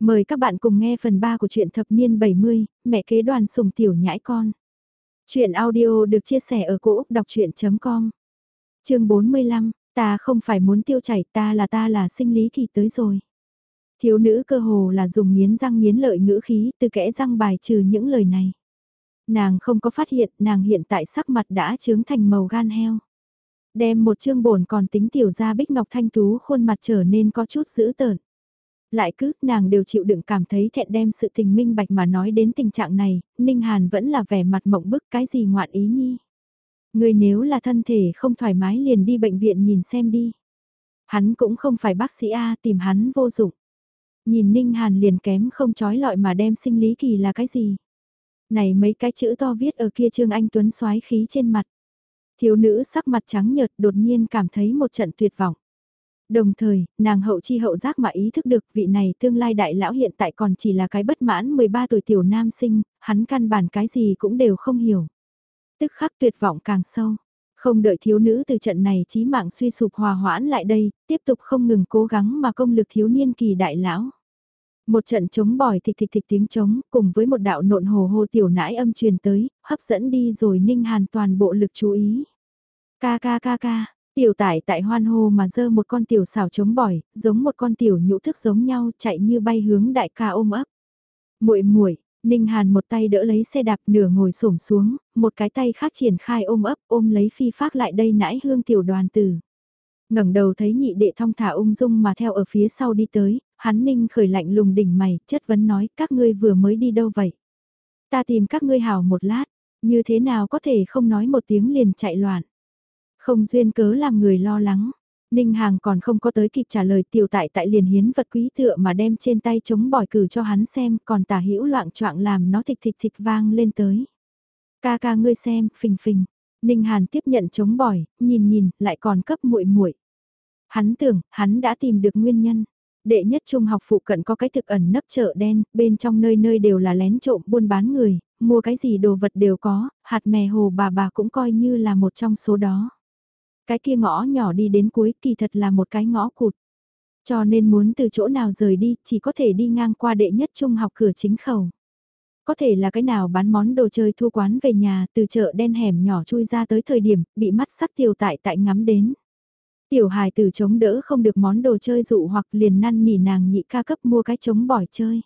Mời các bạn cùng nghe phần 3 của truyện thập niên 70, mẹ kế đoàn sùng tiểu nhãi con. Chuyện audio được chia sẻ ở cỗ đọc chuyện.com Trường 45, ta không phải muốn tiêu chảy ta là ta là sinh lý kỳ tới rồi. Thiếu nữ cơ hồ là dùng miến răng miến lợi ngữ khí từ kẽ răng bài trừ những lời này. Nàng không có phát hiện nàng hiện tại sắc mặt đã trướng thành màu gan heo. Đem một chương bổn còn tính tiểu ra bích ngọc thanh tú khuôn mặt trở nên có chút dữ tợn lại cứ, nàng đều chịu đựng cảm thấy thẹn đem sự tình minh bạch mà nói đến tình trạng này, Ninh Hàn vẫn là vẻ mặt mộng bức cái gì ngoạn ý nhi. Người nếu là thân thể không thoải mái liền đi bệnh viện nhìn xem đi. Hắn cũng không phải bác sĩ A tìm hắn vô dụng. Nhìn Ninh Hàn liền kém không trói lọi mà đem sinh lý kỳ là cái gì. Này mấy cái chữ to viết ở kia Trương Anh Tuấn xoái khí trên mặt. Thiếu nữ sắc mặt trắng nhợt đột nhiên cảm thấy một trận tuyệt vọng. Đồng thời, nàng hậu chi hậu giác mà ý thức được vị này tương lai đại lão hiện tại còn chỉ là cái bất mãn 13 tuổi tiểu nam sinh, hắn căn bản cái gì cũng đều không hiểu. Tức khắc tuyệt vọng càng sâu. Không đợi thiếu nữ từ trận này chí mạng suy sụp hòa hoãn lại đây, tiếp tục không ngừng cố gắng mà công lực thiếu niên kỳ đại lão. Một trận chống bòi thịch thịch thịch tiếng chống cùng với một đạo nộn hồ hô tiểu nãi âm truyền tới, hấp dẫn đi rồi ninh hàn toàn bộ lực chú ý. Ca ca ca ca, Tiểu tải tại hoan hô mà dơ một con tiểu xảo chống bỏi, giống một con tiểu nhũ thức giống nhau chạy như bay hướng đại ca ôm ấp. muội muội Ninh Hàn một tay đỡ lấy xe đạp nửa ngồi xổm xuống, một cái tay khác triển khai ôm ấp ôm lấy phi phát lại đây nãi hương tiểu đoàn tử. ngẩng đầu thấy nhị đệ thong thả ung dung mà theo ở phía sau đi tới, hắn ninh khởi lạnh lùng đỉnh mày, chất vấn nói các ngươi vừa mới đi đâu vậy? Ta tìm các ngươi hào một lát, như thế nào có thể không nói một tiếng liền chạy loạn. Không duyên cớ làm người lo lắng. Ninh Hàng còn không có tới kịp trả lời tiểu tại tại liền hiến vật quý tựa mà đem trên tay chống bỏi cử cho hắn xem còn tả hữu loạn trọng làm nó thịt thịt thịt vang lên tới. Ca ca ngươi xem, phình phình. Ninh Hàn tiếp nhận chống bỏi, nhìn nhìn, lại còn cấp muội muội. Hắn tưởng, hắn đã tìm được nguyên nhân. Đệ nhất trung học phụ cận có cái thực ẩn nấp chợ đen, bên trong nơi nơi đều là lén trộm buôn bán người, mua cái gì đồ vật đều có, hạt mè hồ bà bà cũng coi như là một trong số đó. Cái kia ngõ nhỏ đi đến cuối kỳ thật là một cái ngõ cụt. Cho nên muốn từ chỗ nào rời đi, chỉ có thể đi ngang qua đệ nhất trung học cửa chính khẩu. Có thể là cái nào bán món đồ chơi thua quán về nhà từ chợ đen hẻm nhỏ chui ra tới thời điểm bị mắt sắc tiểu tại tại ngắm đến. Tiểu hài từ chống đỡ không được món đồ chơi dụ hoặc liền năn nỉ nàng nhị ca cấp mua cái chống bỏi chơi.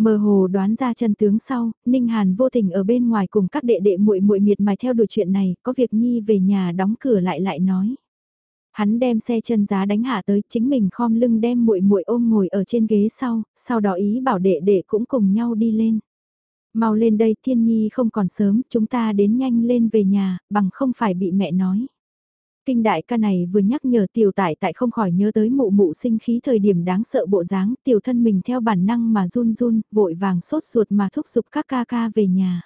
Mơ hồ đoán ra chân tướng sau, Ninh Hàn vô tình ở bên ngoài cùng các đệ đệ muội muội miệt mài theo đuổi chuyện này, có việc Nhi về nhà đóng cửa lại lại nói. Hắn đem xe chân giá đánh hạ tới, chính mình khom lưng đem muội muội ôm ngồi ở trên ghế sau, sau đó ý bảo đệ đệ cũng cùng nhau đi lên. Mau lên đây, Thiên Nhi không còn sớm, chúng ta đến nhanh lên về nhà, bằng không phải bị mẹ nói. Kinh đại ca này vừa nhắc nhở tiểu tại tại không khỏi nhớ tới mụ mụ sinh khí thời điểm đáng sợ bộ dáng, tiểu thân mình theo bản năng mà run run, vội vàng sốt ruột mà thúc giục các ca ca về nhà.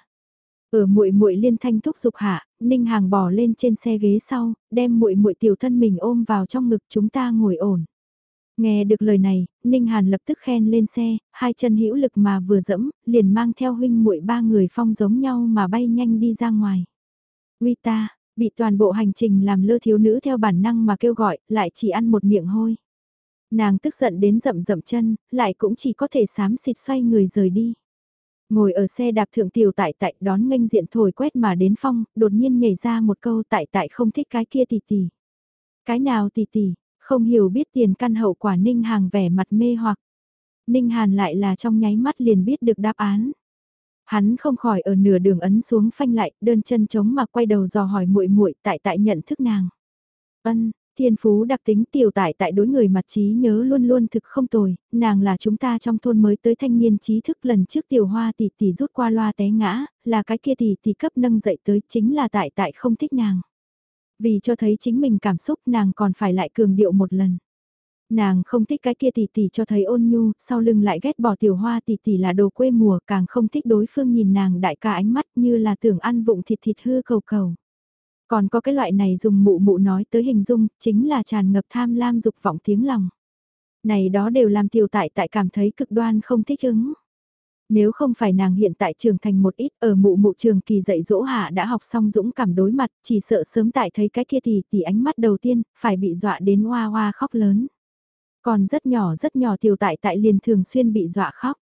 Ở muội muội liên thanh thúc giục hạ, Ninh Hàng bò lên trên xe ghế sau, đem muội muội tiểu thân mình ôm vào trong ngực chúng ta ngồi ổn. Nghe được lời này, Ninh Hàn lập tức khen lên xe, hai chân hữu lực mà vừa dẫm, liền mang theo huynh muội ba người phong giống nhau mà bay nhanh đi ra ngoài. Uy ta, Bị toàn bộ hành trình làm lơ thiếu nữ theo bản năng mà kêu gọi, lại chỉ ăn một miệng hôi. Nàng tức giận đến rậm rậm chân, lại cũng chỉ có thể sám xịt xoay người rời đi. Ngồi ở xe đạp thượng tiểu tại tại đón nghênh diện thổi quét mà đến phong, đột nhiên nhảy ra một câu tại tại không thích cái kia tỷ tỷ. Cái nào tỷ tỷ, không hiểu biết tiền căn hậu quả Ninh Hàng vẻ mặt mê hoặc. Ninh Hàn lại là trong nháy mắt liền biết được đáp án. Hắn không khỏi ở nửa đường ấn xuống phanh lại, đơn chân chống mà quay đầu dò hỏi muội muội tại tại nhận thức nàng. Ân, thiên phú đặc tính tiểu tại tại đối người mặt trí nhớ luôn luôn thực không tồi, nàng là chúng ta trong thôn mới tới thanh niên trí thức lần trước tiểu hoa tỷ tỷ rút qua loa té ngã, là cái kia tỷ tỷ cấp nâng dậy tới chính là tại tại không thích nàng. Vì cho thấy chính mình cảm xúc nàng còn phải lại cường điệu một lần. Nàng không thích cái kia tỷ tỷ cho thấy ôn nhu, sau lưng lại ghét bỏ tiểu hoa tỷ tỷ là đồ quê mùa, càng không thích đối phương nhìn nàng đại ca ánh mắt như là tưởng ăn vụng thịt thịt hư cầu cầu. Còn có cái loại này dùng mụ mụ nói tới hình dung, chính là tràn ngập tham lam dục vọng tiếng lòng. Này đó đều làm tiểu tại tại cảm thấy cực đoan không thích ứng. Nếu không phải nàng hiện tại trường thành một ít ở mụ mụ trường kỳ dạy dỗ hạ đã học xong dũng cảm đối mặt, chỉ sợ sớm tại thấy cái kia thì tỷ ánh mắt đầu tiên, phải bị dọa đến hoa hoa khóc lớn. Còn rất nhỏ rất nhỏ tiểu tại tại liền thường xuyên bị dọa khóc.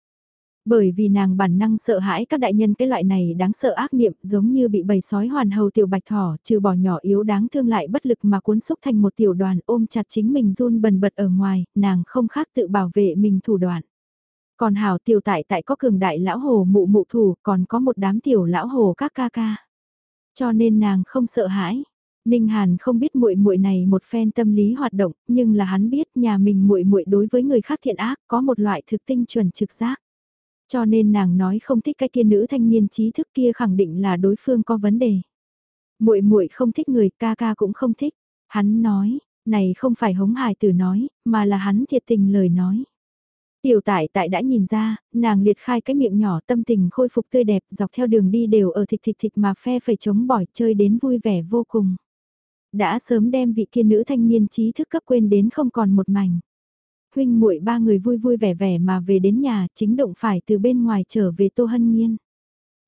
Bởi vì nàng bản năng sợ hãi các đại nhân cái loại này đáng sợ ác niệm giống như bị bầy sói hoàn hầu tiểu bạch thỏ trừ bỏ nhỏ yếu đáng thương lại bất lực mà cuốn xúc thành một tiểu đoàn ôm chặt chính mình run bần bật ở ngoài, nàng không khác tự bảo vệ mình thủ đoạn. Còn hảo tiểu tại tại có cường đại lão hồ mụ mụ thủ còn có một đám tiểu lão hồ các ca ca. Cho nên nàng không sợ hãi. Ninh Hàn không biết muội muội này một phen tâm lý hoạt động, nhưng là hắn biết nhà mình muội muội đối với người khác thiện ác có một loại thực tinh chuẩn trực giác. Cho nên nàng nói không thích cái kia nữ thanh niên trí thức kia khẳng định là đối phương có vấn đề. Muội muội không thích người, ca ca cũng không thích. Hắn nói, này không phải hống hài tử nói, mà là hắn thiệt tình lời nói. Tiểu Tải tại đã nhìn ra, nàng liệt khai cái miệng nhỏ tâm tình khôi phục tươi đẹp dọc theo đường đi đều ở thịt thịt thịt mà phe phẩy chống bỏi chơi đến vui vẻ vô cùng. Đã sớm đem vị kia nữ thanh niên trí thức cấp quên đến không còn một mảnh. Huynh muội ba người vui vui vẻ vẻ mà về đến nhà chính động phải từ bên ngoài trở về Tô Hân Nhiên.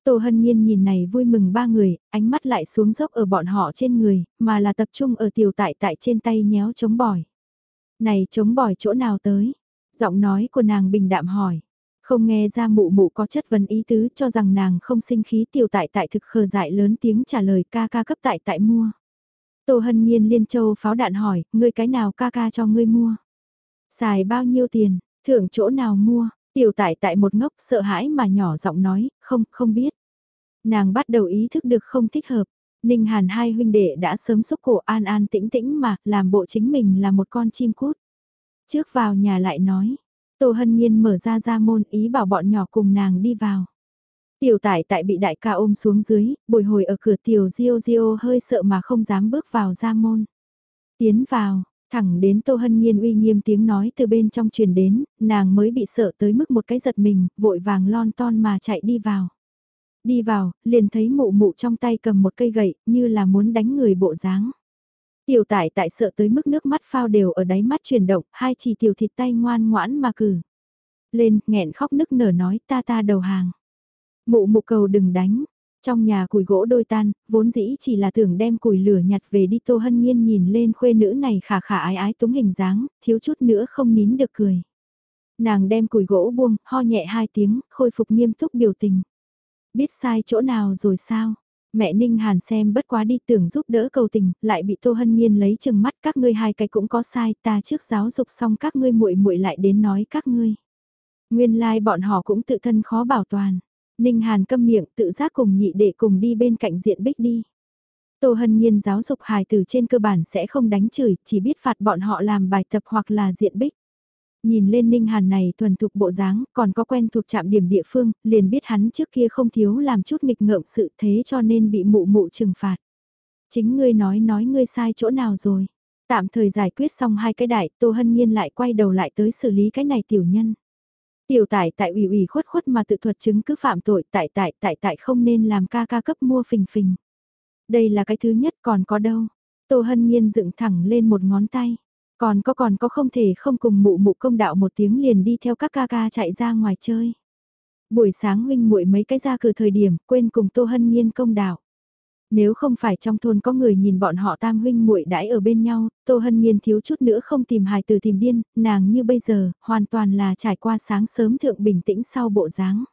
Tô Hân Nhiên nhìn này vui mừng ba người, ánh mắt lại xuống dốc ở bọn họ trên người, mà là tập trung ở tiểu tại tại trên tay nhéo chống bỏi. Này chống bỏi chỗ nào tới? Giọng nói của nàng bình đạm hỏi. Không nghe ra mụ mụ có chất vấn ý tứ cho rằng nàng không sinh khí tiểu tại tại thực khờ dại lớn tiếng trả lời ca ca cấp tại tại mua. Tô Hân Nhiên liên châu pháo đạn hỏi, ngươi cái nào ca ca cho ngươi mua? Xài bao nhiêu tiền, thưởng chỗ nào mua? Tiểu tại tại một ngốc sợ hãi mà nhỏ giọng nói, không, không biết. Nàng bắt đầu ý thức được không thích hợp. Ninh Hàn hai huynh đệ đã sớm xúc cổ an an tĩnh tĩnh mà, làm bộ chính mình là một con chim cút. Trước vào nhà lại nói, Tô Hân Nhiên mở ra ra môn ý bảo bọn nhỏ cùng nàng đi vào. Tiểu tải tại bị đại ca ôm xuống dưới, bồi hồi ở cửa tiểu Diêu Diêu hơi sợ mà không dám bước vào ra môn. Tiến vào, thẳng đến Tô Hân Nhiên uy nghiêm tiếng nói từ bên trong truyền đến, nàng mới bị sợ tới mức một cái giật mình, vội vàng lon ton mà chạy đi vào. Đi vào, liền thấy mụ mụ trong tay cầm một cây gậy, như là muốn đánh người bộ dáng. Tiểu tải tại sợ tới mức nước mắt phao đều ở đáy mắt chuyển động, hai chỉ tiểu thịt tay ngoan ngoãn mà cử. Lên, nghẹn khóc nức nở nói ta ta đầu hàng. Mụ mụ cầu đừng đánh. Trong nhà củi gỗ đôi tan, vốn dĩ chỉ là tưởng đem củi lửa nhặt về đi Tô Hân Nhiên nhìn lên khuê nữ này khả khả ái ái túng hình dáng, thiếu chút nữa không nín được cười. Nàng đem củi gỗ buông, ho nhẹ hai tiếng, khôi phục nghiêm túc biểu tình. Biết sai chỗ nào rồi sao? Mẹ Ninh Hàn xem bất quá đi tưởng giúp đỡ cầu tình, lại bị Tô Hân Nhiên lấy chừng mắt các ngươi hai cái cũng có sai, ta trước giáo dục xong các ngươi muội muội lại đến nói các ngươi. Nguyên lai like bọn họ cũng tự thân khó bảo toàn. Ninh Hàn câm miệng tự giác cùng nhị đệ cùng đi bên cạnh diện bích đi. Tô Hân Nhiên giáo dục hài từ trên cơ bản sẽ không đánh chửi, chỉ biết phạt bọn họ làm bài tập hoặc là diện bích. Nhìn lên Ninh Hàn này thuần thục bộ dáng, còn có quen thuộc trạm điểm địa phương, liền biết hắn trước kia không thiếu làm chút nghịch ngợm sự thế cho nên bị mụ mụ trừng phạt. Chính ngươi nói nói ngươi sai chỗ nào rồi. Tạm thời giải quyết xong hai cái đại, Tô Hân Nhiên lại quay đầu lại tới xử lý cái này tiểu nhân. Tiểu tại tại ủy ủy khuất khuất mà tự thuật chứng cứ phạm tội, tại tại tại tại không nên làm ca ca cấp mua phình phình. Đây là cái thứ nhất còn có đâu. Tô Hân Nhiên dựng thẳng lên một ngón tay. Còn có còn có không thể không cùng mụ mụ công đạo một tiếng liền đi theo các ca ca chạy ra ngoài chơi. Buổi sáng huynh muội mấy cái ra cửa thời điểm quên cùng Tô Hân Nhiên công đạo. Nếu không phải trong thôn có người nhìn bọn họ tam huynh muội đãi ở bên nhau, Tô Hân Nhiên thiếu chút nữa không tìm hài từ tìm điên, nàng như bây giờ, hoàn toàn là trải qua sáng sớm thượng bình tĩnh sau bộ dáng.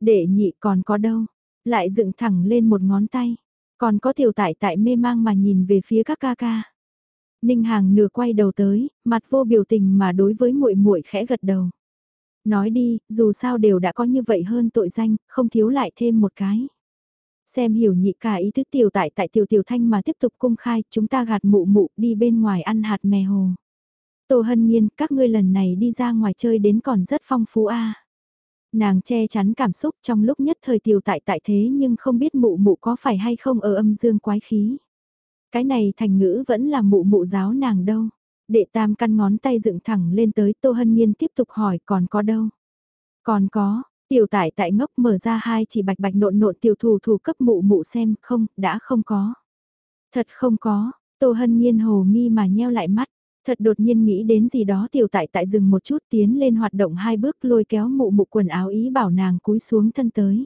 Để nhị còn có đâu, lại dựng thẳng lên một ngón tay, còn có tiểu tại tại mê mang mà nhìn về phía các ca ca. Ninh Hàng nửa quay đầu tới, mặt vô biểu tình mà đối với muội muội khẽ gật đầu. Nói đi, dù sao đều đã có như vậy hơn tội danh, không thiếu lại thêm một cái. Xem hiểu nhị cả ý thức tiểu tại tại tiểu tiểu thanh mà tiếp tục cung khai, chúng ta gạt mụ mụ đi bên ngoài ăn hạt mè hồ. Tô hân nhiên, các ngươi lần này đi ra ngoài chơi đến còn rất phong phú a. Nàng che chắn cảm xúc trong lúc nhất thời tiểu tại tại thế nhưng không biết mụ mụ có phải hay không ở âm dương quái khí. Cái này thành ngữ vẫn là mụ mụ giáo nàng đâu. Đệ tam căn ngón tay dựng thẳng lên tới Tô Hân Nhiên tiếp tục hỏi còn có đâu. Còn có, tiểu tải tại ngốc mở ra hai chỉ bạch bạch nộn nộn tiểu thủ thủ cấp mụ mụ xem không, đã không có. Thật không có, Tô Hân Nhiên hồ nghi mà nheo lại mắt. Thật đột nhiên nghĩ đến gì đó tiểu tại tại dừng một chút tiến lên hoạt động hai bước lôi kéo mụ mụ quần áo ý bảo nàng cúi xuống thân tới.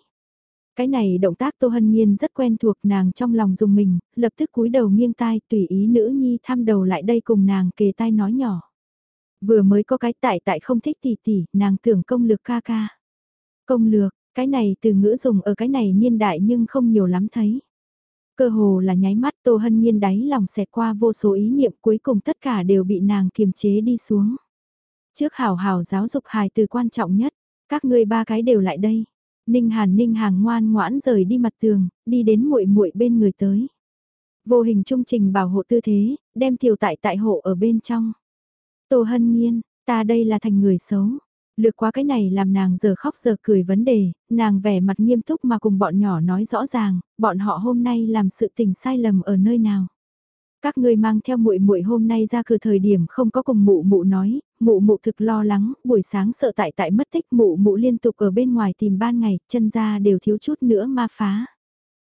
Cái này động tác Tô Hân Nhiên rất quen thuộc nàng trong lòng dùng mình, lập tức cúi đầu nghiêng tai tùy ý nữ nhi tham đầu lại đây cùng nàng kề tai nói nhỏ. Vừa mới có cái tại tại không thích tỷ tỷ, nàng tưởng công lực ca ca. Công lược, cái này từ ngữ dùng ở cái này niên đại nhưng không nhiều lắm thấy. Cơ hồ là nháy mắt Tô Hân Nhiên đáy lòng xẹt qua vô số ý niệm cuối cùng tất cả đều bị nàng kiềm chế đi xuống. Trước hào hào giáo dục hài từ quan trọng nhất, các ngươi ba cái đều lại đây. Ninh Hàn Ninh Hàng ngoan ngoãn rời đi mặt tường, đi đến muội muội bên người tới. Vô hình trung trình bảo hộ tư thế, đem tiểu tại tại hộ ở bên trong. Tô Hân Nhiên, ta đây là thành người xấu. Lược qua cái này làm nàng giờ khóc giờ cười vấn đề, nàng vẻ mặt nghiêm túc mà cùng bọn nhỏ nói rõ ràng, bọn họ hôm nay làm sự tình sai lầm ở nơi nào. Các ngươi mang theo muội muội hôm nay ra cửa thời điểm không có cùng mụ mụ nói, mụ mụ thực lo lắng, buổi sáng sợ tại tại mất tích mụ mụ liên tục ở bên ngoài tìm ban ngày, chân ra đều thiếu chút nữa ma phá.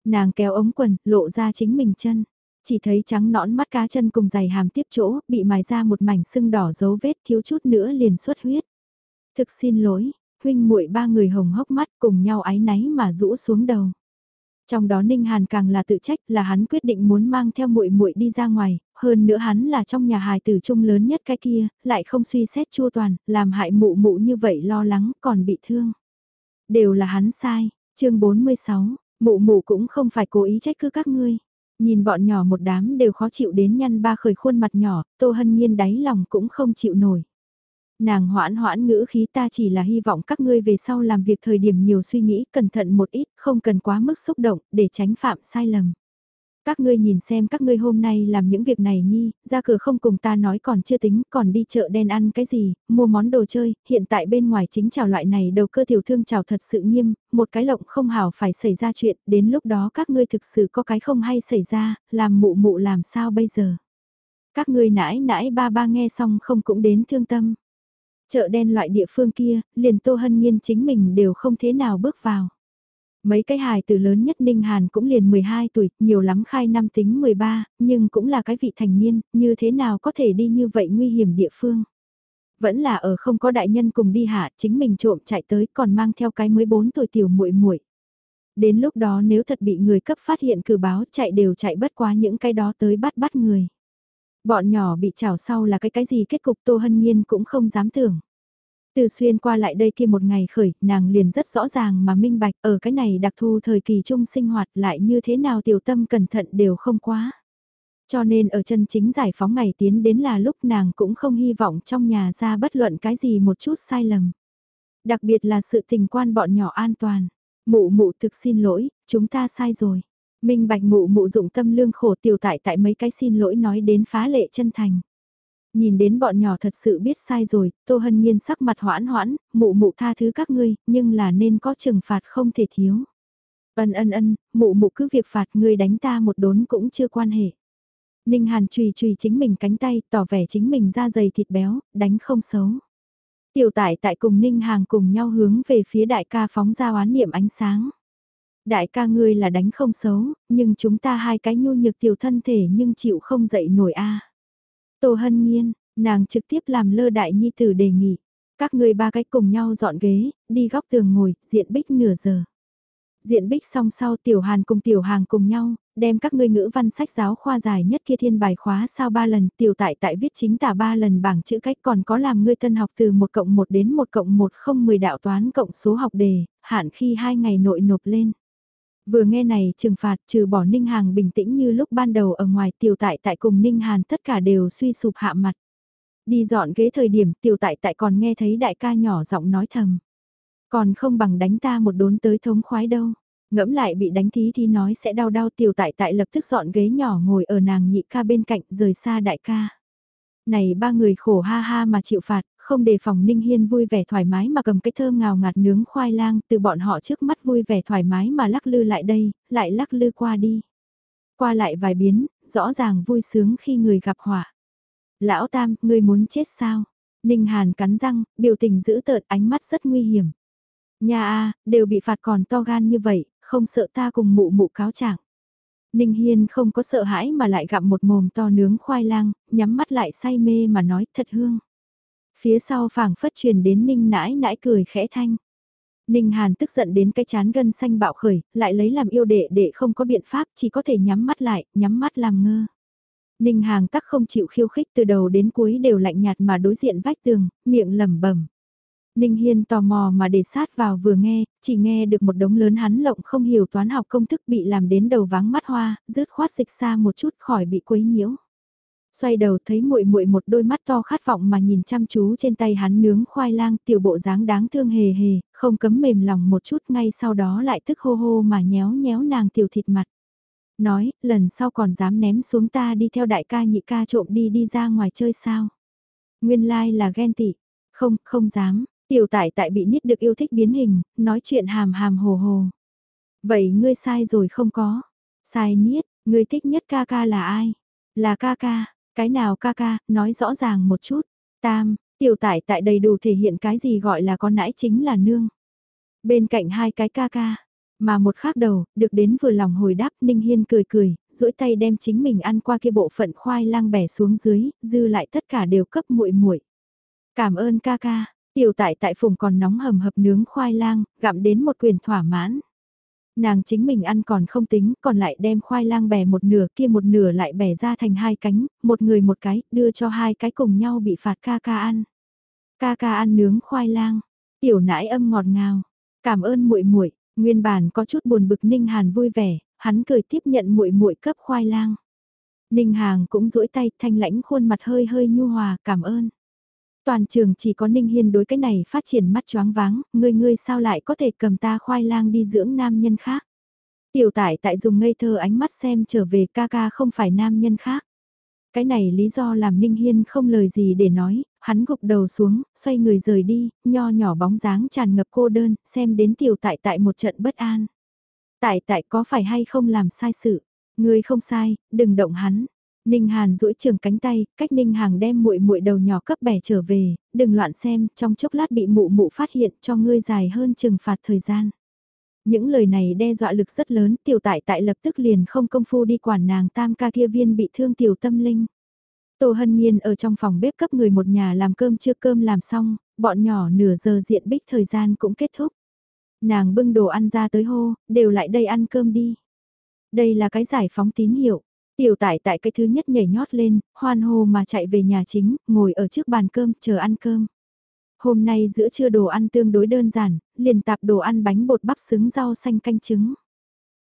Nàng kéo ống quần, lộ ra chính mình chân. Chỉ thấy trắng nõn mắt cá chân cùng giày hàm tiếp chỗ, bị mài ra một mảnh sưng đỏ dấu vết thiếu chút nữa liền xuất huyết. Thực xin lỗi, huynh muội ba người hồng hốc mắt cùng nhau ái náy mà rũ xuống đầu. Trong đó Ninh Hàn càng là tự trách là hắn quyết định muốn mang theo muội muội đi ra ngoài, hơn nữa hắn là trong nhà hài tử trung lớn nhất cái kia, lại không suy xét chua toàn, làm hại mụ mụ như vậy lo lắng còn bị thương. Đều là hắn sai, chương 46, mụ mụ cũng không phải cố ý trách cứ các ngươi. Nhìn bọn nhỏ một đám đều khó chịu đến nhăn ba khởi khuôn mặt nhỏ, Tô Hân Nhiên đáy lòng cũng không chịu nổi. Nàng hoãn hoãn ngữ khí ta chỉ là hy vọng các ngươi về sau làm việc thời điểm nhiều suy nghĩ cẩn thận một ít, không cần quá mức xúc động, để tránh phạm sai lầm. Các ngươi nhìn xem các ngươi hôm nay làm những việc này nhi, ra cửa không cùng ta nói còn chưa tính, còn đi chợ đen ăn cái gì, mua món đồ chơi, hiện tại bên ngoài chính chào loại này đầu cơ tiểu thương chào thật sự nghiêm, một cái lộng không hảo phải xảy ra chuyện, đến lúc đó các ngươi thực sự có cái không hay xảy ra, làm mụ mụ làm sao bây giờ. Các ngươi nãi nãi ba ba nghe xong không cũng đến thương tâm. Chợ đen loại địa phương kia, liền Tô Hân Nhiên chính mình đều không thế nào bước vào. Mấy cái hài từ lớn nhất Ninh Hàn cũng liền 12 tuổi, nhiều lắm khai năm tính 13, nhưng cũng là cái vị thành niên, như thế nào có thể đi như vậy nguy hiểm địa phương. Vẫn là ở không có đại nhân cùng đi hạ, chính mình trộm chạy tới còn mang theo cái mới 4 tuổi tiểu muội muội. Đến lúc đó nếu thật bị người cấp phát hiện cử báo chạy đều chạy bất quá những cái đó tới bắt bắt người. Bọn nhỏ bị chảo sau là cái cái gì kết cục Tô Hân Nhiên cũng không dám tưởng. Từ xuyên qua lại đây kia một ngày khởi, nàng liền rất rõ ràng mà minh bạch ở cái này đặc thù thời kỳ chung sinh hoạt lại như thế nào tiểu tâm cẩn thận đều không quá. Cho nên ở chân chính giải phóng ngày tiến đến là lúc nàng cũng không hy vọng trong nhà ra bất luận cái gì một chút sai lầm. Đặc biệt là sự tình quan bọn nhỏ an toàn. Mụ mụ thực xin lỗi, chúng ta sai rồi. Minh bạch mụ mụ dụng tâm lương khổ tiểu tại tại mấy cái xin lỗi nói đến phá lệ chân thành. Nhìn đến bọn nhỏ thật sự biết sai rồi, Tô Hân Nhiên sắc mặt hoãn hoãn, mụ mụ tha thứ các ngươi, nhưng là nên có trừng phạt không thể thiếu. Ân ân ân, mụ mụ cứ việc phạt ngươi đánh ta một đốn cũng chưa quan hệ. Ninh Hàn chùy chùy chính mình cánh tay, tỏ vẻ chính mình da dày thịt béo, đánh không xấu. Tiểu tải tại cùng Ninh Hàng cùng nhau hướng về phía đại ca phóng ra oán niệm ánh sáng. Đại ca ngươi là đánh không xấu, nhưng chúng ta hai cái nhu nhược tiểu thân thể nhưng chịu không dậy nổi a. Tô Hân Nhiên, nàng trực tiếp làm lơ đại nhi tử đề nghị. Các ngươi ba cái cùng nhau dọn ghế, đi góc tường ngồi, diện bích nửa giờ. Diện bích xong sau tiểu hàn cùng tiểu hàng cùng nhau, đem các ngươi ngữ văn sách giáo khoa dài nhất kia thiên bài khóa sao ba lần, tiểu tại tại viết chính tả ba lần bảng chữ cách còn có làm ngươi tân học từ 1 cộng 1 đến 1 cộng 1 không 10 đạo toán cộng số học đề, hạn khi hai ngày nội nộp lên. Vừa nghe này trừng phạt trừ bỏ Ninh Hàng bình tĩnh như lúc ban đầu ở ngoài tiểu tại tại cùng Ninh Hàn tất cả đều suy sụp hạ mặt. Đi dọn ghế thời điểm tiểu tại tại còn nghe thấy đại ca nhỏ giọng nói thầm. Còn không bằng đánh ta một đốn tới thống khoái đâu. Ngẫm lại bị đánh thí thì nói sẽ đau đau tiểu tại tại lập tức dọn ghế nhỏ ngồi ở nàng nhị ca bên cạnh rời xa đại ca. Này ba người khổ ha ha mà chịu phạt, không đề phòng Ninh Hiên vui vẻ thoải mái mà cầm cái thơm ngào ngạt nướng khoai lang từ bọn họ trước mắt vui vẻ thoải mái mà lắc lư lại đây, lại lắc lư qua đi. Qua lại vài biến, rõ ràng vui sướng khi người gặp họa. Lão Tam, ngươi muốn chết sao? Ninh Hàn cắn răng, biểu tình giữ tợn ánh mắt rất nguy hiểm. Nhà a, đều bị phạt còn to gan như vậy, không sợ ta cùng mụ mụ cáo trạng. Ninh Hiên không có sợ hãi mà lại gặm một mồm to nướng khoai lang, nhắm mắt lại say mê mà nói thật hương. Phía sau phảng phất truyền đến Ninh nãi nãi cười khẽ thanh. Ninh Hàn tức giận đến cái chán gân xanh bạo khởi, lại lấy làm yêu đệ đệ không có biện pháp chỉ có thể nhắm mắt lại, nhắm mắt làm ngơ. Ninh Hàng tắc không chịu khiêu khích từ đầu đến cuối đều lạnh nhạt mà đối diện vách tường, miệng lẩm bẩm. Ninh Hiên tò mò mà để sát vào vừa nghe, chỉ nghe được một đống lớn hắn lộng không hiểu toán học công thức bị làm đến đầu váng mắt hoa, rứt khoát dịch xa một chút khỏi bị quấy nhiễu. Xoay đầu thấy muội muội một đôi mắt to khát vọng mà nhìn chăm chú trên tay hắn nướng khoai lang tiểu bộ dáng đáng thương hề hề, không cấm mềm lòng một chút ngay sau đó lại tức hô hô mà nhéo nhéo nàng tiểu thịt mặt. Nói, lần sau còn dám ném xuống ta đi theo đại ca nhị ca trộm đi đi ra ngoài chơi sao. Nguyên lai like là ghen tị, không, không dám, tiểu tại tại bị niết được yêu thích biến hình, nói chuyện hàm hàm hồ hồ. Vậy ngươi sai rồi không có, sai niết, ngươi thích nhất ca ca là ai? Là ca ca, cái nào ca ca, nói rõ ràng một chút. Tam, tiểu tải tại đầy đủ thể hiện cái gì gọi là con nãi chính là nương. Bên cạnh hai cái ca ca, mà một khác đầu, được đến vừa lòng hồi đáp Ninh Hiên cười cười, duỗi tay đem chính mình ăn qua kia bộ phận khoai lang bẻ xuống dưới, dư lại tất cả đều cấp muội muội. Cảm ơn ca ca, tiểu tại tại phùng còn nóng hầm hập nướng khoai lang, gặm đến một quyền thỏa mãn. Nàng chính mình ăn còn không tính, còn lại đem khoai lang bẻ một nửa kia một nửa lại bẻ ra thành hai cánh, một người một cái, đưa cho hai cái cùng nhau bị phạt ca ca ăn. Ca ca ăn nướng khoai lang, tiểu nãi âm ngọt ngào, cảm ơn muội muội nguyên bản có chút buồn bực Ninh Hàn vui vẻ, hắn cười tiếp nhận muội muội cấp khoai lang. Ninh Hàng cũng duỗi tay thanh lãnh khuôn mặt hơi hơi nhu hòa, cảm ơn. Toàn trường chỉ có Ninh Hiên đối cái này phát triển mắt choáng váng, ngươi ngươi sao lại có thể cầm ta khoai lang đi dưỡng nam nhân khác. Tiểu tải tại dùng ngây thơ ánh mắt xem trở về ca ca không phải nam nhân khác. Cái này lý do làm Ninh Hiên không lời gì để nói, hắn gục đầu xuống, xoay người rời đi, nho nhỏ bóng dáng tràn ngập cô đơn, xem đến tiểu tại tại một trận bất an. Tại tại có phải hay không làm sai sự, người không sai, đừng động hắn. Ninh Hàn duỗi trường cánh tay, cách Ninh Hàng đem muội muội đầu nhỏ cấp bẻ trở về, đừng loạn xem, trong chốc lát bị mụ mụ phát hiện cho ngươi dài hơn trừng phạt thời gian. Những lời này đe dọa lực rất lớn, tiểu tại tại lập tức liền không công phu đi quản nàng tam ca kia viên bị thương tiểu tâm linh. Tô Hân Nhiên ở trong phòng bếp cấp người một nhà làm cơm chưa cơm làm xong, bọn nhỏ nửa giờ diện bích thời gian cũng kết thúc. Nàng bưng đồ ăn ra tới hô, đều lại đây ăn cơm đi. Đây là cái giải phóng tín hiệu. Tiểu tải tại cái thứ nhất nhảy nhót lên, hoan hô mà chạy về nhà chính, ngồi ở trước bàn cơm, chờ ăn cơm. Hôm nay giữa trưa đồ ăn tương đối đơn giản, liền tạp đồ ăn bánh bột bắp xứng rau xanh canh trứng.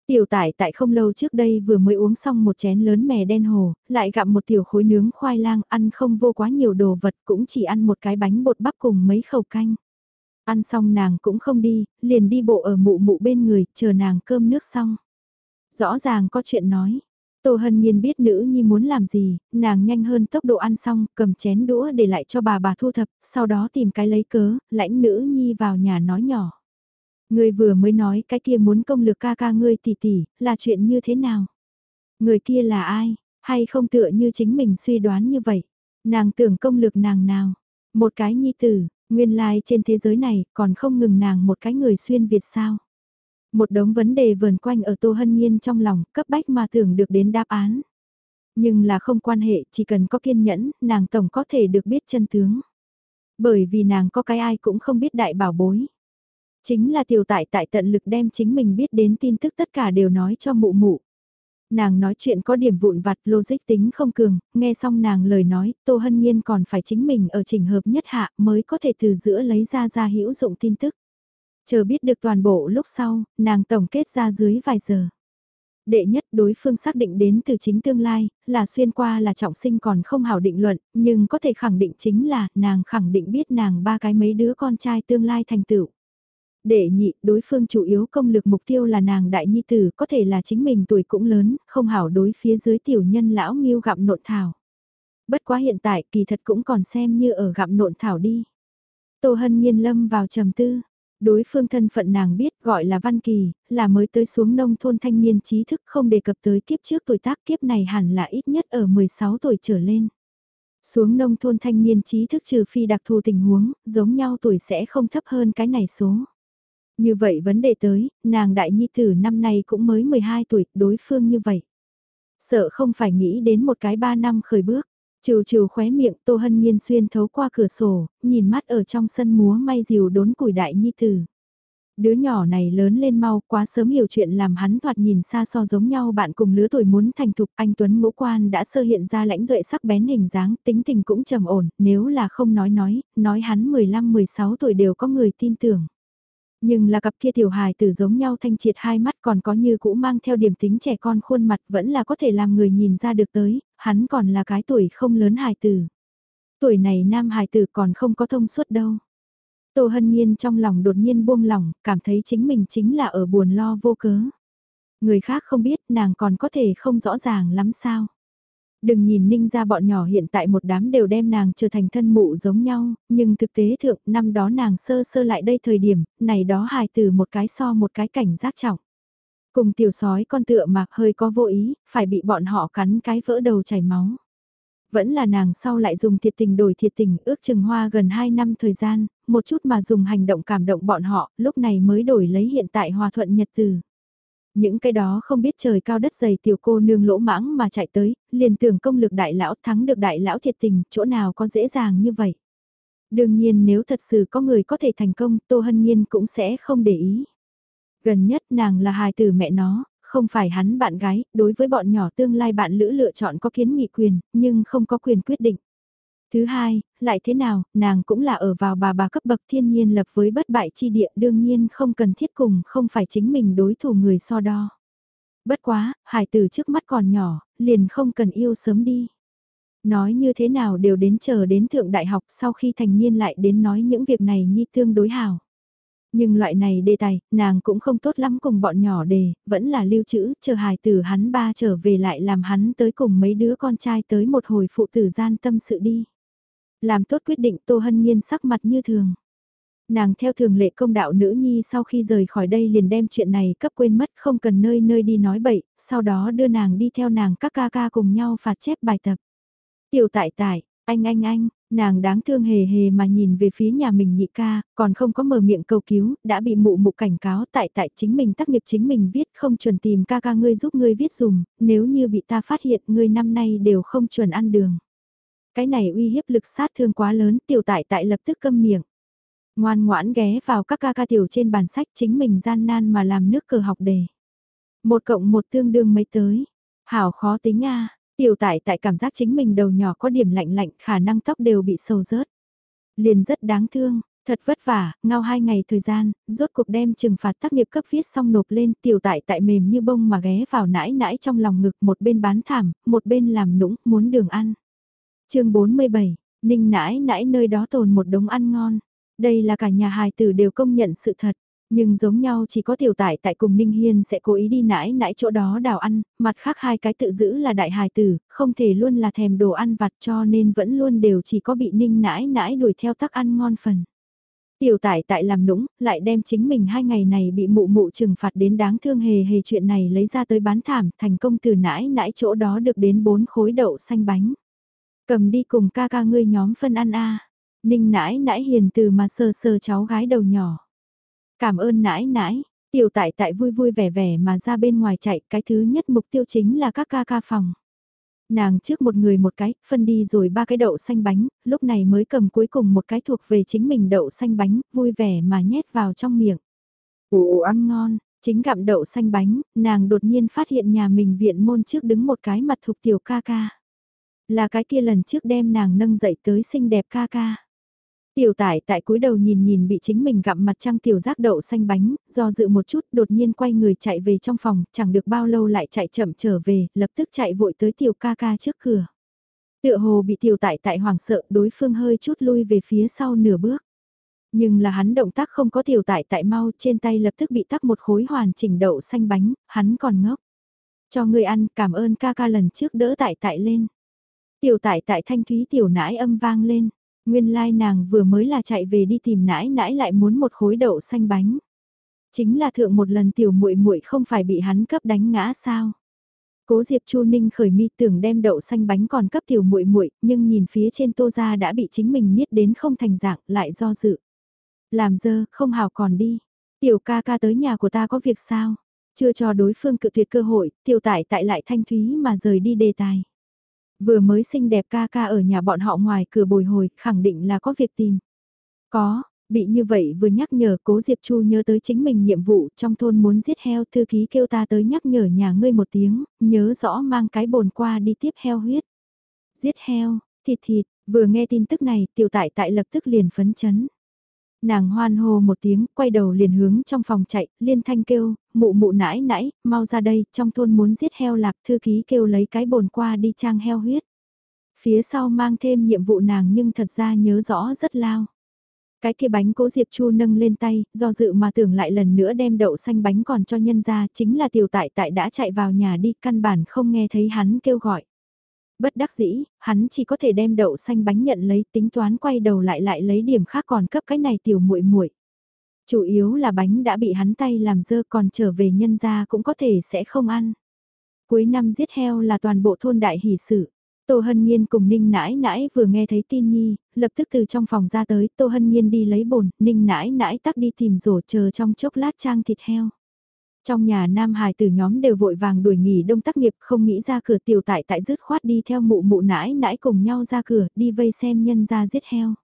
Tiểu tải tại không lâu trước đây vừa mới uống xong một chén lớn mè đen hồ, lại gặm một tiểu khối nướng khoai lang ăn không vô quá nhiều đồ vật cũng chỉ ăn một cái bánh bột bắp cùng mấy khẩu canh. Ăn xong nàng cũng không đi, liền đi bộ ở mụ mụ bên người, chờ nàng cơm nước xong. Rõ ràng có chuyện nói, Tô Hân Nhiên biết nữ nhi muốn làm gì, nàng nhanh hơn tốc độ ăn xong, cầm chén đũa để lại cho bà bà thu thập, sau đó tìm cái lấy cớ, lãnh nữ nhi vào nhà nói nhỏ. Người vừa mới nói cái kia muốn công lược ca ca ngươi tỷ tỷ, là chuyện như thế nào? Người kia là ai? Hay không tựa như chính mình suy đoán như vậy? Nàng tưởng công lược nàng nào? Một cái nhi tử, nguyên lai like trên thế giới này còn không ngừng nàng một cái người xuyên Việt sao? Một đống vấn đề vờn quanh ở Tô Hân Nhiên trong lòng, cấp bách mà tưởng được đến đáp án. Nhưng là không quan hệ, chỉ cần có kiên nhẫn, nàng tổng có thể được biết chân tướng. Bởi vì nàng có cái ai cũng không biết đại bảo bối. Chính là tiểu tại tại tận lực đem chính mình biết đến tin tức tất cả đều nói cho mụ mụ. Nàng nói chuyện có điểm vụn vặt logic tính không cường, nghe xong nàng lời nói, Tô Hân Nhiên còn phải chính mình ở trình hợp nhất hạ mới có thể từ giữa lấy ra ra hữu dụng tin tức. Chờ biết được toàn bộ lúc sau, nàng tổng kết ra dưới vài giờ. Đệ nhất đối phương xác định đến từ chính tương lai, là xuyên qua là trọng sinh còn không hảo định luận, nhưng có thể khẳng định chính là nàng khẳng định biết nàng ba cái mấy đứa con trai tương lai thành tựu. Đệ nhị, đối phương chủ yếu công lực mục tiêu là nàng đại nhi tử, có thể là chính mình tuổi cũng lớn, không hảo đối phía dưới tiểu nhân lão nghiêu gặm nộn thảo. Bất quá hiện tại kỳ thật cũng còn xem như ở gặm nộn thảo đi. Tô Hân Nhiên lâm vào trầm tư, Đối phương thân phận nàng biết gọi là Văn Kỳ, là mới tới xuống nông thôn thanh niên trí thức không đề cập tới kiếp trước tuổi tác kiếp này hẳn là ít nhất ở 16 tuổi trở lên. Xuống nông thôn thanh niên trí thức trừ phi đặc thù tình huống, giống nhau tuổi sẽ không thấp hơn cái này số. Như vậy vấn đề tới, nàng đại nhi tử năm nay cũng mới 12 tuổi, đối phương như vậy. Sợ không phải nghĩ đến một cái ba năm khởi bước. Trừ trừ khóe miệng Tô Hân Nhiên xuyên thấu qua cửa sổ, nhìn mắt ở trong sân múa may diều đốn củi đại nhi tử. Đứa nhỏ này lớn lên mau quá sớm hiểu chuyện làm hắn thoạt nhìn xa so giống nhau bạn cùng lứa tuổi muốn thành thục anh Tuấn ngũ quan đã sơ hiện ra lãnh duệ sắc bén hình dáng tính tình cũng trầm ổn nếu là không nói nói, nói hắn 15-16 tuổi đều có người tin tưởng. Nhưng là cặp kia tiểu hài tử giống nhau thanh triệt hai mắt còn có như cũ mang theo điểm tính trẻ con khuôn mặt vẫn là có thể làm người nhìn ra được tới, hắn còn là cái tuổi không lớn hài tử. Tuổi này nam hài tử còn không có thông suốt đâu. Tô Hân Nhiên trong lòng đột nhiên buông lỏng, cảm thấy chính mình chính là ở buồn lo vô cớ. Người khác không biết nàng còn có thể không rõ ràng lắm sao. Đừng nhìn ninh ra bọn nhỏ hiện tại một đám đều đem nàng trở thành thân mụ giống nhau, nhưng thực tế thượng năm đó nàng sơ sơ lại đây thời điểm, này đó hài từ một cái so một cái cảnh giác trọng. Cùng tiểu sói con tựa mạc hơi có vô ý, phải bị bọn họ cắn cái vỡ đầu chảy máu. Vẫn là nàng sau lại dùng thiệt tình đổi thiệt tình ước chừng hoa gần 2 năm thời gian, một chút mà dùng hành động cảm động bọn họ, lúc này mới đổi lấy hiện tại hòa thuận nhật từ. Những cái đó không biết trời cao đất dày tiểu cô nương lỗ mãng mà chạy tới, liền tưởng công lực đại lão thắng được đại lão thiệt tình, chỗ nào có dễ dàng như vậy. Đương nhiên nếu thật sự có người có thể thành công, Tô Hân Nhiên cũng sẽ không để ý. Gần nhất nàng là hài tử mẹ nó, không phải hắn bạn gái, đối với bọn nhỏ tương lai bạn lữ lựa chọn có kiến nghị quyền, nhưng không có quyền quyết định. Thứ hai, lại thế nào, nàng cũng là ở vào bà bà cấp bậc thiên nhiên lập với bất bại chi địa đương nhiên không cần thiết cùng không phải chính mình đối thủ người so đo. Bất quá, hải tử trước mắt còn nhỏ, liền không cần yêu sớm đi. Nói như thế nào đều đến chờ đến thượng đại học sau khi thành niên lại đến nói những việc này nhi tương đối hảo Nhưng loại này đề tài, nàng cũng không tốt lắm cùng bọn nhỏ đề, vẫn là lưu trữ, chờ hài tử hắn ba trở về lại làm hắn tới cùng mấy đứa con trai tới một hồi phụ tử gian tâm sự đi. Làm tốt quyết định Tô Hân Nhiên sắc mặt như thường. Nàng theo thường lệ công đạo nữ nhi sau khi rời khỏi đây liền đem chuyện này cấp quên mất không cần nơi nơi đi nói bậy, sau đó đưa nàng đi theo nàng các ca ca cùng nhau phạt chép bài tập. Tiểu tại tại, anh anh anh, nàng đáng thương hề hề mà nhìn về phía nhà mình nhị ca, còn không có mở miệng cầu cứu, đã bị mụ mụ cảnh cáo tại tại chính mình tác nghiệp chính mình viết không chuẩn tìm ca ca ngươi giúp ngươi viết dùm, nếu như bị ta phát hiện ngươi năm nay đều không chuẩn ăn đường. Cái này uy hiếp lực sát thương quá lớn tiểu tại tại lập tức câm miệng. Ngoan ngoãn ghé vào các ca ca tiểu trên bàn sách chính mình gian nan mà làm nước cờ học đề. Một cộng một tương đương mấy tới. Hảo khó tính a tiểu tại tại cảm giác chính mình đầu nhỏ có điểm lạnh lạnh khả năng tóc đều bị sầu rớt. Liền rất đáng thương, Thật vất vả, ngao hai ngày thời gian, rốt cuộc đem trừng phạt tác nghiệp cấp viết xong nộp lên tiểu tại tại mềm như bông mà ghé vào nãi nãi trong lòng ngực một bên bán thảm, một bên làm nũng, muốn đường ăn chương 47, Ninh nãi nãi nơi đó tồn một đống ăn ngon. Đây là cả nhà hài tử đều công nhận sự thật. Nhưng giống nhau chỉ có tiểu tải tại cùng Ninh Hiên sẽ cố ý đi nãi nãi chỗ đó đào ăn, mặt khác hai cái tự giữ là đại hài tử, không thể luôn là thèm đồ ăn vặt cho nên vẫn luôn đều chỉ có bị Ninh nãi nãi đuổi theo tắc ăn ngon phần. Tiểu tải tại làm nũng, lại đem chính mình hai ngày này bị mụ mụ trừng phạt đến đáng thương hề hề chuyện này lấy ra tới bán thảm, thành công từ nãi nãi chỗ đó được đến bốn khối đậu xanh bánh. Cầm đi cùng ca ca ngươi nhóm phân ăn a Ninh nãi nãi hiền từ mà sờ sờ cháu gái đầu nhỏ. Cảm ơn nãi nãi, tiểu tại tại vui vui vẻ vẻ mà ra bên ngoài chạy, cái thứ nhất mục tiêu chính là các ca ca phòng. Nàng trước một người một cái, phân đi rồi ba cái đậu xanh bánh, lúc này mới cầm cuối cùng một cái thuộc về chính mình đậu xanh bánh, vui vẻ mà nhét vào trong miệng. Ồ ăn ngon, chính gặm đậu xanh bánh, nàng đột nhiên phát hiện nhà mình viện môn trước đứng một cái mặt thuộc tiểu ca ca. Là cái kia lần trước đem nàng nâng dậy tới xinh đẹp ca ca. Tiểu tải tại cúi đầu nhìn nhìn bị chính mình gặm mặt trăng tiểu giác đậu xanh bánh, do dự một chút đột nhiên quay người chạy về trong phòng, chẳng được bao lâu lại chạy chậm trở về, lập tức chạy vội tới tiểu ca ca trước cửa. Tựa hồ bị tiểu tải tại hoàng sợ đối phương hơi chút lui về phía sau nửa bước. Nhưng là hắn động tác không có tiểu tải tại mau trên tay lập tức bị tắc một khối hoàn chỉnh đậu xanh bánh, hắn còn ngốc. Cho người ăn cảm ơn ca ca lần trước đỡ tại tại lên. Tiểu tại tại thanh thúy tiểu nãi âm vang lên, nguyên lai nàng vừa mới là chạy về đi tìm nãi nãi lại muốn một khối đậu xanh bánh. Chính là thượng một lần tiểu muội muội không phải bị hắn cấp đánh ngã sao? Cố Diệp Chu Ninh khởi mi tưởng đem đậu xanh bánh còn cấp tiểu muội muội, nhưng nhìn phía trên Tô gia đã bị chính mình niết đến không thành dạng, lại do dự. Làm dơ, không hào còn đi. Tiểu ca ca tới nhà của ta có việc sao? Chưa cho đối phương cự tuyệt cơ hội, tiểu tải tại lại thanh thúy mà rời đi đề tài. Vừa mới xinh đẹp ca ca ở nhà bọn họ ngoài cửa bồi hồi, khẳng định là có việc tìm. Có, Bị như vậy vừa nhắc nhở cố Diệp Chu nhớ tới chính mình nhiệm vụ trong thôn muốn giết heo thư ký kêu ta tới nhắc nhở nhà ngươi một tiếng, nhớ rõ mang cái bồn qua đi tiếp heo huyết. Giết heo, thịt thịt, vừa nghe tin tức này tiểu tại tại lập tức liền phấn chấn. Nàng hoan hô một tiếng, quay đầu liền hướng trong phòng chạy, liên thanh kêu, mụ mụ nãi nãi, mau ra đây, trong thôn muốn giết heo lạp thư ký kêu lấy cái bồn qua đi trang heo huyết. Phía sau mang thêm nhiệm vụ nàng nhưng thật ra nhớ rõ rất lao. Cái kia bánh cố Diệp Chu nâng lên tay, do dự mà tưởng lại lần nữa đem đậu xanh bánh còn cho nhân ra, chính là tiểu tại tại đã chạy vào nhà đi, căn bản không nghe thấy hắn kêu gọi. Bất đắc dĩ, hắn chỉ có thể đem đậu xanh bánh nhận lấy tính toán quay đầu lại lại lấy điểm khác còn cấp cái này tiểu muội muội Chủ yếu là bánh đã bị hắn tay làm dơ còn trở về nhân ra cũng có thể sẽ không ăn. Cuối năm giết heo là toàn bộ thôn đại hỷ sự. Tô Hân Nhiên cùng Ninh Nãi Nãi vừa nghe thấy tin nhi, lập tức từ trong phòng ra tới, Tô Hân Nhiên đi lấy bồn, Ninh Nãi Nãi tắc đi tìm rổ chờ trong chốc lát trang thịt heo. Trong nhà Nam Hải từ nhóm đều vội vàng đuổi nghỉ đông tác nghiệp không nghĩ ra cửa tiểu tại tại dứt khoát đi theo mụ mụ nãi nãi cùng nhau ra cửa đi vây xem nhân ra giết heo.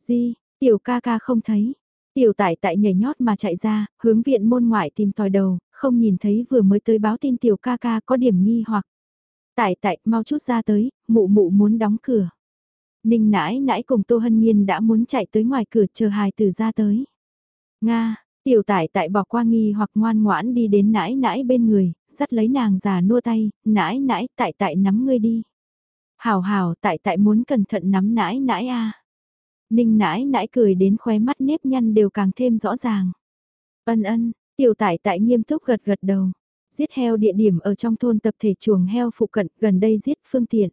Di, tiểu ca ca không thấy. Tiểu tại tại nhảy nhót mà chạy ra, hướng viện môn ngoại tìm tòi đầu, không nhìn thấy vừa mới tới báo tin tiểu ca ca có điểm nghi hoặc. Tại tại, mau chút ra tới, mụ mụ muốn đóng cửa. Ninh nãi nãi cùng Tô Hân Nhiên đã muốn chạy tới ngoài cửa chờ hài tử ra tới. Nga, tiểu tại tại bỏ qua nghi hoặc ngoan ngoãn đi đến nãi nãi bên người, dắt lấy nàng già nua tay, nãi nãi tại tại nắm ngươi đi. Hảo hảo tại tại muốn cẩn thận nắm nãi nãi a. Ninh nãi nãi cười đến khóe mắt nếp nhăn đều càng thêm rõ ràng. Ân ân, tiểu tại tại nghiêm túc gật gật đầu. Giết heo địa điểm ở trong thôn tập thể chuồng heo phụ cận, gần đây giết phương tiện.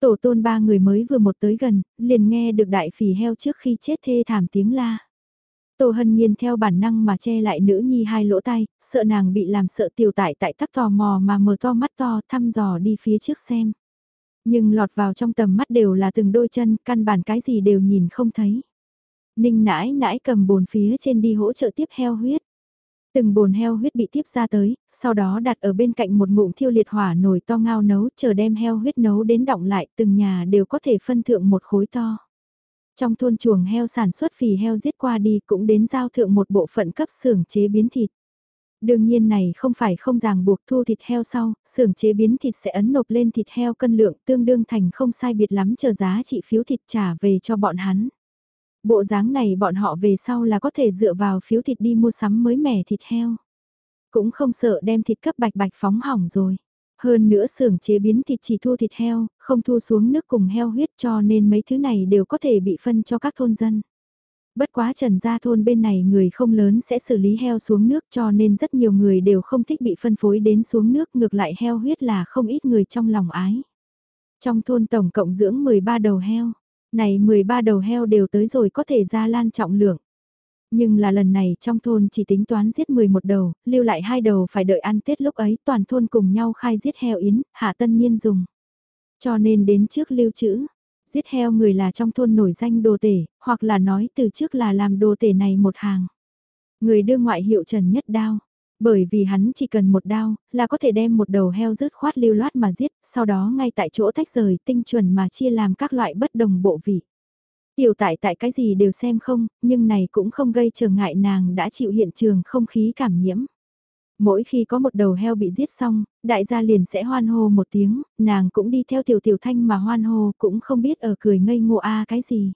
Tổ tôn ba người mới vừa một tới gần, liền nghe được đại phỉ heo trước khi chết thê thảm tiếng la. Tô hân nhiên theo bản năng mà che lại nữ nhi hai lỗ tay, sợ nàng bị làm sợ tiểu tại tại tắc tò mò mà mở to mắt to thăm dò đi phía trước xem. Nhưng lọt vào trong tầm mắt đều là từng đôi chân, căn bản cái gì đều nhìn không thấy. Ninh nãi nãi cầm bồn phía trên đi hỗ trợ tiếp heo huyết. Từng bồn heo huyết bị tiếp ra tới, sau đó đặt ở bên cạnh một ngụm thiêu liệt hỏa nồi to ngao nấu chờ đem heo huyết nấu đến động lại từng nhà đều có thể phân thượng một khối to. Trong thôn chuồng heo sản xuất phì heo giết qua đi cũng đến giao thượng một bộ phận cấp xưởng chế biến thịt. Đương nhiên này không phải không ràng buộc thu thịt heo sau, xưởng chế biến thịt sẽ ấn nộp lên thịt heo cân lượng tương đương thành không sai biệt lắm chờ giá trị phiếu thịt trả về cho bọn hắn. Bộ dáng này bọn họ về sau là có thể dựa vào phiếu thịt đi mua sắm mới mẻ thịt heo. Cũng không sợ đem thịt cấp bạch bạch phóng hỏng rồi. Hơn nữa xưởng chế biến thịt chỉ thu thịt heo, không thu xuống nước cùng heo huyết cho nên mấy thứ này đều có thể bị phân cho các thôn dân. Bất quá trần gia thôn bên này người không lớn sẽ xử lý heo xuống nước cho nên rất nhiều người đều không thích bị phân phối đến xuống nước ngược lại heo huyết là không ít người trong lòng ái. Trong thôn tổng cộng dưỡng 13 đầu heo, này 13 đầu heo đều tới rồi có thể ra lan trọng lượng. Nhưng là lần này trong thôn chỉ tính toán giết 11 đầu, lưu lại hai đầu phải đợi ăn Tết lúc ấy toàn thôn cùng nhau khai giết heo yến, hạ tân niên dùng. Cho nên đến trước lưu trữ, giết heo người là trong thôn nổi danh đồ tể, hoặc là nói từ trước là làm đồ tể này một hàng. Người đưa ngoại hiệu Trần Nhất Đao, bởi vì hắn chỉ cần một đao, là có thể đem một đầu heo rứt khoát lưu loát mà giết, sau đó ngay tại chỗ tách rời tinh chuẩn mà chia làm các loại bất đồng bộ vị. Tiểu tại tại cái gì đều xem không, nhưng này cũng không gây trở ngại nàng đã chịu hiện trường không khí cảm nhiễm. Mỗi khi có một đầu heo bị giết xong, đại gia liền sẽ hoan hô một tiếng, nàng cũng đi theo tiểu tiểu thanh mà hoan hô cũng không biết ở cười ngây ngô a à cái gì.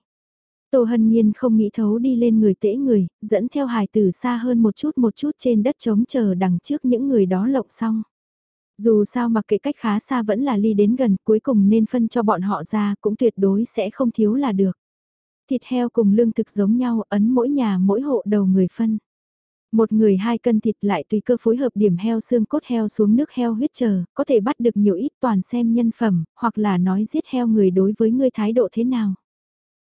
Tô Hân Nhiên không nghĩ thấu đi lên người tễ người, dẫn theo hài tử xa hơn một chút một chút trên đất trống chờ đằng trước những người đó lộng xong. Dù sao mặc kệ cách khá xa vẫn là ly đến gần cuối cùng nên phân cho bọn họ ra cũng tuyệt đối sẽ không thiếu là được. Thịt heo cùng lương thực giống nhau ấn mỗi nhà mỗi hộ đầu người phân. Một người hai cân thịt lại tùy cơ phối hợp điểm heo xương cốt heo xuống nước heo huyết chờ, có thể bắt được nhiều ít toàn xem nhân phẩm, hoặc là nói giết heo người đối với ngươi thái độ thế nào.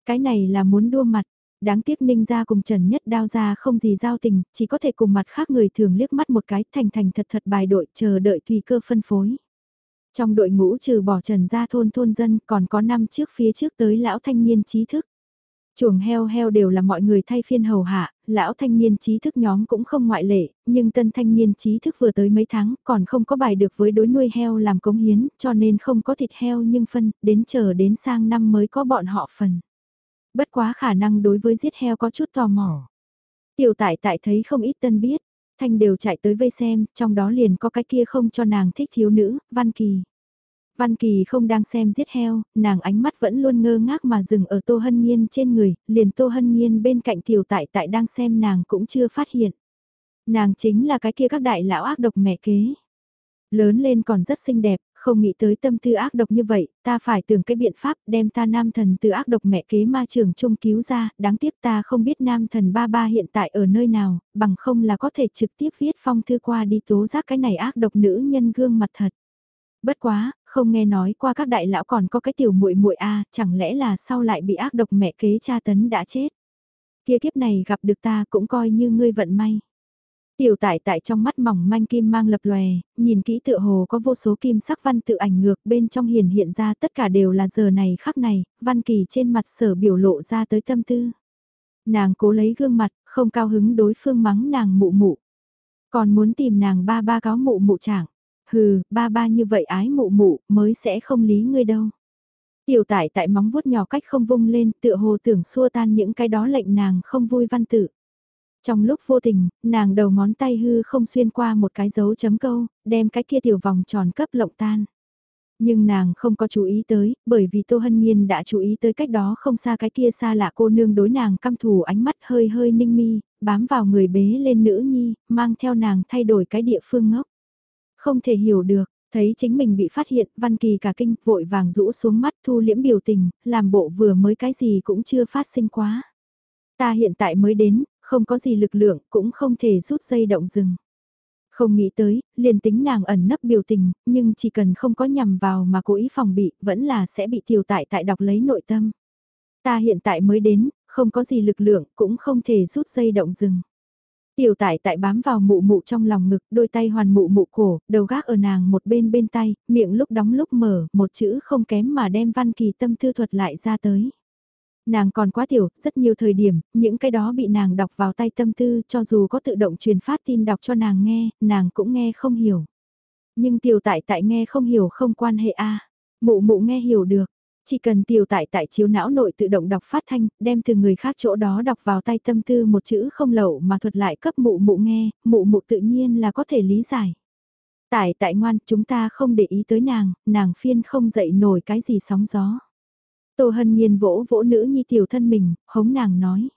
Cái này là muốn đua mặt, đáng tiếc ninh ra cùng Trần Nhất đao ra không gì giao tình, chỉ có thể cùng mặt khác người thường liếc mắt một cái thành thành thật thật bài đội chờ đợi tùy cơ phân phối. Trong đội ngũ trừ bỏ Trần ra thôn thôn dân còn có năm trước phía trước tới lão thanh niên trí thức. Chuồng heo heo đều là mọi người thay phiên hầu hạ, lão thanh niên trí thức nhóm cũng không ngoại lệ, nhưng tân thanh niên trí thức vừa tới mấy tháng còn không có bài được với đối nuôi heo làm cống hiến, cho nên không có thịt heo nhưng phân, đến chờ đến sang năm mới có bọn họ phần. Bất quá khả năng đối với giết heo có chút tò mò. Tiểu tại tại thấy không ít tân biết, thanh đều chạy tới vây xem, trong đó liền có cái kia không cho nàng thích thiếu nữ, Văn Kỳ. Văn Kỳ không đang xem giết heo, nàng ánh mắt vẫn luôn ngơ ngác mà dừng ở Tô Hân Nhiên trên người, liền Tô Hân Nhiên bên cạnh tiểu tại tại đang xem nàng cũng chưa phát hiện. Nàng chính là cái kia các đại lão ác độc mẹ kế. Lớn lên còn rất xinh đẹp, không nghĩ tới tâm tư ác độc như vậy, ta phải tưởng cái biện pháp đem ta nam thần từ ác độc mẹ kế ma trường trung cứu ra, đáng tiếc ta không biết nam thần ba ba hiện tại ở nơi nào, bằng không là có thể trực tiếp viết phong thư qua đi tố giác cái này ác độc nữ nhân gương mặt thật. Bất quá, không nghe nói qua các đại lão còn có cái tiểu muội muội a, chẳng lẽ là sau lại bị ác độc mẹ kế cha tấn đã chết. Kia kiếp này gặp được ta cũng coi như ngươi vận may. Tiểu tại tại trong mắt mỏng manh kim mang lập lòe, nhìn kỹ tựa hồ có vô số kim sắc văn tự ảnh ngược bên trong hiển hiện ra tất cả đều là giờ này khắc này, văn kỳ trên mặt sở biểu lộ ra tới tâm tư. Nàng cố lấy gương mặt, không cao hứng đối phương mắng nàng mụ mụ. Còn muốn tìm nàng ba ba cáo mụ mụ chẳng. Hừ, ba ba như vậy ái mụ mụ mới sẽ không lý ngươi đâu. Tiểu tại tại móng vuốt nhỏ cách không vung lên tựa hồ tưởng xua tan những cái đó lệnh nàng không vui văn tự. Trong lúc vô tình, nàng đầu ngón tay hư không xuyên qua một cái dấu chấm câu, đem cái kia tiểu vòng tròn cấp lộng tan. Nhưng nàng không có chú ý tới, bởi vì Tô Hân Nhiên đã chú ý tới cách đó không xa cái kia xa lạ cô nương đối nàng căm thù ánh mắt hơi hơi ninh mi, bám vào người bế lên nữ nhi, mang theo nàng thay đổi cái địa phương ngốc. Không thể hiểu được, thấy chính mình bị phát hiện, Văn Kỳ cả kinh vội vàng rũ xuống mắt thu liễm biểu tình, làm bộ vừa mới cái gì cũng chưa phát sinh quá. Ta hiện tại mới đến, không có gì lực lượng, cũng không thể rút dây động rừng. Không nghĩ tới, liền tính nàng ẩn nấp biểu tình, nhưng chỉ cần không có nhằm vào mà cố ý phòng bị, vẫn là sẽ bị tiểu tại tại đọc lấy nội tâm. Ta hiện tại mới đến, không có gì lực lượng, cũng không thể rút dây động rừng. Tiểu tại tại bám vào mụ mụ trong lòng ngực, đôi tay hoàn mụ mụ cổ, đầu gác ở nàng một bên bên tay, miệng lúc đóng lúc mở, một chữ không kém mà đem văn kỳ tâm thư thuật lại ra tới. Nàng còn quá tiểu, rất nhiều thời điểm, những cái đó bị nàng đọc vào tay tâm tư cho dù có tự động truyền phát tin đọc cho nàng nghe, nàng cũng nghe không hiểu. Nhưng tiểu tại tại nghe không hiểu không quan hệ a Mụ mụ nghe hiểu được, chỉ cần tiểu tại tại chiếu não nội tự động đọc phát thanh, đem từ người khác chỗ đó đọc vào tay tâm tư một chữ không lậu mà thuật lại cấp mụ mụ nghe, mụ mụ tự nhiên là có thể lý giải. Tại tại ngoan, chúng ta không để ý tới nàng, nàng phiên không dậy nổi cái gì sóng gió. Tô Hân Nhiên vỗ vỗ nữ nhi tiểu thân mình, hống nàng nói.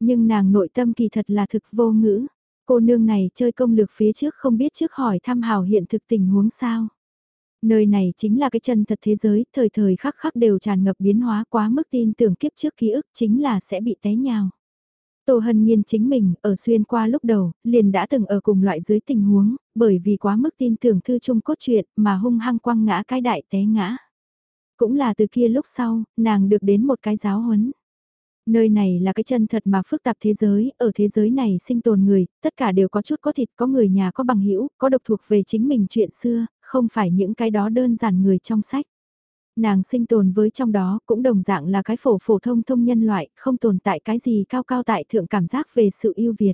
Nhưng nàng nội tâm kỳ thật là thực vô ngữ. Cô nương này chơi công lược phía trước không biết trước hỏi thăm hào hiện thực tình huống sao. Nơi này chính là cái chân thật thế giới, thời thời khắc khắc đều tràn ngập biến hóa quá mức tin tưởng kiếp trước ký ức chính là sẽ bị té nhào. Tô Hân Nhiên chính mình, ở xuyên qua lúc đầu, liền đã từng ở cùng loại dưới tình huống, bởi vì quá mức tin tưởng thư chung cốt truyện mà hung hăng quăng ngã cái đại té ngã. Cũng là từ kia lúc sau, nàng được đến một cái giáo huấn. Nơi này là cái chân thật mà phức tạp thế giới, ở thế giới này sinh tồn người, tất cả đều có chút có thịt, có người nhà có bằng hữu có độc thuộc về chính mình chuyện xưa, không phải những cái đó đơn giản người trong sách. Nàng sinh tồn với trong đó cũng đồng dạng là cái phổ phổ thông thông nhân loại, không tồn tại cái gì cao cao tại thượng cảm giác về sự yêu Việt.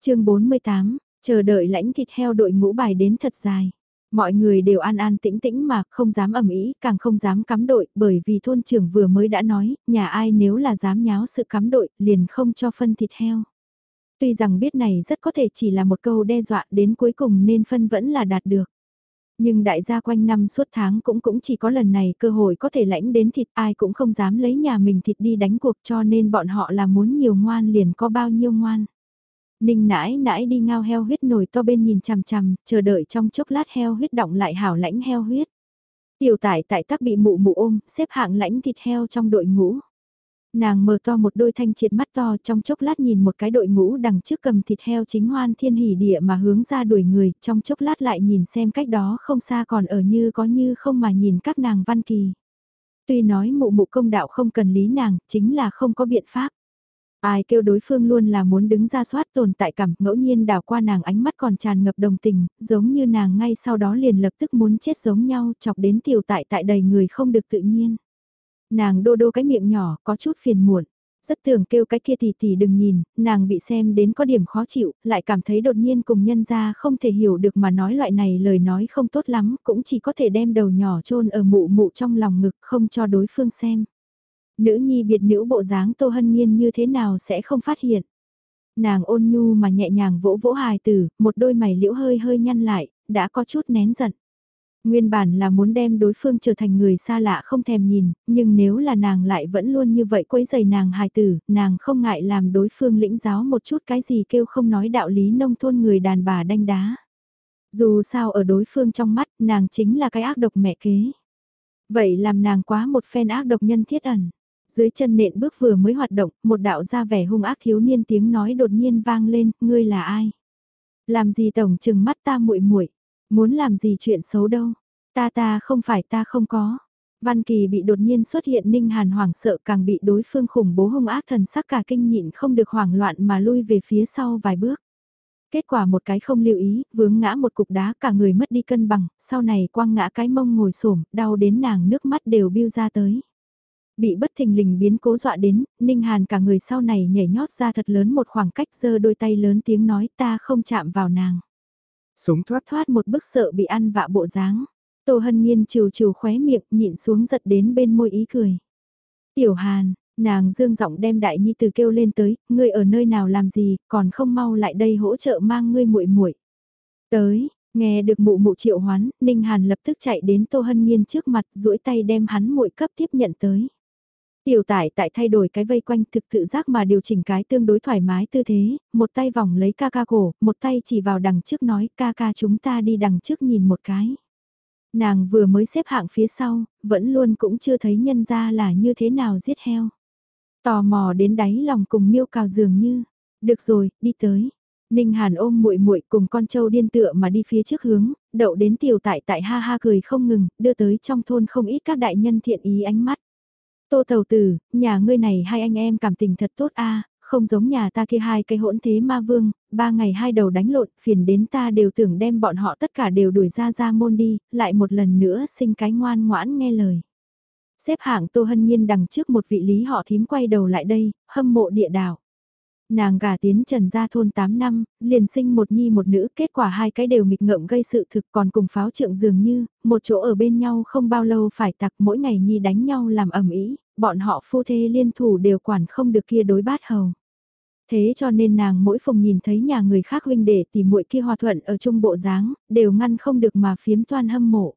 chương 48, chờ đợi lãnh thịt heo đội ngũ bài đến thật dài. Mọi người đều an an tĩnh tĩnh mà không dám ẩm ý, càng không dám cắm đội, bởi vì thôn trưởng vừa mới đã nói, nhà ai nếu là dám nháo sự cắm đội, liền không cho phân thịt heo. Tuy rằng biết này rất có thể chỉ là một câu đe dọa đến cuối cùng nên phân vẫn là đạt được. Nhưng đại gia quanh năm suốt tháng cũng cũng chỉ có lần này cơ hội có thể lãnh đến thịt ai cũng không dám lấy nhà mình thịt đi đánh cuộc cho nên bọn họ là muốn nhiều ngoan liền có bao nhiêu ngoan. Ninh nãi nãi đi ngao heo huyết nổi to bên nhìn chằm chằm, chờ đợi trong chốc lát heo huyết động lại hảo lãnh heo huyết. Tiểu tải tại tắc bị mụ mụ ôm, xếp hạng lãnh thịt heo trong đội ngũ. Nàng mở to một đôi thanh triệt mắt to trong chốc lát nhìn một cái đội ngũ đằng trước cầm thịt heo chính hoan thiên hỉ địa mà hướng ra đuổi người, trong chốc lát lại nhìn xem cách đó không xa còn ở như có như không mà nhìn các nàng văn kỳ. Tuy nói mụ mụ công đạo không cần lý nàng, chính là không có biện pháp. Ai kêu đối phương luôn là muốn đứng ra soát tồn tại cảm, ngẫu nhiên đảo qua nàng ánh mắt còn tràn ngập đồng tình, giống như nàng ngay sau đó liền lập tức muốn chết giống nhau, chọc đến tiểu tại tại đầy người không được tự nhiên. Nàng đô đô cái miệng nhỏ, có chút phiền muộn. Rất tưởng kêu cái kia tỷ tỷ đừng nhìn, nàng bị xem đến có điểm khó chịu, lại cảm thấy đột nhiên cùng nhân ra không thể hiểu được mà nói loại này lời nói không tốt lắm, cũng chỉ có thể đem đầu nhỏ chôn ở mụ mụ trong lòng ngực không cho đối phương xem. Nữ nhi biệt nữ bộ dáng Tô Hân Nhiên như thế nào sẽ không phát hiện. Nàng ôn nhu mà nhẹ nhàng vỗ vỗ hài tử, một đôi mày liễu hơi hơi nhăn lại, đã có chút nén giận. Nguyên bản là muốn đem đối phương trở thành người xa lạ không thèm nhìn, nhưng nếu là nàng lại vẫn luôn như vậy quấy giày nàng hài tử, nàng không ngại làm đối phương lĩnh giáo một chút cái gì kêu không nói đạo lý nông thôn người đàn bà đanh đá. Dù sao ở đối phương trong mắt, nàng chính là cái ác độc mẹ kế. Vậy làm nàng quá một phen ác độc nhân thiết ẩn. Dưới chân nện bước vừa mới hoạt động, một đạo ra vẻ hung ác thiếu niên tiếng nói đột nhiên vang lên, ngươi là ai? Làm gì tổng chừng mắt ta muội muội Muốn làm gì chuyện xấu đâu? Ta ta không phải ta không có. Văn Kỳ bị đột nhiên xuất hiện Ninh Hàn hoảng sợ càng bị đối phương khủng bố hung ác thần sắc cả kinh nhịn không được hoảng loạn mà lui về phía sau vài bước. Kết quả một cái không lưu ý, vướng ngã một cục đá cả người mất đi cân bằng, sau này quăng ngã cái mông ngồi xổm đau đến nàng nước mắt đều biêu ra tới. Bị bất thình lình biến cố dọa đến, Ninh Hàn cả người sau này nhảy nhót ra thật lớn một khoảng cách giơ đôi tay lớn tiếng nói ta không chạm vào nàng. Sống thoát thoát một bức sợ bị ăn vạ bộ dáng. Tô Hân Nhiên trừ trừ khóe miệng nhịn xuống giật đến bên môi ý cười. Tiểu Hàn, nàng dương giọng đem đại nhi từ kêu lên tới, ngươi ở nơi nào làm gì, còn không mau lại đây hỗ trợ mang ngươi muội muội. Tới, nghe được mụ mụ triệu hoán, Ninh Hàn lập tức chạy đến Tô Hân Nhiên trước mặt, duỗi tay đem hắn muội cấp tiếp nhận tới. Tiểu tải tại thay đổi cái vây quanh thực tự giác mà điều chỉnh cái tương đối thoải mái tư thế, một tay vòng lấy ca ca cổ, một tay chỉ vào đằng trước nói ca ca chúng ta đi đằng trước nhìn một cái. Nàng vừa mới xếp hạng phía sau, vẫn luôn cũng chưa thấy nhân ra là như thế nào giết heo. Tò mò đến đáy lòng cùng miêu cào dường như, được rồi, đi tới. Ninh Hàn ôm muội muội cùng con trâu điên tựa mà đi phía trước hướng, đậu đến tiểu tại tại ha ha cười không ngừng, đưa tới trong thôn không ít các đại nhân thiện ý ánh mắt. Tô Tầu Tử, nhà ngươi này hai anh em cảm tình thật tốt a, không giống nhà ta kia hai cái hỗn thế ma vương, ba ngày hai đầu đánh lộn, phiền đến ta đều tưởng đem bọn họ tất cả đều đuổi ra ra môn đi, lại một lần nữa sinh cái ngoan ngoãn nghe lời. Xếp hạng Tô Hân Nhiên đằng trước một vị lý họ thím quay đầu lại đây, hâm mộ địa đảo. Nàng gả tiến trần ra thôn 8 năm, liền sinh một nhi một nữ, kết quả hai cái đều nghịch ngợm gây sự thực còn cùng pháo trượng dường như, một chỗ ở bên nhau không bao lâu phải tặc mỗi ngày nhi đánh nhau làm ẩm ý, bọn họ phu thê liên thủ đều quản không được kia đối bát hầu. Thế cho nên nàng mỗi phòng nhìn thấy nhà người khác huynh đệ tìm muội kia hòa thuận ở trung bộ dáng, đều ngăn không được mà phiếm toan hâm mộ.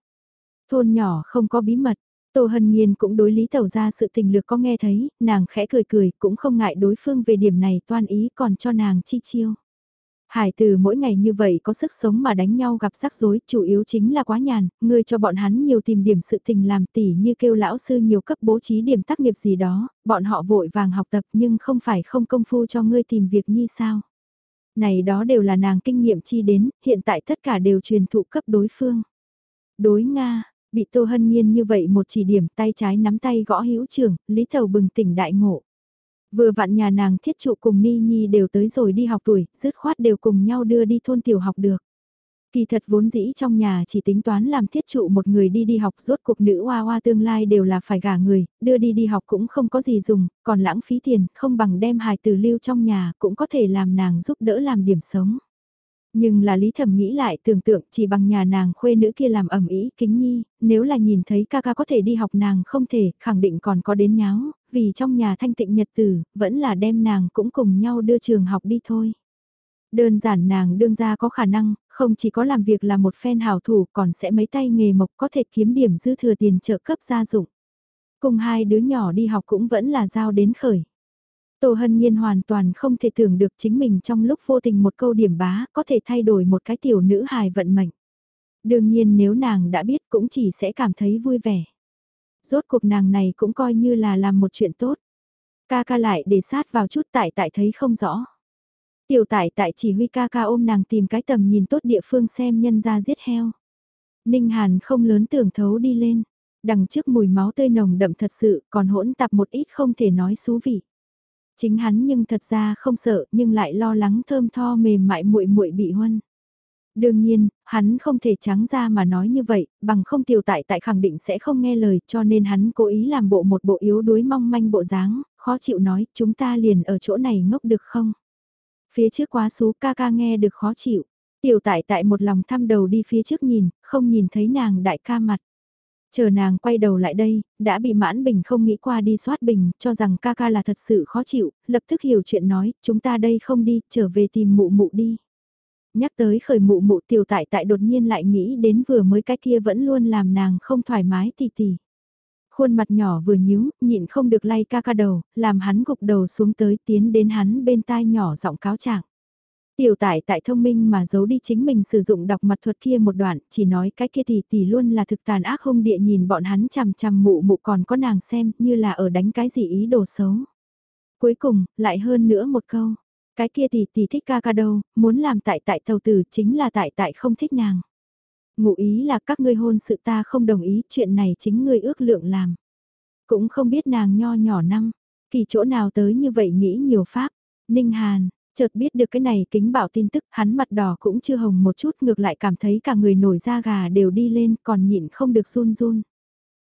Thôn nhỏ không có bí mật, Tô Hân Nhiên cũng đối lý tẩu ra sự tình lược có nghe thấy, nàng khẽ cười cười cũng không ngại đối phương về điểm này toan ý còn cho nàng chi chiêu. Hải từ mỗi ngày như vậy có sức sống mà đánh nhau gặp rắc rối, chủ yếu chính là quá nhàn, ngươi cho bọn hắn nhiều tìm điểm sự tình làm tỉ như kêu lão sư nhiều cấp bố trí điểm tác nghiệp gì đó, bọn họ vội vàng học tập nhưng không phải không công phu cho ngươi tìm việc như sao. Này đó đều là nàng kinh nghiệm chi đến, hiện tại tất cả đều truyền thụ cấp đối phương. Đối Nga, bị Tô Hân Nhiên như vậy một chỉ điểm tay trái nắm tay gõ hữu trưởng, Lý Thầu bừng tỉnh đại ngộ. Vừa vặn nhà nàng thiết trụ cùng Ni Nhi đều tới rồi đi học tuổi, dứt khoát đều cùng nhau đưa đi thôn tiểu học được. Kỳ thật vốn dĩ trong nhà chỉ tính toán làm thiết trụ một người đi đi học rốt cuộc nữ hoa hoa tương lai đều là phải gả người, đưa đi đi học cũng không có gì dùng, còn lãng phí tiền, không bằng đem hài từ lưu trong nhà cũng có thể làm nàng giúp đỡ làm điểm sống. Nhưng là lý thẩm nghĩ lại tưởng tượng chỉ bằng nhà nàng khuê nữ kia làm ẩm ý kính nhi, nếu là nhìn thấy ca ca có thể đi học nàng không thể, khẳng định còn có đến nháo, vì trong nhà thanh tịnh nhật tử, vẫn là đem nàng cũng cùng nhau đưa trường học đi thôi. Đơn giản nàng đương ra có khả năng, không chỉ có làm việc là một phen hào thủ còn sẽ mấy tay nghề mộc có thể kiếm điểm dư thừa tiền trợ cấp gia dụng. Cùng hai đứa nhỏ đi học cũng vẫn là giao đến khởi. Tô Hân Nhiên hoàn toàn không thể tưởng được chính mình trong lúc vô tình một câu điểm bá có thể thay đổi một cái tiểu nữ hài vận mệnh. Đương nhiên nếu nàng đã biết cũng chỉ sẽ cảm thấy vui vẻ. Rốt cuộc nàng này cũng coi như là làm một chuyện tốt. Ca ca lại để sát vào chút tại tại thấy không rõ. Tiểu tại tại chỉ huy ca ca ôm nàng tìm cái tầm nhìn tốt địa phương xem nhân ra giết heo. Ninh Hàn không lớn tưởng thấu đi lên. Đằng trước mùi máu tươi nồng đậm thật sự còn hỗn tạp một ít không thể nói xú vị. Chính hắn nhưng thật ra không sợ nhưng lại lo lắng thơm tho mềm mại muội muội bị huân. Đương nhiên, hắn không thể trắng ra mà nói như vậy, bằng không tiểu tại tại khẳng định sẽ không nghe lời cho nên hắn cố ý làm bộ một bộ yếu đuối mong manh bộ dáng, khó chịu nói chúng ta liền ở chỗ này ngốc được không? Phía trước quá xú ca ca nghe được khó chịu, tiểu tại tại một lòng thăm đầu đi phía trước nhìn, không nhìn thấy nàng đại ca mặt. Chờ nàng quay đầu lại đây, đã bị mãn bình không nghĩ qua đi soát bình, cho rằng ca ca là thật sự khó chịu, lập tức hiểu chuyện nói, chúng ta đây không đi, trở về tìm mụ mụ đi. Nhắc tới khởi mụ mụ tiểu tại tại đột nhiên lại nghĩ đến vừa mới cái kia vẫn luôn làm nàng không thoải mái tì tì. Khuôn mặt nhỏ vừa nhíu, nhịn không được lay ca ca đầu, làm hắn gục đầu xuống tới tiến đến hắn bên tai nhỏ giọng cáo trạng. Tiểu tại tại thông minh mà giấu đi chính mình sử dụng đọc mặt thuật kia một đoạn, chỉ nói cái kia tỷ tỷ luôn là thực tàn ác hung địa nhìn bọn hắn chằm chằm mụ mụ còn có nàng xem như là ở đánh cái gì ý đồ xấu. Cuối cùng, lại hơn nữa một câu, cái kia tỷ tỷ thích ca ca đâu, muốn làm tại tại tàu tử chính là tại tại không thích nàng. Ngụ ý là các ngươi hôn sự ta không đồng ý, chuyện này chính ngươi ước lượng làm. Cũng không biết nàng nho nhỏ năm, kỳ chỗ nào tới như vậy nghĩ nhiều pháp. Ninh Hàn, chợt biết được cái này kính bảo tin tức, hắn mặt đỏ cũng chưa hồng một chút ngược lại cảm thấy cả người nổi da gà đều đi lên còn nhịn không được run run.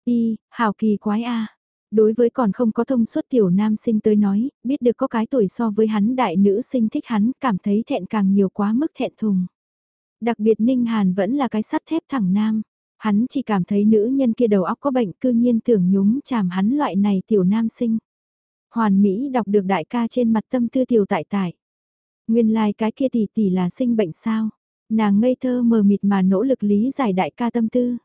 Y, hào kỳ quái a Đối với còn không có thông suốt tiểu nam sinh tới nói, biết được có cái tuổi so với hắn đại nữ sinh thích hắn, cảm thấy thẹn càng nhiều quá mức thẹn thùng. Đặc biệt Ninh Hàn vẫn là cái sắt thép thẳng nam. Hắn chỉ cảm thấy nữ nhân kia đầu óc có bệnh cư nhiên tưởng nhúng chàm hắn loại này tiểu nam sinh. Hoàn Mỹ đọc được đại ca trên mặt tâm tư tiểu tại tại. Nguyên lai like cái kia tỷ tỷ là sinh bệnh sao. Nàng ngây thơ mờ mịt mà nỗ lực lý giải đại ca tâm tư.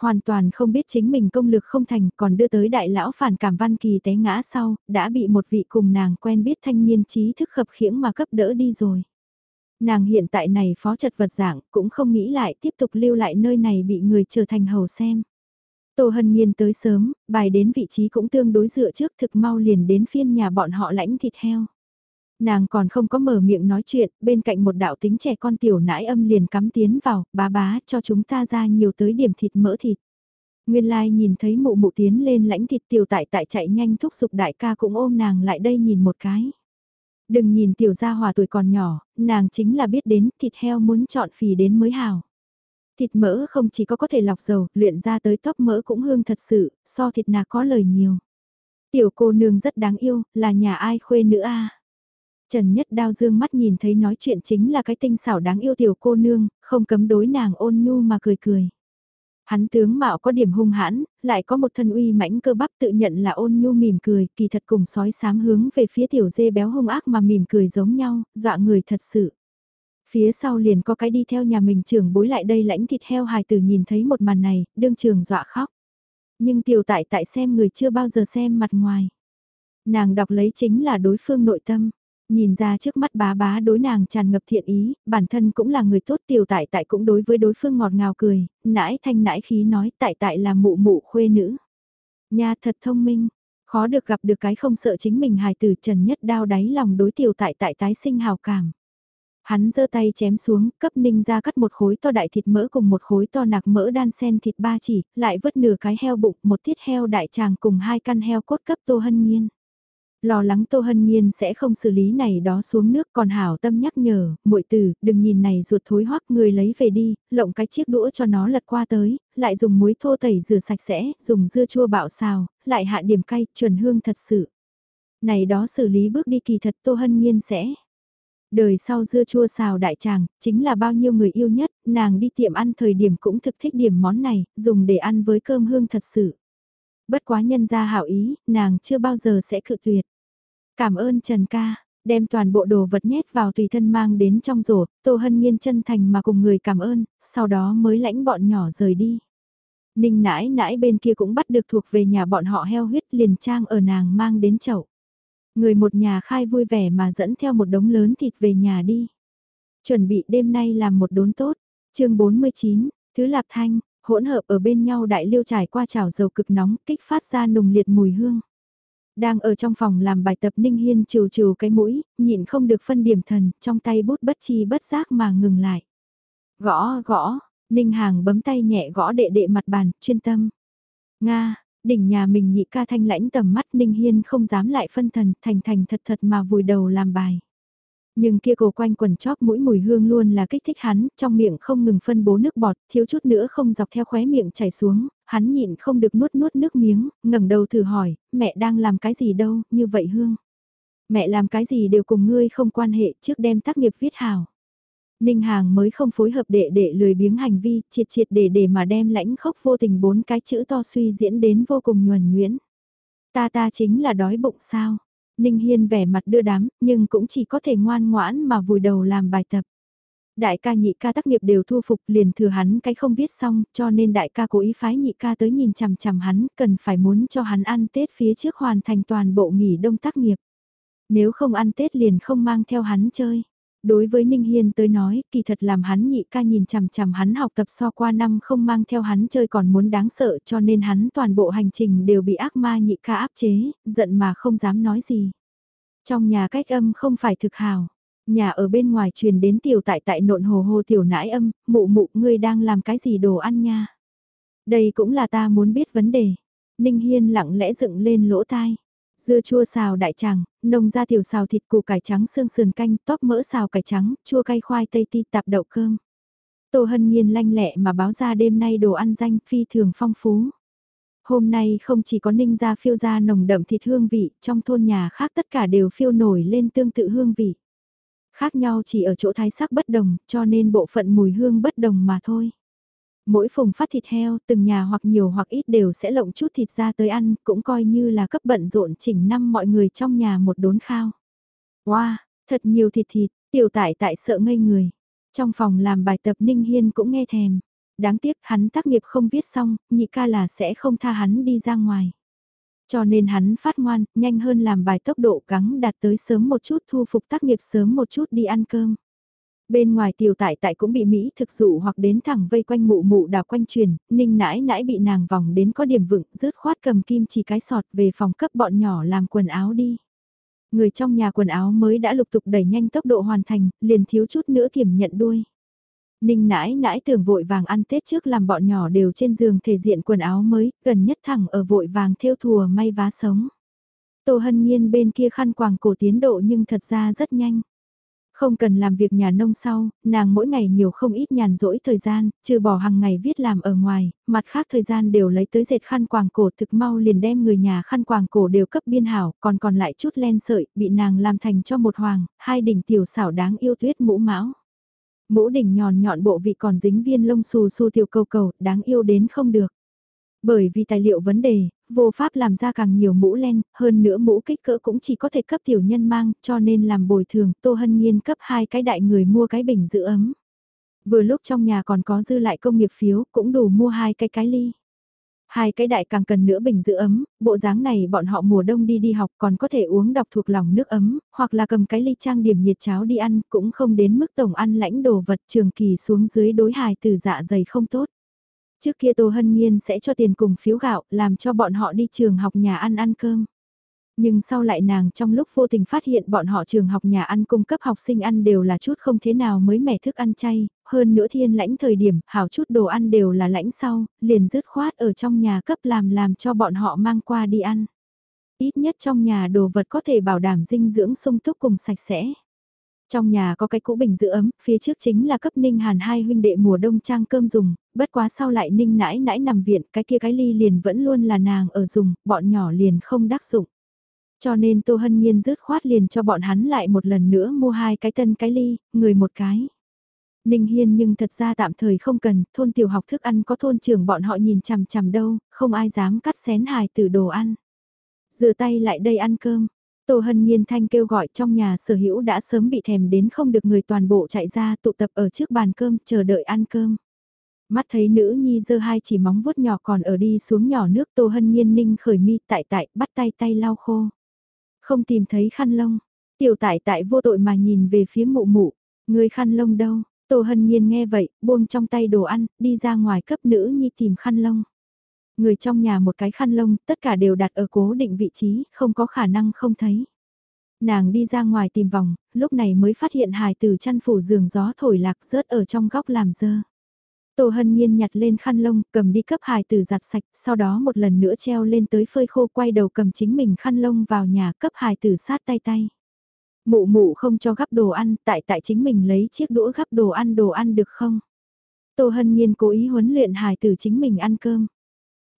Hoàn toàn không biết chính mình công lực không thành còn đưa tới đại lão phản cảm văn kỳ té ngã sau, đã bị một vị cùng nàng quen biết thanh niên trí thức khập khiễng mà cấp đỡ đi rồi. Nàng hiện tại này phó chật vật dạng cũng không nghĩ lại tiếp tục lưu lại nơi này bị người trở thành hầu xem. Tô Hân Nhiên tới sớm, bài đến vị trí cũng tương đối dựa trước thực mau liền đến phiên nhà bọn họ lãnh thịt heo. Nàng còn không có mở miệng nói chuyện, bên cạnh một đạo tính trẻ con tiểu nãi âm liền cắm tiến vào, bá bá cho chúng ta ra nhiều tới điểm thịt mỡ thịt. Nguyên lai like nhìn thấy mụ mụ tiến lên lãnh thịt tiểu tại tại chạy nhanh thúc giục đại ca cũng ôm nàng lại đây nhìn một cái. Đừng nhìn tiểu gia hòa tuổi còn nhỏ, nàng chính là biết đến thịt heo muốn chọn phì đến mới hào. Thịt mỡ không chỉ có có thể lọc dầu, luyện ra tới top mỡ cũng hương thật sự, so thịt nạc có lời nhiều. Tiểu cô nương rất đáng yêu, là nhà ai khuê nữ a Trần Nhất Đao dương mắt nhìn thấy nói chuyện chính là cái tinh xảo đáng yêu tiểu cô nương, không cấm đối nàng ôn nhu mà cười cười. Hắn tướng mạo có điểm hung hãn, lại có một thân uy mãnh cơ bắp tự nhận là ôn nhu mỉm cười, kỳ thật cùng sói sám hướng về phía tiểu dê béo hung ác mà mỉm cười giống nhau, dọa người thật sự. Phía sau liền có cái đi theo nhà mình trưởng bối lại đây lãnh thịt heo hài tử nhìn thấy một màn này, đương trường dọa khóc. Nhưng tiểu tại tại xem người chưa bao giờ xem mặt ngoài. Nàng đọc lấy chính là đối phương nội tâm. Nhìn ra trước mắt bá bá đối nàng tràn ngập thiện ý, bản thân cũng là người tốt tiểu tại tại cũng đối với đối phương ngọt ngào cười, nãi thanh nãi khí nói tại tại là mụ mụ khuê nữ. Nha thật thông minh, khó được gặp được cái không sợ chính mình hài tử trần nhất đao đáy lòng đối tiểu tại tại tái sinh hào cảm. Hắn giơ tay chém xuống, cấp ninh ra cắt một khối to đại thịt mỡ cùng một khối to nạc mỡ đan sen thịt ba chỉ, lại vứt nửa cái heo bụng, một tiết heo đại tràng cùng hai căn heo cốt cấp tô hân nhiên. Lo lắng Tô Hân Nhiên sẽ không xử lý này đó xuống nước còn hảo tâm nhắc nhở, muội tử, đừng nhìn này ruột thối hoắc người lấy về đi, lộng cái chiếc đũa cho nó lật qua tới, lại dùng muối thô tẩy rửa sạch sẽ, dùng dưa chua bạo xào, lại hạ điểm cay, chuẩn hương thật sự. Này đó xử lý bước đi kỳ thật Tô Hân Nhiên sẽ. Đời sau dưa chua xào đại tràng, chính là bao nhiêu người yêu nhất, nàng đi tiệm ăn thời điểm cũng thực thích điểm món này, dùng để ăn với cơm hương thật sự. Bất quá nhân ra hảo ý, nàng chưa bao giờ sẽ cự tuyệt. Cảm ơn Trần ca, đem toàn bộ đồ vật nhét vào tùy thân mang đến trong rổ, Tô Hân Nhiên chân thành mà cùng người cảm ơn, sau đó mới lãnh bọn nhỏ rời đi. Ninh nãi nãi bên kia cũng bắt được thuộc về nhà bọn họ heo huyết liền trang ở nàng mang đến chậu. Người một nhà khai vui vẻ mà dẫn theo một đống lớn thịt về nhà đi. Chuẩn bị đêm nay làm một đốn tốt. chương 49, Thứ Lạp Thanh, hỗn hợp ở bên nhau đại liêu trải qua chảo dầu cực nóng kích phát ra nùng liệt mùi hương. Đang ở trong phòng làm bài tập Ninh Hiên trừ trừ cái mũi, nhịn không được phân điểm thần, trong tay bút bất chi bất giác mà ngừng lại. Gõ, gõ, Ninh Hàng bấm tay nhẹ gõ đệ đệ mặt bàn, chuyên tâm. Nga, đỉnh nhà mình nhị ca thanh lãnh tầm mắt Ninh Hiên không dám lại phân thần, thành thành thật thật mà vùi đầu làm bài. Nhưng kia cổ quanh quần chóp mũi mùi hương luôn là kích thích hắn, trong miệng không ngừng phân bố nước bọt, thiếu chút nữa không dọc theo khóe miệng chảy xuống, hắn nhịn không được nuốt nuốt nước miếng, ngẩng đầu thử hỏi, mẹ đang làm cái gì đâu, như vậy hương. Mẹ làm cái gì đều cùng ngươi không quan hệ trước đem tác nghiệp viết hào. Ninh Hàng mới không phối hợp đệ đệ lười biếng hành vi, triệt triệt để để mà đem lãnh khốc vô tình bốn cái chữ to suy diễn đến vô cùng nhuần nhuyễn. Ta ta chính là đói bụng sao? Ninh Hiên vẻ mặt đưa đám, nhưng cũng chỉ có thể ngoan ngoãn mà vùi đầu làm bài tập. Đại ca nhị ca tác nghiệp đều thu phục liền thừa hắn cái không viết xong cho nên đại ca cố ý phái nhị ca tới nhìn chằm chằm hắn cần phải muốn cho hắn ăn Tết phía trước hoàn thành toàn bộ nghỉ đông tác nghiệp. Nếu không ăn Tết liền không mang theo hắn chơi. Đối với Ninh Hiên tới nói, kỳ thật làm hắn nhị ca nhìn chằm chằm hắn học tập so qua năm không mang theo hắn chơi còn muốn đáng sợ cho nên hắn toàn bộ hành trình đều bị ác ma nhị ca áp chế, giận mà không dám nói gì. Trong nhà cách âm không phải thực hào. Nhà ở bên ngoài truyền đến tiểu tại tại nộn hồ hồ tiểu nãi âm, mụ mụ ngươi đang làm cái gì đồ ăn nha. Đây cũng là ta muốn biết vấn đề. Ninh Hiên lặng lẽ dựng lên lỗ tai. Dưa chua xào đại tràng, nồng ra tiểu xào thịt củ cải trắng xương sườn canh, tóp mỡ xào cải trắng, chua cay khoai tây ti tạp đậu cơm. Tô Hân Nhiên lanh lẹ mà báo ra đêm nay đồ ăn danh phi thường phong phú. Hôm nay không chỉ có ninh ra phiêu ra nồng đậm thịt hương vị, trong thôn nhà khác tất cả đều phiêu nổi lên tương tự hương vị. Khác nhau chỉ ở chỗ thái sắc bất đồng, cho nên bộ phận mùi hương bất đồng mà thôi. Mỗi phùng phát thịt heo, từng nhà hoặc nhiều hoặc ít đều sẽ lộng chút thịt ra tới ăn, cũng coi như là cấp bận rộn chỉnh năm mọi người trong nhà một đốn khao. Wow, thật nhiều thịt thịt, tiểu tại tại sợ ngây người. Trong phòng làm bài tập Ninh Hiên cũng nghe thèm. Đáng tiếc hắn tác nghiệp không viết xong, nhị ca là sẽ không tha hắn đi ra ngoài. Cho nên hắn phát ngoan, nhanh hơn làm bài tốc độ gắng đạt tới sớm một chút thu phục tác nghiệp sớm một chút đi ăn cơm. Bên ngoài tiểu tại tại cũng bị Mỹ thực dụ hoặc đến thẳng vây quanh mụ mụ đào quanh truyền, ninh nãi nãi bị nàng vòng đến có điểm vựng, rớt khoát cầm kim chỉ cái sọt về phòng cấp bọn nhỏ làm quần áo đi. Người trong nhà quần áo mới đã lục tục đẩy nhanh tốc độ hoàn thành, liền thiếu chút nữa kiểm nhận đuôi. Ninh nãi nãi tưởng vội vàng ăn Tết trước làm bọn nhỏ đều trên giường thể diện quần áo mới, gần nhất thẳng ở vội vàng theo thùa may vá sống. Tô hân nhiên bên kia khăn quàng cổ tiến độ nhưng thật ra rất nhanh. Không cần làm việc nhà nông sau, nàng mỗi ngày nhiều không ít nhàn rỗi thời gian, trừ bỏ hàng ngày viết làm ở ngoài, mặt khác thời gian đều lấy tới dệt khăn quàng cổ thực mau liền đem người nhà khăn quàng cổ đều cấp biên hảo, còn còn lại chút len sợi, bị nàng làm thành cho một hoàng, hai đỉnh tiểu xảo đáng yêu tuyết mũ mão. Mũ đỉnh nhọn nhọn bộ vị còn dính viên lông xù xù tiểu cầu cầu, đáng yêu đến không được. Bởi vì tài liệu vấn đề, vô pháp làm ra càng nhiều mũ len, hơn nữa mũ kích cỡ cũng chỉ có thể cấp tiểu nhân mang, cho nên làm bồi thường, Tô Hân Nhiên cấp hai cái đại người mua cái bình giữ ấm. Vừa lúc trong nhà còn có dư lại công nghiệp phiếu, cũng đủ mua hai cái cái ly. Hai cái đại càng cần nữa bình giữ ấm, bộ dáng này bọn họ mùa đông đi đi học còn có thể uống đọc thuộc lòng nước ấm, hoặc là cầm cái ly trang điểm nhiệt cháo đi ăn, cũng không đến mức tổng ăn lãnh đồ vật trường kỳ xuống dưới đối hài từ dạ dày không tốt. Trước kia Tô Hân Nhiên sẽ cho tiền cùng phiếu gạo, làm cho bọn họ đi trường học nhà ăn ăn cơm. Nhưng sau lại nàng trong lúc vô tình phát hiện bọn họ trường học nhà ăn cung cấp học sinh ăn đều là chút không thế nào mới mẻ thức ăn chay, hơn nữa thiên lãnh thời điểm hảo chút đồ ăn đều là lãnh sau, liền dứt khoát ở trong nhà cấp làm làm cho bọn họ mang qua đi ăn. Ít nhất trong nhà đồ vật có thể bảo đảm dinh dưỡng sung túc cùng sạch sẽ. Trong nhà có cái cũ bình giữ ấm, phía trước chính là cấp ninh hàn hai huynh đệ mùa đông trang cơm dùng, bất quá sau lại ninh nãi nãi nằm viện, cái kia cái ly liền vẫn luôn là nàng ở dùng, bọn nhỏ liền không đắc dụng. Cho nên Tô Hân Nhiên rứt khoát liền cho bọn hắn lại một lần nữa mua hai cái tân cái ly, người một cái. Ninh Hiên nhưng thật ra tạm thời không cần, thôn tiểu học thức ăn có thôn trưởng bọn họ nhìn chằm chằm đâu, không ai dám cắt xén hài từ đồ ăn. dựa tay lại đây ăn cơm. Tô Hân Nhiên Thanh kêu gọi trong nhà sở hữu đã sớm bị thèm đến không được người toàn bộ chạy ra tụ tập ở trước bàn cơm chờ đợi ăn cơm. Mắt thấy nữ nhi dơ hai chỉ móng vuốt nhỏ còn ở đi xuống nhỏ nước Tô Hân Nhiên ninh khởi mi tại tại bắt tay tay lau khô. Không tìm thấy khăn lông, tiểu tại tại vô tội mà nhìn về phía mụ mụ, người khăn lông đâu, Tô Hân Nhiên nghe vậy, buông trong tay đồ ăn, đi ra ngoài cấp nữ nhi tìm khăn lông. Người trong nhà một cái khăn lông, tất cả đều đặt ở cố định vị trí, không có khả năng không thấy. Nàng đi ra ngoài tìm vòng, lúc này mới phát hiện hài từ chăn phủ giường gió thổi lạc rớt ở trong góc làm dơ. Tô Hân Nhiên nhặt lên khăn lông, cầm đi cấp hài từ giặt sạch, sau đó một lần nữa treo lên tới phơi khô quay đầu cầm chính mình khăn lông vào nhà cấp hài từ sát tay tay. Mụ mụ không cho gắp đồ ăn, tại tại chính mình lấy chiếc đũa gắp đồ ăn đồ ăn được không? Tô Hân Nhiên cố ý huấn luyện hài tử chính mình ăn cơm.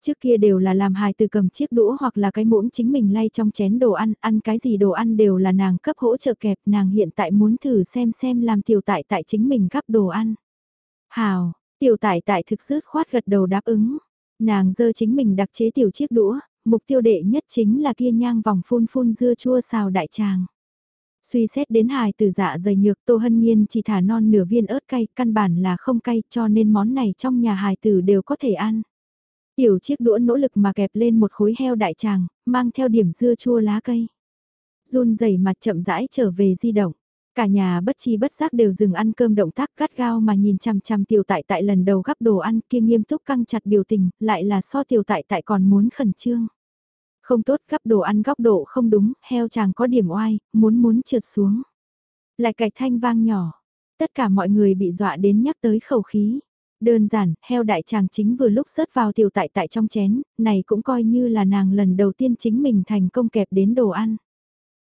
Trước kia đều là làm hài từ cầm chiếc đũa hoặc là cái muỗng chính mình lay trong chén đồ ăn, ăn cái gì đồ ăn đều là nàng cấp hỗ trợ kẹp, nàng hiện tại muốn thử xem xem làm tiểu tại tại chính mình gắp đồ ăn. Hào, tiểu tại tại thực sức khoát gật đầu đáp ứng. Nàng dơ chính mình đặc chế tiểu chiếc đũa, mục tiêu đệ nhất chính là kia nhang vòng phun phun dưa chua xào đại tràng. Suy xét đến hài từ dạ dày nhược Tô Hân Nhiên chỉ thả non nửa viên ớt cay, căn bản là không cay cho nên món này trong nhà hài tử đều có thể ăn. Tiểu chiếc đũa nỗ lực mà kẹp lên một khối heo đại tràng, mang theo điểm dưa chua lá cây. Run rẩy mặt chậm rãi trở về di động. Cả nhà bất chi bất giác đều dừng ăn cơm động tác gắt gao mà nhìn chằm chằm tiểu tại tại lần đầu gắp đồ ăn kia nghiêm túc căng chặt biểu tình, lại là so tiểu tại tại còn muốn khẩn trương. Không tốt gắp đồ ăn góc độ không đúng, heo chàng có điểm oai, muốn muốn trượt xuống. Lại cạch thanh vang nhỏ, tất cả mọi người bị dọa đến nhắc tới khẩu khí. Đơn giản, heo đại tràng chính vừa lúc rớt vào tiểu tại tại trong chén, này cũng coi như là nàng lần đầu tiên chính mình thành công kẹp đến đồ ăn.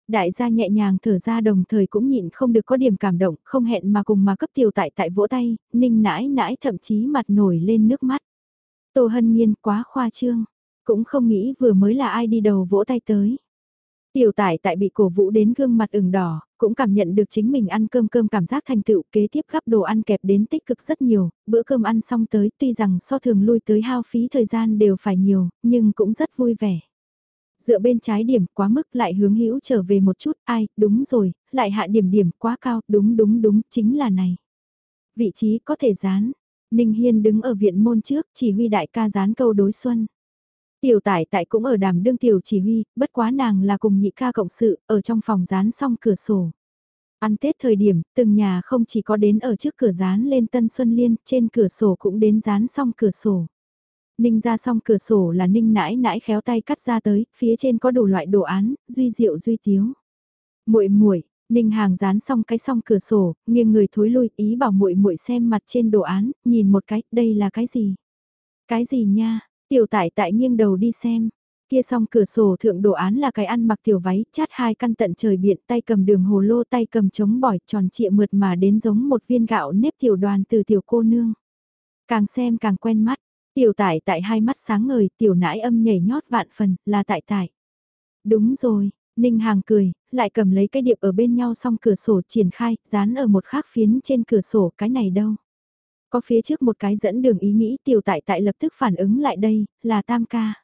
Đại gia nhẹ nhàng thở ra đồng thời cũng nhịn không được có điểm cảm động, không hẹn mà cùng mà cấp tiểu tại tại vỗ tay, ninh nãi nãi thậm chí mặt nổi lên nước mắt. Tô hân nhiên quá khoa trương, cũng không nghĩ vừa mới là ai đi đầu vỗ tay tới. Tiểu tải tại bị cổ vũ đến gương mặt ửng đỏ, cũng cảm nhận được chính mình ăn cơm cơm cảm giác thành tựu kế tiếp gắp đồ ăn kẹp đến tích cực rất nhiều, bữa cơm ăn xong tới tuy rằng so thường lui tới hao phí thời gian đều phải nhiều, nhưng cũng rất vui vẻ. Dựa bên trái điểm quá mức lại hướng hữu trở về một chút, ai, đúng rồi, lại hạ điểm điểm quá cao, đúng đúng đúng, chính là này. Vị trí có thể dán, Ninh Hiên đứng ở viện môn trước chỉ huy đại ca dán câu đối xuân. Tiểu tải tại cũng ở đàm đương tiểu chỉ huy, bất quá nàng là cùng nhị ca cộng sự, ở trong phòng dán xong cửa sổ. Ăn Tết thời điểm, từng nhà không chỉ có đến ở trước cửa dán lên Tân Xuân Liên, trên cửa sổ cũng đến dán xong cửa sổ. Ninh ra xong cửa sổ là ninh nãi nãi khéo tay cắt ra tới, phía trên có đủ loại đồ án, duy diệu duy tiếu. muội muội Ninh hàng dán xong cái xong cửa sổ, nghiêng người thối lui, ý bảo muội muội xem mặt trên đồ án, nhìn một cái, đây là cái gì? Cái gì nha? Tiểu tại tại nghiêng đầu đi xem. Kia xong cửa sổ thượng đồ án là cái ăn mặc tiểu váy, chát hai căn tận trời biện tay cầm đường hồ lô tay cầm chống bỏi tròn trịa mượt mà đến giống một viên gạo nếp tiểu đoàn từ tiểu cô nương. Càng xem càng quen mắt, tiểu tại tại hai mắt sáng ngời, tiểu nãi âm nhảy nhót vạn phần, là tại tại. Đúng rồi, Ninh Hàng cười, lại cầm lấy cái điệp ở bên nhau xong cửa sổ triển khai, dán ở một khác phiến trên cửa sổ, cái này đâu. Có phía trước một cái dẫn đường ý nghĩ tiểu tại tại lập tức phản ứng lại đây, là tam ca.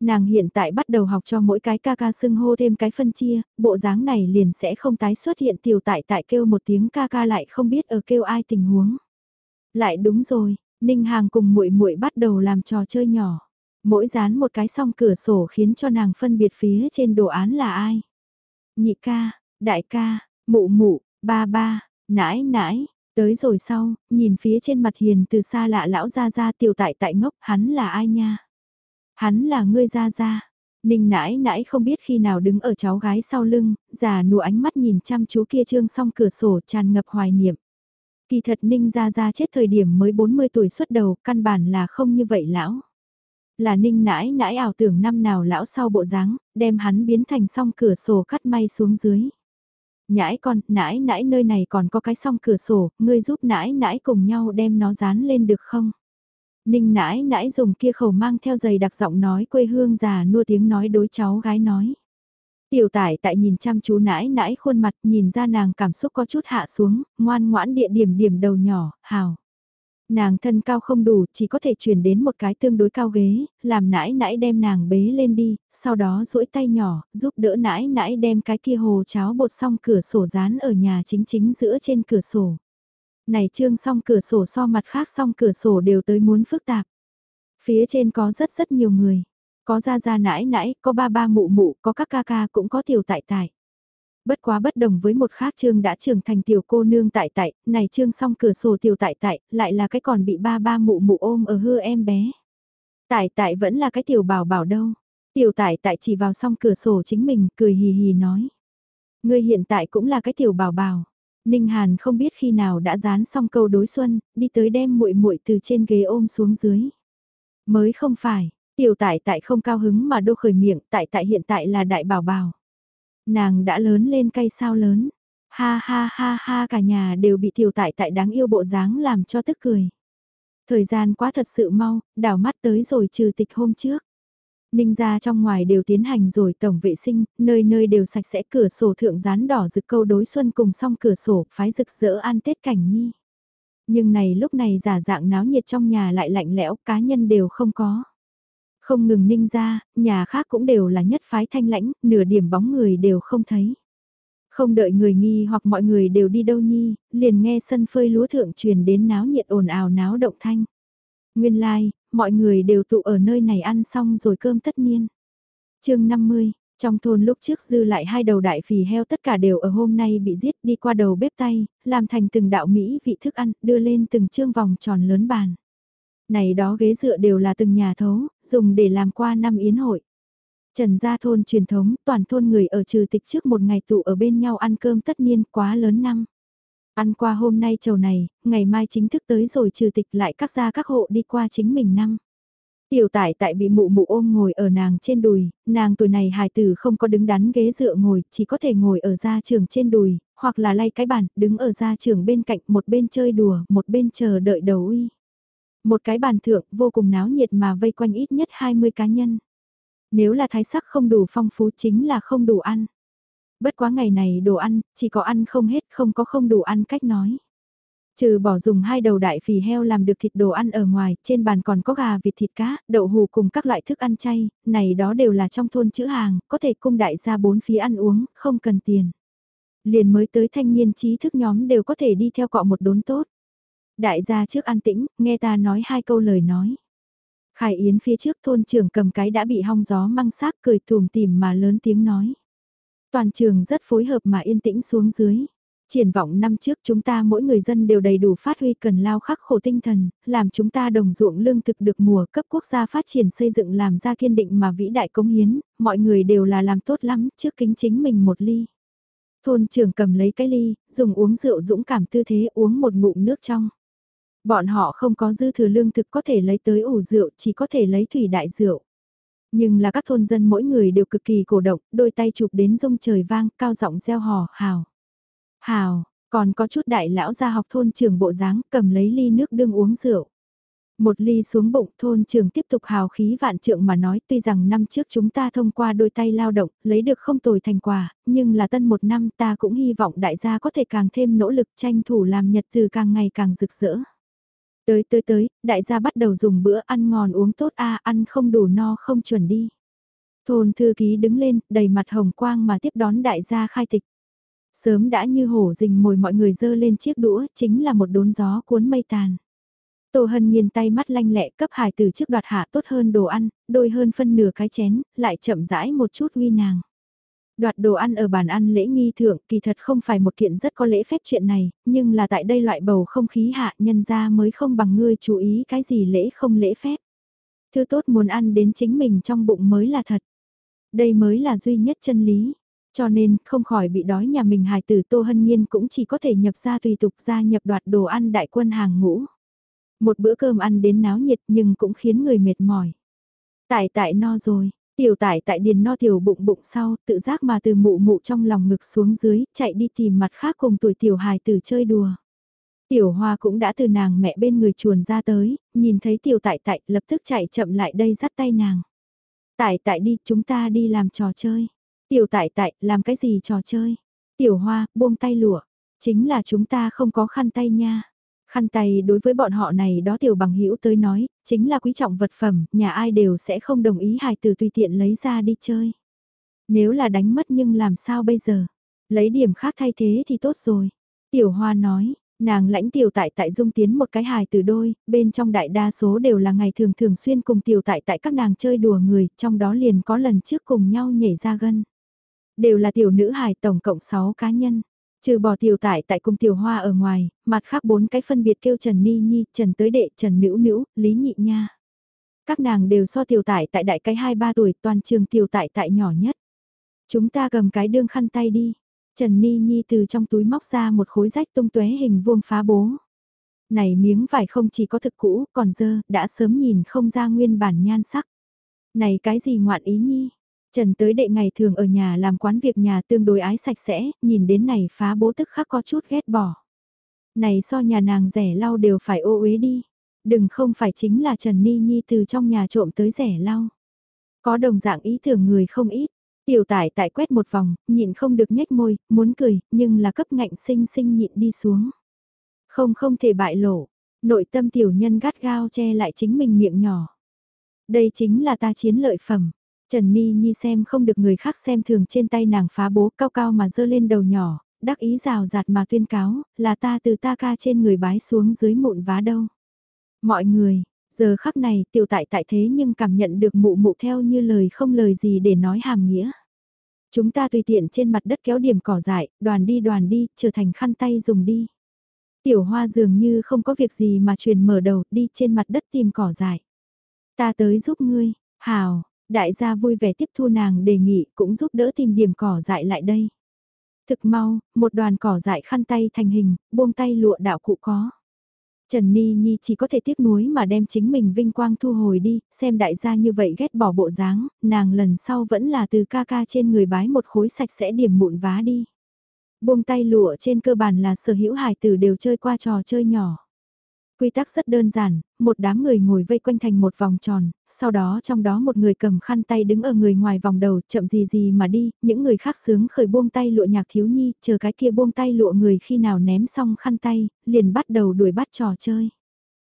Nàng hiện tại bắt đầu học cho mỗi cái ca ca xưng hô thêm cái phân chia, bộ dáng này liền sẽ không tái xuất hiện tiểu tại tại kêu một tiếng ca ca lại không biết ở kêu ai tình huống. Lại đúng rồi, Ninh Hàng cùng muội muội bắt đầu làm trò chơi nhỏ. Mỗi dán một cái song cửa sổ khiến cho nàng phân biệt phía trên đồ án là ai. Nhị ca, đại ca, mụ mụ, ba ba, nãi nãi, Tới rồi sau, nhìn phía trên mặt hiền từ xa lạ lão ra ra tiểu tại tại ngốc, hắn là ai nha? Hắn là ngươi ra ra. Ninh nãi nãi không biết khi nào đứng ở cháu gái sau lưng, già nụ ánh mắt nhìn chăm chú kia trương song cửa sổ tràn ngập hoài niệm. Kỳ thật Ninh ra ra chết thời điểm mới 40 tuổi xuất đầu, căn bản là không như vậy lão. Là Ninh nãi nãi ảo tưởng năm nào lão sau bộ dáng, đem hắn biến thành song cửa sổ cắt may xuống dưới nhãi con, nãi nãi nơi này còn có cái song cửa sổ, ngươi giúp nãi nãi cùng nhau đem nó dán lên được không? Ninh nãi nãi dùng kia khẩu mang theo giày đặc giọng nói quê hương già nua tiếng nói đối cháu gái nói. Tiểu tải tại nhìn chăm chú nãi nãi khuôn mặt nhìn ra nàng cảm xúc có chút hạ xuống, ngoan ngoãn địa điểm điểm đầu nhỏ, hào. Nàng thân cao không đủ, chỉ có thể chuyển đến một cái tương đối cao ghế, làm nãi nãi đem nàng bế lên đi, sau đó duỗi tay nhỏ, giúp đỡ nãi nãi đem cái kia hồ cháo bột xong cửa sổ dán ở nhà chính chính giữa trên cửa sổ. Này trương xong cửa sổ so mặt khác xong cửa sổ đều tới muốn phức tạp. Phía trên có rất rất nhiều người. Có ra ra nãi nãi, có ba ba mụ mụ, có các ca ca cũng có tiểu tại tại. Bất quá bất đồng với một khác trương đã trưởng thành tiểu cô nương tại tại, này trương xong cửa sổ tiểu tại tại, lại là cái còn bị ba ba mụ mụ ôm ở hư em bé. Tại tại vẫn là cái tiểu bảo bảo đâu. Tiểu tại tại chỉ vào xong cửa sổ chính mình, cười hì hì nói. Ngươi hiện tại cũng là cái tiểu bảo bảo. Ninh Hàn không biết khi nào đã dán xong câu đối xuân, đi tới đem muội muội từ trên ghế ôm xuống dưới. Mới không phải, tiểu tại tại không cao hứng mà đô khởi miệng, tại tại hiện tại là đại bảo bảo. Nàng đã lớn lên cay sao lớn. Ha ha ha ha cả nhà đều bị tiểu tại tại đáng yêu bộ dáng làm cho tức cười. Thời gian quá thật sự mau, đảo mắt tới rồi trừ tịch hôm trước. Ninh ra trong ngoài đều tiến hành rồi tổng vệ sinh, nơi nơi đều sạch sẽ cửa sổ thượng rán đỏ rực câu đối xuân cùng song cửa sổ phái rực rỡ ăn Tết cảnh nhi. Nhưng này lúc này giả dạng náo nhiệt trong nhà lại lạnh lẽo cá nhân đều không có. Không ngừng ninh ra, nhà khác cũng đều là nhất phái thanh lãnh, nửa điểm bóng người đều không thấy. Không đợi người nghi hoặc mọi người đều đi đâu nhi, liền nghe sân phơi lúa thượng truyền đến náo nhiệt ồn ào náo động thanh. Nguyên lai, like, mọi người đều tụ ở nơi này ăn xong rồi cơm tất niên. chương 50, trong thôn lúc trước dư lại hai đầu đại phì heo tất cả đều ở hôm nay bị giết đi qua đầu bếp tay, làm thành từng đạo Mỹ vị thức ăn, đưa lên từng chương vòng tròn lớn bàn. Này đó ghế dựa đều là từng nhà thấu, dùng để làm qua năm yến hội. Trần gia thôn truyền thống, toàn thôn người ở trừ tịch trước một ngày tụ ở bên nhau ăn cơm tất nhiên quá lớn năm. Ăn qua hôm nay chầu này, ngày mai chính thức tới rồi trừ tịch lại các gia các hộ đi qua chính mình năm. Tiểu tải tại bị mụ mụ ôm ngồi ở nàng trên đùi, nàng tuổi này hài tử không có đứng đắn ghế dựa ngồi, chỉ có thể ngồi ở gia trường trên đùi, hoặc là lay cái bàn, đứng ở gia trường bên cạnh một bên chơi đùa, một bên chờ đợi đầu uy. Một cái bàn thượng vô cùng náo nhiệt mà vây quanh ít nhất 20 cá nhân. Nếu là thái sắc không đủ phong phú chính là không đủ ăn. Bất quá ngày này đồ ăn, chỉ có ăn không hết không có không đủ ăn cách nói. Trừ bỏ dùng hai đầu đại phì heo làm được thịt đồ ăn ở ngoài, trên bàn còn có gà vịt thịt cá, đậu hù cùng các loại thức ăn chay, này đó đều là trong thôn chữ hàng, có thể cung đại gia bốn phía ăn uống, không cần tiền. Liền mới tới thanh niên trí thức nhóm đều có thể đi theo cọ một đốn tốt. Đại gia trước an tĩnh, nghe ta nói hai câu lời nói. Khải Yến phía trước thôn trưởng cầm cái đã bị hong gió măng xác cười thùm tìm mà lớn tiếng nói. Toàn trường rất phối hợp mà yên tĩnh xuống dưới. Triển vọng năm trước chúng ta mỗi người dân đều đầy đủ phát huy cần lao khắc khổ tinh thần, làm chúng ta đồng ruộng lương thực được mùa cấp quốc gia phát triển xây dựng làm ra kiên định mà vĩ đại công hiến, mọi người đều là làm tốt lắm trước kính chính mình một ly. Thôn trưởng cầm lấy cái ly, dùng uống rượu dũng cảm tư thế uống một ngụm nước trong. Bọn họ không có dư thừa lương thực có thể lấy tới ủ rượu, chỉ có thể lấy thủy đại rượu. Nhưng là các thôn dân mỗi người đều cực kỳ cổ động, đôi tay chụp đến rông trời vang, cao giọng gieo hò, hào. Hào, còn có chút đại lão ra học thôn trưởng bộ dáng cầm lấy ly nước đương uống rượu. Một ly xuống bụng thôn trưởng tiếp tục hào khí vạn trượng mà nói tuy rằng năm trước chúng ta thông qua đôi tay lao động, lấy được không tồi thành quả, nhưng là tân một năm ta cũng hy vọng đại gia có thể càng thêm nỗ lực tranh thủ làm nhật từ càng ngày càng rực rỡ. Tới tới tới, đại gia bắt đầu dùng bữa ăn ngon uống tốt a ăn không đủ no không chuẩn đi. Thôn thư ký đứng lên, đầy mặt hồng quang mà tiếp đón đại gia khai tịch. Sớm đã như hổ rình mồi mọi người dơ lên chiếc đũa, chính là một đốn gió cuốn mây tàn. Tô Hân nghiền tay mắt lanh lẹ cấp hài từ trước đoạt hạ tốt hơn đồ ăn, đôi hơn phân nửa cái chén, lại chậm rãi một chút uy nàng. Đoạt đồ ăn ở bàn ăn lễ nghi thượng kỳ thật không phải một kiện rất có lễ phép chuyện này, nhưng là tại đây loại bầu không khí hạ nhân ra mới không bằng ngươi chú ý cái gì lễ không lễ phép. Thứ tốt muốn ăn đến chính mình trong bụng mới là thật. Đây mới là duy nhất chân lý. Cho nên, không khỏi bị đói nhà mình hài tử Tô Hân Nhiên cũng chỉ có thể nhập ra tùy tục ra nhập đoạt đồ ăn đại quân hàng ngũ. Một bữa cơm ăn đến náo nhiệt nhưng cũng khiến người mệt mỏi. Tại tại no rồi, Tiểu tải tại điền no tiểu bụng bụng sau, tự giác mà từ mụ mụ trong lòng ngực xuống dưới, chạy đi tìm mặt khác cùng tuổi tiểu hài tử chơi đùa. Tiểu hoa cũng đã từ nàng mẹ bên người chuồn ra tới, nhìn thấy tiểu tại tại lập tức chạy chậm lại đây dắt tay nàng. Tại tại đi, chúng ta đi làm trò chơi. Tiểu tại tại, làm cái gì trò chơi? Tiểu hoa, buông tay lụa. Chính là chúng ta không có khăn tay nha. Khăn tay đối với bọn họ này đó tiểu bằng hữu tới nói, chính là quý trọng vật phẩm, nhà ai đều sẽ không đồng ý hài tử tùy tiện lấy ra đi chơi. Nếu là đánh mất nhưng làm sao bây giờ? Lấy điểm khác thay thế thì tốt rồi. Tiểu Hoa nói, nàng lãnh tiểu tại tại dung tiến một cái hài từ đôi, bên trong đại đa số đều là ngày thường thường xuyên cùng tiểu tại tại các nàng chơi đùa người, trong đó liền có lần trước cùng nhau nhảy ra gân. Đều là tiểu nữ hài tổng cộng 6 cá nhân. Trừ bỏ tiểu tại tại cung tiểu hoa ở ngoài, mặt khác bốn cái phân biệt kêu Trần Ni Nhi, Trần Tới Đệ, Trần Nữ Nữ, Lý Nhị Nha. Các nàng đều so tiểu tại tại đại cái 2-3 tuổi, toàn trường tiểu tại tại nhỏ nhất. Chúng ta cầm cái đương khăn tay đi. Trần Ni Nhi từ trong túi móc ra một khối rách tung tóe hình vuông phá bố. Này miếng vải không chỉ có thực cũ, còn dơ, đã sớm nhìn không ra nguyên bản nhan sắc. Này cái gì ngoạn ý nhi? Trần tới đệ ngày thường ở nhà làm quán việc nhà tương đối ái sạch sẽ, nhìn đến này phá bố tức khắc có chút ghét bỏ. Này so nhà nàng rẻ lau đều phải ô uế đi. Đừng không phải chính là Trần Ni Nhi từ trong nhà trộm tới rẻ lau. Có đồng dạng ý tưởng người không ít. Tiểu tải tại quét một vòng, nhịn không được nhếch môi, muốn cười, nhưng là cấp ngạnh sinh sinh nhịn đi xuống. Không không thể bại lộ, nội tâm tiểu nhân gắt gao che lại chính mình miệng nhỏ. Đây chính là ta chiến lợi phẩm. Trần Ni Nhi xem không được người khác xem thường trên tay nàng phá bố cao cao mà dơ lên đầu nhỏ, đắc ý rào rạt mà tuyên cáo, là ta từ ta ca trên người bái xuống dưới mụn vá đâu. Mọi người, giờ khắc này tiểu tại tại thế nhưng cảm nhận được mụ mụ theo như lời không lời gì để nói hàm nghĩa. Chúng ta tùy tiện trên mặt đất kéo điểm cỏ dại, đoàn đi đoàn đi, trở thành khăn tay dùng đi. Tiểu hoa dường như không có việc gì mà truyền mở đầu đi trên mặt đất tìm cỏ dại. Ta tới giúp ngươi, hào, đại gia vui vẻ tiếp thu nàng đề nghị cũng giúp đỡ tìm điểm cỏ dại lại đây. Thực mau, một đoàn cỏ dại khăn tay thành hình, buông tay lụa đạo cụ có. Trần Ni Nhi chỉ có thể tiếc nuối mà đem chính mình vinh quang thu hồi đi, xem đại gia như vậy ghét bỏ bộ dáng, nàng lần sau vẫn là từ ca ca trên người bái một khối sạch sẽ điểm mụn vá đi. Buông tay lụa trên cơ bản là sở hữu hài tử đều chơi qua trò chơi nhỏ. Quy tắc rất đơn giản, một đám người ngồi vây quanh thành một vòng tròn, sau đó trong đó một người cầm khăn tay đứng ở người ngoài vòng đầu chậm gì gì mà đi, những người khác sướng khởi buông tay lụa nhạc thiếu nhi, chờ cái kia buông tay lụa người khi nào ném xong khăn tay, liền bắt đầu đuổi bắt trò chơi.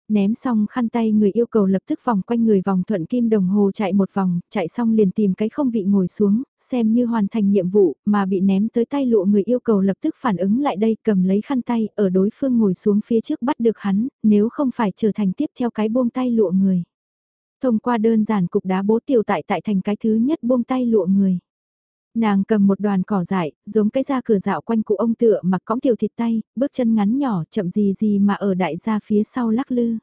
Ném xong khăn tay người yêu cầu lập tức vòng quanh người vòng thuận kim đồng hồ chạy một vòng, chạy xong liền tìm cái không vị ngồi xuống, xem như hoàn thành nhiệm vụ, mà bị ném tới tay lụa người yêu cầu lập tức phản ứng lại đây cầm lấy khăn tay ở đối phương ngồi xuống phía trước bắt được hắn, nếu không phải trở thành tiếp theo cái buông tay lụa người. Thông qua đơn giản cục đá bố tiểu tại tại thành cái thứ nhất buông tay lụa người. Nàng cầm một đoàn cỏ dại, giống cái ra cửa dạo quanh cụ ông tựa mặc cõng tiểu thịt tay, bước chân ngắn nhỏ chậm gì gì mà ở đại gia phía sau lắc lư.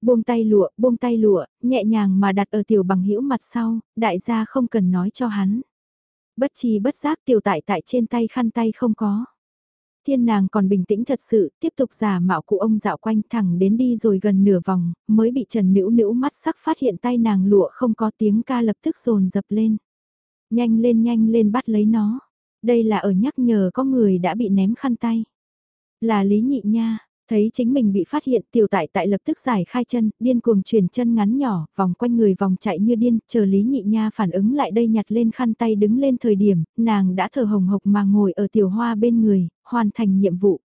Buông tay lụa, buông tay lụa, nhẹ nhàng mà đặt ở tiểu bằng hữu mặt sau, đại gia không cần nói cho hắn. Bất chi bất giác tiểu tại tại trên tay khăn tay không có. Thiên nàng còn bình tĩnh thật sự, tiếp tục giả mạo cụ ông dạo quanh thẳng đến đi rồi gần nửa vòng, mới bị Trần nữ nữ mắt sắc phát hiện tay nàng lụa không có tiếng ca lập tức rồn dập lên. Nhanh lên nhanh lên bắt lấy nó. Đây là ở nhắc nhở có người đã bị ném khăn tay. Là Lý Nhị Nha, thấy chính mình bị phát hiện tiểu tại tại lập tức giải khai chân, điên cuồng chuyển chân ngắn nhỏ, vòng quanh người vòng chạy như điên, chờ Lý Nhị Nha phản ứng lại đây nhặt lên khăn tay đứng lên thời điểm, nàng đã thở hồng hộc mà ngồi ở tiểu hoa bên người, hoàn thành nhiệm vụ.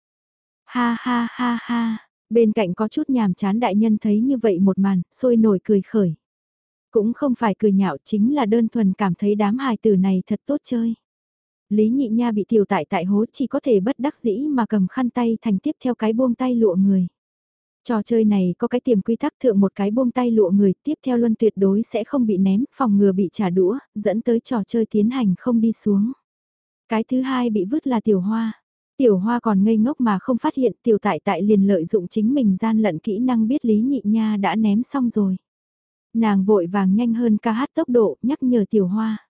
Ha ha ha ha, bên cạnh có chút nhàm chán đại nhân thấy như vậy một màn, sôi nổi cười khởi. Cũng không phải cười nhạo chính là đơn thuần cảm thấy đám hài tử này thật tốt chơi. Lý nhị nha bị tiểu tại tại hố chỉ có thể bất đắc dĩ mà cầm khăn tay thành tiếp theo cái buông tay lụa người. Trò chơi này có cái tiềm quy tắc thượng một cái buông tay lụa người tiếp theo luân tuyệt đối sẽ không bị ném, phòng ngừa bị trả đũa, dẫn tới trò chơi tiến hành không đi xuống. Cái thứ hai bị vứt là tiểu hoa. Tiểu hoa còn ngây ngốc mà không phát hiện tiểu tại tại liền lợi dụng chính mình gian lận kỹ năng biết Lý nhị nha đã ném xong rồi. Nàng vội vàng nhanh hơn ca hát tốc độ nhắc nhở tiểu hoa.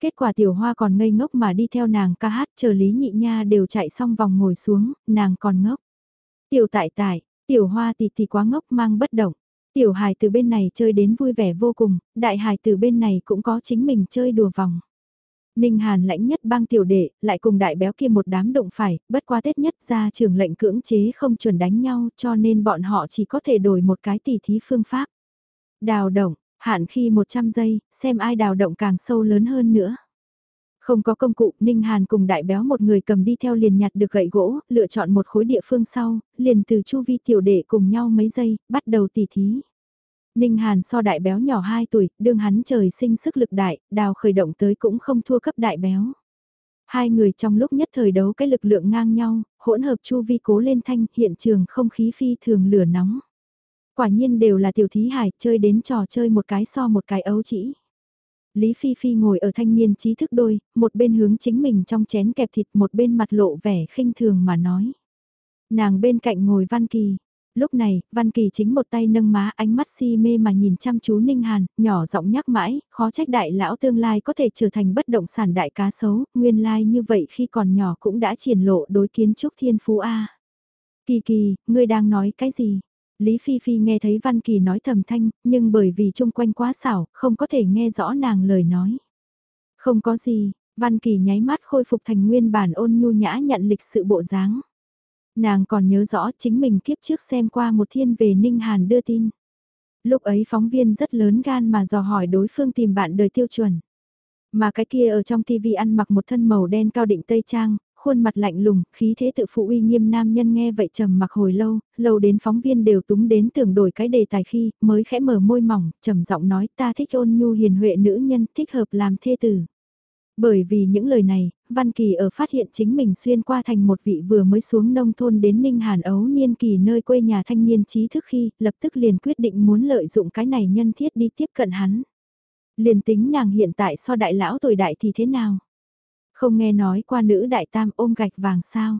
Kết quả tiểu hoa còn ngây ngốc mà đi theo nàng ca hát chờ Lý Nhị Nha đều chạy xong vòng ngồi xuống, nàng còn ngốc. Tiểu tại tại, tiểu hoa thì thì quá ngốc mang bất động. Tiểu hài từ bên này chơi đến vui vẻ vô cùng, đại hài từ bên này cũng có chính mình chơi đùa vòng. Ninh Hàn lãnh nhất bang tiểu đệ, lại cùng đại béo kia một đám động phải, bất qua tết nhất ra trường lệnh cưỡng chế không chuẩn đánh nhau cho nên bọn họ chỉ có thể đổi một cái tỉ thí phương pháp. Đào động, hạn khi 100 giây, xem ai đào động càng sâu lớn hơn nữa. Không có công cụ, Ninh Hàn cùng đại béo một người cầm đi theo liền nhặt được gậy gỗ, lựa chọn một khối địa phương sau, liền từ chu vi tiểu đệ cùng nhau mấy giây, bắt đầu tỉ thí. Ninh Hàn so đại béo nhỏ 2 tuổi, đương hắn trời sinh sức lực đại, đào khởi động tới cũng không thua cấp đại béo. Hai người trong lúc nhất thời đấu cái lực lượng ngang nhau, hỗn hợp chu vi cố lên thanh, hiện trường không khí phi thường lửa nóng. Quả nhiên đều là tiểu thí hải, chơi đến trò chơi một cái so một cái ấu chỉ. Lý Phi Phi ngồi ở thanh niên trí thức đôi, một bên hướng chính mình trong chén kẹp thịt một bên mặt lộ vẻ khinh thường mà nói. Nàng bên cạnh ngồi Văn Kỳ. Lúc này, Văn Kỳ chính một tay nâng má ánh mắt si mê mà nhìn chăm chú Ninh Hàn, nhỏ giọng nhắc mãi, khó trách đại lão tương lai có thể trở thành bất động sản đại cá sấu, nguyên lai như vậy khi còn nhỏ cũng đã triển lộ đối kiến trúc thiên phú A. Kỳ kỳ, ngươi đang nói cái gì? Lý Phi Phi nghe thấy Văn Kỳ nói thầm thanh, nhưng bởi vì chung quanh quá xảo, không có thể nghe rõ nàng lời nói. Không có gì, Văn Kỳ nháy mắt khôi phục thành nguyên bản ôn nhu nhã nhận lịch sự bộ dáng. Nàng còn nhớ rõ chính mình kiếp trước xem qua một thiên về Ninh Hàn đưa tin. Lúc ấy phóng viên rất lớn gan mà dò hỏi đối phương tìm bạn đời tiêu chuẩn. Mà cái kia ở trong TV ăn mặc một thân màu đen cao định tây trang, khuôn mặt lạnh lùng, khí thế tự phụ uy nghiêm nam nhân nghe vậy trầm mặc hồi lâu, lâu đến phóng viên đều túng đến tưởng đổi cái đề tài khi, mới khẽ mở môi mỏng, trầm giọng nói ta thích ôn nhu hiền huệ nữ nhân, thích hợp làm thê tử. Bởi vì những lời này, Văn Kỳ ở phát hiện chính mình xuyên qua thành một vị vừa mới xuống nông thôn đến Ninh Hàn Ấu niên kỳ nơi quê nhà thanh niên trí thức khi, lập tức liền quyết định muốn lợi dụng cái này nhân thiết đi tiếp cận hắn. Liền tính nàng hiện tại so đại lão tuổi đại thì thế nào? Không nghe nói qua nữ đại tam ôm gạch vàng sao?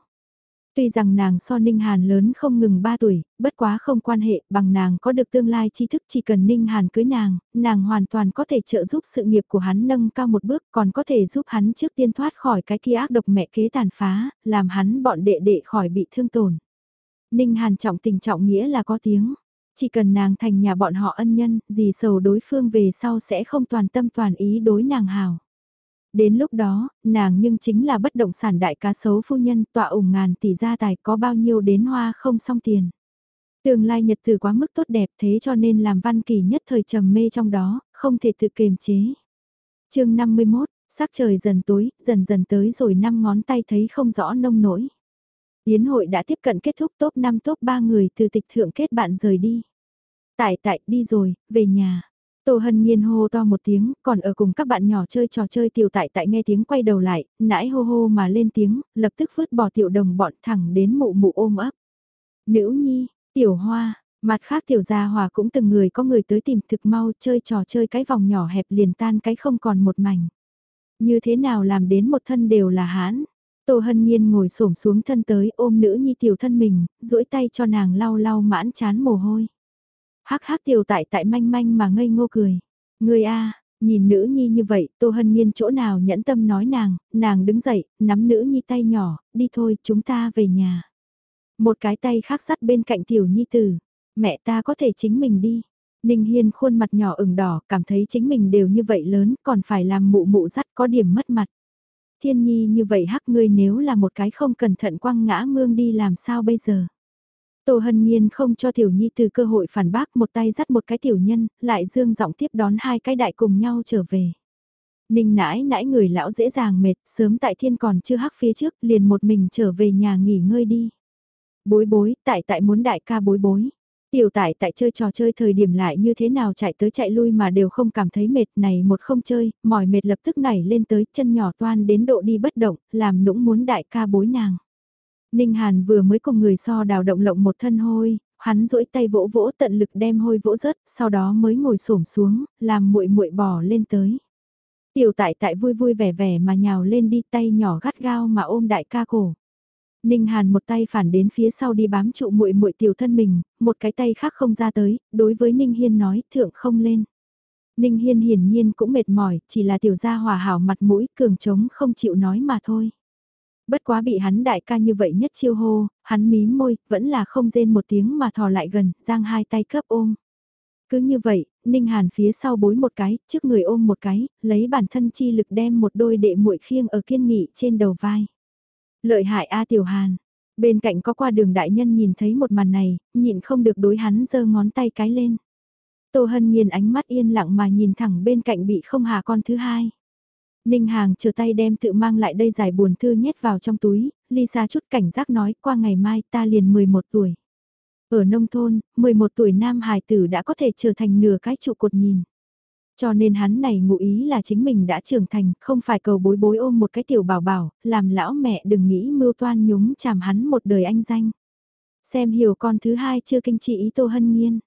Tuy rằng nàng so Ninh Hàn lớn không ngừng 3 tuổi, bất quá không quan hệ, bằng nàng có được tương lai tri thức chỉ cần Ninh Hàn cưới nàng, nàng hoàn toàn có thể trợ giúp sự nghiệp của hắn nâng cao một bước, còn có thể giúp hắn trước tiên thoát khỏi cái kia ác độc mẹ kế tàn phá, làm hắn bọn đệ đệ khỏi bị thương tổn. Ninh Hàn trọng tình trọng nghĩa là có tiếng, chỉ cần nàng thành nhà bọn họ ân nhân, gì sầu đối phương về sau sẽ không toàn tâm toàn ý đối nàng hào. Đến lúc đó, nàng nhưng chính là bất động sản đại cá sấu phu nhân tọa ủng ngàn tỷ gia tài có bao nhiêu đến hoa không xong tiền. Tương lai nhật từ quá mức tốt đẹp thế cho nên làm văn kỳ nhất thời trầm mê trong đó, không thể tự kiềm chế. chương 51, sắc trời dần tối, dần dần tới rồi năm ngón tay thấy không rõ nông nổi. Yến hội đã tiếp cận kết thúc top 5 top 3 người từ tịch thượng kết bạn rời đi. Tại tại đi rồi, về nhà. Tô Hân Nhiên hô to một tiếng, còn ở cùng các bạn nhỏ chơi trò chơi tiểu tại tại nghe tiếng quay đầu lại, nãi hô hô mà lên tiếng, lập tức vứt bỏ tiểu đồng bọn thẳng đến mụ mụ ôm ấp. Nữ nhi, tiểu hoa, mặt khác tiểu gia hòa cũng từng người có người tới tìm thực mau chơi trò chơi cái vòng nhỏ hẹp liền tan cái không còn một mảnh. Như thế nào làm đến một thân đều là hán. Tô Hân Nhiên ngồi xổm xuống thân tới ôm nữ nhi tiểu thân mình, duỗi tay cho nàng lau lau mãn chán mồ hôi. Hắc hắc tiểu tại tại manh manh mà ngây ngô cười. Người a nhìn nữ nhi như vậy, Tô Hân Nhiên chỗ nào nhẫn tâm nói nàng, nàng đứng dậy, nắm nữ nhi tay nhỏ, đi thôi, chúng ta về nhà. Một cái tay khác sắt bên cạnh tiểu nhi tử, mẹ ta có thể chính mình đi. Ninh Hiên khuôn mặt nhỏ ửng đỏ, cảm thấy chính mình đều như vậy lớn, còn phải làm mụ mụ dắt có điểm mất mặt. Thiên nhi như vậy hắc ngươi nếu là một cái không cẩn thận quăng ngã mương đi làm sao bây giờ. Tô Hân Nhiên không cho Tiểu Nhi từ cơ hội phản bác một tay dắt một cái tiểu nhân, lại dương giọng tiếp đón hai cái đại cùng nhau trở về. Ninh nãi nãi người lão dễ dàng mệt, sớm tại thiên còn chưa hắc phía trước, liền một mình trở về nhà nghỉ ngơi đi. Bối bối, tại tại muốn đại ca bối bối. Tiểu tại tại chơi trò chơi thời điểm lại như thế nào chạy tới chạy lui mà đều không cảm thấy mệt này một không chơi, mỏi mệt lập tức nảy lên tới chân nhỏ toan đến độ đi bất động, làm nũng muốn đại ca bối nàng. Ninh Hàn vừa mới cùng người so đào động lộng một thân hôi, hắn duỗi tay vỗ vỗ tận lực đem hôi vỗ rớt, sau đó mới ngồi xổm xuống, làm muội muội bò lên tới. Tiểu tại tại vui vui vẻ vẻ mà nhào lên đi tay nhỏ gắt gao mà ôm đại ca cổ. Ninh Hàn một tay phản đến phía sau đi bám trụ muội muội tiểu thân mình, một cái tay khác không ra tới, đối với Ninh Hiên nói, thượng không lên. Ninh Hiên hiển nhiên cũng mệt mỏi, chỉ là tiểu gia hòa hảo mặt mũi, cường trống không chịu nói mà thôi. Bất quá bị hắn đại ca như vậy nhất chiêu hô, hắn mím môi, vẫn là không rên một tiếng mà thò lại gần, giang hai tay cấp ôm. Cứ như vậy, Ninh Hàn phía sau bối một cái, trước người ôm một cái, lấy bản thân chi lực đem một đôi đệ muội khiêng ở kiên nghị trên đầu vai. Lợi hại A Tiểu Hàn, bên cạnh có qua đường đại nhân nhìn thấy một màn này, nhịn không được đối hắn giơ ngón tay cái lên. Tô Hân nghiền ánh mắt yên lặng mà nhìn thẳng bên cạnh bị không hà con thứ hai. Ninh Hàng chờ tay đem tự mang lại đây giải buồn thư nhét vào trong túi, Lisa chút cảnh giác nói qua ngày mai ta liền 11 tuổi. Ở nông thôn, 11 tuổi nam hài tử đã có thể trở thành nửa cái trụ cột nhìn. Cho nên hắn này ngụ ý là chính mình đã trưởng thành, không phải cầu bối bối ôm một cái tiểu bảo bảo, làm lão mẹ đừng nghĩ mưu toan nhúng chàm hắn một đời anh danh. Xem hiểu con thứ hai chưa kinh trị ý Tô Hân Nhiên.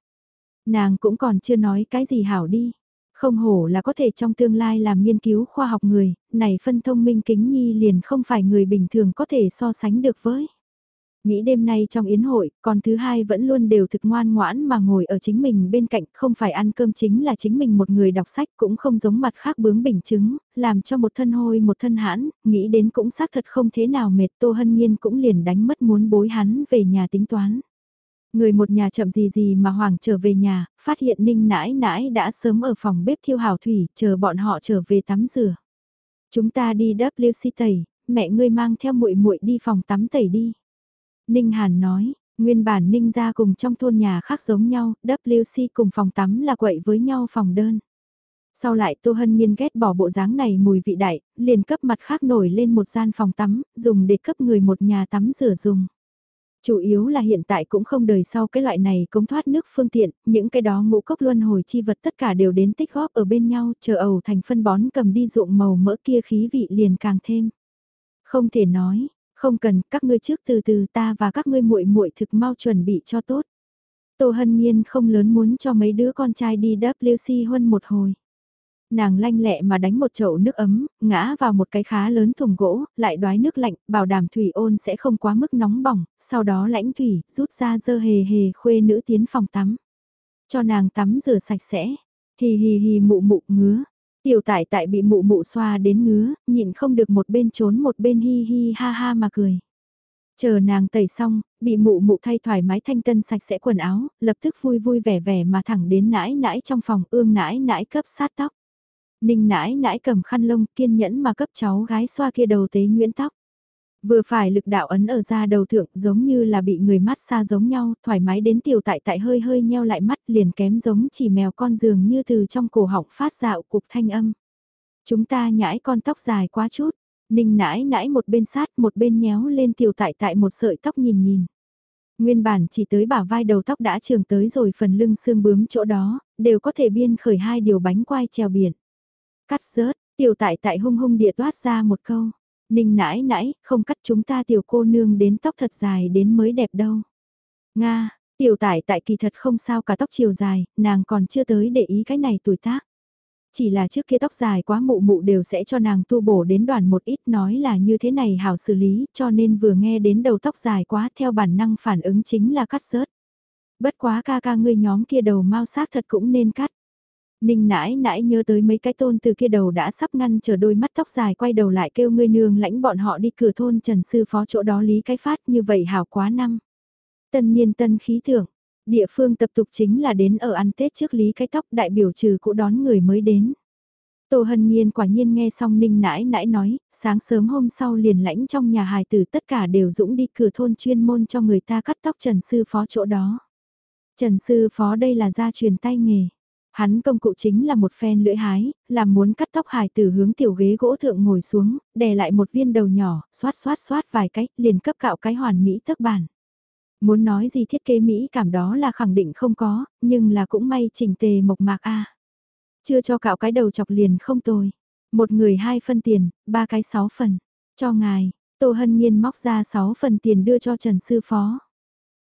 Nàng cũng còn chưa nói cái gì hảo đi. Không hổ là có thể trong tương lai làm nghiên cứu khoa học người, này phân thông minh kính nhi liền không phải người bình thường có thể so sánh được với. Nghĩ đêm nay trong yến hội, còn thứ hai vẫn luôn đều thực ngoan ngoãn mà ngồi ở chính mình bên cạnh, không phải ăn cơm chính là chính mình một người đọc sách cũng không giống mặt khác bướng bình chứng, làm cho một thân hôi một thân hãn, nghĩ đến cũng xác thật không thế nào mệt Tô Hân Nhiên cũng liền đánh mất muốn bối hắn về nhà tính toán. Người một nhà chậm gì gì mà Hoàng trở về nhà, phát hiện Ninh nãi nãi đã sớm ở phòng bếp thiêu hào thủy, chờ bọn họ trở về tắm rửa. Chúng ta đi WC tẩy, mẹ ngươi mang theo muội muội đi phòng tắm tẩy đi. Ninh Hàn nói, nguyên bản Ninh gia cùng trong thôn nhà khác giống nhau, WC cùng phòng tắm là quậy với nhau phòng đơn. Sau lại Tô Hân Nhiên ghét bỏ bộ dáng này mùi vị đại, liền cấp mặt khác nổi lên một gian phòng tắm, dùng để cấp người một nhà tắm rửa dùng. Chủ yếu là hiện tại cũng không đời sau cái loại này cống thoát nước phương tiện, những cái đó ngũ cốc luân hồi chi vật tất cả đều đến tích góp ở bên nhau, chờ ầu thành phân bón cầm đi ruộng màu mỡ kia khí vị liền càng thêm. Không thể nói, không cần, các ngươi trước từ từ ta và các ngươi muội muội thực mau chuẩn bị cho tốt. Tô Hân Nhiên không lớn muốn cho mấy đứa con trai đi WC huân một hồi. Nàng lanh lẹ mà đánh một chậu nước ấm, ngã vào một cái khá lớn thùng gỗ, lại đoái nước lạnh, bảo đảm thủy ôn sẽ không quá mức nóng bỏng, sau đó lãnh thủy, rút ra dơ hề hề khuê nữ tiến phòng tắm. Cho nàng tắm rửa sạch sẽ, hì hì hì mụ mụ ngứa. Tiểu tại tại bị mụ mụ xoa đến ngứa, nhịn không được một bên trốn một bên hi hi ha ha mà cười. Chờ nàng tẩy xong, bị mụ mụ thay thoải mái thanh tân sạch sẽ quần áo, lập tức vui vui vẻ vẻ mà thẳng đến nãi nãi trong phòng ương nãi nãi cấp sát tóc. Ninh nãi nãi cầm khăn lông kiên nhẫn mà cấp cháu gái xoa kia đầu tế nguyễn tóc. Vừa phải lực đạo ấn ở da đầu thượng giống như là bị người mát xa giống nhau, thoải mái đến tiểu tại tại hơi hơi nheo lại mắt liền kém giống chỉ mèo con giường như từ trong cổ họng phát dạo cục thanh âm. Chúng ta nhãi con tóc dài quá chút, ninh nãi nãi một bên sát một bên nhéo lên tiểu tại tại một sợi tóc nhìn nhìn. Nguyên bản chỉ tới bả vai đầu tóc đã trường tới rồi phần lưng xương bướm chỗ đó, đều có thể biên khởi hai điều bánh quai treo biển. Cắt rớt, tiểu tại tại hung hung địa toát ra một câu. Ninh nãi nãi, không cắt chúng ta tiểu cô nương đến tóc thật dài đến mới đẹp đâu. Nga, tiểu tại tại kỳ thật không sao cả tóc chiều dài, nàng còn chưa tới để ý cái này tuổi tác. Chỉ là trước kia tóc dài quá mụ mụ đều sẽ cho nàng tu bổ đến đoàn một ít nói là như thế này hảo xử lý cho nên vừa nghe đến đầu tóc dài quá theo bản năng phản ứng chính là cắt rớt. Bất quá ca ca ngươi nhóm kia đầu mau xác thật cũng nên cắt. Ninh nãi nãi nhớ tới mấy cái tôn từ kia đầu đã sắp ngăn chờ đôi mắt tóc dài quay đầu lại kêu ngươi nương lãnh bọn họ đi cửa thôn trần sư phó chỗ đó lý cái phát như vậy hảo quá năm. Tân niên tân khí thưởng, địa phương tập tục chính là đến ở ăn Tết trước lý cái tóc đại biểu trừ cũ đón người mới đến. Tô Hân Nhiên quả nhiên nghe xong Ninh nãi nãi nói, sáng sớm hôm sau liền lãnh trong nhà hài tử tất cả đều dũng đi cửa thôn chuyên môn cho người ta cắt tóc Trần Sư Phó chỗ đó. Trần Sư Phó đây là gia truyền tay nghề. Hắn công cụ chính là một phen lưỡi hái, làm muốn cắt tóc hài tử hướng tiểu ghế gỗ thượng ngồi xuống, đè lại một viên đầu nhỏ, xoát xoát xoát vài cách, liền cấp cạo cái hoàn mỹ thức bản. Muốn nói gì thiết kế mỹ cảm đó là khẳng định không có, nhưng là cũng may chỉnh tề mộc mạc a. Chưa cho cạo cái đầu chọc liền không tồi. Một người hai phân tiền, ba cái sáu phần. Cho ngài, Tô Hân Nhiên móc ra sáu phần tiền đưa cho Trần Sư Phó.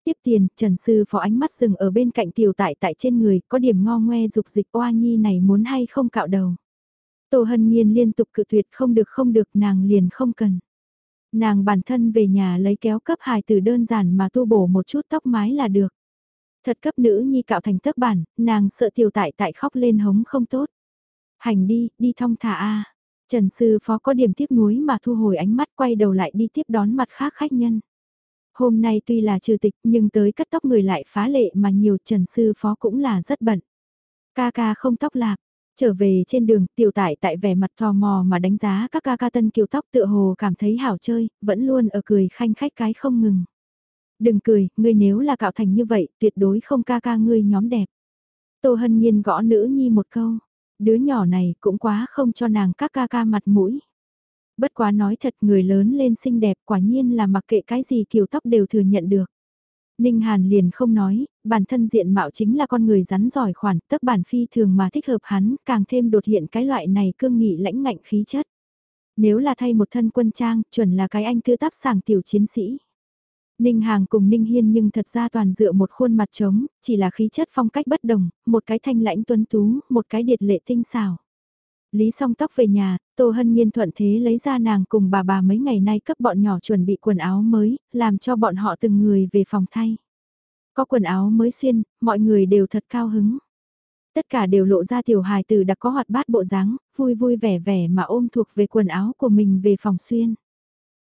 Tiếp tiền, Trần Sư Phó ánh mắt dừng ở bên cạnh tiểu tại tại trên người, có điểm ngo ngoe dục dịch oa nhi này muốn hay không cạo đầu. Tô Hân Nhiên liên tục cự tuyệt không được không được nàng liền không cần. Nàng bản thân về nhà lấy kéo cấp hài từ đơn giản mà tu bổ một chút tóc mái là được. Thật cấp nữ nhi cạo thành tấc bản, nàng sợ tiểu tại tại khóc lên hống không tốt. Hành đi, đi thong thả a. Trần sư phó có điểm tiếc nuối mà thu hồi ánh mắt quay đầu lại đi tiếp đón mặt khác khách nhân. Hôm nay tuy là trừ tịch nhưng tới cắt tóc người lại phá lệ mà nhiều trần sư phó cũng là rất bận. Ca ca không tóc lạc, trở về trên đường tiểu tải tại vẻ mặt tò mò mà đánh giá các ca ca tân kiều tóc tựa hồ cảm thấy hảo chơi, vẫn luôn ở cười khanh khách cái không ngừng. Đừng cười, ngươi nếu là cạo thành như vậy tuyệt đối không ca ca ngươi nhóm đẹp. Tô hân nhiên gõ nữ nhi một câu, đứa nhỏ này cũng quá không cho nàng các ca ca mặt mũi. Bất quá nói thật người lớn lên xinh đẹp quả nhiên là mặc kệ cái gì kiểu tóc đều thừa nhận được. Ninh Hàn liền không nói, bản thân diện mạo chính là con người rắn giỏi khoản, tất bản phi thường mà thích hợp hắn, càng thêm đột hiện cái loại này cương nghị lãnh ngạnh khí chất. Nếu là thay một thân quân trang, chuẩn là cái anh tư táp sảng tiểu chiến sĩ. Ninh Hàng cùng Ninh Hiên nhưng thật ra toàn dựa một khuôn mặt trống, chỉ là khí chất phong cách bất đồng, một cái thanh lãnh tuấn tú, một cái điệt lệ tinh xảo. Lý song tóc về nhà, Tô Hân Nhiên thuận thế lấy ra nàng cùng bà bà mấy ngày nay cấp bọn nhỏ chuẩn bị quần áo mới, làm cho bọn họ từng người về phòng thay. Có quần áo mới xuyên, mọi người đều thật cao hứng. Tất cả đều lộ ra tiểu hài tử đặc có hoạt bát bộ dáng, vui vui vẻ vẻ mà ôm thuộc về quần áo của mình về phòng xuyên.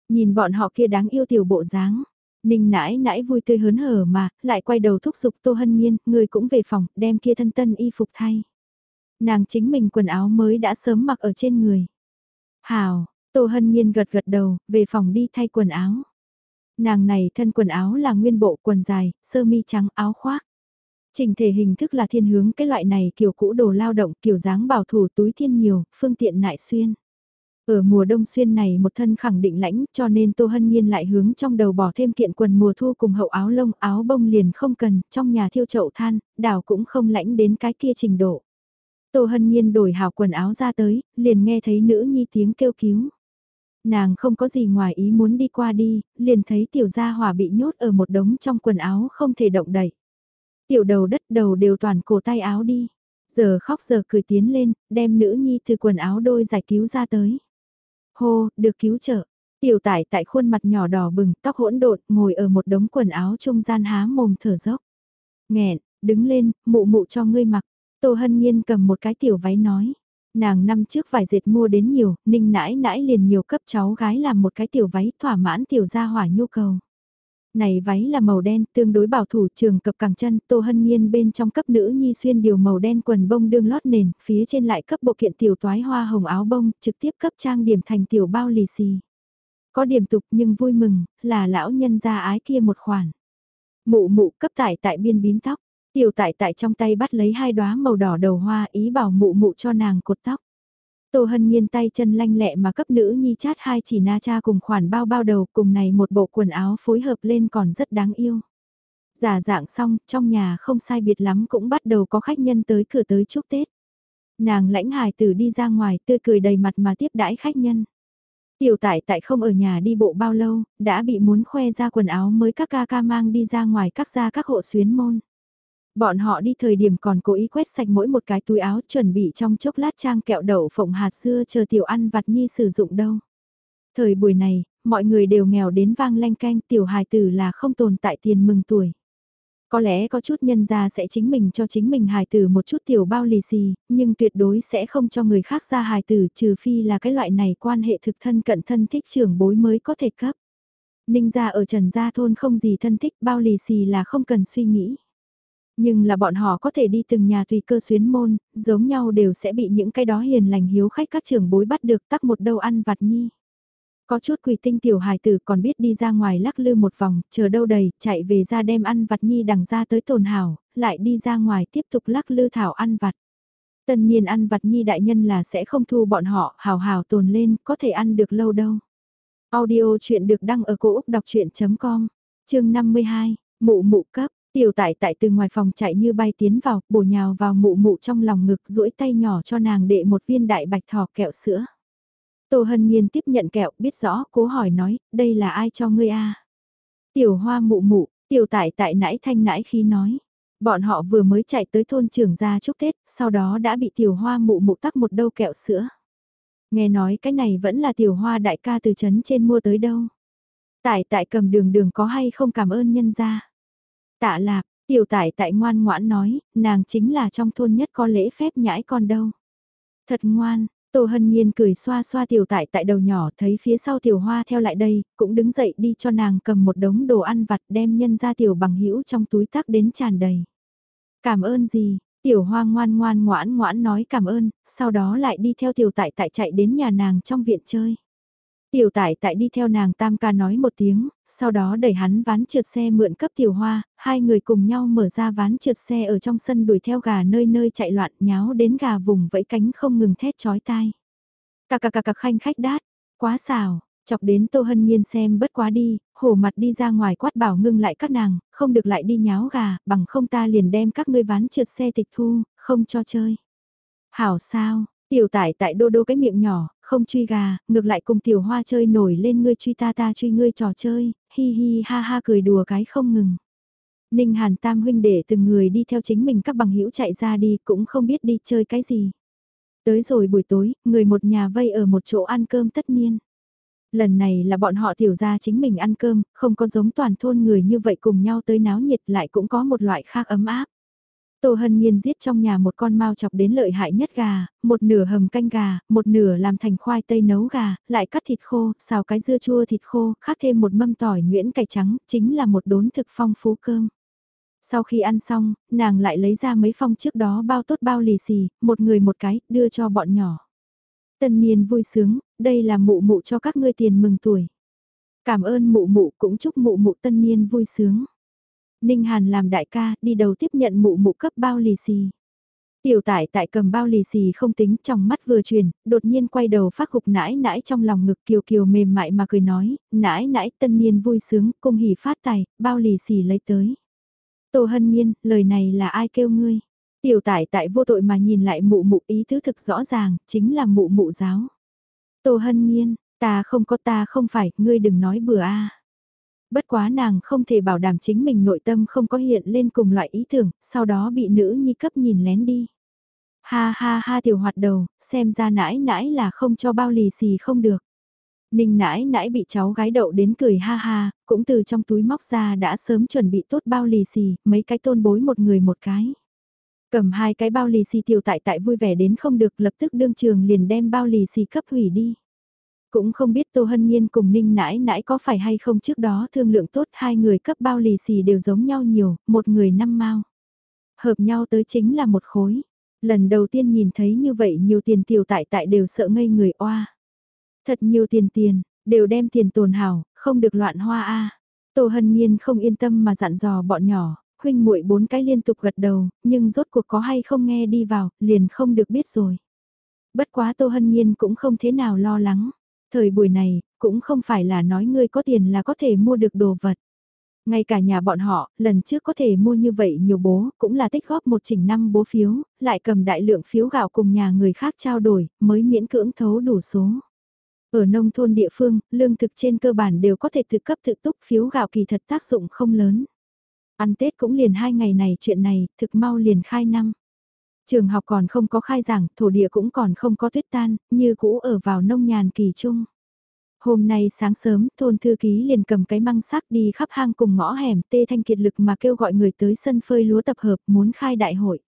Nhìn bọn họ kia đáng yêu tiểu bộ dáng. Ninh nãi nãi vui tươi hớn hở mà, lại quay đầu thúc giục Tô Hân Nhiên, người cũng về phòng, đem kia thân tân y phục thay. Nàng chính mình quần áo mới đã sớm mặc ở trên người. Hào, Tô Hân Nhiên gật gật đầu, về phòng đi thay quần áo. Nàng này thân quần áo là nguyên bộ quần dài, sơ mi trắng áo khoác. Trình thể hình thức là thiên hướng cái loại này kiểu cũ đồ lao động kiểu dáng bảo thủ túi thiên nhiều, phương tiện nại xuyên. Ở mùa đông xuyên này một thân khẳng định lãnh cho nên Tô Hân Nhiên lại hướng trong đầu bỏ thêm kiện quần mùa thu cùng hậu áo lông áo bông liền không cần, trong nhà thiêu chậu than, đảo cũng không lãnh đến cái kia trình độ. Tô Hân Nhiên đổi hào quần áo ra tới, liền nghe thấy nữ nhi tiếng kêu cứu. Nàng không có gì ngoài ý muốn đi qua đi, liền thấy tiểu gia hỏa bị nhốt ở một đống trong quần áo không thể động đậy. Tiểu đầu đất đầu đều toàn cổ tay áo đi. Giờ khóc giờ cười tiến lên, đem nữ nhi từ quần áo đôi giải cứu ra tới. Hô, được cứu trợ. Tiểu tải tại khuôn mặt nhỏ đỏ bừng, tóc hỗn độn, ngồi ở một đống quần áo trung gian há mồm thở dốc. Nghẹn, đứng lên, mụ mụ cho ngươi mặc. Tô Hân Nhiên cầm một cái tiểu váy nói. Nàng năm trước vải dệt mua đến nhiều, ninh nãi nãi liền nhiều cấp cháu gái làm một cái tiểu váy thỏa mãn tiểu gia hỏa nhu cầu. Này váy là màu đen, tương đối bảo thủ trường cập càng chân, Tô Hân Nhiên bên trong cấp nữ nhi xuyên điều màu đen quần bông đương lót nền, phía trên lại cấp bộ kiện tiểu toái hoa hồng áo bông, trực tiếp cấp trang điểm thành tiểu bao lì xì. Có điểm tục nhưng vui mừng, là lão nhân gia ái kia một khoản. Mụ mụ cấp tải tại biên bím tóc, tiểu tại tại trong tay bắt lấy hai đóa màu đỏ đầu hoa ý bảo mụ mụ cho nàng cột tóc. Tô Hân Nhiên tay chân lanh lẹ mà cấp nữ nhi chát hai chỉ na cha cùng khoản bao bao đầu cùng này một bộ quần áo phối hợp lên còn rất đáng yêu. Giả dạng xong, trong nhà không sai biệt lắm cũng bắt đầu có khách nhân tới cửa tới chúc Tết. Nàng lãnh hài tử đi ra ngoài tươi cười đầy mặt mà tiếp đãi khách nhân. Tiểu tại tại không ở nhà đi bộ bao lâu, đã bị muốn khoe ra quần áo mới các ca ca mang đi ra ngoài các gia các hộ xuyến môn. Bọn họ đi thời điểm còn cố ý quét sạch mỗi một cái túi áo chuẩn bị trong chốc lát trang kẹo đậu phộng hạt xưa chờ tiểu ăn vặt nhi sử dụng đâu. Thời buổi này, mọi người đều nghèo đến vang lanh canh tiểu hài tử là không tồn tại tiền mừng tuổi. Có lẽ có chút nhân gia sẽ chính mình cho chính mình hài tử một chút tiểu bao lì xì, nhưng tuyệt đối sẽ không cho người khác ra hài tử trừ phi là cái loại này quan hệ thực thân cận thân thích trưởng bối mới có thể cấp. Ninh gia ở Trần Gia Thôn không gì thân thích bao lì xì là không cần suy nghĩ. Nhưng là bọn họ có thể đi từng nhà tùy cơ xuyến môn, giống nhau đều sẽ bị những cái đó hiền lành hiếu khách các trưởng bối bắt được tắc một đâu ăn vặt nhi. Có chút quỷ tinh tiểu hài tử còn biết đi ra ngoài lắc lư một vòng, chờ đâu đầy, chạy về ra đem ăn vặt nhi đằng ra tới tồn hảo, lại đi ra ngoài tiếp tục lắc lư thảo ăn vặt. Tân niên ăn vặt nhi đại nhân là sẽ không thu bọn họ hào hào tồn lên, có thể ăn được lâu đâu. Audio chuyện được đăng ở cổ Úc đọc chuyện.com, chương 52, mụ mụ cấp, Tiểu tại tại từ ngoài phòng chạy như bay tiến vào, bổ nhào vào mụ mụ trong lòng ngực duỗi tay nhỏ cho nàng đệ một viên đại bạch thỏ kẹo sữa. Tô Hân Nhiên tiếp nhận kẹo, biết rõ, cố hỏi nói, đây là ai cho ngươi a? Tiểu hoa mụ mụ, tiểu tại tại nãi thanh nãi khi nói. Bọn họ vừa mới chạy tới thôn trưởng ra chúc Tết, sau đó đã bị tiểu hoa mụ mụ tắc một đâu kẹo sữa. Nghe nói cái này vẫn là tiểu hoa đại ca từ trấn trên mua tới đâu. Tại tại cầm đường đường có hay không cảm ơn nhân gia. Tạ lạp tiểu tại tại ngoan ngoãn nói, nàng chính là trong thôn nhất có lễ phép nhãi con đâu. Thật ngoan, Tô Hân Nhiên cười xoa xoa tiểu tại tại đầu nhỏ thấy phía sau tiểu hoa theo lại đây, cũng đứng dậy đi cho nàng cầm một đống đồ ăn vặt đem nhân ra tiểu bằng hữu trong túi tắc đến tràn đầy. Cảm ơn gì, tiểu hoa ngoan ngoan ngoãn ngoãn nói cảm ơn, sau đó lại đi theo tiểu tại tại chạy đến nhà nàng trong viện chơi. Tiểu tại tại đi theo nàng tam ca nói một tiếng, sau đó đẩy hắn ván trượt xe mượn cấp tiểu hoa, hai người cùng nhau mở ra ván trượt xe ở trong sân đuổi theo gà nơi nơi chạy loạn nháo đến gà vùng vẫy cánh không ngừng thét chói tai. Cà cà cà cà khanh khách đát, quá xào, chọc đến Tô Hân Nhiên xem bất quá đi, hổ mặt đi ra ngoài quát bảo ngưng lại các nàng, không được lại đi nháo gà, bằng không ta liền đem các ngươi ván trượt xe tịch thu, không cho chơi. Hảo sao, tiểu tải tại đô đô cái miệng nhỏ, không truy gà, ngược lại cùng tiểu hoa chơi nổi lên ngươi truy ta ta truy ngươi trò chơi, hi hi ha ha cười đùa cái không ngừng. Ninh Hàn Tam huynh để từng người đi theo chính mình các bằng hữu chạy ra đi cũng không biết đi chơi cái gì. Tới rồi buổi tối, người một nhà vây ở một chỗ ăn cơm tất niên. Lần này là bọn họ tiểu ra chính mình ăn cơm, không có giống toàn thôn người như vậy cùng nhau tới náo nhiệt lại cũng có một loại khác ấm áp. Tô Hân Nhiên giết trong nhà một con mao chọc đến lợi hại nhất gà, một nửa hầm canh gà, một nửa làm thành khoai tây nấu gà, lại cắt thịt khô, xào cái dưa chua thịt khô, khác thêm một mâm tỏi nhuyễn cải trắng, chính là một đốn thực phong phú cơm. Sau khi ăn xong, nàng lại lấy ra mấy phong trước đó bao tốt bao lì xì, một người một cái, đưa cho bọn nhỏ. Tân niên vui sướng, đây là mụ mụ cho các ngươi tiền mừng tuổi. Cảm ơn mụ mụ cũng chúc mụ mụ tân niên vui sướng. Ninh Hàn làm đại ca, đi đầu tiếp nhận mụ mụ cấp bao lì xì. Tiểu tải tại cầm bao lì xì không tính trong mắt vừa truyền, đột nhiên quay đầu phát gục nãi nãi trong lòng ngực kiều kiều mềm mại mà cười nói, nãi nãi tân niên vui sướng, cung hỉ phát tài, bao lì xì lấy tới. Tô hân nhiên, lời này là ai kêu ngươi? Tiểu tải tại vô tội mà nhìn lại mụ mụ ý thứ thực rõ ràng, chính là mụ mụ giáo. Tô hân nhiên, ta không có ta không phải, ngươi đừng nói bừa a. Bất quá nàng không thể bảo đảm chính mình nội tâm không có hiện lên cùng loại ý tưởng, sau đó bị nữ nhi cấp nhìn lén đi. Ha ha ha tiểu hoạt đầu, xem ra nãi nãi là không cho bao lì xì không được. Ninh nãi nãi bị cháu gái đậu đến cười ha ha, cũng từ trong túi móc ra đã sớm chuẩn bị tốt bao lì xì, mấy cái tôn bối một người một cái. Cầm hai cái bao lì xì tiểu tại tại vui vẻ đến không được lập tức đương trường liền đem bao lì xì cấp hủy đi. Cũng không biết Tô Hân Nhiên cùng Ninh nãi nãi có phải hay không trước đó thương lượng tốt hai người cấp bao lì xì đều giống nhau nhiều, một người năm mao. Hợp nhau tới chính là một khối. Lần đầu tiên nhìn thấy như vậy nhiều tiền tiểu tại tại đều sợ ngây người oa. Thật nhiều tiền tiền, đều đem tiền tồn hảo, không được loạn hoa a. Tô Hân Nhiên không yên tâm mà dặn dò bọn nhỏ, huynh muội bốn cái liên tục gật đầu, nhưng rốt cuộc có hay không nghe đi vào, liền không được biết rồi. Bất quá Tô Hân Nhiên cũng không thế nào lo lắng. Thời buổi này, cũng không phải là nói ngươi có tiền là có thể mua được đồ vật. Ngay cả nhà bọn họ, lần trước có thể mua như vậy nhiều bố, cũng là tích góp một chỉnh năm bố phiếu, lại cầm đại lượng phiếu gạo cùng nhà người khác trao đổi, mới miễn cưỡng thấu đủ số. Ở nông thôn địa phương, lương thực trên cơ bản đều có thể tự cấp tự túc phiếu gạo kỳ thật tác dụng không lớn. Ăn Tết cũng liền hai ngày này chuyện này, thực mau liền khai năm. Trường học còn không có khai giảng, thổ địa cũng còn không có tuyết tan, như cũ ở vào nông nhàn kỳ trung. Hôm nay sáng sớm, thôn thư ký liền cầm cái măng sắc đi khắp hang cùng ngõ hẻm tê thanh kiệt lực mà kêu gọi người tới sân phơi lúa tập hợp muốn khai đại hội.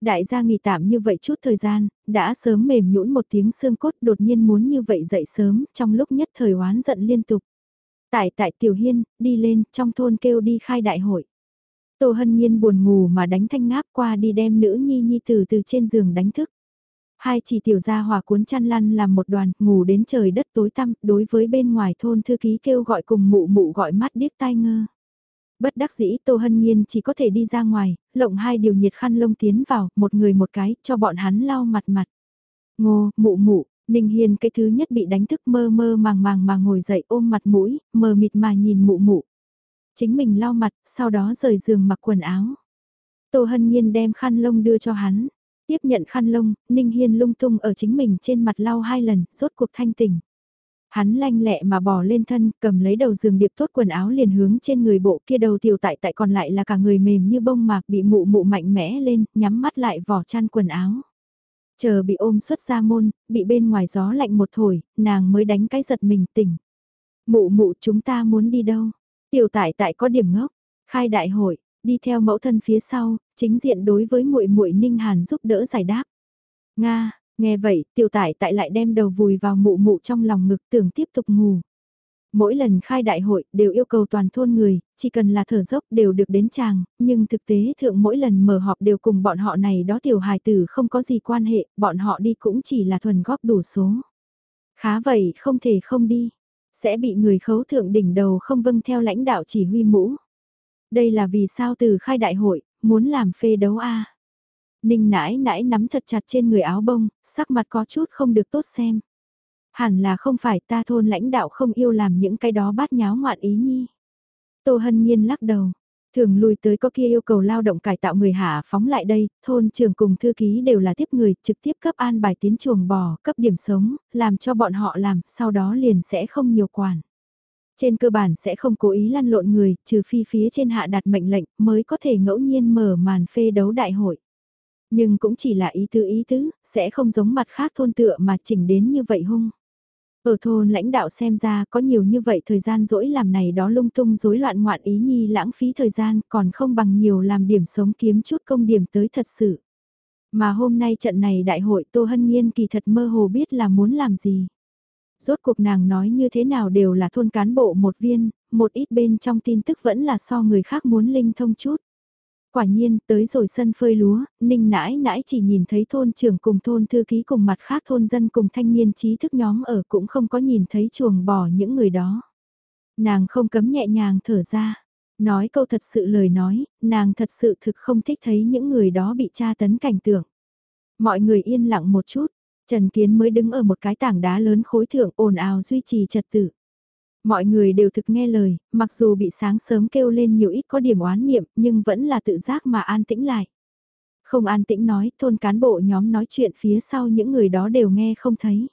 Đại gia nghỉ tạm như vậy chút thời gian, đã sớm mềm nhũn một tiếng xương cốt đột nhiên muốn như vậy dậy sớm, trong lúc nhất thời oán giận liên tục. Tại tại Tiểu Hiên, đi lên, trong thôn kêu đi khai đại hội. Tô Hân Nhiên buồn ngủ mà đánh thanh ngáp qua đi đem nữ nhi nhi từ từ trên giường đánh thức. Hai chỉ tiểu gia hòa cuốn chăn lăn làm một đoàn, ngủ đến trời đất tối tăm, đối với bên ngoài thôn thư ký kêu gọi cùng mụ mụ gọi mắt điếc tai ngơ. Bất đắc dĩ Tô Hân Nhiên chỉ có thể đi ra ngoài, lộng hai điều nhiệt khăn lông tiến vào, một người một cái, cho bọn hắn lau mặt mặt. Ngô, mụ mụ, Ninh Hiền cái thứ nhất bị đánh thức mơ mơ màng màng mà ngồi dậy ôm mặt mũi, mờ mịt mà nhìn mụ mụ. Chính mình lau mặt, sau đó rời giường mặc quần áo. Tô Hân Nhiên đem khăn lông đưa cho hắn. Tiếp nhận khăn lông, Ninh Hiên lung tung ở chính mình trên mặt lau hai lần, rốt cuộc thanh tỉnh. Hắn lanh lẹ mà bỏ lên thân, cầm lấy đầu giường điệp tốt quần áo liền hướng trên người bộ kia đầu tiểu tại tại còn lại là cả người mềm như bông mạc bị mụ mụ mạnh mẽ lên, nhắm mắt lại vỏ chăn quần áo. Chờ bị ôm xuất ra môn, bị bên ngoài gió lạnh một thổi, nàng mới đánh cái giật mình tỉnh. Mụ mụ chúng ta muốn đi đâu? Tiểu tại tại có điểm ngốc, khai đại hội, đi theo mẫu thân phía sau, chính diện đối với muội muội Ninh Hàn giúp đỡ giải đáp. Nga, nghe vậy, tiểu tại tại lại đem đầu vùi vào mụ mụ trong lòng ngực tưởng tiếp tục ngủ. Mỗi lần khai đại hội đều yêu cầu toàn thôn người, chỉ cần là thở dốc đều được đến chàng, nhưng thực tế thượng mỗi lần mở họp đều cùng bọn họ này đó tiểu hài tử không có gì quan hệ, bọn họ đi cũng chỉ là thuần góp đủ số. Khá vậy không thể không đi, sẽ bị người khấu thượng đỉnh đầu không vâng theo lãnh đạo chỉ huy mũ. Đây là vì sao từ khai đại hội, muốn làm phê đấu a Ninh nãi nãi nắm thật chặt trên người áo bông, sắc mặt có chút không được tốt xem. Hẳn là không phải ta thôn lãnh đạo không yêu làm những cái đó bát nháo ngoạn ý nhi. Tô Hân Nhiên lắc đầu. Thường lui tới có kia yêu cầu lao động cải tạo người hạ phóng lại đây, thôn trường cùng thư ký đều là tiếp người trực tiếp cấp an bài tiến chuồng bò, cấp điểm sống, làm cho bọn họ làm, sau đó liền sẽ không nhiều quản. Trên cơ bản sẽ không cố ý lăn lộn người, trừ phi phía trên hạ đặt mệnh lệnh mới có thể ngẫu nhiên mở màn phê đấu đại hội. Nhưng cũng chỉ là ý tứ ý tứ, sẽ không giống mặt khác thôn tựa mà chỉnh đến như vậy hung. Ở thôn lãnh đạo xem ra có nhiều như vậy thời gian rỗi làm này đó lung tung rối loạn ngoạn ý nhi lãng phí thời gian còn không bằng nhiều làm điểm sống kiếm chút công điểm tới thật sự. Mà hôm nay trận này đại hội Tô Hân Nhiên kỳ thật mơ hồ biết là muốn làm gì. Rốt cuộc nàng nói như thế nào đều là thôn cán bộ một viên, một ít bên trong tin tức vẫn là so người khác muốn linh thông chút. Quả nhiên, tới rồi sân phơi lúa, ninh nãi nãi chỉ nhìn thấy thôn trưởng cùng thôn thư ký cùng mặt khác thôn dân cùng thanh niên trí thức nhóm ở cũng không có nhìn thấy chuồng bò những người đó. Nàng không cấm nhẹ nhàng thở ra. Nói câu thật sự lời nói, nàng thật sự thực không thích thấy những người đó bị tra tấn cảnh tượng. Mọi người yên lặng một chút, Trần Kiến mới đứng ở một cái tảng đá lớn khối thượng ồn ào duy trì trật tự. Mọi người đều thực nghe lời, mặc dù bị sáng sớm kêu lên nhiều ít có điểm oán niệm nhưng vẫn là tự giác mà an tĩnh lại. Không an tĩnh nói, thôn cán bộ nhóm nói chuyện phía sau những người đó đều nghe không thấy.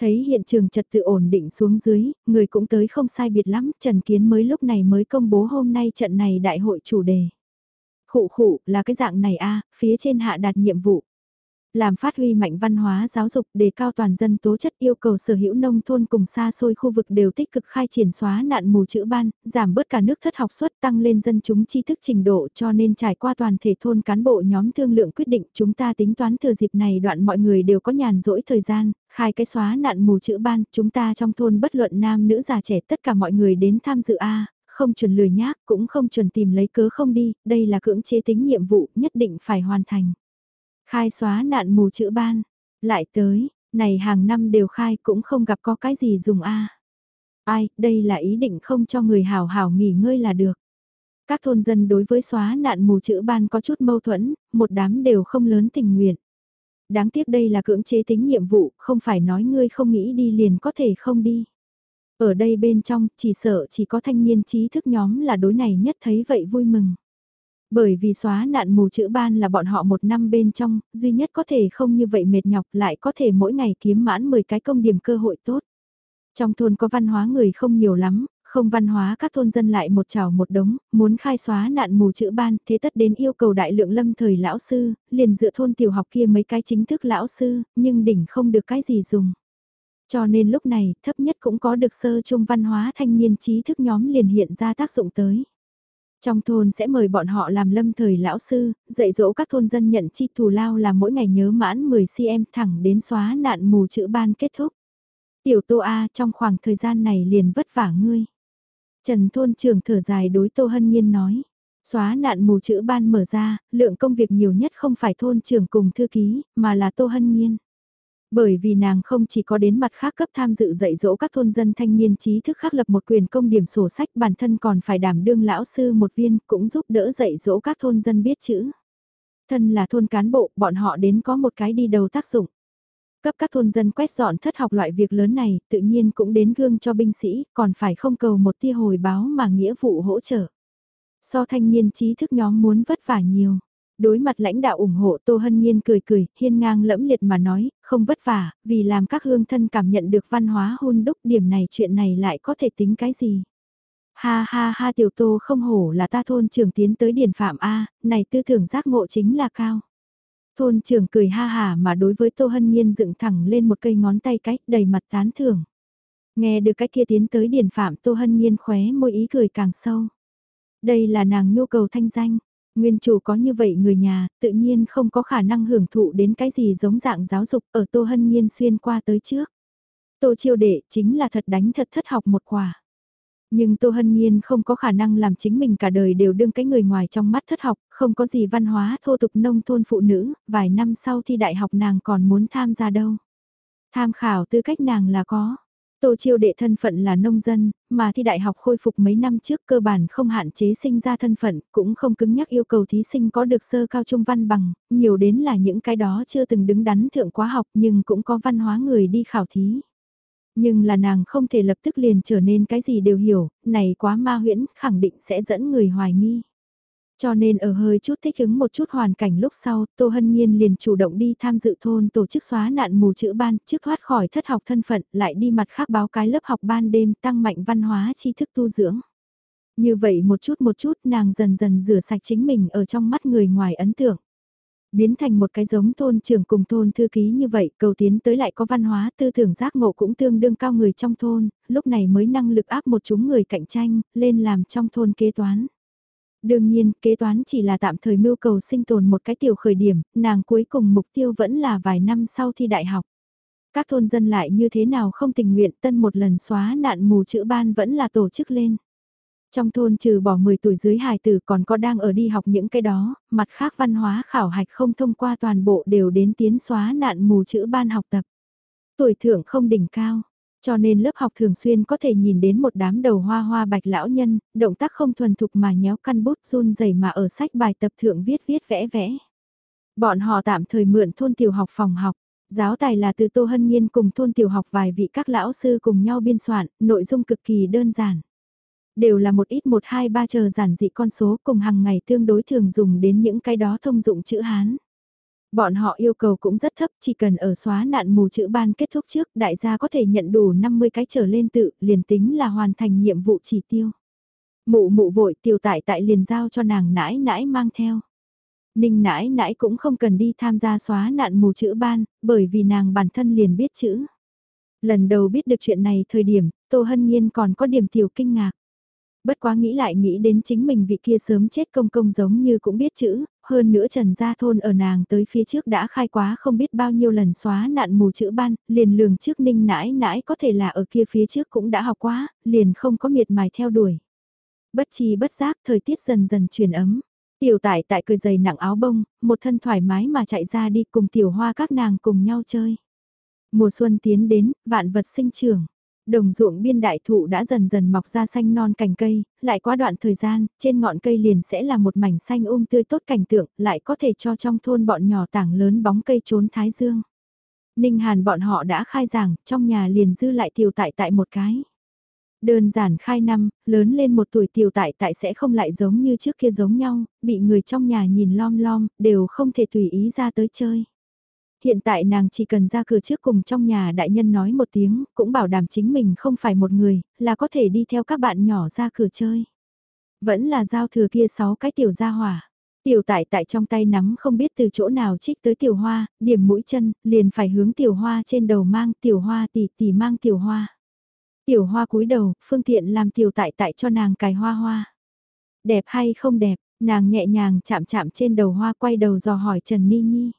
Thấy hiện trường trật tự ổn định xuống dưới, người cũng tới không sai biệt lắm, Trần Kiến mới lúc này mới công bố hôm nay trận này đại hội chủ đề. Khụ khụ là cái dạng này a phía trên hạ đạt nhiệm vụ làm phát huy mạnh văn hóa giáo dục đề cao toàn dân tố chất yêu cầu sở hữu nông thôn cùng xa xôi khu vực đều tích cực khai triển xóa nạn mù chữ ban, giảm bớt cả nước thất học suất tăng lên dân chúng tri thức trình độ cho nên trải qua toàn thể thôn cán bộ nhóm thương lượng quyết định chúng ta tính toán thừa dịp này đoạn mọi người đều có nhàn rỗi thời gian, khai cái xóa nạn mù chữ ban, chúng ta trong thôn bất luận nam nữ già trẻ tất cả mọi người đến tham dự A, không chuẩn lười nhác cũng không chuẩn tìm lấy cớ không đi, đây là cưỡng chế tính nhiệm vụ nhất định phải hoàn thành. Khai xóa nạn mù chữ ban, lại tới, này hàng năm đều khai cũng không gặp có cái gì dùng a. Ai, đây là ý định không cho người hảo hảo nghỉ ngơi là được. Các thôn dân đối với xóa nạn mù chữ ban có chút mâu thuẫn, một đám đều không lớn tình nguyện. Đáng tiếc đây là cưỡng chế tính nhiệm vụ, không phải nói ngươi không nghĩ đi liền có thể không đi. Ở đây bên trong, chỉ sợ chỉ có thanh niên trí thức nhóm là đối này nhất thấy vậy vui mừng. Bởi vì xóa nạn mù chữ ban là bọn họ một năm bên trong, duy nhất có thể không như vậy mệt nhọc lại có thể mỗi ngày kiếm mãn 10 cái công điểm cơ hội tốt. Trong thôn có văn hóa người không nhiều lắm, không văn hóa các thôn dân lại một trào một đống, muốn khai xóa nạn mù chữ ban, thế tất đến yêu cầu đại lượng lâm thời lão sư, liền dựa thôn tiểu học kia mấy cái chính thức lão sư, nhưng đỉnh không được cái gì dùng. Cho nên lúc này, thấp nhất cũng có được sơ trung văn hóa thanh niên trí thức nhóm liền hiện ra tác dụng tới. Trong thôn sẽ mời bọn họ làm lâm thời lão sư, dạy dỗ các thôn dân nhận chi thù lao là mỗi ngày nhớ mãn 10cm thẳng đến xóa nạn mù chữ ban kết thúc. Tiểu Tô A trong khoảng thời gian này liền vất vả ngươi. Trần thôn trưởng thở dài đối Tô Hân Nhiên nói. Xóa nạn mù chữ ban mở ra, lượng công việc nhiều nhất không phải thôn trưởng cùng thư ký, mà là Tô Hân Nhiên. Bởi vì nàng không chỉ có đến mặt khác cấp tham dự dạy dỗ các thôn dân thanh niên trí thức khác lập một quyền công điểm sổ sách bản thân còn phải đảm đương lão sư một viên cũng giúp đỡ dạy dỗ các thôn dân biết chữ. Thân là thôn cán bộ, bọn họ đến có một cái đi đầu tác dụng. Cấp các thôn dân quét dọn thất học loại việc lớn này, tự nhiên cũng đến gương cho binh sĩ, còn phải không cầu một tia hồi báo mà nghĩa vụ hỗ trợ. So thanh niên trí thức nhóm muốn vất vả nhiều. Đối mặt lãnh đạo ủng hộ Tô Hân Nhiên cười cười, hiên ngang lẫm liệt mà nói, không vất vả, vì làm các hương thân cảm nhận được văn hóa hôn đúc điểm này chuyện này lại có thể tính cái gì. Ha ha ha tiểu tô không hổ là ta thôn trưởng tiến tới điển phạm A, này tư tưởng giác ngộ chính là cao. Thôn trưởng cười ha hà mà đối với Tô Hân Nhiên dựng thẳng lên một cây ngón tay cách đầy mặt tán thưởng. Nghe được cái kia tiến tới điển phạm Tô Hân Nhiên khóe môi ý cười càng sâu. Đây là nàng nhu cầu thanh danh, Nguyên chủ có như vậy người nhà, tự nhiên không có khả năng hưởng thụ đến cái gì giống dạng giáo dục ở Tô Hân Nhiên xuyên qua tới trước. Tô chiêu đệ chính là thật đánh thật thất học một quả. Nhưng Tô Hân Nhiên không có khả năng làm chính mình cả đời đều đương cái người ngoài trong mắt thất học, không có gì văn hóa thô tục nông thôn phụ nữ, vài năm sau thi đại học nàng còn muốn tham gia đâu. Tham khảo tư cách nàng là có. Tô Chiêu đệ thân phận là nông dân, mà thi đại học khôi phục mấy năm trước cơ bản không hạn chế sinh ra thân phận, cũng không cứng nhắc yêu cầu thí sinh có được sơ cao trung văn bằng, nhiều đến là những cái đó chưa từng đứng đắn thượng quá học nhưng cũng có văn hóa người đi khảo thí. Nhưng là nàng không thể lập tức liền trở nên cái gì đều hiểu, này quá ma huyễn, khẳng định sẽ dẫn người hoài nghi. Cho nên ở hơi chút thích ứng một chút hoàn cảnh lúc sau, Tô Hân Nhiên liền chủ động đi tham dự thôn tổ chức xóa nạn mù chữ ban, trước thoát khỏi thất học thân phận, lại đi mặt khác báo cái lớp học ban đêm tăng mạnh văn hóa tri thức tu dưỡng. Như vậy một chút một chút nàng dần dần rửa sạch chính mình ở trong mắt người ngoài ấn tượng. Biến thành một cái giống thôn trưởng cùng thôn thư ký như vậy, cầu tiến tới lại có văn hóa tư tưởng giác ngộ cũng tương đương cao người trong thôn, lúc này mới năng lực áp một chúng người cạnh tranh, lên làm trong thôn kế toán. Đương nhiên, kế toán chỉ là tạm thời mưu cầu sinh tồn một cái tiểu khởi điểm, nàng cuối cùng mục tiêu vẫn là vài năm sau thi đại học. Các thôn dân lại như thế nào không tình nguyện tân một lần xóa nạn mù chữ ban vẫn là tổ chức lên. Trong thôn trừ bỏ 10 tuổi dưới hài tử còn có đang ở đi học những cái đó, mặt khác văn hóa khảo hạch không thông qua toàn bộ đều đến tiến xóa nạn mù chữ ban học tập. Tuổi thưởng không đỉnh cao, cho nên lớp học thường xuyên có thể nhìn đến một đám đầu hoa hoa bạch lão nhân, động tác không thuần thục mà nhéo căn bút run rẩy mà ở sách bài tập thượng viết viết vẽ vẽ. Bọn họ tạm thời mượn thôn tiểu học phòng học, giáo tài là từ Tô Hân Nhiên cùng thôn tiểu học vài vị các lão sư cùng nhau biên soạn, nội dung cực kỳ đơn giản. Đều là một ít một hai ba chờ giản dị con số cùng hàng ngày tương đối thường dùng đến những cái đó thông dụng chữ Hán. Bọn họ yêu cầu cũng rất thấp, chỉ cần ở xóa nạn mù chữ ban kết thúc trước, đại gia có thể nhận đủ 50 cái trở lên tự, liền tính là hoàn thành nhiệm vụ chỉ tiêu. Mụ mụ vội tiểu tại tại liền giao cho nàng nãi nãi mang theo. Ninh nãi nãi cũng không cần đi tham gia xóa nạn mù chữ ban, bởi vì nàng bản thân liền biết chữ. Lần đầu biết được chuyện này thời điểm, Tô Hân Nhiên còn có điểm tiểu kinh ngạc. Bất quá nghĩ lại nghĩ đến chính mình vị kia sớm chết công công giống như cũng biết chữ, hơn nữa Trần Gia Thôn ở nàng tới phía trước đã khai quá không biết bao nhiêu lần xóa nạn mù chữ ban, liền lường trước ninh nãi nãi có thể là ở kia phía trước cũng đã học quá, liền không có miệt mài theo đuổi. Bất chi bất giác thời tiết dần dần chuyển ấm. Tiểu tải tại cười giày nặng áo bông, một thân thoải mái mà chạy ra đi cùng tiểu hoa các nàng cùng nhau chơi. Mùa xuân tiến đến, vạn vật sinh trưởng. Đồng ruộng biên đại thụ đã dần dần mọc ra xanh non cành cây, lại qua đoạn thời gian, trên ngọn cây liền sẽ là một mảnh xanh um tươi tốt cảnh tượng, lại có thể cho trong thôn bọn nhỏ tảng lớn bóng cây trốn thái dương. Ninh Hàn bọn họ đã khai giảng, trong nhà liền dư lại tiểu tại tại một cái. Đơn giản khai năm, lớn lên một tuổi tiểu tại tại sẽ không lại giống như trước kia giống nhau, bị người trong nhà nhìn lom lom, đều không thể tùy ý ra tới chơi. Hiện tại nàng chỉ cần ra cửa trước cùng trong nhà đại nhân nói một tiếng, cũng bảo đảm chính mình không phải một người, là có thể đi theo các bạn nhỏ ra cửa chơi. Vẫn là giao thừa kia sáu cái tiểu gia hỏa. Tiểu tại tại trong tay nắm không biết từ chỗ nào trích tới tiểu hoa, điểm mũi chân, liền phải hướng tiểu hoa trên đầu mang tiểu hoa tỷ tỷ mang tiểu hoa. Tiểu hoa cúi đầu, phương tiện làm tiểu tại tại cho nàng cài hoa hoa. Đẹp hay không đẹp, nàng nhẹ nhàng chạm chạm trên đầu hoa quay đầu dò hỏi Trần Ni Nhi.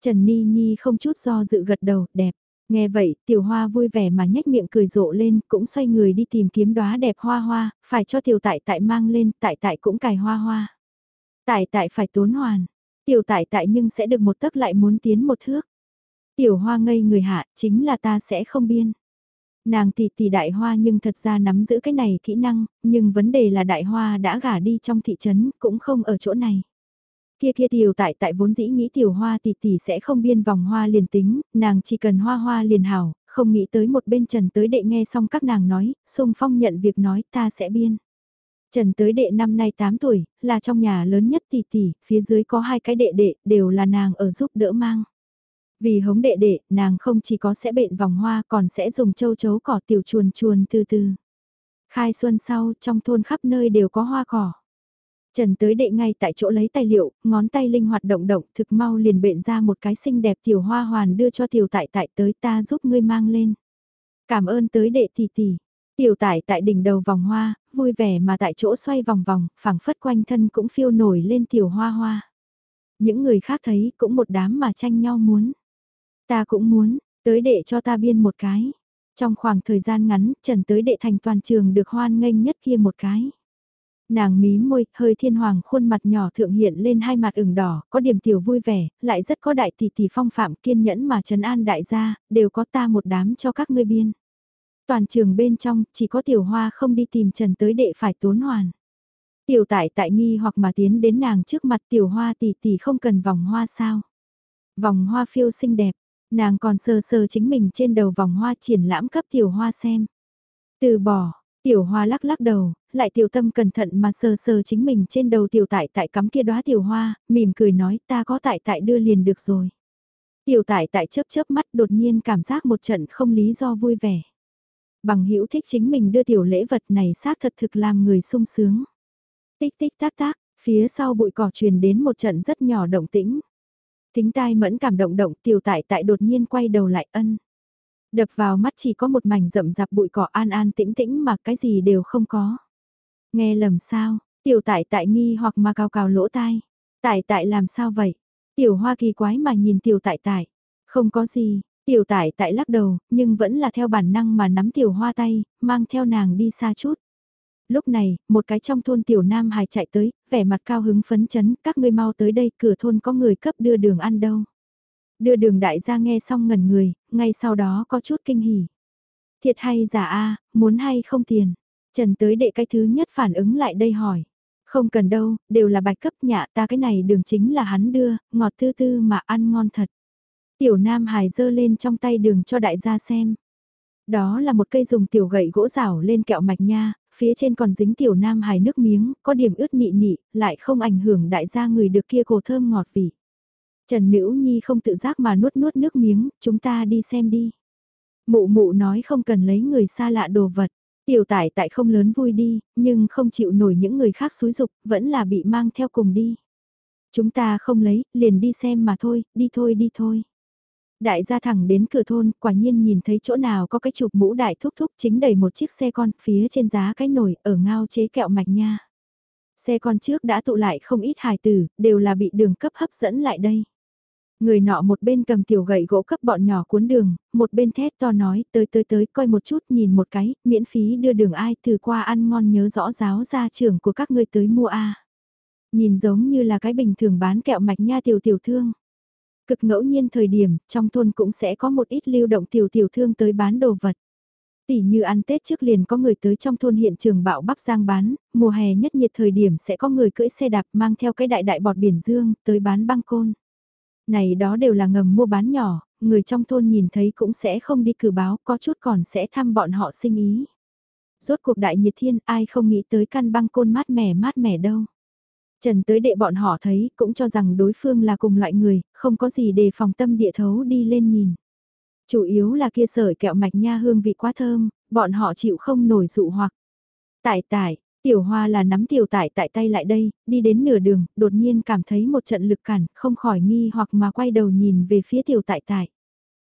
Trần Ni Nhi không chút do dự gật đầu, đẹp. Nghe vậy, tiểu hoa vui vẻ mà nhếch miệng cười rộ lên, cũng xoay người đi tìm kiếm đóa đẹp hoa hoa, phải cho tiểu tại tại mang lên, tại tại cũng cài hoa hoa. Tại tại phải tốn hoàn, tiểu tại tại nhưng sẽ được một tấc lại muốn tiến một thước. Tiểu hoa ngây người hạ, chính là ta sẽ không biên. Nàng tỷ tỷ đại hoa nhưng thật ra nắm giữ cái này kỹ năng, nhưng vấn đề là đại hoa đã gả đi trong thị trấn, cũng không ở chỗ này. Kia kia tiểu tại tại vốn dĩ nghĩ tiểu hoa tỷ tỷ sẽ không biên vòng hoa liền tính, nàng chỉ cần hoa hoa liền hảo, không nghĩ tới một bên trần tới đệ nghe xong các nàng nói, sung phong nhận việc nói ta sẽ biên. Trần tới đệ năm nay 8 tuổi, là trong nhà lớn nhất tỷ tỷ, phía dưới có hai cái đệ đệ, đều là nàng ở giúp đỡ mang. Vì hống đệ đệ, nàng không chỉ có sẽ bện vòng hoa còn sẽ dùng châu chấu cỏ tiểu chuồn chuồn từ từ. Khai xuân sau, trong thôn khắp nơi đều có hoa cỏ. Trần tới đệ ngay tại chỗ lấy tài liệu, ngón tay linh hoạt động động thực mau liền bện ra một cái xinh đẹp tiểu hoa hoàn đưa cho tiểu tại tại tới ta giúp ngươi mang lên. Cảm ơn tới đệ tỷ tỷ. Tiểu tại tại đỉnh đầu vòng hoa, vui vẻ mà tại chỗ xoay vòng vòng, phẳng phất quanh thân cũng phiêu nổi lên tiểu hoa hoa. Những người khác thấy cũng một đám mà tranh nhau muốn. Ta cũng muốn, tới đệ cho ta biên một cái. Trong khoảng thời gian ngắn, Trần tới đệ thành toàn trường được hoan nghênh nhất kia một cái. Nàng mí môi, hơi thiên hoàng khuôn mặt nhỏ thượng hiện lên hai mặt ửng đỏ, có điểm tiểu vui vẻ, lại rất có đại tỷ tỷ phong phạm kiên nhẫn mà trấn an đại gia, đều có ta một đám cho các ngươi biên. Toàn trường bên trong, chỉ có tiểu hoa không đi tìm trần tới đệ phải tốn hoàn. Tiểu tại tại nghi hoặc mà tiến đến nàng trước mặt tiểu hoa tỷ tỷ không cần vòng hoa sao. Vòng hoa phiêu xinh đẹp, nàng còn sờ sờ chính mình trên đầu vòng hoa triển lãm cấp tiểu hoa xem. Từ bỏ, Tiểu hoa lắc lắc đầu, lại tiểu tâm cẩn thận mà sờ sờ chính mình trên đầu tiểu tại tại cắm kia đóa tiểu hoa, mỉm cười nói ta có tại tại đưa liền được rồi. Tiểu tại tại chớp chớp mắt đột nhiên cảm giác một trận không lý do vui vẻ. Bằng hữu thích chính mình đưa tiểu lễ vật này xác thật thực làm người sung sướng. Tích tích tác tác, phía sau bụi cỏ truyền đến một trận rất nhỏ động tĩnh. Tính tai mẫn cảm động động tiểu tại tại đột nhiên quay đầu lại ân. Đập vào mắt chỉ có một mảnh rậm rạp bụi cỏ an an tĩnh tĩnh mà cái gì đều không có. Nghe lầm sao, tiểu tại tại nghi hoặc mà cào cào lỗ tai. Tại tại làm sao vậy? Tiểu hoa kỳ quái mà nhìn tiểu tại tại. Không có gì, tiểu tại tại lắc đầu, nhưng vẫn là theo bản năng mà nắm tiểu hoa tay, mang theo nàng đi xa chút. Lúc này, một cái trong thôn tiểu nam hài chạy tới, vẻ mặt cao hứng phấn chấn, các ngươi mau tới đây, cửa thôn có người cấp đưa đường ăn đâu. Đưa đường đại gia nghe xong ngẩn người, ngay sau đó có chút kinh hỉ. Thiệt hay giả a muốn hay không tiền. Trần tới đệ cái thứ nhất phản ứng lại đây hỏi. Không cần đâu, đều là bạch cấp nhạ ta cái này đường chính là hắn đưa, ngọt tư tư mà ăn ngon thật. Tiểu Nam Hải dơ lên trong tay đường cho đại gia xem. Đó là một cây dùng tiểu gậy gỗ rảo lên kẹo mạch nha, phía trên còn dính tiểu Nam Hải nước miếng, có điểm ướt nị nị, lại không ảnh hưởng đại gia người được kia cổ thơm ngọt vị. Trần Nữ Nhi không tự giác mà nuốt nuốt nước miếng, chúng ta đi xem đi. Mụ mụ nói không cần lấy người xa lạ đồ vật. Tiểu tải tại không lớn vui đi, nhưng không chịu nổi những người khác xúi dục, vẫn là bị mang theo cùng đi. Chúng ta không lấy, liền đi xem mà thôi, đi thôi đi thôi. Đại gia thẳng đến cửa thôn, quả nhiên nhìn thấy chỗ nào có cái chụp mũ đại thúc thúc chính đầy một chiếc xe con, phía trên giá cái nồi, ở ngao chế kẹo mạch nha. Xe con trước đã tụ lại không ít hài tử, đều là bị đường cấp hấp dẫn lại đây. Người nọ một bên cầm tiểu gậy gỗ cấp bọn nhỏ cuốn đường, một bên thét to nói tới tới tới coi một chút nhìn một cái, miễn phí đưa đường ai từ qua ăn ngon nhớ rõ giáo gia trưởng của các ngươi tới mua a Nhìn giống như là cái bình thường bán kẹo mạch nha tiểu tiểu thương. Cực ngẫu nhiên thời điểm, trong thôn cũng sẽ có một ít lưu động tiểu tiểu thương tới bán đồ vật. Tỷ như ăn Tết trước liền có người tới trong thôn hiện trường bạo bắp giang bán, mùa hè nhất nhiệt thời điểm sẽ có người cưỡi xe đạp mang theo cái đại đại bọt biển dương tới bán băng côn. Này đó đều là ngầm mua bán nhỏ, người trong thôn nhìn thấy cũng sẽ không đi cử báo, có chút còn sẽ thăm bọn họ sinh ý. Rốt cuộc đại nhiệt thiên ai không nghĩ tới căn băng côn mát mẻ mát mẻ đâu. Trần tới đệ bọn họ thấy cũng cho rằng đối phương là cùng loại người, không có gì để phòng tâm địa thấu đi lên nhìn. Chủ yếu là kia sợi kẹo mạch nha hương vị quá thơm, bọn họ chịu không nổi dụ hoặc. Tải tải, tiểu hoa là nắm tiểu tại tại tay lại đây, đi đến nửa đường, đột nhiên cảm thấy một trận lực cản, không khỏi nghi hoặc mà quay đầu nhìn về phía tiểu tại tại.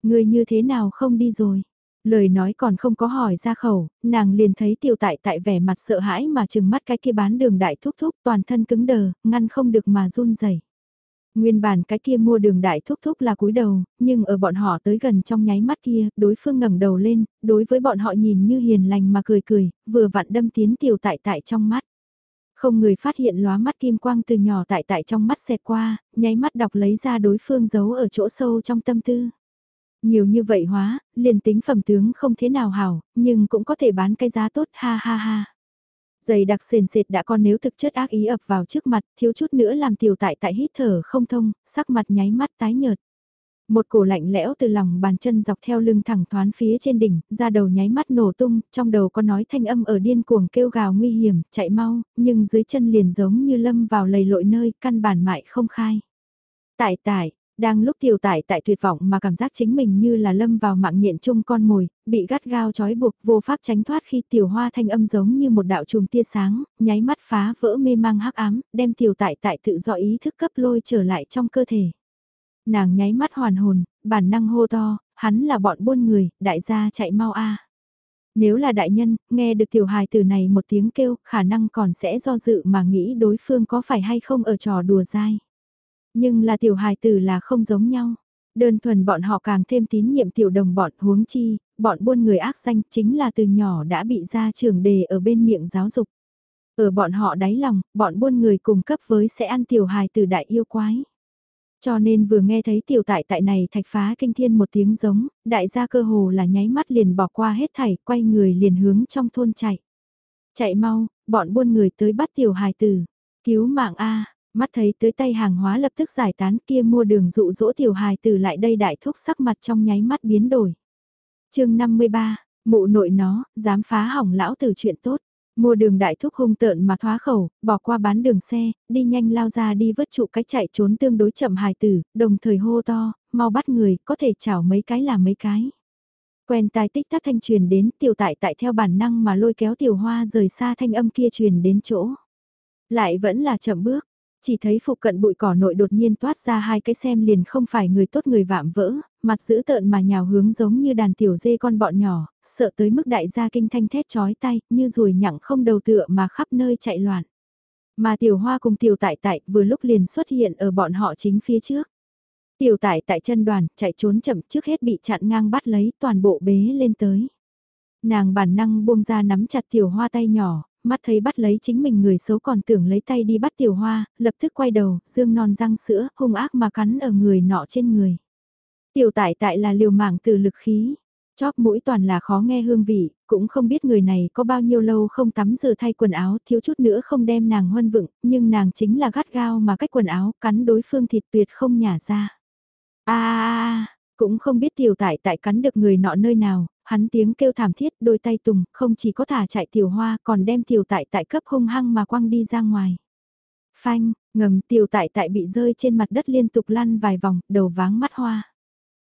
Người như thế nào không đi rồi? Lời nói còn không có hỏi ra khẩu, nàng liền thấy tiểu tại tại vẻ mặt sợ hãi mà chừng mắt cái kia bán đường đại thúc thúc toàn thân cứng đờ, ngăn không được mà run rẩy. Nguyên bản cái kia mua đường đại thúc thúc là cúi đầu, nhưng ở bọn họ tới gần trong nháy mắt kia, đối phương ngẩng đầu lên, đối với bọn họ nhìn như hiền lành mà cười cười, vừa vặn đâm tiến tiểu tại tại trong mắt. Không người phát hiện lóa mắt kim quang từ nhỏ tại tại trong mắt xẹt qua, nháy mắt đọc lấy ra đối phương giấu ở chỗ sâu trong tâm tư. Nhiều như vậy hóa, liền tính phẩm tướng không thế nào hảo, nhưng cũng có thể bán cái giá tốt ha ha ha. Giày đặc sền sệt đã còn nếu thực chất ác ý ập vào trước mặt, thiếu chút nữa làm tiểu tại tại hít thở không thông, sắc mặt nháy mắt tái nhợt. Một cổ lạnh lẽo từ lòng bàn chân dọc theo lưng thẳng thoán phía trên đỉnh, ra đầu nháy mắt nổ tung, trong đầu có nói thanh âm ở điên cuồng kêu gào nguy hiểm, chạy mau, nhưng dưới chân liền giống như lâm vào lầy lội nơi, căn bản mại không khai. Tại tại, đang lúc tiểu tải tại tuyệt vọng mà cảm giác chính mình như là lâm vào mạng nhện chung con mồi, bị gắt gao trói buộc vô pháp tránh thoát khi tiểu hoa thanh âm giống như một đạo trùm tia sáng, nháy mắt phá vỡ mê mang hắc ám, đem tiểu tại tại tự do ý thức cấp lôi trở lại trong cơ thể. Nàng nháy mắt hoàn hồn, bản năng hô to, hắn là bọn buôn người, đại gia chạy mau a. Nếu là đại nhân, nghe được tiểu hài từ này một tiếng kêu, khả năng còn sẽ do dự mà nghĩ đối phương có phải hay không ở trò đùa dai. Nhưng là tiểu hài tử là không giống nhau. Đơn thuần bọn họ càng thêm tín nhiệm tiểu đồng bọn huống chi, bọn buôn người ác danh chính là từ nhỏ đã bị ra trường đề ở bên miệng giáo dục. Ở bọn họ đáy lòng, bọn buôn người cùng cấp với sẽ ăn tiểu hài từ đại yêu quái. Cho nên vừa nghe thấy tiểu tại tại này thạch phá kinh thiên một tiếng giống, đại gia cơ hồ là nháy mắt liền bỏ qua hết thảy, quay người liền hướng trong thôn chạy. Chạy mau, bọn buôn người tới bắt tiểu hài tử, cứu mạng A, Mắt thấy tới tay hàng hóa lập tức giải tán kia mua đường dụ dỗ tiểu hài từ lại đây đại thúc sắc mặt trong nháy mắt biến đổi. chương 53, mụ nội nó, dám phá hỏng lão tử chuyện tốt. Mua đường đại thúc hung tợn mà thoá khẩu, bỏ qua bán đường xe, đi nhanh lao ra đi vớt trụ cái chạy trốn tương đối chậm hài tử, đồng thời hô to, mau bắt người, có thể chảo mấy cái là mấy cái. Quen tai tích tắc thanh truyền đến tiểu tại tại theo bản năng mà lôi kéo tiểu hoa rời xa thanh âm kia truyền đến chỗ. Lại vẫn là chậm bước, chỉ thấy phụ cận bụi cỏ nội đột nhiên toát ra hai cái xem liền không phải người tốt người vạm vỡ, mặt dữ tợn mà nhào hướng giống như đàn tiểu dê con bọn nhỏ, sợ tới mức đại gia kinh thanh thét chói tay, như ruồi nhặng không đầu tựa mà khắp nơi chạy loạn. Mà tiểu hoa cùng tiểu tại tại vừa lúc liền xuất hiện ở bọn họ chính phía trước. Tiểu tại tại chân đoàn, chạy trốn chậm trước hết bị chặn ngang bắt lấy toàn bộ bế lên tới. Nàng bản năng buông ra nắm chặt tiểu hoa tay nhỏ, mắt thấy bắt lấy chính mình người xấu còn tưởng lấy tay đi bắt tiểu hoa, lập tức quay đầu, dương non răng sữa, hung ác mà cắn ở người nọ trên người. Tiểu tại tại là liều mạng từ lực khí, Chóp mũi toàn là khó nghe hương vị, cũng không biết người này có bao nhiêu lâu không tắm rửa thay quần áo thiếu chút nữa không đem nàng huân vựng, nhưng nàng chính là gắt gao mà cách quần áo cắn đối phương thịt tuyệt không nhả ra. a cũng không biết tiểu tại tại cắn được người nọ nơi nào, hắn tiếng kêu thảm thiết đôi tay tùng, không chỉ có thả chạy tiểu hoa còn đem tiểu tại tại cấp hung hăng mà quăng đi ra ngoài. Phanh, ngầm tiểu tại tại bị rơi trên mặt đất liên tục lăn vài vòng, đầu váng mắt hoa.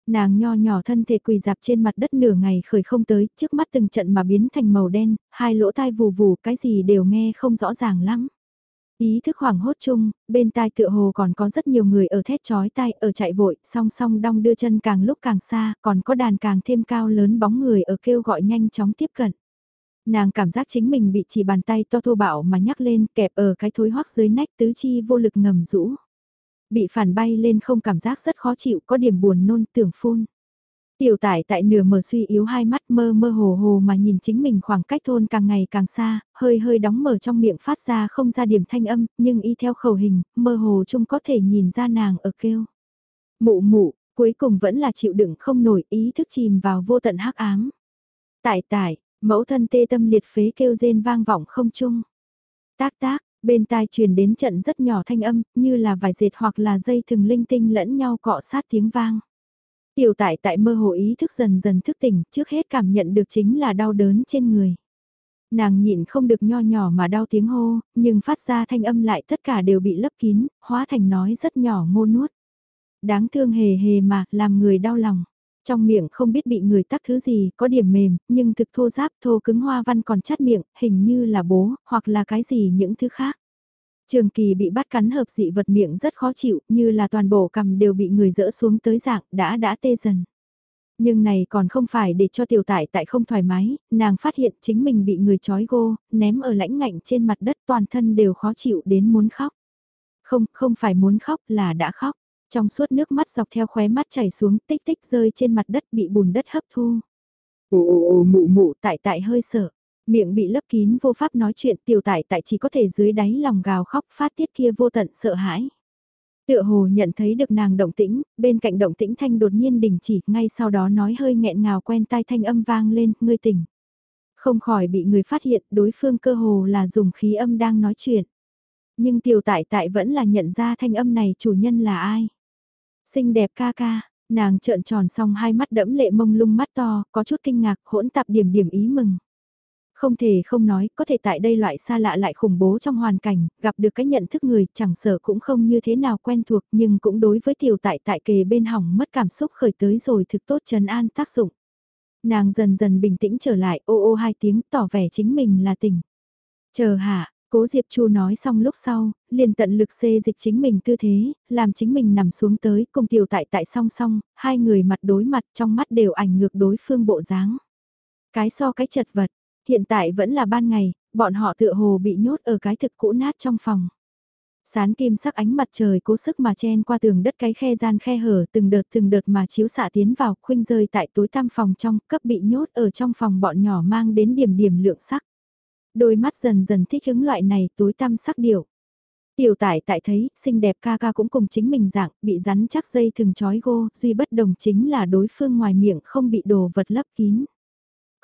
Nàng nho nhỏ thân thể quỳ dạp trên mặt đất nửa ngày khởi không tới, trước mắt từng trận mà biến thành màu đen, hai lỗ tai vù vù cái gì đều nghe không rõ ràng lắm. Ý thức hoảng hốt chung, bên tai tựa hồ còn có rất nhiều người ở thét chói tai ở chạy vội, song song đong đưa chân càng lúc càng xa, còn có đàn càng thêm cao lớn bóng người ở kêu gọi nhanh chóng tiếp cận. Nàng cảm giác chính mình bị chỉ bàn tay to thô bạo mà nhắc lên kẹp ở cái thối hoắc dưới nách tứ chi vô lực ngầm rũ. Bị phản bay lên không cảm giác rất khó chịu có điểm buồn nôn tưởng phun. Tiểu tải tại nửa mở suy yếu hai mắt mơ mơ hồ hồ mà nhìn chính mình khoảng cách thôn càng ngày càng xa, hơi hơi đóng mở trong miệng phát ra không ra điểm thanh âm, nhưng y theo khẩu hình, mơ hồ chung có thể nhìn ra nàng ở kêu. Mụ mụ, cuối cùng vẫn là chịu đựng không nổi ý thức chìm vào vô tận hắc ám. Tải tải, mẫu thân tê tâm liệt phế kêu rên vang vọng không chung. Tác tác, bên tai truyền đến trận rất nhỏ thanh âm, như là vài dệt hoặc là dây thừng linh tinh lẫn nhau cọ sát tiếng vang. Tiểu tại tại mơ hồ ý thức dần dần thức tỉnh, trước hết cảm nhận được chính là đau đớn trên người. Nàng nhịn không được nho nhỏ mà đau tiếng hô, nhưng phát ra thanh âm lại tất cả đều bị lấp kín, hóa thành nói rất nhỏ ngô nuốt. Đáng thương hề hề mà, làm người đau lòng. Trong miệng không biết bị người tắc thứ gì, có điểm mềm, nhưng thực thô giáp thô cứng hoa văn còn chát miệng, hình như là bố, hoặc là cái gì những thứ khác. Trường kỳ bị bắt cắn hợp dị vật miệng rất khó chịu, như là toàn bộ cầm đều bị người dỡ xuống tới dạng, đã đã tê dần. Nhưng này còn không phải để cho tiểu tại tại không thoải mái, nàng phát hiện chính mình bị người trói gô, ném ở lãnh ngạnh trên mặt đất toàn thân đều khó chịu đến muốn khóc. Không, không phải muốn khóc là đã khóc. Trong suốt nước mắt dọc theo khóe mắt chảy xuống tích tích rơi trên mặt đất bị bùn đất hấp thu. Ồ ồ ồ mụ mụ tại tại hơi sợ. Miệng bị lấp kín vô pháp nói chuyện tiểu tại tại chỉ có thể dưới đáy lòng gào khóc phát tiết kia vô tận sợ hãi. Tựa hồ nhận thấy được nàng động tĩnh, bên cạnh động tĩnh thanh đột nhiên đình chỉ, ngay sau đó nói hơi nghẹn ngào quen tai thanh âm vang lên, ngươi tỉnh. Không khỏi bị người phát hiện đối phương cơ hồ là dùng khí âm đang nói chuyện. Nhưng tiểu tại tại vẫn là nhận ra thanh âm này chủ nhân là ai. Xinh đẹp ca ca, nàng trợn tròn xong hai mắt đẫm lệ mông lung mắt to, có chút kinh ngạc hỗn tạp điểm điểm ý mừng. Không thể không nói, có thể tại đây loại xa lạ lại khủng bố trong hoàn cảnh, gặp được cái nhận thức người chẳng sợ cũng không như thế nào quen thuộc nhưng cũng đối với tiểu tại tại kề bên hỏng mất cảm xúc khởi tới rồi thực tốt trấn an tác dụng. Nàng dần dần bình tĩnh trở lại ô ô hai tiếng tỏ vẻ chính mình là tỉnh. Chờ hạ, Cố Diệp Chu nói xong lúc sau, liền tận lực xê dịch chính mình tư thế, làm chính mình nằm xuống tới cùng tiểu tại tại song song, hai người mặt đối mặt trong mắt đều ảnh ngược đối phương bộ dáng. Cái so cái chật vật, hiện tại vẫn là ban ngày, bọn họ tựa hồ bị nhốt ở cái thực cũ nát trong phòng. Sán kim sắc ánh mặt trời cố sức mà chen qua tường đất cái khe gian khe hở từng đợt từng đợt mà chiếu xạ tiến vào khuynh rơi tại tối tăm phòng trong cấp bị nhốt ở trong phòng bọn nhỏ mang đến điểm điểm lượng sắc. Đôi mắt dần dần thích ứng loại này tối tăm sắc điệu. Tiểu tải tại thấy, xinh đẹp ca ca cũng cùng chính mình dạng, bị rắn chắc dây thừng trói gô, duy bất đồng chính là đối phương ngoài miệng không bị đồ vật lấp kín.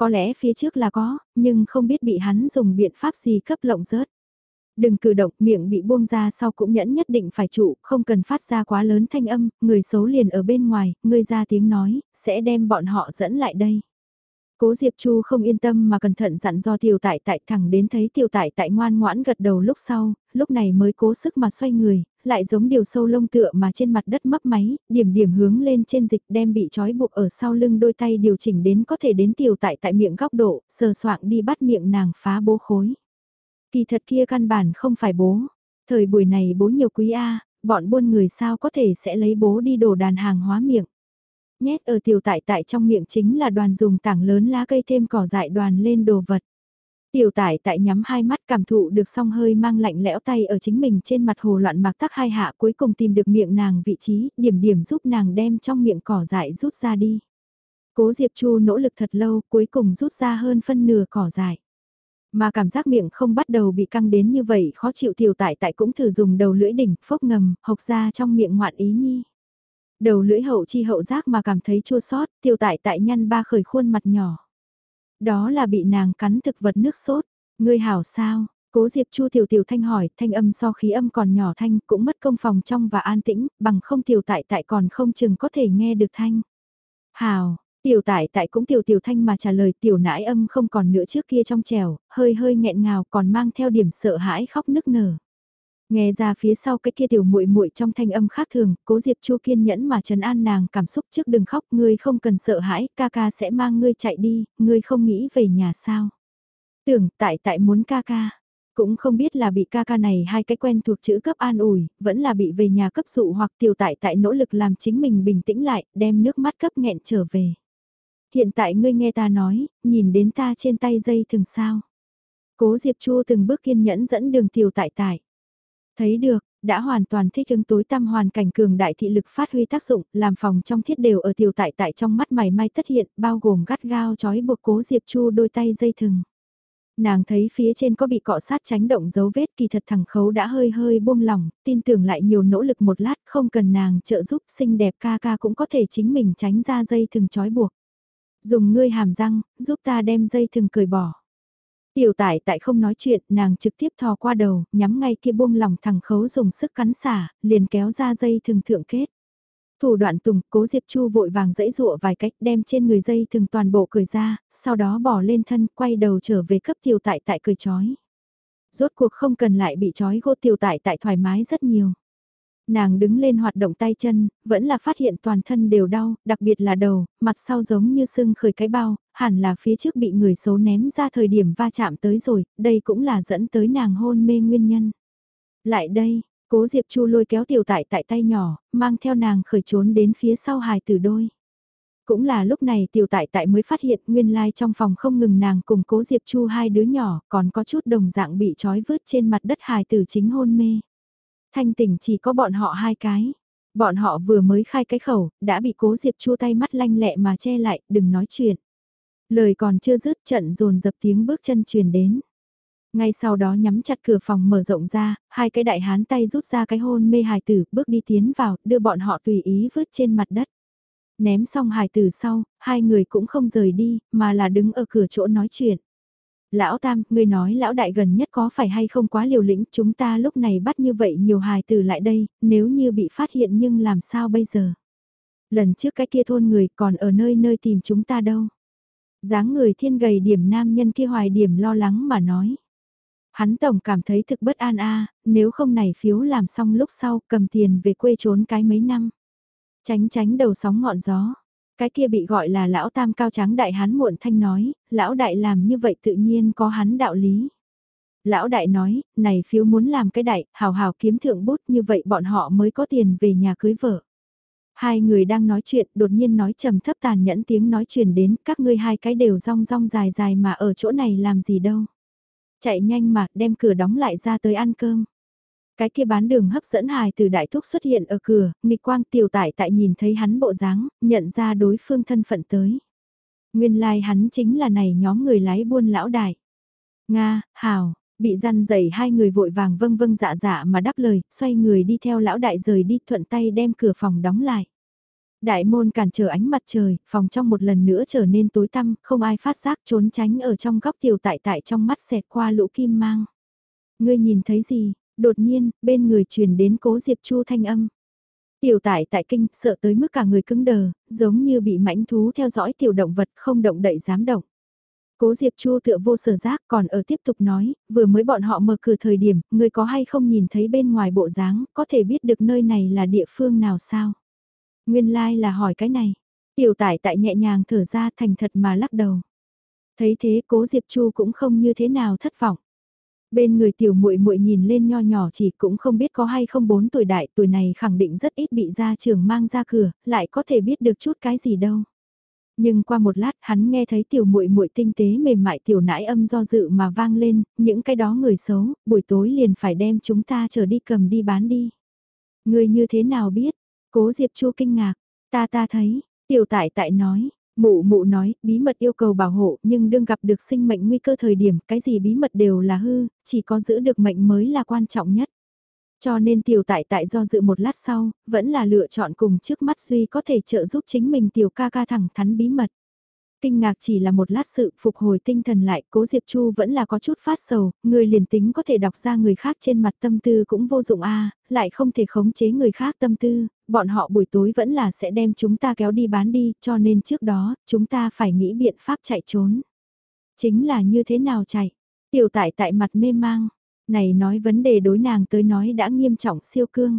Có lẽ phía trước là có, nhưng không biết bị hắn dùng biện pháp gì cấp lộng rớt. Đừng cử động miệng bị buông ra sau cũng nhẫn nhất định phải trụ, không cần phát ra quá lớn thanh âm, người xấu liền ở bên ngoài, người ra tiếng nói, sẽ đem bọn họ dẫn lại đây. Cố Diệp Chu không yên tâm mà cẩn thận dặn do tiểu tại tại thẳng đến thấy tiểu tại tại ngoan ngoãn gật đầu lúc sau, lúc này mới cố sức mà xoay người, lại giống điều sâu lông tựa mà trên mặt đất mấp máy, điểm điểm hướng lên trên dịch đem bị trói buộc ở sau lưng đôi tay điều chỉnh đến có thể đến tiểu tại tại miệng góc độ, sờ soạng đi bắt miệng nàng phá bố khối. Kỳ thật kia căn bản không phải bố, thời buổi này bố nhiều quý A, bọn buôn người sao có thể sẽ lấy bố đi đổ đàn hàng hóa miệng nhét ở tiểu tại tại trong miệng chính là đoàn dùng tảng lớn lá cây thêm cỏ dại đoàn lên đồ vật. Tiểu tải tại nhắm hai mắt cảm thụ được song hơi mang lạnh lẽo tay ở chính mình trên mặt hồ loạn mạc tắc hai hạ cuối cùng tìm được miệng nàng vị trí, điểm điểm giúp nàng đem trong miệng cỏ dại rút ra đi. Cố Diệp Chu nỗ lực thật lâu cuối cùng rút ra hơn phân nửa cỏ dại. Mà cảm giác miệng không bắt đầu bị căng đến như vậy khó chịu tiểu tại tại cũng thử dùng đầu lưỡi đỉnh phốc ngầm, hộc ra trong miệng ngoạn ý nhi. Đầu lưỡi hậu chi hậu giác mà cảm thấy chua sót, Tiểu tại tại nhăn ba khởi khuôn mặt nhỏ. Đó là bị nàng cắn thực vật nước sốt. Ngươi hảo sao? Cố Diệp Chu tiểu tiểu thanh hỏi, thanh âm so khí âm còn nhỏ thanh, cũng mất công phòng trong và an tĩnh, bằng không tiểu tại tại còn không chừng có thể nghe được thanh. Hảo, tiểu tại tại cũng tiểu tiểu thanh mà trả lời tiểu nãi âm không còn nữa trước kia trong trèo, hơi hơi nghẹn ngào còn mang theo điểm sợ hãi khóc nức nở. Nghe ra phía sau cái kia tiểu muội muội trong thanh âm khác thường, Cố Diệp Chu kiên nhẫn mà trấn an nàng cảm xúc trước đừng khóc, ngươi không cần sợ hãi, ca ca sẽ mang ngươi chạy đi, ngươi không nghĩ về nhà sao? Tưởng tại tại muốn ca ca. Cũng không biết là bị ca ca này hai cái quen thuộc chữ cấp an ủi, vẫn là bị về nhà cấp dụ hoặc tiểu tại tại nỗ lực làm chính mình bình tĩnh lại, đem nước mắt cấp nghẹn trở về. Hiện tại ngươi nghe ta nói, nhìn đến ta trên tay dây thường sao. Cố Diệp Chu từng bước kiên nhẫn dẫn đường tiểu tại tại. Thấy được, đã hoàn toàn thích ứng tối tăm hoàn cảnh cường đại thị lực phát huy tác dụng, làm phòng trong thiết đều ở tiểu tại tại trong mắt mày may tất hiện, bao gồm gắt gao chói buộc cố Diệp Chu đôi tay dây thừng. Nàng thấy phía trên có bị cọ sát tránh động dấu vết kỳ thật thằng khấu đã hơi hơi buông lỏng, tin tưởng lại nhiều nỗ lực một lát không cần nàng trợ giúp xinh đẹp ca ca cũng có thể chính mình tránh ra dây thừng trói buộc. Dùng ngươi hàm răng, giúp ta đem dây thừng cởi bỏ. Tiểu tải tại không nói chuyện, nàng trực tiếp thò qua đầu, nhắm ngay kia buông lỏng thằng khấu dùng sức cắn xả, liền kéo ra dây thường thượng kết. Thủ đoạn tùng, cố Diệp Chu vội vàng dãy dụa vài cách đem trên người dây thường toàn bộ cởi ra, sau đó bỏ lên thân, quay đầu trở về cấp tiểu tại tại cười chói. Rốt cuộc không cần lại bị chói gô tiểu tại tại thoải mái rất nhiều. Nàng đứng lên hoạt động tay chân, vẫn là phát hiện toàn thân đều đau, đặc biệt là đầu, mặt sau giống như sưng khởi cái bao, hẳn là phía trước bị người xấu ném ra thời điểm va chạm tới rồi, đây cũng là dẫn tới nàng hôn mê nguyên nhân. Lại đây, Cố Diệp Chu lôi kéo tiểu tại tại tay nhỏ, mang theo nàng khởi trốn đến phía sau hài tử đôi. Cũng là lúc này tiểu tại tại mới phát hiện nguyên lai trong phòng không ngừng nàng cùng cố Diệp Chu hai đứa nhỏ còn có chút đồng dạng bị trói vứt trên mặt đất hài tử chính hôn mê. Thanh tỉnh chỉ có bọn họ hai cái. Bọn họ vừa mới khai cái khẩu, đã bị cố Diệp chua tay mắt lanh lẹ mà che lại, đừng nói chuyện. Lời còn chưa dứt trận dồn dập tiếng bước chân truyền đến. Ngay sau đó nhắm chặt cửa phòng mở rộng ra, hai cái đại hán tay rút ra cái hôn mê hài tử, bước đi tiến vào, đưa bọn họ tùy ý vứt trên mặt đất. Ném xong hài tử sau, hai người cũng không rời đi, mà là đứng ở cửa chỗ nói chuyện. Lão Tam, ngươi nói lão đại gần nhất có phải hay không quá liều lĩnh, chúng ta lúc này bắt như vậy nhiều hài từ lại đây, nếu như bị phát hiện nhưng làm sao bây giờ? Lần trước cái kia thôn người còn ở nơi nơi tìm chúng ta đâu? dáng người thiên gầy điểm nam nhân kia hoài điểm lo lắng mà nói. Hắn tổng cảm thấy thực bất an a nếu không này phiếu làm xong lúc sau cầm tiền về quê trốn cái mấy năm. Tránh tránh đầu sóng ngọn gió. Cái kia bị gọi là lão tam cao trắng đại hán muộn thanh nói, lão đại làm như vậy tự nhiên có hắn đạo lý. Lão đại nói, này phiếu muốn làm cái đại, hào hào kiếm thượng bút như vậy bọn họ mới có tiền về nhà cưới vợ. Hai người đang nói chuyện, đột nhiên nói trầm thấp tàn nhẫn tiếng nói truyền đến, các ngươi hai cái đều rong rong dài dài mà ở chỗ này làm gì đâu. Chạy nhanh mà, đem cửa đóng lại ra tới ăn cơm. Cái kia bán đường hấp dẫn hài từ đại thúc xuất hiện ở cửa, nghịch quang tiểu tải tại nhìn thấy hắn bộ dáng, nhận ra đối phương thân phận tới. Nguyên lai like hắn chính là này nhóm người lái buôn lão đại. Nga, Hào, bị răn dày hai người vội vàng vâng vâng dạ dạ mà đáp lời, xoay người đi theo lão đại rời đi thuận tay đem cửa phòng đóng lại. Đại môn cản trở ánh mặt trời, phòng trong một lần nữa trở nên tối tăm, không ai phát giác trốn tránh ở trong góc tiểu tại tại trong mắt xẹt qua lũ kim mang. Ngươi nhìn thấy gì? Đột nhiên, bên người truyền đến cố Diệp Chu thanh âm. Tiểu Tải tại kinh, sợ tới mức cả người cứng đờ, giống như bị mãnh thú theo dõi tiểu động vật không động đậy dám động. Cố Diệp Chu tựa vô sở giác còn ở tiếp tục nói, vừa mới bọn họ mở cửa thời điểm, người có hay không nhìn thấy bên ngoài bộ dáng, có thể biết được nơi này là địa phương nào sao? Nguyên lai like là hỏi cái này. Tiểu tải tại nhẹ nhàng thở ra thành thật mà lắc đầu. Thấy thế cố Diệp Chu cũng không như thế nào thất vọng. Bên người tiểu muội muội nhìn lên nho nhỏ chỉ cũng không biết có hay không bốn tuổi đại tuổi này khẳng định rất ít bị gia trưởng mang ra cửa, lại có thể biết được chút cái gì đâu. Nhưng qua một lát hắn nghe thấy tiểu muội muội tinh tế mềm mại tiểu nãi âm do dự mà vang lên, những cái đó người xấu, buổi tối liền phải đem chúng ta trở đi cầm đi bán đi. Người như thế nào biết, Cố Diệp Chu kinh ngạc, ta ta thấy, tiểu tại tại nói, mụ mụ nói, bí mật yêu cầu bảo hộ nhưng đương gặp được sinh mệnh nguy cơ thời điểm, cái gì bí mật đều là hư, chỉ có giữ được mệnh mới là quan trọng nhất. Cho nên tiểu tại tại do dự một lát sau, vẫn là lựa chọn cùng trước mắt Duy có thể trợ giúp chính mình tiểu ca ca thẳng thắn bí mật. Kinh ngạc chỉ là một lát sự phục hồi tinh thần lại, cố Diệp Chu vẫn là có chút phát sầu, người liền tính có thể đọc ra người khác trên mặt tâm tư cũng vô dụng a lại không thể khống chế người khác tâm tư, bọn họ buổi tối vẫn là sẽ đem chúng ta kéo đi bán đi, cho nên trước đó, chúng ta phải nghĩ biện pháp chạy trốn. Chính là như thế nào chạy? Tiểu tại tại mặt mê mang, này nói vấn đề đối nàng tới nói đã nghiêm trọng siêu cương.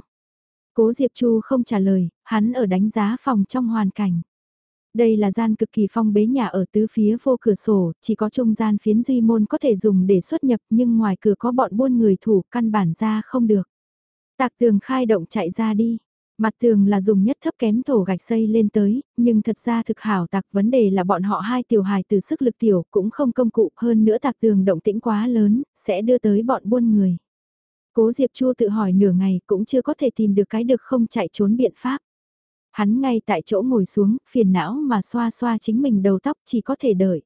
Cố Diệp Chu không trả lời, hắn ở đánh giá phòng trong hoàn cảnh. Đây là gian cực kỳ phong bế nhà ở tứ phía vô cửa sổ, chỉ có trung gian phiến duy môn có thể dùng để xuất nhập nhưng ngoài cửa có bọn buôn người thủ căn bản ra không được. Tạc tường khai động chạy ra đi. Mặt tường là dùng nhất thấp kém thổ gạch xây lên tới, nhưng thật ra thực hảo tạc vấn đề là bọn họ hai tiểu hài từ sức lực tiểu cũng không công cụ hơn nữa tạc tường động tĩnh quá lớn, sẽ đưa tới bọn buôn người. Cố Diệp Chua tự hỏi nửa ngày cũng chưa có thể tìm được cái được không chạy trốn biện pháp. Hắn ngay tại chỗ ngồi xuống, phiền não mà xoa xoa chính mình đầu tóc chỉ có thể đợi.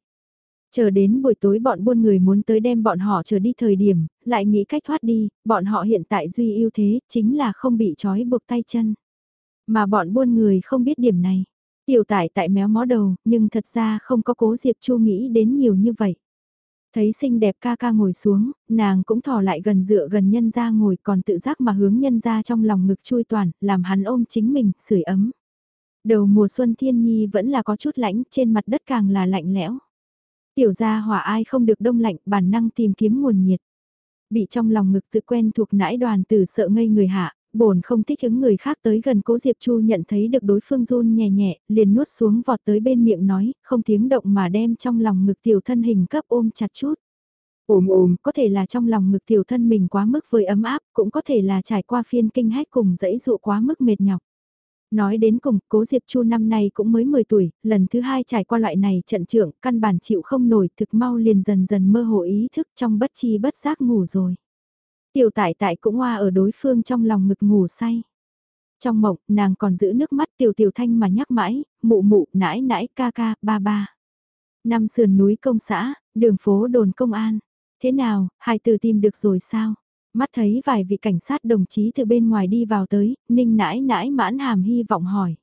Chờ đến buổi tối bọn buôn người muốn tới đem bọn họ chờ đi thời điểm, lại nghĩ cách thoát đi, bọn họ hiện tại duy ưu thế, chính là không bị trói buộc tay chân. Mà bọn buôn người không biết điểm này. Tiểu tải tại méo mó đầu, nhưng thật ra không có cố Diệp Chu nghĩ đến nhiều như vậy. Thấy xinh đẹp ca ca ngồi xuống, nàng cũng thò lại gần dựa gần nhân ra ngồi còn tự giác mà hướng nhân ra trong lòng ngực chui toàn, làm hắn ôm chính mình, sưởi ấm. Đầu mùa xuân thiên nhi vẫn là có chút lạnh, trên mặt đất càng là lạnh lẽo. Tiểu gia hỏa ai không được đông lạnh, bản năng tìm kiếm nguồn nhiệt. Bị trong lòng ngực tự quen thuộc nãi đoàn từ sợ ngây người hạ, bổn không thích ứng người khác tới gần cố Diệp Chu nhận thấy được đối phương run nhẹ nhẹ, liền nuốt xuống vọt tới bên miệng nói, không tiếng động mà đem trong lòng ngực tiểu thân hình cấp ôm chặt chút. Ôm ôm, có thể là trong lòng ngực tiểu thân mình quá mức với ấm áp, cũng có thể là trải qua phiên kinh hách cùng dẫy dụ quá mức mệt nhọc. Nói đến cùng, cố Diệp Chu năm nay cũng mới 10 tuổi, lần thứ hai trải qua loại này trận trưởng, căn bản chịu không nổi, thực mau liền dần dần mơ hồ ý thức trong bất chi bất giác ngủ rồi. Tiểu tại tại cũng hoa ở đối phương trong lòng ngực ngủ say. Trong mộng, nàng còn giữ nước mắt tiểu tiểu thanh mà nhắc mãi, mụ mụ, nãi nãi, ca ca, ba ba. Năm sườn núi công xã, đường phố đồn công an. Thế nào, hai từ tìm được rồi sao? Mắt thấy vài vị cảnh sát đồng chí từ bên ngoài đi vào tới, ninh nãi nãi mãn hàm hy vọng hỏi.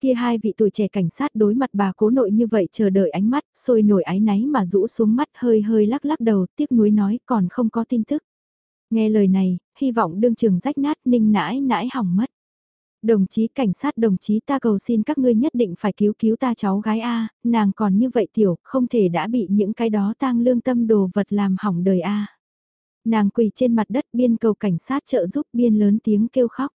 Kia hai vị tuổi trẻ cảnh sát đối mặt bà cố nội như vậy chờ đợi ánh mắt, sôi nổi ái náy mà rũ xuống mắt hơi hơi lắc lắc đầu, tiếc nuối nói còn không có tin tức. Nghe lời này, hy vọng đương trường rách nát ninh nãi nãi hỏng mất. Đồng chí cảnh sát đồng chí ta cầu xin các ngươi nhất định phải cứu cứu ta cháu gái A, nàng còn như vậy tiểu, không thể đã bị những cái đó tang lương tâm đồ vật làm hỏng đời A. Nàng quỳ trên mặt đất biên cầu cảnh sát trợ giúp biên lớn tiếng kêu khóc.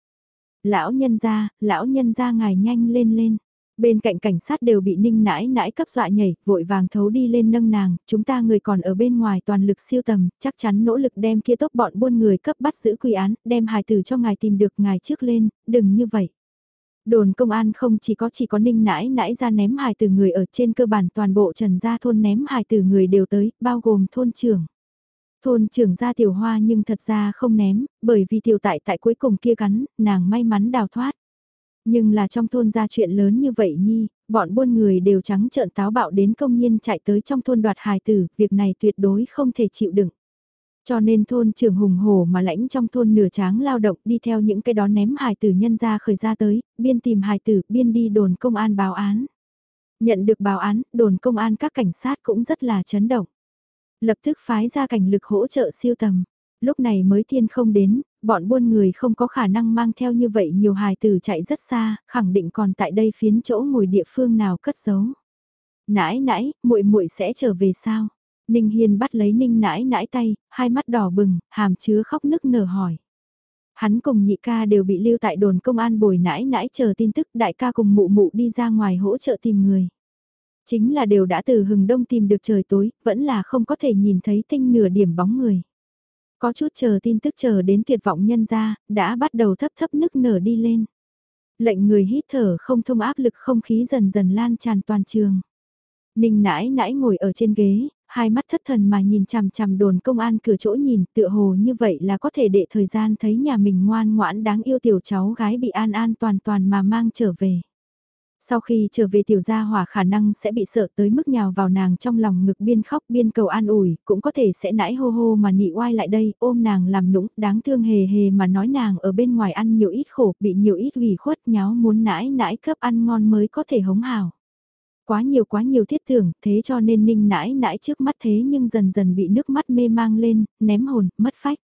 Lão nhân ra, lão nhân ra ngài nhanh lên lên. Bên cạnh cảnh sát đều bị ninh nãi nãi cấp dọa nhảy, vội vàng thấu đi lên nâng nàng, chúng ta người còn ở bên ngoài toàn lực siêu tầm, chắc chắn nỗ lực đem kia tốc bọn buôn người cấp bắt giữ quy án, đem hài tử cho ngài tìm được ngài trước lên, đừng như vậy. Đồn công an không chỉ có chỉ có ninh nãi nãi ra ném hài tử người ở trên cơ bản toàn bộ trần gia thôn ném hài tử người đều tới, bao gồm thôn trưởng. Thôn trưởng ra tiểu hoa nhưng thật ra không ném, bởi vì tiểu tại tại cuối cùng kia cắn, nàng may mắn đào thoát. Nhưng là trong thôn ra chuyện lớn như vậy nhi, bọn buôn người đều trắng trợn táo bạo đến công nhiên chạy tới trong thôn đoạt hài tử, việc này tuyệt đối không thể chịu đựng. Cho nên thôn trưởng hùng hổ mà lãnh trong thôn nửa tráng lao động đi theo những cái đó ném hài tử nhân ra khởi ra tới, biên tìm hài tử, biên đi đồn công an báo án. Nhận được báo án, đồn công an các cảnh sát cũng rất là chấn động. Lập tức phái ra cảnh lực hỗ trợ siêu tầm. Lúc này mới thiên không đến, bọn buôn người không có khả năng mang theo như vậy nhiều hài tử chạy rất xa, khẳng định còn tại đây phiến chỗ ngồi địa phương nào cất giấu. Nãi nãi, muội muội sẽ trở về sao? Ninh Hiên bắt lấy Ninh nãi nãi tay, hai mắt đỏ bừng, hàm chứa khóc nức nở hỏi. Hắn cùng nhị ca đều bị lưu tại đồn công an bồi nãi nãi chờ tin tức đại ca cùng mụ mụ đi ra ngoài hỗ trợ tìm người. Chính là đều đã từ hừng đông tìm được trời tối, vẫn là không có thể nhìn thấy tinh nửa điểm bóng người. Có chút chờ tin tức chờ đến tuyệt vọng nhân ra, đã bắt đầu thấp thấp nức nở đi lên. Lệnh người hít thở không thông áp lực không khí dần dần lan tràn toàn trường. Ninh nãi nãi ngồi ở trên ghế, hai mắt thất thần mà nhìn chằm chằm đồn công an cửa chỗ nhìn tựa hồ như vậy là có thể để thời gian thấy nhà mình ngoan ngoãn đáng yêu tiểu cháu gái bị an an toàn toàn mà mang trở về. Sau khi trở về tiểu gia hỏa khả năng sẽ bị sợ tới mức nhào vào nàng trong lòng ngực biên khóc biên cầu an ủi, cũng có thể sẽ nãi hô hô mà nị oai lại đây, ôm nàng làm nũng, đáng thương hề hề mà nói nàng ở bên ngoài ăn nhiều ít khổ, bị nhiều ít ủy khuất nháo muốn nãi nãi cấp ăn ngon mới có thể hống hào. Quá nhiều quá nhiều thiết tưởng, thế cho nên ninh nãi nãi trước mắt thế nhưng dần dần bị nước mắt mê mang lên, ném hồn, mất phách.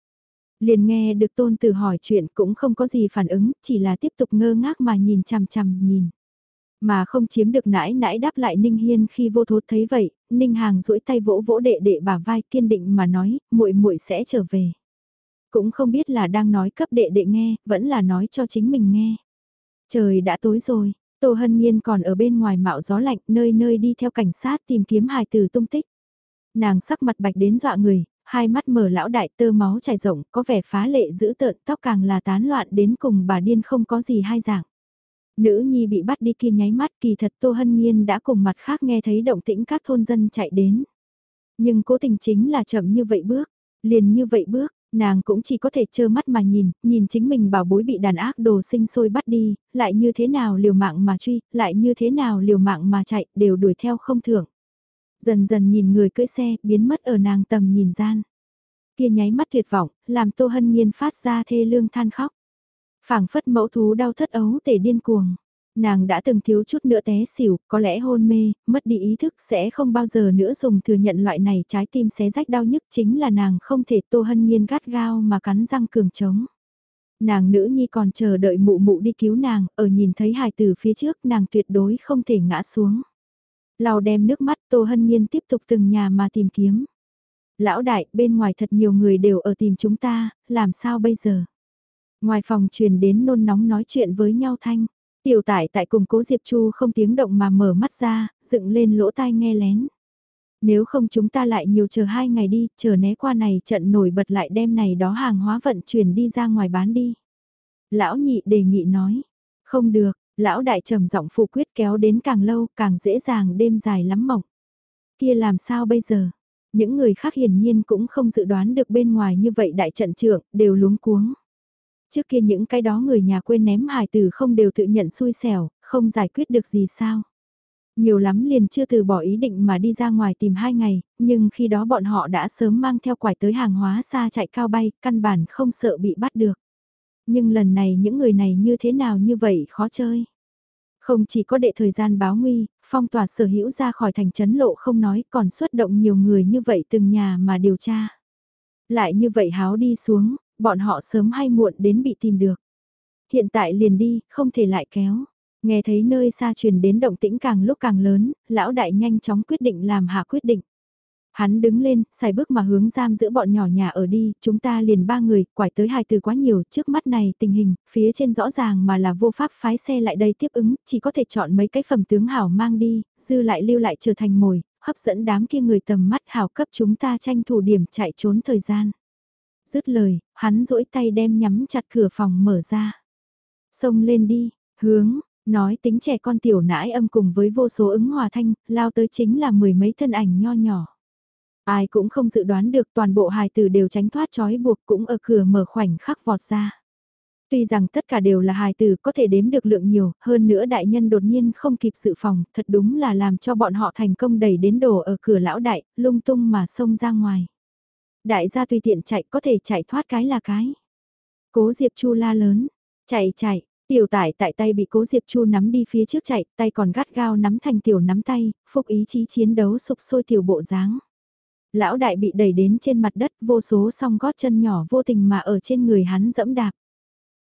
Liền nghe được tôn tử hỏi chuyện cũng không có gì phản ứng, chỉ là tiếp tục ngơ ngác mà nhìn chằm chằm nhìn. Mà không chiếm được nãi nãi đáp lại Ninh Hiên khi vô thốt thấy vậy, Ninh Hàng duỗi tay vỗ vỗ đệ đệ bà vai kiên định mà nói, muội muội sẽ trở về. Cũng không biết là đang nói cấp đệ đệ nghe, vẫn là nói cho chính mình nghe. Trời đã tối rồi, Tô Hân Nhiên còn ở bên ngoài mạo gió lạnh nơi nơi đi theo cảnh sát tìm kiếm hài tử tung tích. Nàng sắc mặt bạch đến dọa người, hai mắt mở lão đại tơ máu chảy rộng, có vẻ phá lệ dữ tợn tóc càng là tán loạn đến cùng bà điên không có gì hai dạng. Nữ nhi bị bắt đi kia nháy mắt kỳ thật Tô Hân Nhiên đã cùng mặt khác nghe thấy động tĩnh các thôn dân chạy đến. Nhưng cố tình chính là chậm như vậy bước, liền như vậy bước, nàng cũng chỉ có thể trơ mắt mà nhìn, nhìn chính mình bảo bối bị đàn ác đồ sinh sôi bắt đi, lại như thế nào liều mạng mà truy, lại như thế nào liều mạng mà chạy, đều đuổi theo không thưởng. Dần dần nhìn người cưỡi xe, biến mất ở nàng tầm nhìn gian. Kia nháy mắt tuyệt vọng, làm Tô Hân Nhiên phát ra thê lương than khóc phảng phất mẫu thú đau thất ấu tể điên cuồng. Nàng đã từng thiếu chút nữa té xỉu, có lẽ hôn mê, mất đi ý thức sẽ không bao giờ nữa dùng thừa nhận loại này trái tim xé rách đau nhức chính là nàng không thể tô hân nhiên gắt gao mà cắn răng cường trống. Nàng nữ nhi còn chờ đợi mụ mụ đi cứu nàng, ở nhìn thấy hài tử phía trước nàng tuyệt đối không thể ngã xuống. Lau đem nước mắt tô hân nhiên tiếp tục từng nhà mà tìm kiếm. Lão đại, bên ngoài thật nhiều người đều ở tìm chúng ta, làm sao bây giờ? Ngoài phòng truyền đến nôn nóng nói chuyện với nhau thanh. Tiểu tải tại cùng cố Diệp Chu không tiếng động mà mở mắt ra, dựng lên lỗ tai nghe lén. Nếu không chúng ta lại nhiều chờ hai ngày đi, chờ né qua này trận nổi bật lại đem này đó hàng hóa vận chuyển đi ra ngoài bán đi. Lão nhị đề nghị nói, không được, lão đại trầm giọng phụ quyết kéo đến càng lâu càng dễ dàng đêm dài lắm mộng. Kia làm sao bây giờ? Những người khác hiển nhiên cũng không dự đoán được bên ngoài như vậy đại trận trưởng, đều luống cuống. Trước kia những cái đó người nhà quên ném hài tử không đều tự nhận xui xẻo, không giải quyết được gì sao. Nhiều lắm liền chưa từ bỏ ý định mà đi ra ngoài tìm hai ngày, nhưng khi đó bọn họ đã sớm mang theo quải tới hàng hóa xa chạy cao bay, căn bản không sợ bị bắt được. Nhưng lần này những người này như thế nào như vậy khó chơi. Không chỉ có đệ thời gian báo nguy, phong tỏa sở hữu ra khỏi thành trấn lộ không nói còn xuất động nhiều người như vậy từng nhà mà điều tra. Lại như vậy háo đi xuống, bọn họ sớm hay muộn đến bị tìm được. Hiện tại liền đi, không thể lại kéo. Nghe thấy nơi xa truyền đến động tĩnh càng lúc càng lớn, lão đại nhanh chóng quyết định làm hạ quyết định. Hắn đứng lên, xài bước mà hướng giam giữa bọn nhỏ nhà ở đi, chúng ta liền ba người, quải tới hai từ quá nhiều, trước mắt này tình hình, phía trên rõ ràng mà là vô pháp phái xe lại đây tiếp ứng, chỉ có thể chọn mấy cái phẩm tướng hảo mang đi, dư lại lưu lại trở thành mồi, hấp dẫn đám kia người tầm mắt hảo cấp chúng ta tranh thủ điểm chạy trốn thời gian dứt lời, hắn rỗi tay đem nhắm chặt cửa phòng mở ra. Xông lên đi, hướng, nói tính trẻ con tiểu nãi âm cùng với vô số ứng hòa thanh, lao tới chính là mười mấy thân ảnh nho nhỏ. Ai cũng không dự đoán được toàn bộ hài tử đều tránh thoát trói buộc cũng ở cửa mở khoảnh khắc vọt ra. Tuy rằng tất cả đều là hài tử có thể đếm được lượng nhiều, hơn nữa đại nhân đột nhiên không kịp sự phòng, thật đúng là làm cho bọn họ thành công đẩy đến đổ ở cửa lão đại, lung tung mà xông ra ngoài. Đại gia tùy tiện chạy có thể chạy thoát cái là cái. Cố Diệp Chu la lớn, chạy chạy, tiểu tải tại tay bị cố Diệp Chu nắm đi phía trước chạy, tay còn gắt gao nắm thành tiểu nắm tay, phúc ý chí chiến đấu sụp sôi tiểu bộ dáng. Lão đại bị đẩy đến trên mặt đất vô số song gót chân nhỏ vô tình mà ở trên người hắn dẫm đạp.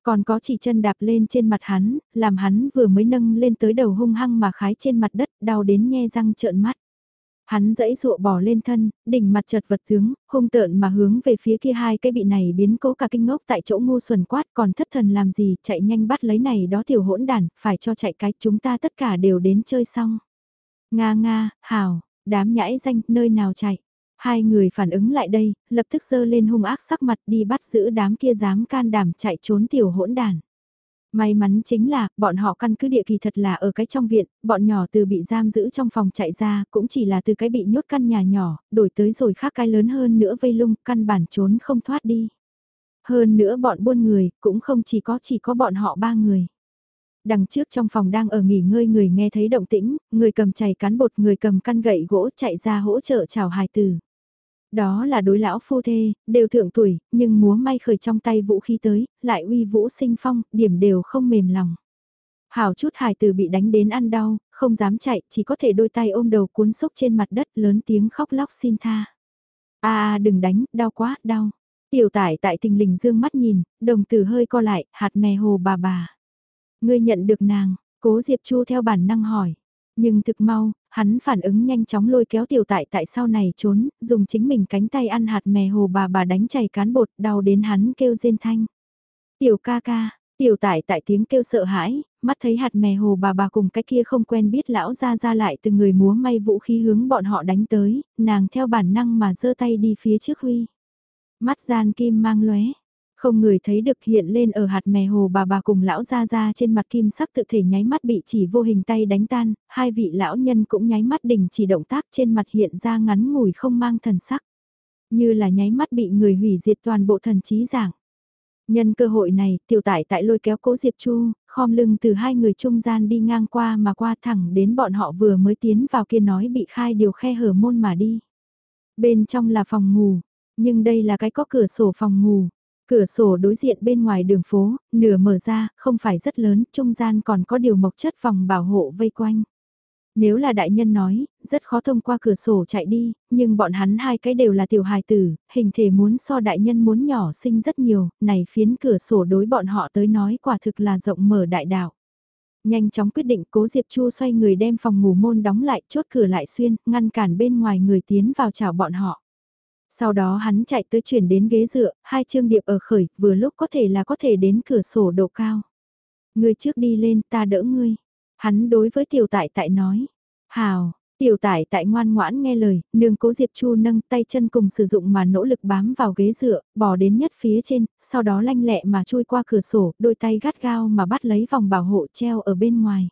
Còn có chỉ chân đạp lên trên mặt hắn, làm hắn vừa mới nâng lên tới đầu hung hăng mà khái trên mặt đất, đau đến nhe răng trợn mắt. Hắn dẫy dụa bỏ lên thân, đỉnh mặt chật vật tướng, hung tợn mà hướng về phía kia hai cái bị này biến cố cả kinh ngốc tại chỗ ngu xuẩn quát còn thất thần làm gì chạy nhanh bắt lấy này đó tiểu hỗn đàn, phải cho chạy cái chúng ta tất cả đều đến chơi xong. Nga nga, hào, đám nhãi danh, nơi nào chạy. Hai người phản ứng lại đây, lập tức dơ lên hung ác sắc mặt đi bắt giữ đám kia dám can đảm chạy trốn tiểu hỗn đàn. May mắn chính là, bọn họ căn cứ địa kỳ thật là ở cái trong viện, bọn nhỏ từ bị giam giữ trong phòng chạy ra, cũng chỉ là từ cái bị nhốt căn nhà nhỏ, đổi tới rồi khác cái lớn hơn nữa vây lung, căn bản trốn không thoát đi. Hơn nữa bọn buôn người, cũng không chỉ có chỉ có bọn họ ba người. Đằng trước trong phòng đang ở nghỉ ngơi người nghe thấy động tĩnh, người cầm chày cán bột người cầm căn gậy gỗ chạy ra hỗ trợ chào hài tử. Đó là đối lão phu thê, đều thượng tuổi, nhưng múa may khởi trong tay vũ khí tới, lại uy vũ sinh phong, điểm đều không mềm lòng. Hảo chút hài tử bị đánh đến ăn đau, không dám chạy, chỉ có thể đôi tay ôm đầu cuốn xúc trên mặt đất lớn tiếng khóc lóc xin tha. a đừng đánh, đau quá, đau. Tiểu tải tại tình lình dương mắt nhìn, đồng tử hơi co lại, hạt mè hồ bà bà. Ngươi nhận được nàng, cố Diệp Chu theo bản năng hỏi. Nhưng thực mau, hắn phản ứng nhanh chóng lôi kéo tiểu tại tại sau này trốn, dùng chính mình cánh tay ăn hạt mè hồ bà bà đánh chảy cán bột, đau đến hắn kêu rên thanh. Tiểu ca ca, tiểu tại tại tiếng kêu sợ hãi, mắt thấy hạt mè hồ bà bà cùng cái kia không quen biết lão ra ra lại từ người múa may vũ khí hướng bọn họ đánh tới, nàng theo bản năng mà giơ tay đi phía trước huy. Mắt gian kim mang lóe, không người thấy được hiện lên ở hạt mè hồ bà bà cùng lão ra ra trên mặt kim sắc tự thể nháy mắt bị chỉ vô hình tay đánh tan, hai vị lão nhân cũng nháy mắt đình chỉ động tác trên mặt hiện ra ngắn ngủi không mang thần sắc. Như là nháy mắt bị người hủy diệt toàn bộ thần trí giảng. Nhân cơ hội này, tiểu tải tại lôi kéo cố Diệp Chu, khom lưng từ hai người trung gian đi ngang qua mà qua thẳng đến bọn họ vừa mới tiến vào kia nói bị khai điều khe hở môn mà đi. Bên trong là phòng ngủ, nhưng đây là cái có cửa sổ phòng ngủ. Cửa sổ đối diện bên ngoài đường phố, nửa mở ra, không phải rất lớn, trung gian còn có điều mộc chất vòng bảo hộ vây quanh. Nếu là đại nhân nói, rất khó thông qua cửa sổ chạy đi, nhưng bọn hắn hai cái đều là tiểu hài tử, hình thể muốn so đại nhân muốn nhỏ sinh rất nhiều, này phiến cửa sổ đối bọn họ tới nói quả thực là rộng mở đại đạo. Nhanh chóng quyết định cố Diệp Chu xoay người đem phòng ngủ môn đóng lại, chốt cửa lại xuyên, ngăn cản bên ngoài người tiến vào chào bọn họ. Sau đó hắn chạy tới chuyển đến ghế dựa, hai chương điệp ở khởi, vừa lúc có thể là có thể đến cửa sổ độ cao. Người trước đi lên, ta đỡ ngươi. Hắn đối với tiểu tại tại nói. Hào, tiểu tại tại ngoan ngoãn nghe lời, nương cố Diệp Chu nâng tay chân cùng sử dụng mà nỗ lực bám vào ghế dựa, bỏ đến nhất phía trên, sau đó lanh lẹ mà chui qua cửa sổ, đôi tay gắt gao mà bắt lấy vòng bảo hộ treo ở bên ngoài.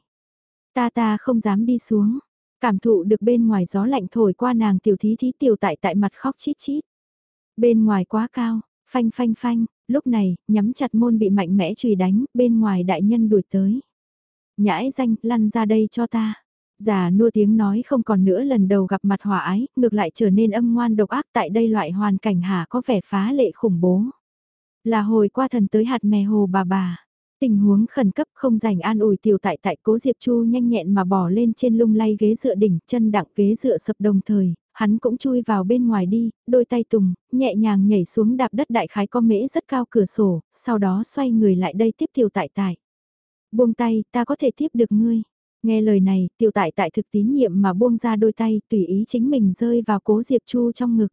Ta ta không dám đi xuống, Cảm thụ được bên ngoài gió lạnh thổi qua nàng tiểu thí thí tiểu tại tại mặt khóc chít chít. Bên ngoài quá cao, phanh phanh phanh, lúc này, nhắm chặt môn bị mạnh mẽ chùy đánh, bên ngoài đại nhân đuổi tới. Nhãi danh, lăn ra đây cho ta. Già nua tiếng nói không còn nữa lần đầu gặp mặt hòa ái, ngược lại trở nên âm ngoan độc ác tại đây loại hoàn cảnh hà có vẻ phá lệ khủng bố. Là hồi qua thần tới hạt mè hồ bà bà. Tình huống khẩn cấp không dành an ủi tiểu tại tại cố Diệp Chu nhanh nhẹn mà bỏ lên trên lung lay ghế dựa đỉnh chân đặng ghế dựa sập đồng thời, hắn cũng chui vào bên ngoài đi, đôi tay tùng, nhẹ nhàng nhảy xuống đạp đất đại khái có mễ rất cao cửa sổ, sau đó xoay người lại đây tiếp tiểu tại tại. Buông tay, ta có thể tiếp được ngươi. Nghe lời này, tiểu tại tại thực tín nhiệm mà buông ra đôi tay, tùy ý chính mình rơi vào cố Diệp Chu trong ngực.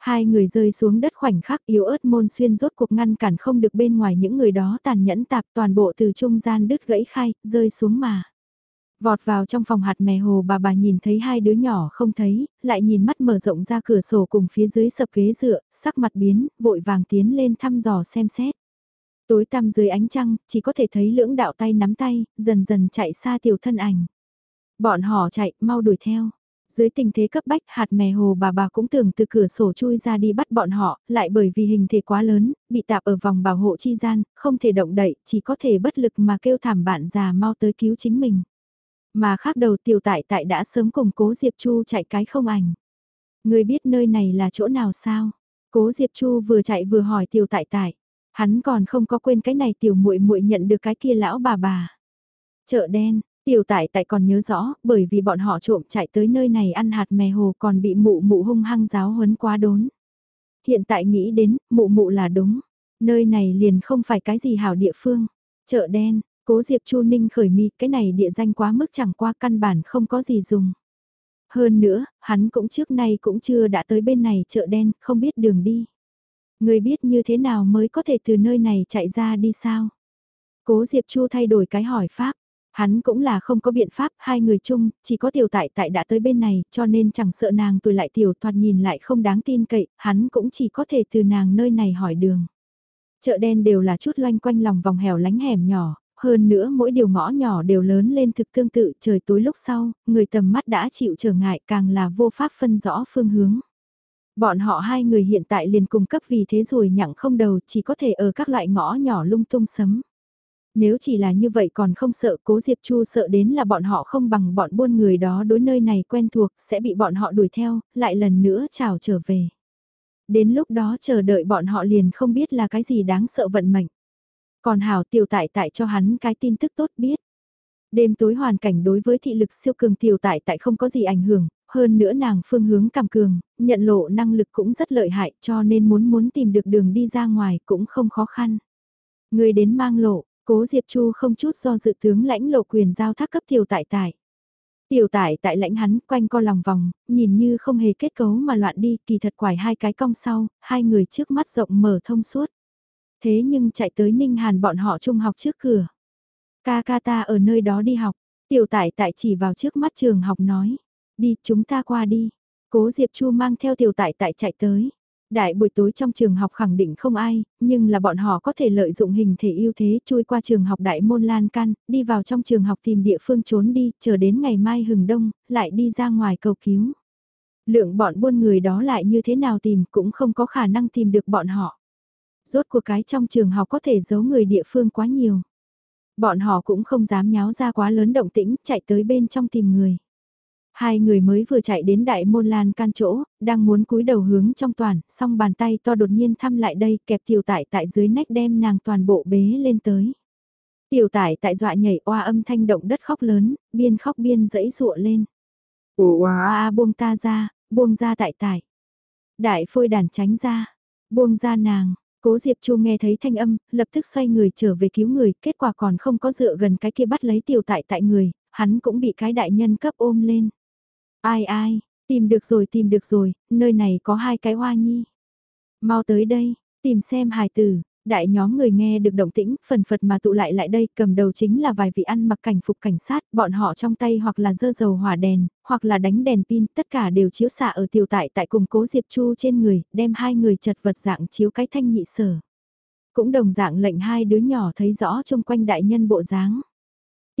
Hai người rơi xuống đất khoảnh khắc yếu ớt môn xuyên rốt cuộc ngăn cản không được bên ngoài những người đó tàn nhẫn tạp toàn bộ từ trung gian đứt gãy khai, rơi xuống mà. Vọt vào trong phòng hạt mè hồ bà bà nhìn thấy hai đứa nhỏ không thấy, lại nhìn mắt mở rộng ra cửa sổ cùng phía dưới sập ghế dựa, sắc mặt biến, vội vàng tiến lên thăm dò xem xét. Tối tăm dưới ánh trăng, chỉ có thể thấy lưỡng đạo tay nắm tay, dần dần chạy xa tiểu thân ảnh. Bọn họ chạy, mau đuổi theo. Dưới tình thế cấp bách hạt mè hồ bà bà cũng tưởng từ cửa sổ chui ra đi bắt bọn họ, lại bởi vì hình thể quá lớn, bị tạp ở vòng bảo hộ chi gian, không thể động đậy, chỉ có thể bất lực mà kêu thảm bạn già mau tới cứu chính mình. Mà khác đầu tiểu tại tại đã sớm cùng cố Diệp Chu chạy cái không ảnh. Người biết nơi này là chỗ nào sao? Cố Diệp Chu vừa chạy vừa hỏi tiểu tại tại. Hắn còn không có quên cái này tiểu muội muội nhận được cái kia lão bà bà. Chợ đen, Tiểu tại tại còn nhớ rõ, bởi vì bọn họ trộm chạy tới nơi này ăn hạt mè hồ còn bị mụ mụ hung hăng giáo huấn quá đốn. Hiện tại nghĩ đến, mụ mụ là đúng. Nơi này liền không phải cái gì hảo địa phương. Chợ đen, cố Diệp Chu Ninh khởi mi, cái này địa danh quá mức chẳng qua căn bản không có gì dùng. Hơn nữa, hắn cũng trước nay cũng chưa đã tới bên này chợ đen, không biết đường đi. Người biết như thế nào mới có thể từ nơi này chạy ra đi sao? Cố Diệp Chu thay đổi cái hỏi pháp, Hắn cũng là không có biện pháp, hai người chung, chỉ có tiểu tại tại đã tới bên này, cho nên chẳng sợ nàng tuổi lại tiểu thoạt nhìn lại không đáng tin cậy, hắn cũng chỉ có thể từ nàng nơi này hỏi đường. Chợ đen đều là chút loanh quanh lòng vòng hẻo lánh hẻm nhỏ, hơn nữa mỗi điều ngõ nhỏ đều lớn lên thực tương tự trời tối lúc sau, người tầm mắt đã chịu trở ngại càng là vô pháp phân rõ phương hướng. Bọn họ hai người hiện tại liền cung cấp vì thế rồi nhặng không đầu chỉ có thể ở các loại ngõ nhỏ lung tung sấm. Nếu chỉ là như vậy còn không sợ cố Diệp Chu sợ đến là bọn họ không bằng bọn buôn người đó đối nơi này quen thuộc sẽ bị bọn họ đuổi theo, lại lần nữa chào trở về. Đến lúc đó chờ đợi bọn họ liền không biết là cái gì đáng sợ vận mệnh. Còn Hảo tiểu tại tại cho hắn cái tin tức tốt biết. Đêm tối hoàn cảnh đối với thị lực siêu cường tiểu tại tại không có gì ảnh hưởng, hơn nữa nàng phương hướng cảm cường, nhận lộ năng lực cũng rất lợi hại cho nên muốn muốn tìm được đường đi ra ngoài cũng không khó khăn. Người đến mang lộ, cố Diệp Chu không chút do dự tướng lãnh lộ quyền giao thác cấp tiểu tại tại. Tiểu tại tại lãnh hắn quanh co lòng vòng, nhìn như không hề kết cấu mà loạn đi, kỳ thật quải hai cái cong sau, hai người trước mắt rộng mở thông suốt. Thế nhưng chạy tới Ninh Hàn bọn họ trung học trước cửa. Ca ca ta ở nơi đó đi học, tiểu tại tại chỉ vào trước mắt trường học nói. Đi, chúng ta qua đi. Cố Diệp Chu mang theo tiểu tại tại chạy tới. Đại buổi tối trong trường học khẳng định không ai, nhưng là bọn họ có thể lợi dụng hình thể ưu thế chui qua trường học đại môn lan can, đi vào trong trường học tìm địa phương trốn đi, chờ đến ngày mai hừng đông, lại đi ra ngoài cầu cứu. Lượng bọn buôn người đó lại như thế nào tìm cũng không có khả năng tìm được bọn họ. Rốt cuộc cái trong trường học có thể giấu người địa phương quá nhiều. Bọn họ cũng không dám nháo ra quá lớn động tĩnh, chạy tới bên trong tìm người. Hai người mới vừa chạy đến đại môn lan can chỗ, đang muốn cúi đầu hướng trong toàn, song bàn tay to đột nhiên thăm lại đây kẹp tiểu tại tại dưới nách đem nàng toàn bộ bế lên tới. Tiểu tải tại dọa nhảy oa âm thanh động đất khóc lớn, biên khóc biên dẫy rụa lên. Oa a buông ta ra, buông ra tại tại. Đại phôi đàn tránh ra, buông ra nàng, Cố Diệp Chu nghe thấy thanh âm, lập tức xoay người trở về cứu người, kết quả còn không có dựa gần cái kia bắt lấy tiểu tại tại người, hắn cũng bị cái đại nhân cấp ôm lên. Ai ai, tìm được rồi tìm được rồi, nơi này có hai cái hoa nhi. Mau tới đây, tìm xem hài tử, đại nhóm người nghe được động tĩnh, phần phật mà tụ lại lại đây, cầm đầu chính là vài vị ăn mặc cảnh phục cảnh sát, bọn họ trong tay hoặc là dơ dầu hỏa đèn, hoặc là đánh đèn pin, tất cả đều chiếu xạ ở tiểu tại tại cùng cố Diệp Chu trên người, đem hai người chật vật dạng chiếu cái thanh nhị sở. Cũng đồng dạng lệnh hai đứa nhỏ thấy rõ trong quanh đại nhân bộ dáng.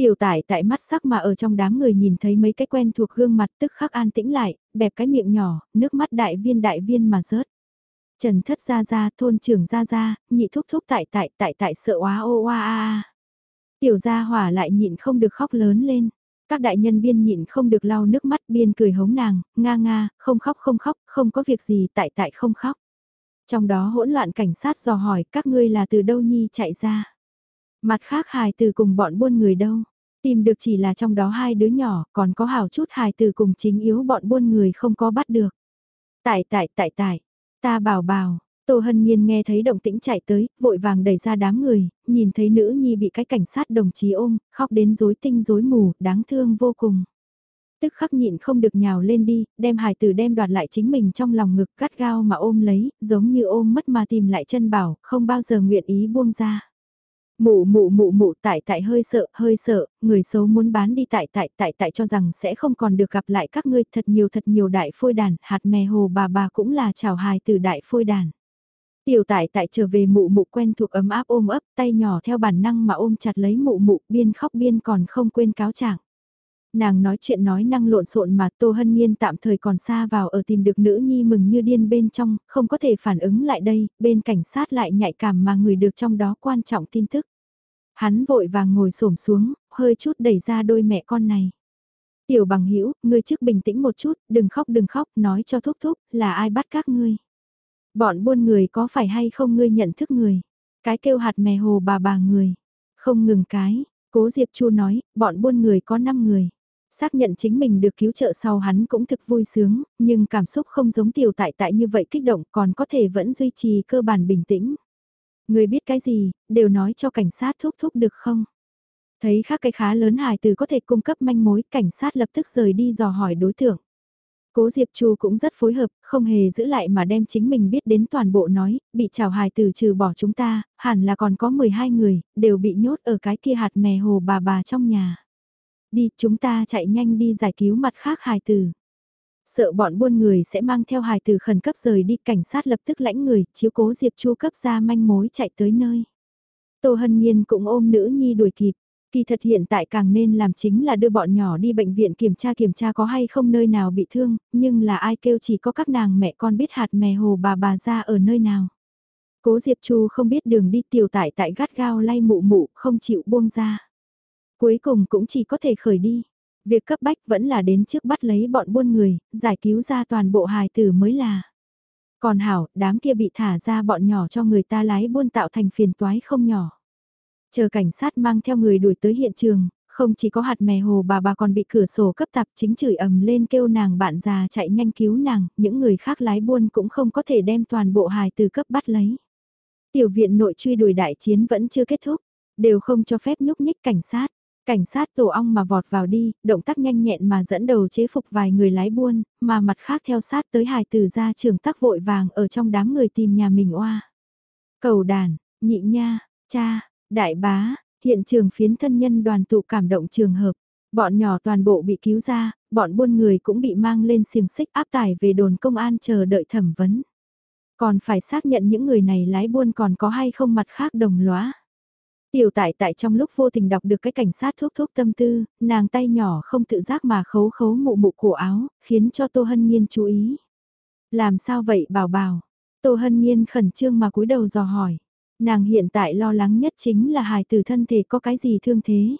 Tiểu tải tại mắt sắc mà ở trong đám người nhìn thấy mấy cái quen thuộc gương mặt tức khắc an tĩnh lại, bẹp cái miệng nhỏ, nước mắt đại viên đại viên mà rớt. Trần thất ra ra, thôn trưởng ra ra, nhị thúc thúc tại tại tại tại sợ quá ô oa a a. Tiểu gia hỏa lại nhịn không được khóc lớn lên. Các đại nhân biên nhịn không được lau nước mắt biên cười hống nàng, nga nga, không khóc không khóc, không có việc gì tại tại không khóc. Trong đó hỗn loạn cảnh sát dò hỏi các ngươi là từ đâu nhi chạy ra. Mặt khác hài từ cùng bọn buôn người đâu. Tìm được chỉ là trong đó hai đứa nhỏ, còn có hảo chút hài từ cùng chính yếu bọn buôn người không có bắt được. Tại tại tại tại, ta bảo bảo, Tô Hân Nhiên nghe thấy động tĩnh chạy tới, vội vàng đẩy ra đám người, nhìn thấy nữ nhi bị cái cảnh sát đồng chí ôm, khóc đến rối tinh rối mù, đáng thương vô cùng. Tức khắc nhịn không được nhào lên đi, đem hài tử đem đoạt lại chính mình trong lòng ngực cắt gao mà ôm lấy, giống như ôm mất mà tìm lại chân bảo, không bao giờ nguyện ý buông ra. Mụ mụ mụ mụ tại tại hơi sợ, hơi sợ, người xấu muốn bán đi tại tại tại tại cho rằng sẽ không còn được gặp lại các ngươi thật nhiều thật nhiều đại phôi đàn, hạt mè hồ bà bà cũng là chào hài từ đại phôi đàn. Tiểu tại tại trở về mụ mụ quen thuộc ấm áp ôm ấp tay nhỏ theo bản năng mà ôm chặt lấy mụ mụ biên khóc biên còn không quên cáo trạng. Nàng nói chuyện nói năng lộn xộn mà Tô Hân Nhiên tạm thời còn xa vào ở tìm được nữ nhi mừng như điên bên trong, không có thể phản ứng lại đây, bên cảnh sát lại nhạy cảm mà người được trong đó quan trọng tin tức. Hắn vội vàng ngồi xổm xuống, hơi chút đẩy ra đôi mẹ con này. Tiểu bằng hữu ngươi trước bình tĩnh một chút, đừng khóc đừng khóc, nói cho thúc thúc, là ai bắt các ngươi. Bọn buôn người có phải hay không ngươi nhận thức người. Cái kêu hạt mè hồ bà bà người. Không ngừng cái, cố Diệp Chu nói, bọn buôn người có 5 người. Xác nhận chính mình được cứu trợ sau hắn cũng thực vui sướng, nhưng cảm xúc không giống tiểu tại tại như vậy kích động còn có thể vẫn duy trì cơ bản bình tĩnh. Người biết cái gì, đều nói cho cảnh sát thúc thúc được không? Thấy khác cái khá lớn hài từ có thể cung cấp manh mối, cảnh sát lập tức rời đi dò hỏi đối tượng. Cố Diệp Chu cũng rất phối hợp, không hề giữ lại mà đem chính mình biết đến toàn bộ nói, bị trào hài từ trừ bỏ chúng ta, hẳn là còn có 12 người, đều bị nhốt ở cái kia hạt mè hồ bà bà trong nhà. Đi, chúng ta chạy nhanh đi giải cứu mặt khác hài từ. Sợ bọn buôn người sẽ mang theo hài từ khẩn cấp rời đi cảnh sát lập tức lãnh người, chiếu cố Diệp Chu cấp ra manh mối chạy tới nơi. Tô Hân Nhiên cũng ôm nữ nhi đuổi kịp. Kỳ thật hiện tại càng nên làm chính là đưa bọn nhỏ đi bệnh viện kiểm tra kiểm tra có hay không nơi nào bị thương, nhưng là ai kêu chỉ có các nàng mẹ con biết hạt mè hồ bà bà ra ở nơi nào. Cố Diệp Chu không biết đường đi tiểu tại tại gắt gao lay mụ mụ không chịu buông ra. Cuối cùng cũng chỉ có thể khởi đi. Việc cấp bách vẫn là đến trước bắt lấy bọn buôn người, giải cứu ra toàn bộ hài tử mới là. Còn hảo, đám kia bị thả ra bọn nhỏ cho người ta lái buôn tạo thành phiền toái không nhỏ. Chờ cảnh sát mang theo người đuổi tới hiện trường, không chỉ có hạt mè hồ bà bà còn bị cửa sổ cấp tạp chính chửi ầm lên kêu nàng bạn già chạy nhanh cứu nàng, những người khác lái buôn cũng không có thể đem toàn bộ hài từ cấp bắt lấy. Tiểu viện nội truy đuổi đại chiến vẫn chưa kết thúc, đều không cho phép nhúc nhích cảnh sát. Cảnh sát tổ ong mà vọt vào đi, động tác nhanh nhẹn mà dẫn đầu chế phục vài người lái buôn, mà mặt khác theo sát tới hài tử ra trường tắc vội vàng ở trong đám người tìm nhà mình oa. Cầu đàn, nhị nha, cha, đại bá, hiện trường phiến thân nhân đoàn tụ cảm động trường hợp. Bọn nhỏ toàn bộ bị cứu ra, bọn buôn người cũng bị mang lên xiềng xích áp tải về đồn công an chờ đợi thẩm vấn. Còn phải xác nhận những người này lái buôn còn có hay không mặt khác đồng lõa. Tiểu tại tại trong lúc vô tình đọc được cái cảnh sát thuốc thuốc tâm tư, nàng tay nhỏ không tự giác mà khấu khấu mụ mụ cổ áo, khiến cho Tô Hân Nhiên chú ý. Làm sao vậy bảo bảo? Tô Hân Nhiên khẩn trương mà cúi đầu dò hỏi. Nàng hiện tại lo lắng nhất chính là hài tử thân thể có cái gì thương thế.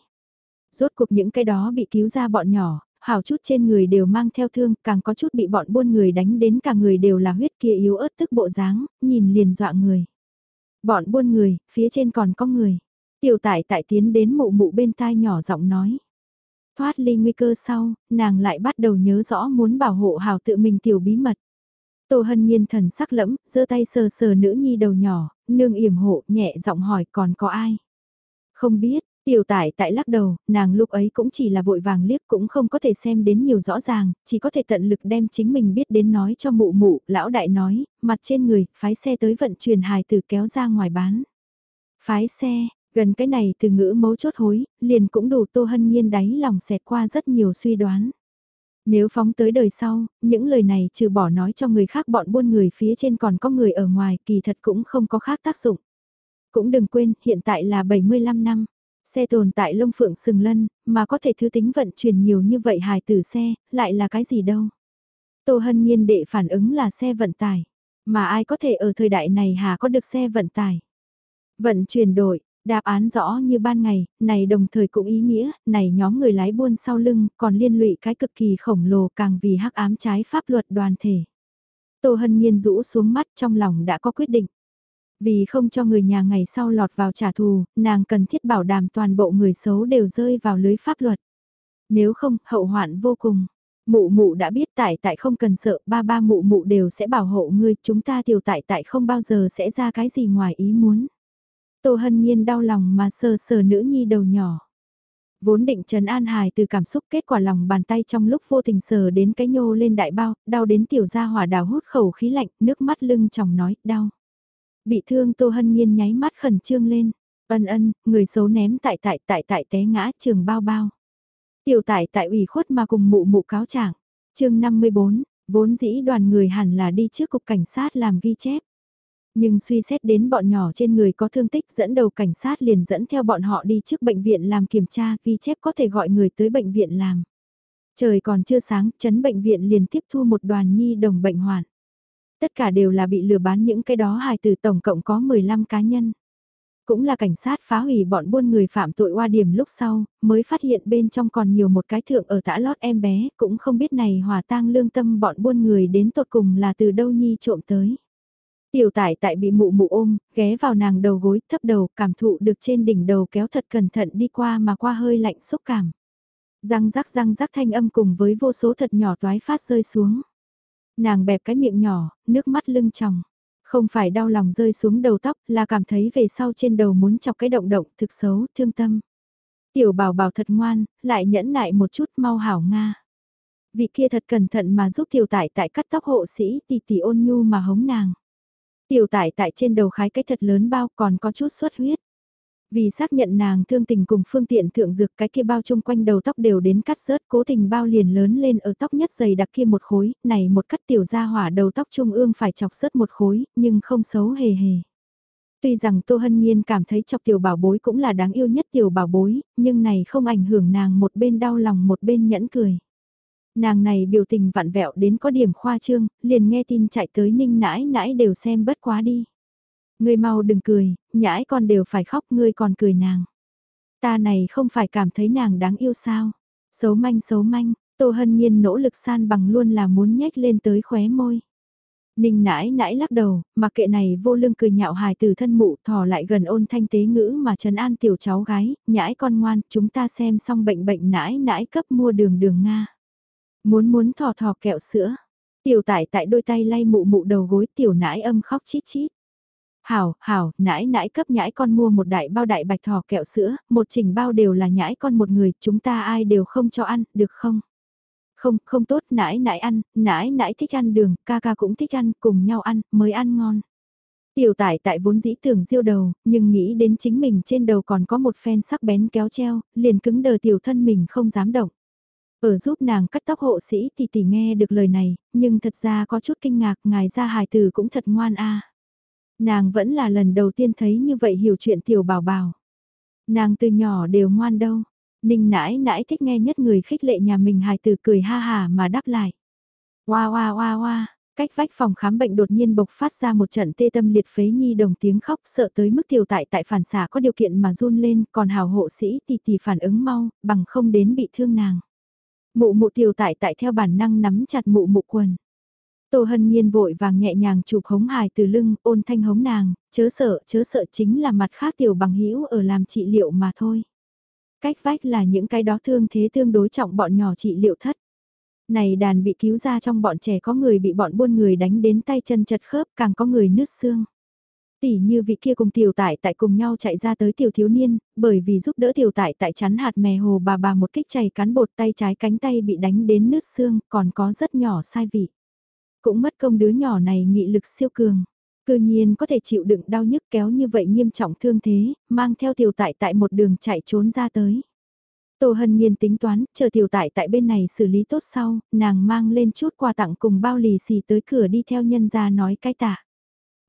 Rốt cuộc những cái đó bị cứu ra bọn nhỏ, hào chút trên người đều mang theo thương, càng có chút bị bọn buôn người đánh đến cả người đều là huyết kia yếu ớt tức bộ dáng, nhìn liền dọa người. Bọn buôn người, phía trên còn có người. Tiểu tải tại tiến đến mụ mụ bên tai nhỏ giọng nói. Thoát ly nguy cơ sau, nàng lại bắt đầu nhớ rõ muốn bảo hộ hào tự mình tiểu bí mật. Tô hân nhiên thần sắc lẫm, giơ tay sờ sờ nữ nhi đầu nhỏ, nương yểm hộ, nhẹ giọng hỏi còn có ai. Không biết, Tiểu tải tại lắc đầu, nàng lúc ấy cũng chỉ là vội vàng liếc cũng không có thể xem đến nhiều rõ ràng, chỉ có thể tận lực đem chính mình biết đến nói cho mụ mụ, lão đại nói, mặt trên người, phái xe tới vận chuyển hài tử kéo ra ngoài bán. Phái xe, gần cái này từ ngữ mấu chốt hối, liền cũng đủ tô hân nhiên đáy lòng xẹt qua rất nhiều suy đoán. Nếu phóng tới đời sau, những lời này trừ bỏ nói cho người khác bọn buôn người phía trên còn có người ở ngoài kỳ thật cũng không có khác tác dụng. Cũng đừng quên, hiện tại là 75 năm. Xe tồn tại lông phượng sừng lân, mà có thể thứ tính vận chuyển nhiều như vậy hài tử xe, lại là cái gì đâu. Tô Hân Nhiên đệ phản ứng là xe vận tải. Mà ai có thể ở thời đại này hà có được xe vận tải. Vận chuyển đổi, đáp án rõ như ban ngày, này đồng thời cũng ý nghĩa, này nhóm người lái buôn sau lưng còn liên lụy cái cực kỳ khổng lồ càng vì hắc ám trái pháp luật đoàn thể. Tô Hân Nhiên rũ xuống mắt trong lòng đã có quyết định. Vì không cho người nhà ngày sau lọt vào trả thù, nàng cần thiết bảo đảm toàn bộ người xấu đều rơi vào lưới pháp luật. Nếu không, hậu hoạn vô cùng. Mụ mụ đã biết tại tại không cần sợ, ba ba mụ mụ đều sẽ bảo hộ ngươi, chúng ta tiểu tại tại không bao giờ sẽ ra cái gì ngoài ý muốn. Tô hân nhiên đau lòng mà sờ sờ nữ nhi đầu nhỏ. Vốn định trấn An Hài từ cảm xúc kết quả lòng bàn tay trong lúc vô tình sờ đến cái nhô lên đại bao, đau đến tiểu gia hỏa đào hút khẩu khí lạnh, nước mắt lưng chồng nói, đau. Bị thương Tô Hân Nhiên nháy mắt khẩn trương lên. Ân ân, người xấu ném tại tại tại tại té ngã trường bao bao. Tiểu tại tại ủy khuất mà cùng mụ mụ cáo trạng. chương 54, vốn dĩ đoàn người hẳn là đi trước cục cảnh sát làm ghi chép. Nhưng suy xét đến bọn nhỏ trên người có thương tích dẫn đầu cảnh sát liền dẫn theo bọn họ đi trước bệnh viện làm kiểm tra ghi chép có thể gọi người tới bệnh viện làm. Trời còn chưa sáng, chấn bệnh viện liền tiếp thu một đoàn nhi đồng bệnh hoạn. Tất cả đều là bị lừa bán những cái đó hài từ tổng cộng có 15 cá nhân. Cũng là cảnh sát phá hủy bọn buôn người phạm tội oa điểm lúc sau, mới phát hiện bên trong còn nhiều một cái thượng ở tã lót em bé, cũng không biết này hòa tang lương tâm bọn buôn người đến tột cùng là từ đâu nhi trộm tới. Tiểu tải tại bị mụ mụ ôm, ghé vào nàng đầu gối, thấp đầu, cảm thụ được trên đỉnh đầu kéo thật cẩn thận đi qua mà qua hơi lạnh xúc cảm. Răng rắc răng rắc thanh âm cùng với vô số thật nhỏ toái phát rơi xuống. Nàng bẹp cái miệng nhỏ, nước mắt lưng tròng. Không phải đau lòng rơi xuống đầu tóc, là cảm thấy về sau trên đầu muốn chọc cái động động thực xấu, thương tâm. Tiểu bảo bảo thật ngoan, lại nhẫn nại một chút mau hảo Nga. Vị kia thật cẩn thận mà giúp tiểu tải tại cắt tóc hộ sĩ tỷ tỷ ôn nhu mà hống nàng. Tiểu tải tại trên đầu khái cái thật lớn bao còn có chút xuất huyết. Vì xác nhận nàng thương tình cùng phương tiện thượng dược cái kia bao chung quanh đầu tóc đều đến cắt rớt cố tình bao liền lớn lên ở tóc nhất dày đặc kia một khối, này một cắt tiểu ra hỏa đầu tóc trung ương phải chọc rớt một khối, nhưng không xấu hề hề. Tuy rằng Tô Hân Nhiên cảm thấy chọc tiểu bảo bối cũng là đáng yêu nhất tiểu bảo bối, nhưng này không ảnh hưởng nàng một bên đau lòng một bên nhẫn cười. Nàng này biểu tình vặn vẹo đến có điểm khoa trương, liền nghe tin chạy tới ninh nãi nãi đều xem bất quá đi. Ngươi mau đừng cười, nhãi con đều phải khóc ngươi còn cười nàng. Ta này không phải cảm thấy nàng đáng yêu sao. Xấu manh xấu manh, Tô Hân Nhiên nỗ lực san bằng luôn là muốn nhếch lên tới khóe môi. Ninh nãi nãi lắc đầu, mà kệ này vô lương cười nhạo hài từ thân mụ thò lại gần ôn thanh tế ngữ mà trần an tiểu cháu gái, nhãi con ngoan, chúng ta xem xong bệnh bệnh nãi nãi cấp mua đường đường Nga. Muốn muốn thò thò kẹo sữa, tiểu tải tại đôi tay lay mụ mụ đầu gối tiểu nãi âm khóc chít chít. Hảo, hảo, nãi nãi cấp nhãi con mua một đại bao đại bạch thỏ kẹo sữa, một chỉnh bao đều là nhãi con một người, chúng ta ai đều không cho ăn, được không? Không, không tốt, nãi nãi ăn, nãi nãi thích ăn đường, ca ca cũng thích ăn, cùng nhau ăn, mới ăn ngon. Tiểu tải tại vốn dĩ tưởng diêu đầu, nhưng nghĩ đến chính mình trên đầu còn có một phen sắc bén kéo treo, liền cứng đờ tiểu thân mình không dám động. Ở giúp nàng cắt tóc hộ sĩ thì tỷ nghe được lời này, nhưng thật ra có chút kinh ngạc, ngài ra hài tử cũng thật ngoan a. Nàng vẫn là lần đầu tiên thấy như vậy hiểu chuyện tiểu bảo bảo. Nàng từ nhỏ đều ngoan đâu, Ninh nãi nãi thích nghe nhất người khích lệ nhà mình hài từ cười ha hà mà đáp lại. Hoa hoa hoa hoa, cách vách phòng khám bệnh đột nhiên bộc phát ra một trận tê tâm liệt phế nhi đồng tiếng khóc sợ tới mức tiểu tại tại phản xả có điều kiện mà run lên còn hào hộ sĩ thì thì phản ứng mau, bằng không đến bị thương nàng. Mụ mụ tiểu tại tại theo bản năng nắm chặt mụ mụ quần. Tô Hân Nhiên vội vàng nhẹ nhàng chụp hống hài từ lưng, ôn thanh hống nàng, chớ sợ, chớ sợ chính là mặt khác tiểu bằng hữu ở làm trị liệu mà thôi. Cách vách là những cái đó thương thế tương đối trọng bọn nhỏ trị liệu thất. Này đàn bị cứu ra trong bọn trẻ có người bị bọn buôn người đánh đến tay chân chật khớp càng có người nứt xương. Tỷ như vị kia cùng tiểu tại tại cùng nhau chạy ra tới tiểu thiếu niên, bởi vì giúp đỡ tiểu tại tại chắn hạt mè hồ bà bà một kích chảy cán bột tay trái cánh tay bị đánh đến nứt xương còn có rất nhỏ sai vị. Cũng mất công đứa nhỏ này nghị lực siêu cường. Cư nhiên có thể chịu đựng đau nhức kéo như vậy nghiêm trọng thương thế, mang theo tiểu tại tại một đường chạy trốn ra tới. Tô Hân Nhiên tính toán, chờ tiểu tại tại bên này xử lý tốt sau, nàng mang lên chút quà tặng cùng bao lì xì tới cửa đi theo nhân ra nói cái tạ.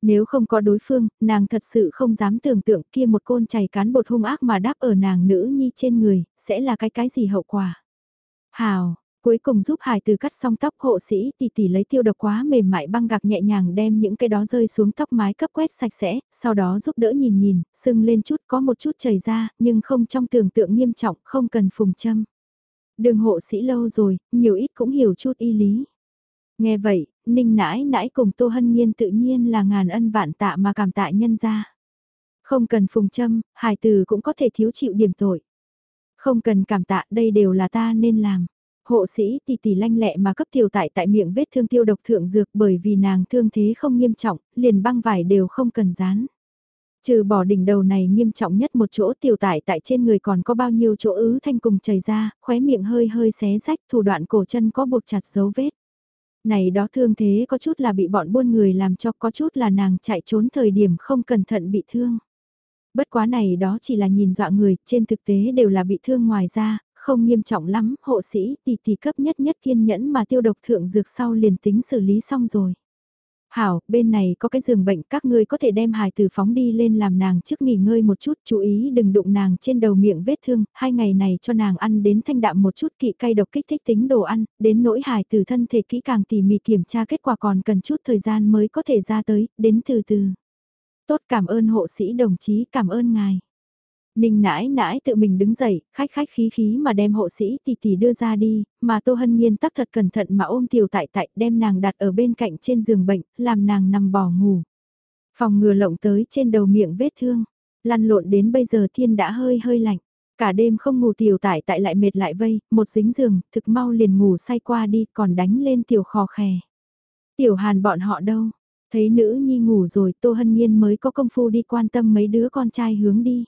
Nếu không có đối phương, nàng thật sự không dám tưởng tượng kia một côn chảy cán bột hung ác mà đáp ở nàng nữ nhi trên người, sẽ là cái cái gì hậu quả. Hào, Cuối cùng giúp Hải từ cắt xong tóc hộ sĩ tỷ tỷ lấy tiêu độc quá mềm mại băng gạc nhẹ nhàng đem những cái đó rơi xuống tóc mái cấp quét sạch sẽ, sau đó giúp đỡ nhìn nhìn, sưng lên chút có một chút chảy ra, nhưng không trong tưởng tượng nghiêm trọng, không cần phùng châm. Đường hộ sĩ lâu rồi, nhiều ít cũng hiểu chút y lý. Nghe vậy, Ninh nãi nãi cùng Tô Hân Nhiên tự nhiên là ngàn ân vạn tạ mà cảm tạ nhân ra. Không cần phùng châm, Hải từ cũng có thể thiếu chịu điểm tội. Không cần cảm tạ đây đều là ta nên làm. Hộ sĩ tỷ tỷ lanh lẹ mà cấp tiểu tại tại miệng vết thương tiêu độc thượng dược bởi vì nàng thương thế không nghiêm trọng, liền băng vải đều không cần dán. Trừ bỏ đỉnh đầu này nghiêm trọng nhất một chỗ tiểu tại tại trên người còn có bao nhiêu chỗ ứ thanh cùng chảy ra, khóe miệng hơi hơi xé rách, thủ đoạn cổ chân có buộc chặt dấu vết. Này đó thương thế có chút là bị bọn buôn người làm cho có chút là nàng chạy trốn thời điểm không cẩn thận bị thương. Bất quá này đó chỉ là nhìn dọa người, trên thực tế đều là bị thương ngoài ra, không nghiêm trọng lắm, hộ sĩ tỷ tỷ cấp nhất nhất kiên nhẫn mà tiêu độc thượng dược sau liền tính xử lý xong rồi. Hảo, bên này có cái giường bệnh các ngươi có thể đem hài từ phóng đi lên làm nàng trước nghỉ ngơi một chút, chú ý đừng đụng nàng trên đầu miệng vết thương, hai ngày này cho nàng ăn đến thanh đạm một chút kỵ cay độc kích thích tính đồ ăn, đến nỗi hài từ thân thể kỹ càng tỉ mỉ kiểm tra kết quả còn cần chút thời gian mới có thể ra tới, đến từ từ. Tốt cảm ơn hộ sĩ đồng chí, cảm ơn ngài. Ninh nãi nãi tự mình đứng dậy, khách khách khí khí mà đem hộ sĩ tỷ tỷ đưa ra đi, mà Tô Hân Nhiên tắc thật cẩn thận mà ôm tiểu tại tại đem nàng đặt ở bên cạnh trên giường bệnh, làm nàng nằm bò ngủ. Phòng ngừa lộng tới trên đầu miệng vết thương, lăn lộn đến bây giờ thiên đã hơi hơi lạnh. Cả đêm không ngủ tiểu tại tại lại mệt lại vây, một dính giường, thực mau liền ngủ say qua đi còn đánh lên tiểu khò khè. Tiểu hàn bọn họ đâu? Thấy nữ nhi ngủ rồi Tô Hân Nhiên mới có công phu đi quan tâm mấy đứa con trai hướng đi.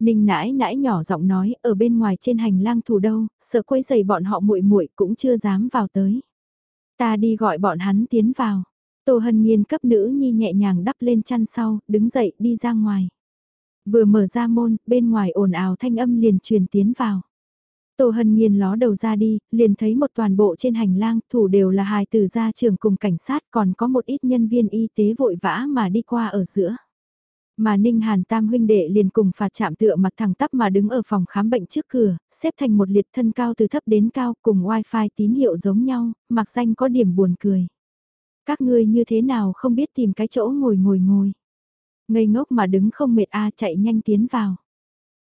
Ninh nãi nãi nhỏ giọng nói, ở bên ngoài trên hành lang thủ đâu, sợ quấy giày bọn họ muội muội cũng chưa dám vào tới. Ta đi gọi bọn hắn tiến vào. Tô Hân Nhiên cấp nữ nhi nhẹ nhàng đắp lên chăn sau, đứng dậy đi ra ngoài. Vừa mở ra môn, bên ngoài ồn ào thanh âm liền truyền tiến vào. Tô Hân Nhiên ló đầu ra đi, liền thấy một toàn bộ trên hành lang, thủ đều là hài tử gia trưởng cùng cảnh sát còn có một ít nhân viên y tế vội vã mà đi qua ở giữa. Mà Ninh Hàn Tam huynh đệ liền cùng phạt chạm tựa mặt thẳng tắp mà đứng ở phòng khám bệnh trước cửa, xếp thành một liệt thân cao từ thấp đến cao cùng wifi tín hiệu giống nhau, mặc danh có điểm buồn cười. Các ngươi như thế nào không biết tìm cái chỗ ngồi ngồi ngồi. Ngây ngốc mà đứng không mệt a chạy nhanh tiến vào.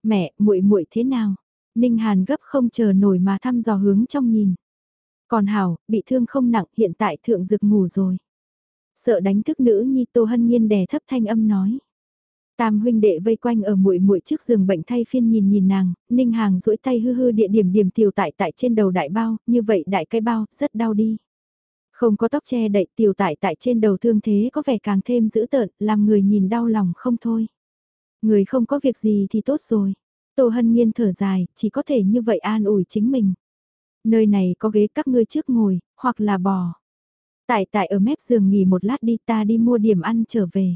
Mẹ, muội muội thế nào? Ninh Hàn gấp không chờ nổi mà thăm dò hướng trong nhìn. Còn Hảo, bị thương không nặng, hiện tại thượng dược ngủ rồi. Sợ đánh thức nữ nhi Tô Hân Nhiên đè thấp thanh âm nói. Tam huynh đệ vây quanh ở muội muội trước giường bệnh thay phiên nhìn nhìn nàng, Ninh Hàng duỗi tay hư hư địa điểm điểm tiểu tại tại trên đầu đại bao, như vậy đại cái bao, rất đau đi. Không có tóc che đậy tiểu tại tại trên đầu thương thế có vẻ càng thêm dữ tợn, làm người nhìn đau lòng không thôi. Người không có việc gì thì tốt rồi. Tô Hân Nhiên thở dài, chỉ có thể như vậy an ủi chính mình. Nơi này có ghế các ngươi trước ngồi, hoặc là bò. Tại tại ở mép giường nghỉ một lát đi ta đi mua điểm ăn trở về.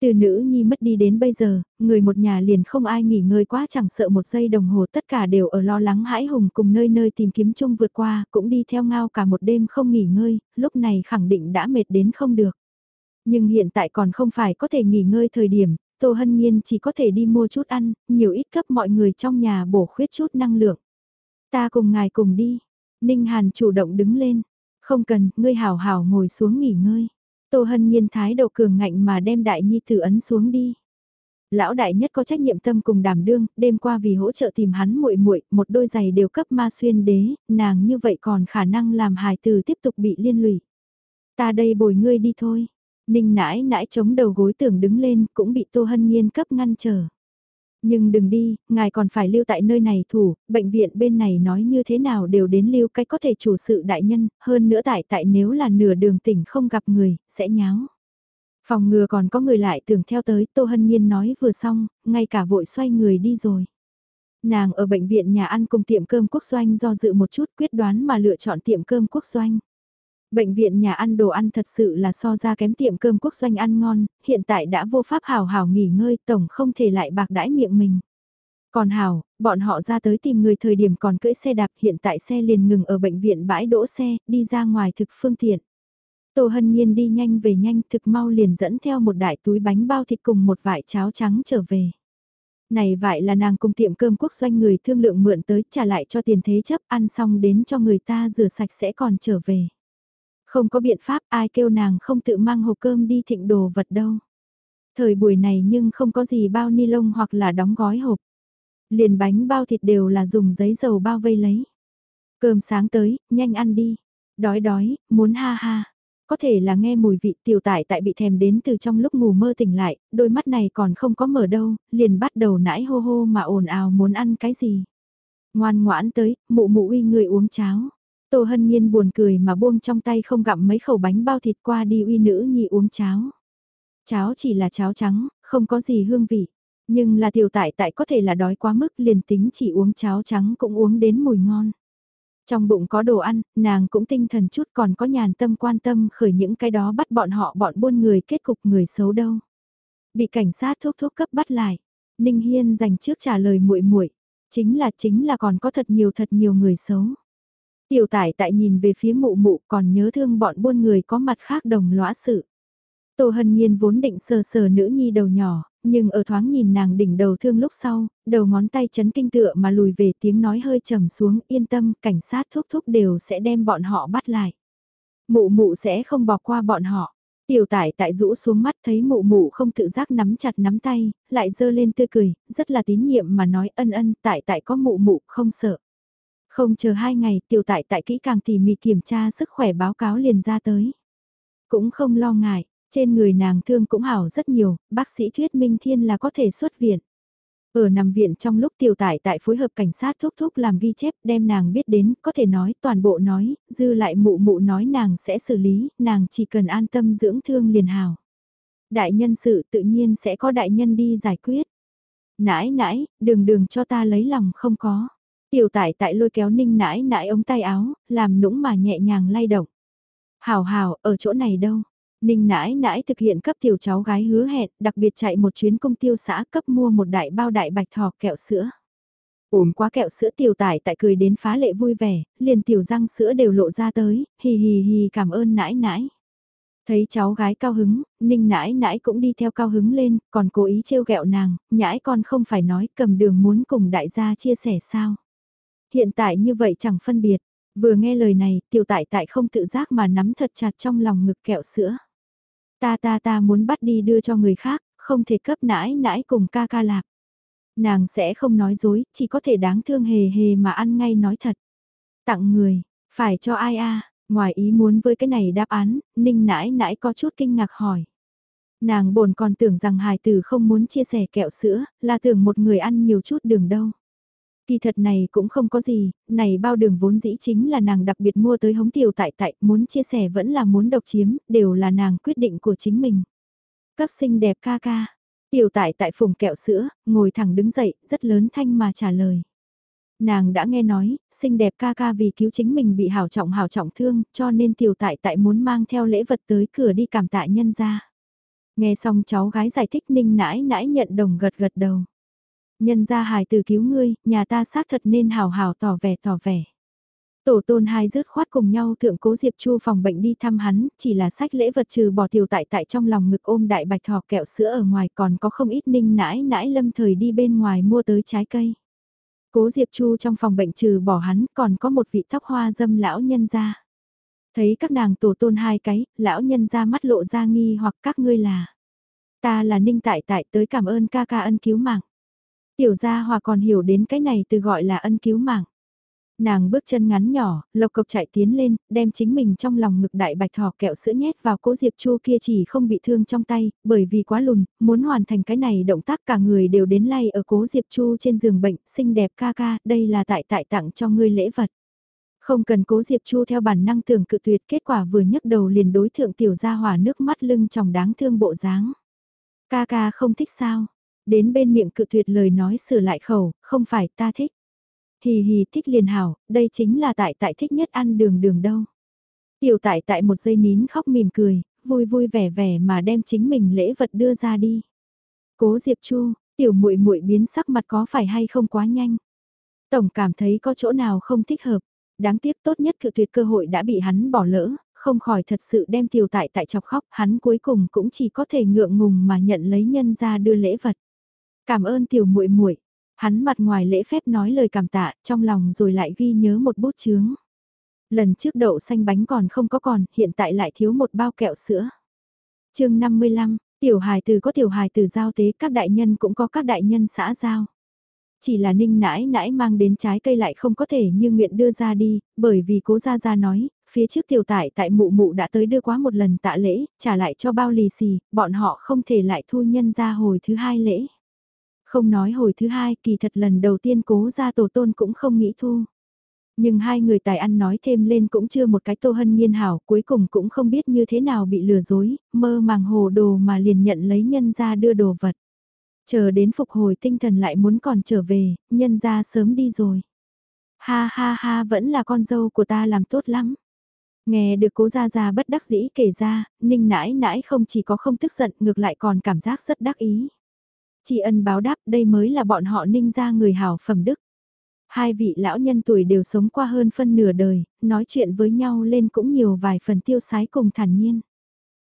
Từ nữ nhi mất đi đến bây giờ, người một nhà liền không ai nghỉ ngơi quá chẳng sợ một giây đồng hồ tất cả đều ở lo lắng hãi hùng cùng nơi nơi tìm kiếm chung vượt qua, cũng đi theo ngao cả một đêm không nghỉ ngơi, lúc này khẳng định đã mệt đến không được. Nhưng hiện tại còn không phải có thể nghỉ ngơi thời điểm, Tô Hân Nhiên chỉ có thể đi mua chút ăn, nhiều ít cấp mọi người trong nhà bổ khuyết chút năng lượng. Ta cùng ngài cùng đi. Ninh Hàn chủ động đứng lên. Không cần, ngươi hảo hảo ngồi xuống nghỉ ngơi. Tô Hân Nhiên thái độ cường ngạnh mà đem đại nhi tử ấn xuống đi. Lão đại nhất có trách nhiệm tâm cùng đảm đương, đêm qua vì hỗ trợ tìm hắn muội muội, một đôi giày đều cấp ma xuyên đế, nàng như vậy còn khả năng làm hài tử tiếp tục bị liên lụy. Ta đây bồi ngươi đi thôi. Ninh nãi nãi chống đầu gối tưởng đứng lên cũng bị Tô Hân Nhiên cấp ngăn trở. Nhưng đừng đi, ngài còn phải lưu tại nơi này thủ, bệnh viện bên này nói như thế nào đều đến lưu cách có thể chủ sự đại nhân, hơn nữa tại tại nếu là nửa đường tỉnh không gặp người, sẽ nháo. Phòng ngừa còn có người lại tưởng theo tới, Tô Hân Nhiên nói vừa xong, ngay cả vội xoay người đi rồi. Nàng ở bệnh viện nhà ăn cùng tiệm cơm quốc doanh do dự một chút quyết đoán mà lựa chọn tiệm cơm quốc doanh. Bệnh viện nhà ăn đồ ăn thật sự là so ra kém tiệm cơm quốc doanh ăn ngon, hiện tại đã vô pháp hào hào nghỉ ngơi tổng không thể lại bạc đãi miệng mình. Còn hào, bọn họ ra tới tìm người thời điểm còn cưỡi xe đạp hiện tại xe liền ngừng ở bệnh viện bãi đỗ xe, đi ra ngoài thực phương tiện. Tô Hân Nhiên đi nhanh về nhanh thực mau liền dẫn theo một đại túi bánh bao thịt cùng một vải cháo trắng trở về. Này vải là nàng cùng tiệm cơm quốc doanh người thương lượng mượn tới trả lại cho tiền thế chấp ăn xong đến cho người ta rửa sạch sẽ còn trở về. Không có biện pháp ai kêu nàng không tự mang hộp cơm đi thịnh đồ vật đâu. Thời buổi này nhưng không có gì bao ni lông hoặc là đóng gói hộp. Liền bánh bao thịt đều là dùng giấy dầu bao vây lấy. Cơm sáng tới, nhanh ăn đi. Đói đói, muốn ha ha. Có thể là nghe mùi vị tiểu tải tại bị thèm đến từ trong lúc ngủ mơ tỉnh lại, đôi mắt này còn không có mở đâu, liền bắt đầu nãi hô hô mà ồn ào muốn ăn cái gì. Ngoan ngoãn tới, mụ mụ uy người uống cháo. Tô Hân Nhiên buồn cười mà buông trong tay không gặm mấy khẩu bánh bao thịt qua đi uy nữ nhi uống cháo. Cháo chỉ là cháo trắng, không có gì hương vị. Nhưng là tiểu tại tại có thể là đói quá mức liền tính chỉ uống cháo trắng cũng uống đến mùi ngon. Trong bụng có đồ ăn, nàng cũng tinh thần chút còn có nhàn tâm quan tâm khởi những cái đó bắt bọn họ bọn buôn người kết cục người xấu đâu. Bị cảnh sát thuốc thuốc cấp bắt lại. Ninh Hiên dành trước trả lời muội muội chính là chính là còn có thật nhiều thật nhiều người xấu. Tiểu tải tại nhìn về phía mụ mụ còn nhớ thương bọn buôn người có mặt khác đồng lõa sự. Tô Hân Nhiên vốn định sờ sờ nữ nhi đầu nhỏ, nhưng ở thoáng nhìn nàng đỉnh đầu thương lúc sau, đầu ngón tay chấn kinh tựa mà lùi về tiếng nói hơi trầm xuống yên tâm cảnh sát thúc thúc đều sẽ đem bọn họ bắt lại. Mụ mụ sẽ không bỏ qua bọn họ. Tiểu tải tại rũ xuống mắt thấy mụ mụ không tự giác nắm chặt nắm tay, lại dơ lên tươi cười, rất là tín nhiệm mà nói ân ân tại tại có mụ mụ không sợ. Không chờ hai ngày tiểu tại tại kỹ càng tỉ mỉ kiểm tra sức khỏe báo cáo liền ra tới. Cũng không lo ngại, trên người nàng thương cũng hảo rất nhiều, bác sĩ thuyết minh thiên là có thể xuất viện. Ở nằm viện trong lúc tiểu tải tại phối hợp cảnh sát thúc thúc làm ghi chép đem nàng biết đến, có thể nói toàn bộ nói, dư lại mụ mụ nói nàng sẽ xử lý, nàng chỉ cần an tâm dưỡng thương liền hảo. Đại nhân sự tự nhiên sẽ có đại nhân đi giải quyết. Nãi nãi, đừng đừng cho ta lấy lòng không có. Tiểu tải tại lôi kéo ninh nãi nãi ống tay áo, làm nũng mà nhẹ nhàng lay động. Hảo hảo, ở chỗ này đâu? Ninh nãi nãi thực hiện cấp tiểu cháu gái hứa hẹn, đặc biệt chạy một chuyến công tiêu xã cấp mua một đại bao đại bạch thỏ kẹo sữa. Ổn quá kẹo sữa tiểu tải tại cười đến phá lệ vui vẻ, liền tiểu răng sữa đều lộ ra tới, hì hì hì cảm ơn nãi nãi. Thấy cháu gái cao hứng, ninh nãi nãi cũng đi theo cao hứng lên, còn cố ý trêu ghẹo nàng, nhãi con không phải nói cầm đường muốn cùng đại gia chia sẻ sao. Hiện tại như vậy chẳng phân biệt. Vừa nghe lời này, tiểu tại tại không tự giác mà nắm thật chặt trong lòng ngực kẹo sữa. Ta ta ta muốn bắt đi đưa cho người khác, không thể cấp nãi nãi cùng ca ca lạc. Nàng sẽ không nói dối, chỉ có thể đáng thương hề hề mà ăn ngay nói thật. Tặng người, phải cho ai a ngoài ý muốn với cái này đáp án, ninh nãi nãi có chút kinh ngạc hỏi. Nàng bồn còn tưởng rằng hài tử không muốn chia sẻ kẹo sữa, là tưởng một người ăn nhiều chút đường đâu. Kỳ thật này cũng không có gì, này bao đường vốn dĩ chính là nàng đặc biệt mua tới hống tiểu tại tại, muốn chia sẻ vẫn là muốn độc chiếm, đều là nàng quyết định của chính mình. Cấp xinh đẹp ca ca, tiểu tại tại phùng kẹo sữa, ngồi thẳng đứng dậy, rất lớn thanh mà trả lời. Nàng đã nghe nói, xinh đẹp ca ca vì cứu chính mình bị hảo trọng hảo trọng thương, cho nên tiểu tại tại muốn mang theo lễ vật tới cửa đi cảm tạ nhân ra. Nghe xong cháu gái giải thích ninh nãi nãi nhận đồng gật gật đầu. Nhân ra hài từ cứu ngươi, nhà ta xác thật nên hào hào tỏ vẻ tỏ vẻ. Tổ tôn hai rớt khoát cùng nhau thượng cố Diệp Chu phòng bệnh đi thăm hắn, chỉ là sách lễ vật trừ bỏ tiểu tại tại trong lòng ngực ôm đại bạch thỏ kẹo sữa ở ngoài còn có không ít ninh nãi nãi lâm thời đi bên ngoài mua tới trái cây. Cố Diệp Chu trong phòng bệnh trừ bỏ hắn còn có một vị tóc hoa dâm lão nhân ra. Thấy các nàng tổ tôn hai cái, lão nhân ra mắt lộ ra nghi hoặc các ngươi là. Ta là ninh tại tại tới cảm ơn ca ca ân cứu mạng. Tiểu gia hòa còn hiểu đến cái này từ gọi là ân cứu mạng. Nàng bước chân ngắn nhỏ, lộc cộc chạy tiến lên, đem chính mình trong lòng ngực đại bạch thỏ kẹo sữa nhét vào cố Diệp Chu kia chỉ không bị thương trong tay, bởi vì quá lùn, muốn hoàn thành cái này động tác cả người đều đến lay ở cố Diệp Chu trên giường bệnh, xinh đẹp ca ca, đây là tại tại tặng cho ngươi lễ vật. Không cần cố Diệp Chu theo bản năng tưởng cự tuyệt kết quả vừa nhấc đầu liền đối thượng tiểu gia hỏa nước mắt lưng tròng đáng thương bộ dáng. Ca ca không thích sao, đến bên miệng cự tuyệt lời nói sửa lại khẩu, không phải ta thích. Hì hì thích liền hảo, đây chính là tại tại thích nhất ăn đường đường đâu. Tiểu tại tại một giây nín khóc mỉm cười, vui vui vẻ vẻ mà đem chính mình lễ vật đưa ra đi. Cố Diệp Chu, tiểu muội muội biến sắc mặt có phải hay không quá nhanh. Tổng cảm thấy có chỗ nào không thích hợp, đáng tiếc tốt nhất cự tuyệt cơ hội đã bị hắn bỏ lỡ, không khỏi thật sự đem tiểu tại tại chọc khóc, hắn cuối cùng cũng chỉ có thể ngượng ngùng mà nhận lấy nhân ra đưa lễ vật. Cảm ơn tiểu muội muội. Hắn mặt ngoài lễ phép nói lời cảm tạ, trong lòng rồi lại ghi nhớ một bút chướng. Lần trước đậu xanh bánh còn không có còn, hiện tại lại thiếu một bao kẹo sữa. chương 55, tiểu hài từ có tiểu hài từ giao tế, các đại nhân cũng có các đại nhân xã giao. Chỉ là ninh nãi nãi mang đến trái cây lại không có thể như nguyện đưa ra đi, bởi vì cố gia gia nói, phía trước tiểu tải tại mụ mụ đã tới đưa quá một lần tạ lễ, trả lại cho bao lì xì, bọn họ không thể lại thu nhân ra hồi thứ hai lễ. Không nói hồi thứ hai, kỳ thật lần đầu tiên cố gia tổ tôn cũng không nghĩ thu. Nhưng hai người tài ăn nói thêm lên cũng chưa một cái tô hân nhiên hảo, cuối cùng cũng không biết như thế nào bị lừa dối, mơ màng hồ đồ mà liền nhận lấy nhân ra đưa đồ vật. Chờ đến phục hồi tinh thần lại muốn còn trở về, nhân ra sớm đi rồi. Ha ha ha vẫn là con dâu của ta làm tốt lắm. Nghe được cố gia gia bất đắc dĩ kể ra, ninh nãi nãi không chỉ có không tức giận ngược lại còn cảm giác rất đắc ý tri ân báo đáp đây mới là bọn họ ninh ra người hảo phẩm đức. Hai vị lão nhân tuổi đều sống qua hơn phân nửa đời, nói chuyện với nhau lên cũng nhiều vài phần tiêu sái cùng thản nhiên.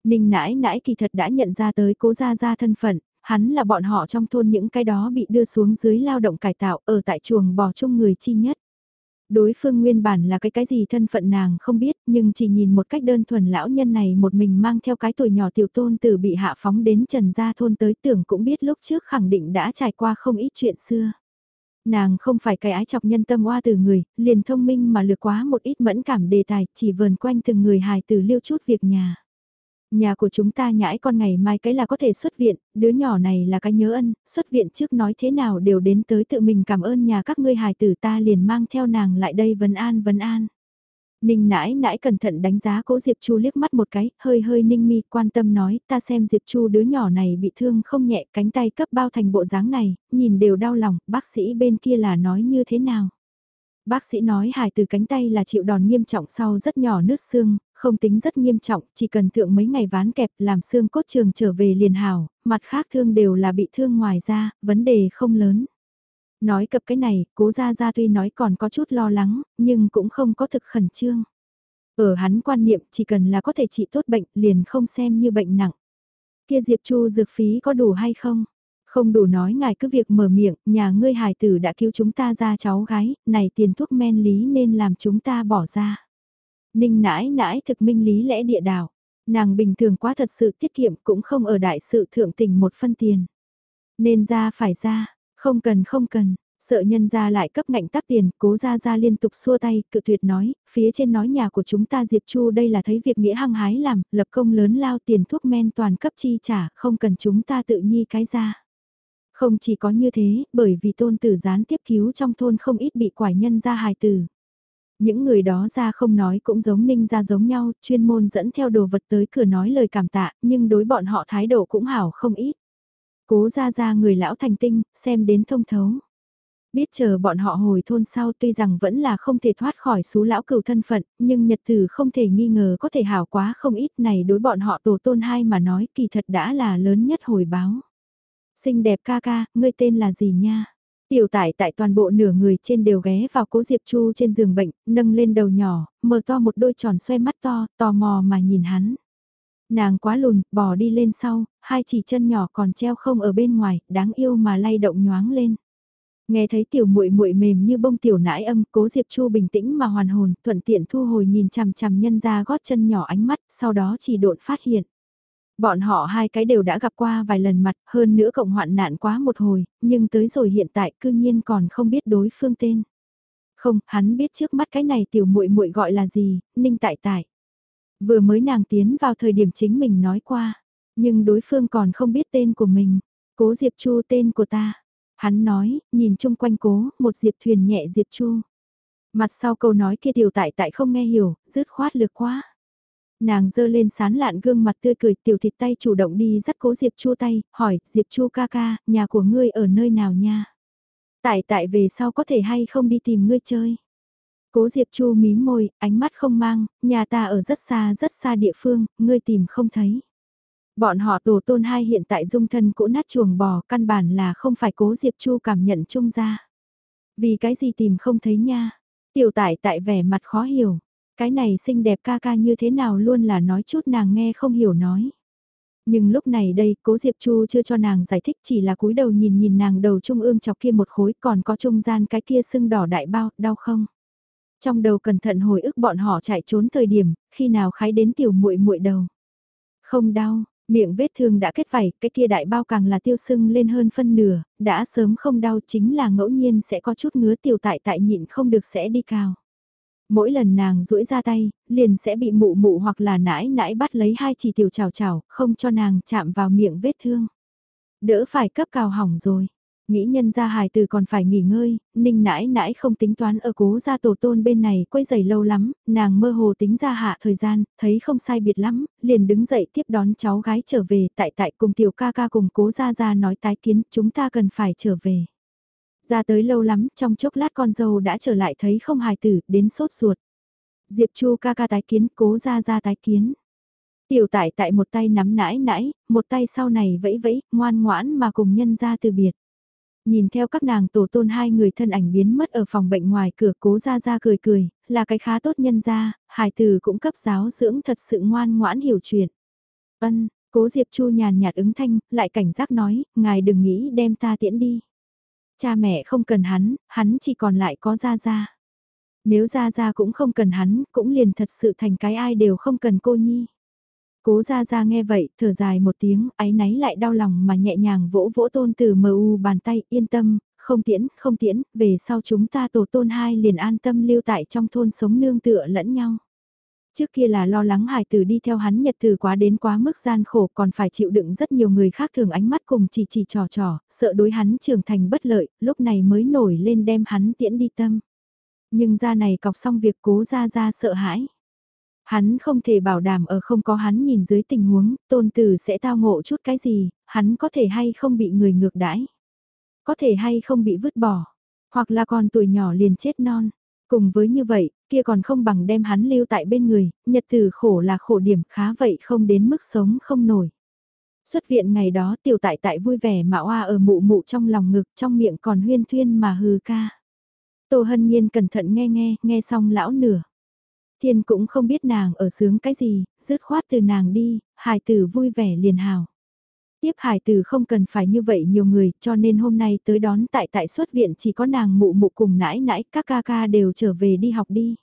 Ninh nãi nãi kỳ thật đã nhận ra tới cố gia gia thân phận, hắn là bọn họ trong thôn những cái đó bị đưa xuống dưới lao động cải tạo ở tại chuồng bò chung người chi nhất. Đối phương nguyên bản là cái cái gì thân phận nàng không biết nhưng chỉ nhìn một cách đơn thuần lão nhân này một mình mang theo cái tuổi nhỏ tiểu tôn từ bị hạ phóng đến trần gia thôn tới tưởng cũng biết lúc trước khẳng định đã trải qua không ít chuyện xưa. Nàng không phải cái ái chọc nhân tâm oa từ người, liền thông minh mà lược quá một ít mẫn cảm đề tài chỉ vờn quanh từng người hài từ liêu chút việc nhà. Nhà của chúng ta nhãi con ngày mai cái là có thể xuất viện, đứa nhỏ này là cái nhớ ân, xuất viện trước nói thế nào đều đến tới tự mình cảm ơn nhà các ngươi hài tử ta liền mang theo nàng lại đây vấn an vấn an. Ninh nãi nãi cẩn thận đánh giá cố Diệp Chu liếc mắt một cái, hơi hơi ninh mi quan tâm nói ta xem Diệp Chu đứa nhỏ này bị thương không nhẹ cánh tay cấp bao thành bộ dáng này, nhìn đều đau lòng, bác sĩ bên kia là nói như thế nào. Bác sĩ nói hài từ cánh tay là chịu đòn nghiêm trọng sau rất nhỏ nứt xương, không tính rất nghiêm trọng, chỉ cần thượng mấy ngày ván kẹp làm xương cốt trường trở về liền hảo, mặt khác thương đều là bị thương ngoài ra, vấn đề không lớn. Nói cập cái này, cố gia gia tuy nói còn có chút lo lắng, nhưng cũng không có thực khẩn trương. Ở hắn quan niệm chỉ cần là có thể trị tốt bệnh liền không xem như bệnh nặng. Kia Diệp Chu dược phí có đủ hay không? Không đủ nói ngài cứ việc mở miệng, nhà ngươi hài tử đã cứu chúng ta ra cháu gái, này tiền thuốc men lý nên làm chúng ta bỏ ra. Ninh nãi nãi thực minh lý lẽ địa đạo, Nàng bình thường quá thật sự tiết kiệm cũng không ở đại sự thượng tình một phân tiền. Nên ra phải ra, không cần không cần, sợ nhân ra lại cấp ngạnh tắc tiền, cố ra ra liên tục xua tay, cự tuyệt nói, phía trên nói nhà của chúng ta Diệp Chu đây là thấy việc nghĩa hăng hái làm, lập công lớn lao tiền thuốc men toàn cấp chi trả, không cần chúng ta tự nhi cái ra. Không chỉ có như thế, bởi vì tôn tử gián tiếp cứu trong thôn không ít bị quải nhân ra hài tử. Những người đó ra không nói cũng giống ninh ra giống nhau, chuyên môn dẫn theo đồ vật tới cửa nói lời cảm tạ, nhưng đối bọn họ thái độ cũng hảo không ít. Cố ra ra người lão thành tinh, xem đến thông thấu. Biết chờ bọn họ hồi thôn sau tuy rằng vẫn là không thể thoát khỏi số lão cửu thân phận, nhưng nhật tử không thể nghi ngờ có thể hảo quá không ít này đối bọn họ tổ tôn hai mà nói kỳ thật đã là lớn nhất hồi báo. Xinh đẹp ca ca, ngươi tên là gì nha? Tiểu tải tại toàn bộ nửa người trên đều ghé vào cố Diệp Chu trên giường bệnh, nâng lên đầu nhỏ, mở to một đôi tròn xoay mắt to, tò mò mà nhìn hắn. Nàng quá lùn, bò đi lên sau, hai chỉ chân nhỏ còn treo không ở bên ngoài, đáng yêu mà lay động nhoáng lên. Nghe thấy tiểu muội muội mềm như bông tiểu nãi âm, Cố Diệp Chu bình tĩnh mà hoàn hồn, thuận tiện thu hồi nhìn chằm chằm nhân ra gót chân nhỏ ánh mắt, sau đó chỉ độn phát hiện. Bọn họ hai cái đều đã gặp qua vài lần mặt, hơn nữa cộng hoạn nạn quá một hồi, nhưng tới rồi hiện tại cư nhiên còn không biết đối phương tên. Không, hắn biết trước mắt cái này tiểu muội muội gọi là gì, ninh tại tại. Vừa mới nàng tiến vào thời điểm chính mình nói qua, nhưng đối phương còn không biết tên của mình. Cố Diệp Chu tên của ta. Hắn nói, nhìn chung quanh cố, một diệp thuyền nhẹ Diệp Chu. Mặt sau câu nói kia tiểu tại tại không nghe hiểu, dứt khoát lược quá. Nàng dơ lên sán lạn gương mặt tươi cười tiểu thịt tay chủ động đi dắt cố Diệp Chu tay, hỏi, Diệp Chu ca ca, nhà của ngươi ở nơi nào nha? Tại tại về sau có thể hay không đi tìm ngươi chơi? Cố Diệp Chu mím môi, ánh mắt không mang, nhà ta ở rất xa rất xa địa phương, ngươi tìm không thấy. Bọn họ tổ tôn hai hiện tại dung thân cũ nát chuồng bò, căn bản là không phải cố Diệp Chu cảm nhận chung ra. Vì cái gì tìm không thấy nha? Tiểu tại tại vẻ mặt khó hiểu. Cái này xinh đẹp ca ca như thế nào luôn là nói chút nàng nghe không hiểu nói. Nhưng lúc này đây, cố Diệp Chu chưa cho nàng giải thích chỉ là cúi đầu nhìn nhìn nàng đầu trung ương chọc kia một khối còn có trung gian cái kia sưng đỏ đại bao, đau không? Trong đầu cẩn thận hồi ức bọn họ chạy trốn thời điểm, khi nào khái đến tiểu muội muội đầu. Không đau, miệng vết thương đã kết vảy, cái kia đại bao càng là tiêu sưng lên hơn phân nửa, đã sớm không đau chính là ngẫu nhiên sẽ có chút ngứa tiểu tại tại nhịn không được sẽ đi cao mỗi lần nàng duỗi ra tay, liền sẽ bị mụ mụ hoặc là nãi nãi bắt lấy hai chỉ tiểu chào chào, không cho nàng chạm vào miệng vết thương. Đỡ phải cấp cào hỏng rồi. Nghĩ nhân gia hài từ còn phải nghỉ ngơi, ninh nãi nãi không tính toán ở cố gia tổ tôn bên này quay giày lâu lắm, nàng mơ hồ tính ra hạ thời gian, thấy không sai biệt lắm, liền đứng dậy tiếp đón cháu gái trở về tại tại cùng tiểu ca ca cùng cố gia gia nói tái kiến chúng ta cần phải trở về. Ra tới lâu lắm, trong chốc lát con dâu đã trở lại thấy không hài tử, đến sốt ruột. Diệp Chu ca ca tái kiến, cố ra ra tái kiến. Tiểu tại tại một tay nắm nãi nãi, một tay sau này vẫy vẫy, ngoan ngoãn mà cùng nhân ra từ biệt. Nhìn theo các nàng tổ tôn hai người thân ảnh biến mất ở phòng bệnh ngoài cửa cố ra ra cười cười, là cái khá tốt nhân ra, hài tử cũng cấp giáo dưỡng thật sự ngoan ngoãn hiểu chuyện. Ân, cố Diệp Chu nhàn nhạt ứng thanh, lại cảnh giác nói, ngài đừng nghĩ đem ta tiễn đi. Cha mẹ không cần hắn, hắn chỉ còn lại có Gia Gia. Nếu Gia Gia cũng không cần hắn, cũng liền thật sự thành cái ai đều không cần cô nhi. Cố Gia Gia nghe vậy, thở dài một tiếng, áy náy lại đau lòng mà nhẹ nhàng vỗ vỗ tôn từ mờ u bàn tay, yên tâm, không tiễn, không tiễn, về sau chúng ta tổ tôn hai liền an tâm lưu tại trong thôn sống nương tựa lẫn nhau. Trước kia là lo lắng hải tử đi theo hắn nhật từ quá đến quá mức gian khổ còn phải chịu đựng rất nhiều người khác thường ánh mắt cùng chỉ chỉ trò trò, sợ đối hắn trưởng thành bất lợi, lúc này mới nổi lên đem hắn tiễn đi tâm. Nhưng ra này cọc xong việc cố ra ra sợ hãi. Hắn không thể bảo đảm ở không có hắn nhìn dưới tình huống, tôn tử sẽ tao ngộ chút cái gì, hắn có thể hay không bị người ngược đãi. Có thể hay không bị vứt bỏ, hoặc là còn tuổi nhỏ liền chết non. Cùng với như vậy, kia còn không bằng đem hắn lưu tại bên người, nhật tử khổ là khổ điểm khá vậy không đến mức sống không nổi. Xuất viện ngày đó tiểu tại tại vui vẻ mà oa ở mụ mụ trong lòng ngực trong miệng còn huyên thuyên mà hừ ca. Tô hân nhiên cẩn thận nghe nghe, nghe xong lão nửa. Thiên cũng không biết nàng ở sướng cái gì, dứt khoát từ nàng đi, hài tử vui vẻ liền hào. Tiếp hải từ không cần phải như vậy nhiều người cho nên hôm nay tới đón tại tại xuất viện chỉ có nàng mụ mụ cùng nãi nãi các ca ca đều trở về đi học đi.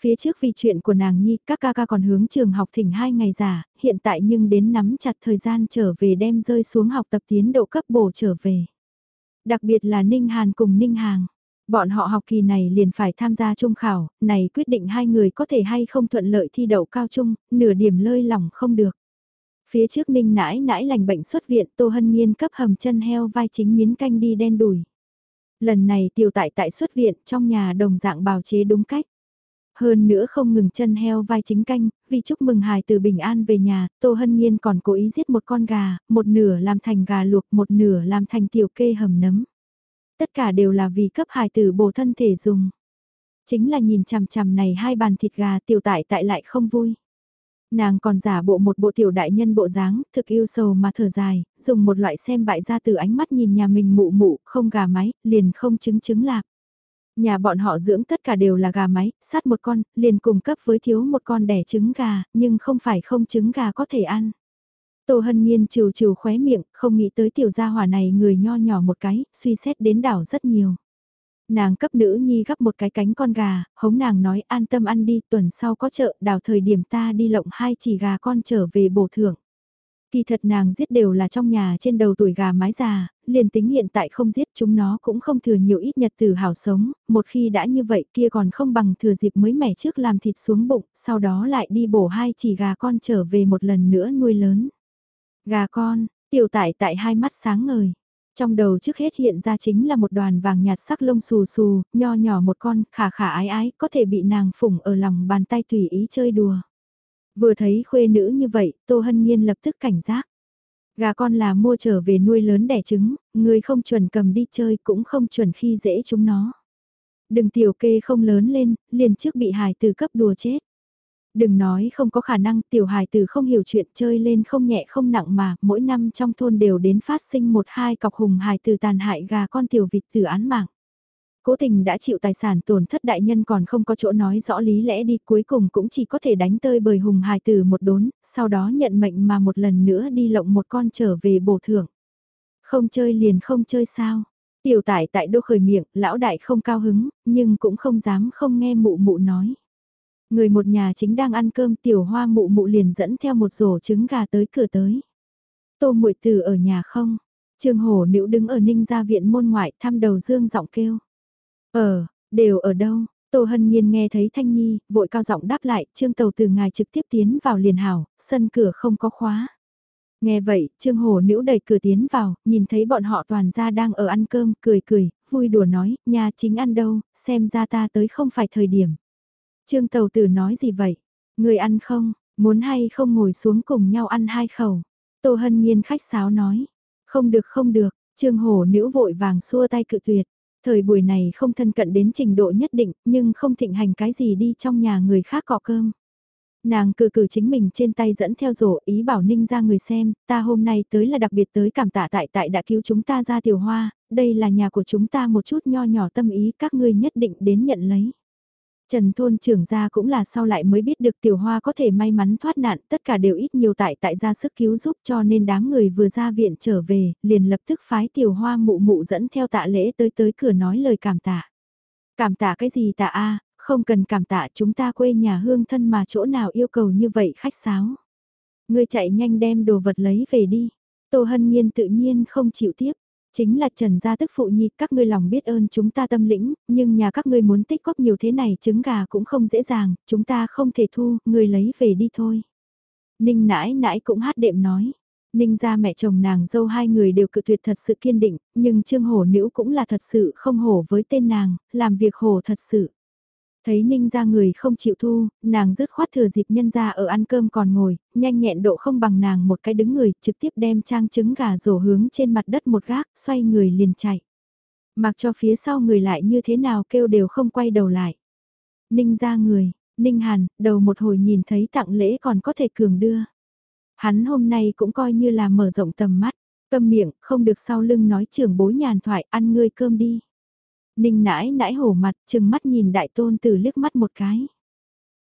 Phía trước vì chuyện của nàng Nhi, các ca ca còn hướng trường học thỉnh hai ngày giả, hiện tại nhưng đến nắm chặt thời gian trở về đem rơi xuống học tập tiến độ cấp bổ trở về. Đặc biệt là Ninh Hàn cùng Ninh Hàng. Bọn họ học kỳ này liền phải tham gia trung khảo, này quyết định hai người có thể hay không thuận lợi thi đậu cao trung, nửa điểm lơi lỏng không được. Phía trước ninh nãi nãi lành bệnh xuất viện Tô Hân Nhiên cấp hầm chân heo vai chính miến canh đi đen đùi. Lần này tiểu tại tại xuất viện trong nhà đồng dạng bào chế đúng cách. Hơn nữa không ngừng chân heo vai chính canh, vì chúc mừng hài từ bình an về nhà, Tô Hân Nhiên còn cố ý giết một con gà, một nửa làm thành gà luộc, một nửa làm thành tiểu kê hầm nấm. Tất cả đều là vì cấp hài tử bổ thân thể dùng. Chính là nhìn chằm chằm này hai bàn thịt gà tiểu tại tại lại không vui. Nàng còn giả bộ một bộ tiểu đại nhân bộ dáng, thực yêu sầu mà thở dài, dùng một loại xem bại ra từ ánh mắt nhìn nhà mình mụ mụ, không gà máy, liền không chứng chứng lạc. Nhà bọn họ dưỡng tất cả đều là gà máy, sát một con, liền cùng cấp với thiếu một con đẻ trứng gà, nhưng không phải không trứng gà có thể ăn. Tô Hân Nhiên trừ trừ khóe miệng, không nghĩ tới tiểu gia hỏa này người nho nhỏ một cái, suy xét đến đảo rất nhiều. Nàng cấp nữ nhi gấp một cái cánh con gà, hống nàng nói an tâm ăn đi, tuần sau có chợ, đào thời điểm ta đi lộng hai chỉ gà con trở về bổ thưởng. Kỳ thật nàng giết đều là trong nhà trên đầu tuổi gà mái già, liền tính hiện tại không giết chúng nó cũng không thừa nhiều ít nhật từ hảo sống, một khi đã như vậy kia còn không bằng thừa dịp mới mẻ trước làm thịt xuống bụng, sau đó lại đi bổ hai chỉ gà con trở về một lần nữa nuôi lớn. Gà con, tiểu tại tại hai mắt sáng ngời. Trong đầu trước hết hiện ra chính là một đoàn vàng nhạt sắc lông xù xù, nho nhỏ một con, khả khả ái ái, có thể bị nàng phủng ở lòng bàn tay tùy ý chơi đùa. Vừa thấy khuê nữ như vậy, Tô Hân Nhiên lập tức cảnh giác. Gà con là mua trở về nuôi lớn đẻ trứng, người không chuẩn cầm đi chơi cũng không chuẩn khi dễ chúng nó. Đừng tiểu kê không lớn lên, liền trước bị hài từ cấp đùa chết. Đừng nói không có khả năng tiểu hài tử không hiểu chuyện chơi lên không nhẹ không nặng mà mỗi năm trong thôn đều đến phát sinh một hai cọc hùng hài tử tàn hại gà con tiểu vịt tử án mạng. Cố tình đã chịu tài sản tổn thất đại nhân còn không có chỗ nói rõ lý lẽ đi cuối cùng cũng chỉ có thể đánh tơi bời hùng hài tử một đốn, sau đó nhận mệnh mà một lần nữa đi lộng một con trở về bổ thưởng. Không chơi liền không chơi sao. Tiểu tải tại đô khởi miệng, lão đại không cao hứng, nhưng cũng không dám không nghe mụ mụ nói. Người một nhà chính đang ăn cơm tiểu hoa mụ mụ liền dẫn theo một rổ trứng gà tới cửa tới. Tô muội từ ở nhà không? Trương Hổ Nữ đứng ở Ninh gia viện môn ngoại thăm đầu dương giọng kêu. Ờ, đều ở đâu? Tô Hân Nhiên nghe thấy Thanh Nhi, vội cao giọng đáp lại, Trương Tàu từ ngài trực tiếp tiến vào liền hảo, sân cửa không có khóa. Nghe vậy, Trương Hổ Nữ đẩy cửa tiến vào, nhìn thấy bọn họ toàn ra đang ở ăn cơm, cười cười, vui đùa nói, nhà chính ăn đâu, xem ra ta tới không phải thời điểm. Trương Tàu Tử nói gì vậy? Người ăn không? Muốn hay không ngồi xuống cùng nhau ăn hai khẩu? Tô Hân Nhiên khách sáo nói. Không được không được, Trương Hổ nữ vội vàng xua tay cự tuyệt. Thời buổi này không thân cận đến trình độ nhất định, nhưng không thịnh hành cái gì đi trong nhà người khác cọ cơm. Nàng cử cử chính mình trên tay dẫn theo rổ ý bảo ninh ra người xem, ta hôm nay tới là đặc biệt tới cảm tạ tại tại đã cứu chúng ta ra tiểu hoa, đây là nhà của chúng ta một chút nho nhỏ tâm ý các ngươi nhất định đến nhận lấy. Trần thôn trưởng gia cũng là sau lại mới biết được tiểu hoa có thể may mắn thoát nạn, tất cả đều ít nhiều tại tại gia sức cứu giúp cho nên đám người vừa ra viện trở về, liền lập tức phái tiểu hoa mụ mụ dẫn theo tạ lễ tới tới cửa nói lời cảm tạ. Cảm tạ cái gì tạ a không cần cảm tạ chúng ta quê nhà hương thân mà chỗ nào yêu cầu như vậy khách sáo. Ngươi chạy nhanh đem đồ vật lấy về đi. Tô Hân Nhiên tự nhiên không chịu tiếp. Chính là Trần gia tức phụ nhi, các ngươi lòng biết ơn chúng ta tâm lĩnh, nhưng nhà các ngươi muốn tích góp nhiều thế này trứng gà cũng không dễ dàng, chúng ta không thể thu, ngươi lấy về đi thôi. Ninh nãi nãi cũng hát đệm nói. Ninh gia mẹ chồng nàng dâu hai người đều cự tuyệt thật sự kiên định, nhưng Trương Hổ Nữ cũng là thật sự không hổ với tên nàng, làm việc hổ thật sự. Thấy ninh ra người không chịu thu, nàng dứt khoát thừa dịp nhân ra ở ăn cơm còn ngồi, nhanh nhẹn độ không bằng nàng một cái đứng người, trực tiếp đem trang trứng gà rổ hướng trên mặt đất một gác, xoay người liền chạy. Mặc cho phía sau người lại như thế nào kêu đều không quay đầu lại. Ninh ra người, ninh hàn, đầu một hồi nhìn thấy tặng lễ còn có thể cường đưa. Hắn hôm nay cũng coi như là mở rộng tầm mắt, câm miệng, không được sau lưng nói trưởng bối nhàn thoại ăn ngươi cơm đi. Ninh nãi nãi hổ mặt, chừng mắt nhìn đại tôn tử liếc mắt một cái.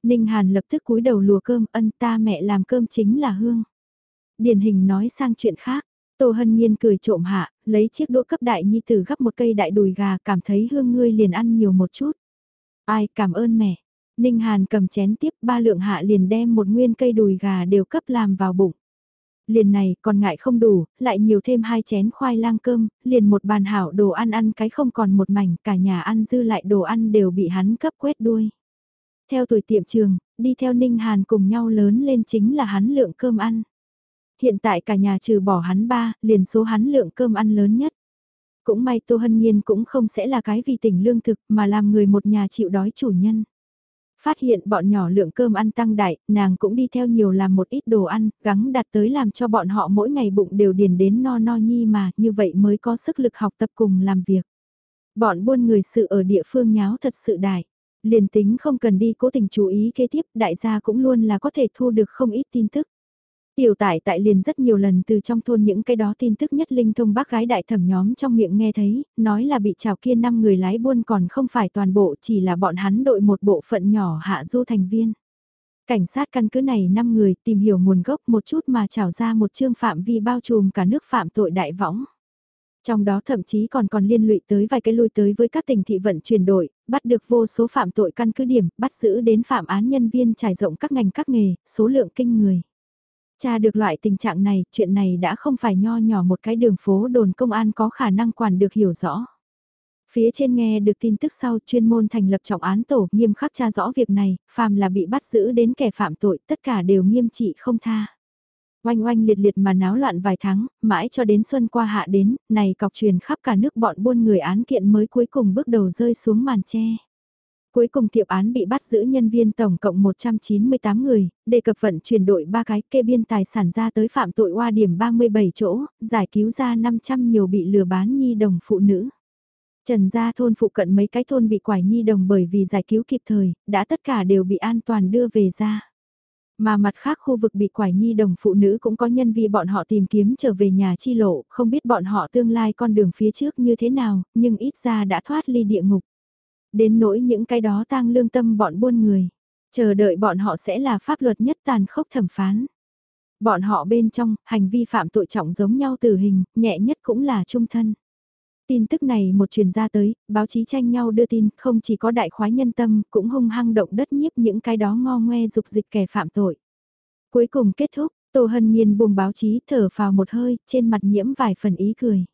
Ninh Hàn lập tức cúi đầu lùa cơm, ân ta mẹ làm cơm chính là hương. Điển hình nói sang chuyện khác, Tô Hân Nhiên cười trộm hạ, lấy chiếc đũa cấp đại nhi tử gắp một cây đại đùi gà cảm thấy hương ngươi liền ăn nhiều một chút. Ai cảm ơn mẹ. Ninh Hàn cầm chén tiếp ba lượng hạ liền đem một nguyên cây đùi gà đều cấp làm vào bụng. Liền này còn ngại không đủ, lại nhiều thêm hai chén khoai lang cơm, liền một bàn hảo đồ ăn ăn cái không còn một mảnh, cả nhà ăn dư lại đồ ăn đều bị hắn cấp quét đuôi. Theo tuổi tiệm trường, đi theo Ninh Hàn cùng nhau lớn lên chính là hắn lượng cơm ăn. Hiện tại cả nhà trừ bỏ hắn ba, liền số hắn lượng cơm ăn lớn nhất. Cũng may Tô Hân Nhiên cũng không sẽ là cái vì tỉnh lương thực mà làm người một nhà chịu đói chủ nhân. Phát hiện bọn nhỏ lượng cơm ăn tăng đại, nàng cũng đi theo nhiều làm một ít đồ ăn, gắng đặt tới làm cho bọn họ mỗi ngày bụng đều điền đến no no nhi mà, như vậy mới có sức lực học tập cùng làm việc. Bọn buôn người sự ở địa phương nháo thật sự đại. Liền tính không cần đi cố tình chú ý kế tiếp, đại gia cũng luôn là có thể thu được không ít tin tức. Tiểu tải tại liền rất nhiều lần từ trong thôn những cái đó tin tức nhất linh thông bác gái đại thẩm nhóm trong miệng nghe thấy, nói là bị trào kia năm người lái buôn còn không phải toàn bộ chỉ là bọn hắn đội một bộ phận nhỏ hạ du thành viên. Cảnh sát căn cứ này 5 người tìm hiểu nguồn gốc một chút mà trào ra một chương phạm vi bao trùm cả nước phạm tội đại võng. Trong đó thậm chí còn còn liên lụy tới vài cái lui tới với các tỉnh thị vận chuyển đổi, bắt được vô số phạm tội căn cứ điểm, bắt giữ đến phạm án nhân viên trải rộng các ngành các nghề, số lượng kinh người. Cha được loại tình trạng này, chuyện này đã không phải nho nhỏ một cái đường phố đồn công an có khả năng quản được hiểu rõ. Phía trên nghe được tin tức sau chuyên môn thành lập trọng án tổ nghiêm khắc tra rõ việc này, phàm là bị bắt giữ đến kẻ phạm tội tất cả đều nghiêm trị không tha. Oanh oanh liệt liệt mà náo loạn vài tháng, mãi cho đến xuân qua hạ đến, này cọc truyền khắp cả nước bọn buôn người án kiện mới cuối cùng bước đầu rơi xuống màn tre. Cuối cùng thiệp án bị bắt giữ nhân viên tổng cộng 198 người, đề cập vận chuyển đội ba cái kê biên tài sản ra tới phạm tội qua điểm 37 chỗ, giải cứu ra 500 nhiều bị lừa bán nhi đồng phụ nữ. Trần gia thôn phụ cận mấy cái thôn bị quải nhi đồng bởi vì giải cứu kịp thời, đã tất cả đều bị an toàn đưa về ra. Mà mặt khác khu vực bị quải nhi đồng phụ nữ cũng có nhân vì bọn họ tìm kiếm trở về nhà chi lộ, không biết bọn họ tương lai con đường phía trước như thế nào, nhưng ít ra đã thoát ly địa ngục. Đến nỗi những cái đó tang lương tâm bọn buôn người. Chờ đợi bọn họ sẽ là pháp luật nhất tàn khốc thẩm phán. Bọn họ bên trong, hành vi phạm tội trọng giống nhau tử hình, nhẹ nhất cũng là trung thân. Tin tức này một truyền ra tới, báo chí tranh nhau đưa tin, không chỉ có đại khoái nhân tâm, cũng hung hăng động đất nhiếp những cái đó ngo ngoe dục dịch kẻ phạm tội. Cuối cùng kết thúc, Tô Hân Nhiên buông báo chí thở vào một hơi, trên mặt nhiễm vài phần ý cười.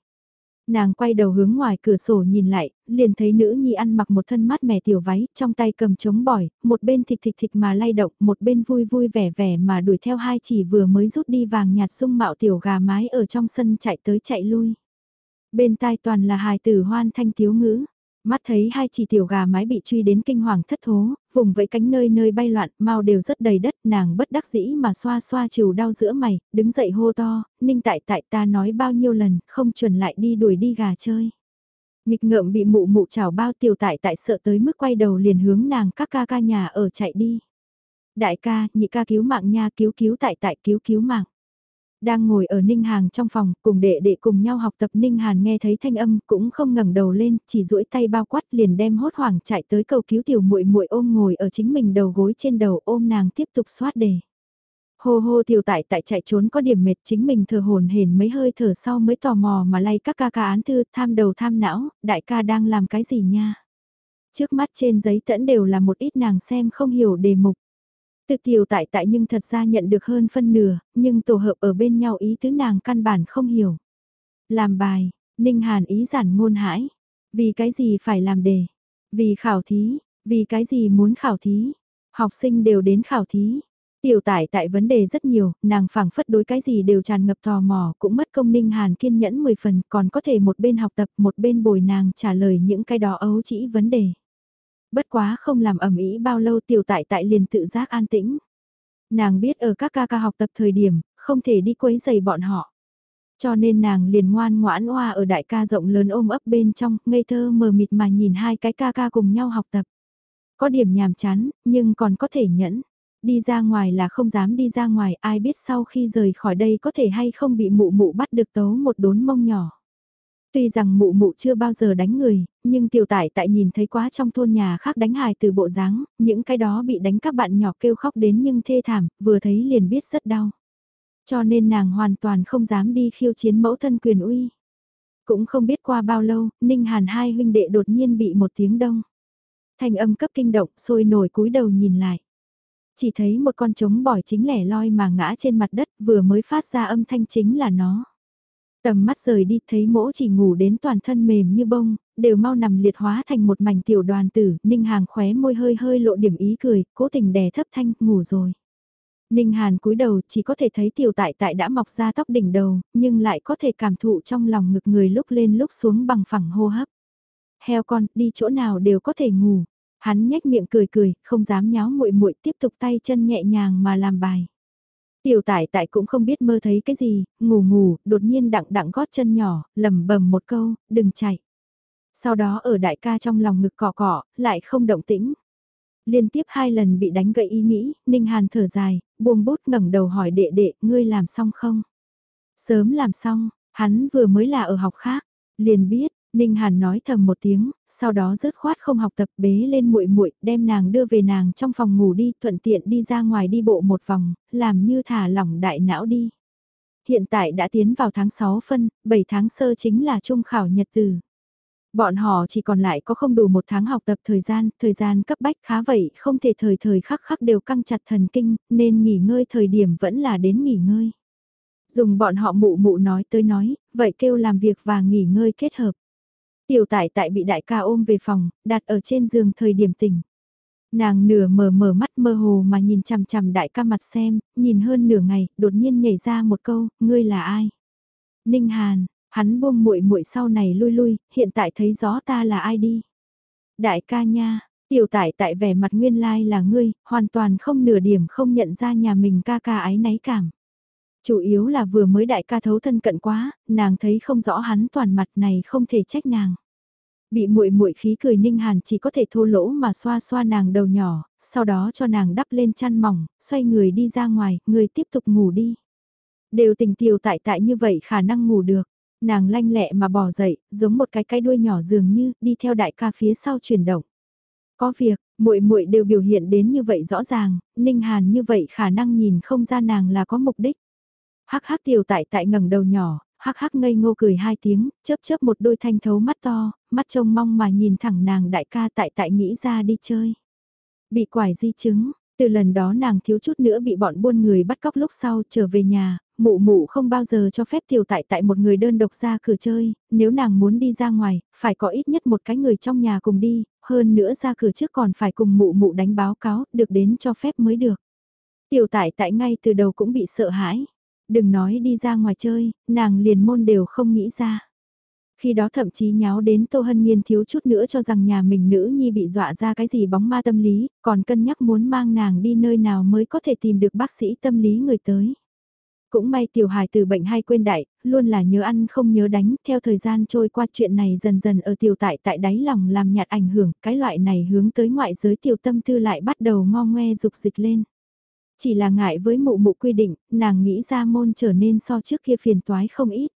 Nàng quay đầu hướng ngoài cửa sổ nhìn lại, liền thấy nữ nhi ăn mặc một thân mát mẻ tiểu váy, trong tay cầm trống bỏi, một bên thịt thịt thịt mà lay động, một bên vui vui vẻ vẻ mà đuổi theo hai chỉ vừa mới rút đi vàng nhạt sung mạo tiểu gà mái ở trong sân chạy tới chạy lui. Bên tai toàn là hài tử hoan thanh thiếu ngữ. Mắt thấy hai chỉ tiểu gà mái bị truy đến kinh hoàng thất thố, vùng vẫy cánh nơi nơi bay loạn, mau đều rất đầy đất, nàng bất đắc dĩ mà xoa xoa chiều đau giữa mày, đứng dậy hô to, ninh tại tại ta nói bao nhiêu lần, không chuẩn lại đi đuổi đi gà chơi. Nghịch ngợm bị mụ mụ chảo bao tiểu tại tại sợ tới mức quay đầu liền hướng nàng các ca ca nhà ở chạy đi. Đại ca, nhị ca cứu mạng nha cứu cứu tại tại cứu cứu mạng. Đang ngồi ở Ninh Hàng trong phòng, cùng đệ đệ cùng nhau học tập Ninh Hàn nghe thấy thanh âm, cũng không ngẩng đầu lên, chỉ duỗi tay bao quát liền đem hốt hoảng chạy tới cầu cứu tiểu muội muội ôm ngồi ở chính mình đầu gối trên đầu ôm nàng tiếp tục xoát đề. Hô hô tiểu tại tại chạy trốn có điểm mệt chính mình thở hồn hển mấy hơi thở sau mới tò mò mà lay các ca ca án thư tham đầu tham não, đại ca đang làm cái gì nha. Trước mắt trên giấy tẫn đều là một ít nàng xem không hiểu đề mục tự tiểu tại tại nhưng thật ra nhận được hơn phân nửa, nhưng tổ hợp ở bên nhau ý tứ nàng căn bản không hiểu. Làm bài, Ninh Hàn ý giản ngôn hãi. Vì cái gì phải làm đề? Vì khảo thí, vì cái gì muốn khảo thí? Học sinh đều đến khảo thí. Tiểu tải tại vấn đề rất nhiều, nàng phảng phất đối cái gì đều tràn ngập tò mò, cũng mất công ninh hàn kiên nhẫn 10 phần, còn có thể một bên học tập, một bên bồi nàng trả lời những cái đó ấu chỉ vấn đề. Bất quá không làm ẩm ý bao lâu tiểu tại tại liền tự giác an tĩnh. Nàng biết ở các ca ca học tập thời điểm, không thể đi quấy giày bọn họ. Cho nên nàng liền ngoan ngoãn oa ở đại ca rộng lớn ôm ấp bên trong, ngây thơ mờ mịt mà nhìn hai cái ca ca cùng nhau học tập. Có điểm nhàm chán, nhưng còn có thể nhẫn. Đi ra ngoài là không dám đi ra ngoài, ai biết sau khi rời khỏi đây có thể hay không bị mụ mụ bắt được tấu một đốn mông nhỏ. Tuy rằng mụ mụ chưa bao giờ đánh người, nhưng tiểu tải tại nhìn thấy quá trong thôn nhà khác đánh hài từ bộ dáng, những cái đó bị đánh các bạn nhỏ kêu khóc đến nhưng thê thảm, vừa thấy liền biết rất đau. Cho nên nàng hoàn toàn không dám đi khiêu chiến mẫu thân quyền uy. Cũng không biết qua bao lâu, Ninh Hàn hai huynh đệ đột nhiên bị một tiếng đông. thành âm cấp kinh động, sôi nổi cúi đầu nhìn lại. Chỉ thấy một con trống bỏi chính lẻ loi mà ngã trên mặt đất vừa mới phát ra âm thanh chính là nó. Tầm mắt rời đi thấy mỗ chỉ ngủ đến toàn thân mềm như bông, đều mau nằm liệt hóa thành một mảnh tiểu đoàn tử, Ninh Hàng khóe môi hơi hơi lộ điểm ý cười, cố tình đè thấp thanh, ngủ rồi. Ninh Hàn cúi đầu chỉ có thể thấy tiểu tại tại đã mọc ra tóc đỉnh đầu, nhưng lại có thể cảm thụ trong lòng ngực người lúc lên lúc xuống bằng phẳng hô hấp. Heo con, đi chỗ nào đều có thể ngủ. Hắn nhếch miệng cười cười, không dám nháo muội muội tiếp tục tay chân nhẹ nhàng mà làm bài. Tiểu tải tại cũng không biết mơ thấy cái gì, ngủ ngủ, đột nhiên đặng đặng gót chân nhỏ, lầm bầm một câu, đừng chạy. Sau đó ở đại ca trong lòng ngực cọ cọ, lại không động tĩnh. Liên tiếp hai lần bị đánh gậy ý nghĩ, Ninh Hàn thở dài, buông bút ngẩng đầu hỏi đệ đệ, ngươi làm xong không? Sớm làm xong, hắn vừa mới là ở học khác, liền biết, Ninh Hàn nói thầm một tiếng, sau đó rớt khoát không học tập bế lên muội muội, đem nàng đưa về nàng trong phòng ngủ đi, thuận tiện đi ra ngoài đi bộ một vòng, làm như thả lỏng đại não đi. Hiện tại đã tiến vào tháng 6 phân, 7 tháng sơ chính là trung khảo nhật từ. Bọn họ chỉ còn lại có không đủ một tháng học tập thời gian, thời gian cấp bách khá vậy, không thể thời thời khắc khắc đều căng chặt thần kinh, nên nghỉ ngơi thời điểm vẫn là đến nghỉ ngơi. Dùng bọn họ mụ mụ nói tới nói, vậy kêu làm việc và nghỉ ngơi kết hợp. Tiểu tại tại bị đại ca ôm về phòng, đặt ở trên giường thời điểm tỉnh. Nàng nửa mở mở mắt mơ hồ mà nhìn chằm chằm đại ca mặt xem, nhìn hơn nửa ngày, đột nhiên nhảy ra một câu, ngươi là ai? Ninh Hàn, hắn buông muội muội sau này lui lui, hiện tại thấy rõ ta là ai đi? Đại ca nha, tiểu tại tại vẻ mặt nguyên lai là ngươi, hoàn toàn không nửa điểm không nhận ra nhà mình ca ca ái náy cảm. Chủ yếu là vừa mới đại ca thấu thân cận quá, nàng thấy không rõ hắn toàn mặt này không thể trách nàng. Bị muội muội khí cười ninh hàn chỉ có thể thô lỗ mà xoa xoa nàng đầu nhỏ, sau đó cho nàng đắp lên chăn mỏng, xoay người đi ra ngoài, người tiếp tục ngủ đi. Đều tình tiều tại tại như vậy khả năng ngủ được. Nàng lanh lẹ mà bỏ dậy, giống một cái cái đuôi nhỏ dường như đi theo đại ca phía sau chuyển động. Có việc, muội muội đều biểu hiện đến như vậy rõ ràng, Ninh Hàn như vậy khả năng nhìn không ra nàng là có mục đích. Hắc hắc tiểu tại tại ngẩng đầu nhỏ, hắc hắc ngây ngô cười hai tiếng, chớp chớp một đôi thanh thấu mắt to, mắt trông mong mà nhìn thẳng nàng đại ca tại tại nghĩ ra đi chơi. Bị quải di chứng, từ lần đó nàng thiếu chút nữa bị bọn buôn người bắt cóc lúc sau trở về nhà, mụ mụ không bao giờ cho phép tiểu tại tại một người đơn độc ra cửa chơi, nếu nàng muốn đi ra ngoài, phải có ít nhất một cái người trong nhà cùng đi, hơn nữa ra cửa trước còn phải cùng mụ mụ đánh báo cáo, được đến cho phép mới được. Tiểu tại tại ngay từ đầu cũng bị sợ hãi đừng nói đi ra ngoài chơi, nàng liền môn đều không nghĩ ra. Khi đó thậm chí nháo đến Tô Hân Nhiên thiếu chút nữa cho rằng nhà mình nữ nhi bị dọa ra cái gì bóng ma tâm lý, còn cân nhắc muốn mang nàng đi nơi nào mới có thể tìm được bác sĩ tâm lý người tới. Cũng may tiểu hài từ bệnh hay quên đại, luôn là nhớ ăn không nhớ đánh, theo thời gian trôi qua chuyện này dần dần ở tiểu tại tại đáy lòng làm nhạt ảnh hưởng, cái loại này hướng tới ngoại giới tiểu tâm tư lại bắt đầu ngo ngoe dục dịch lên. Chỉ là ngại với mụ mụ quy định, nàng nghĩ ra môn trở nên so trước kia phiền toái không ít.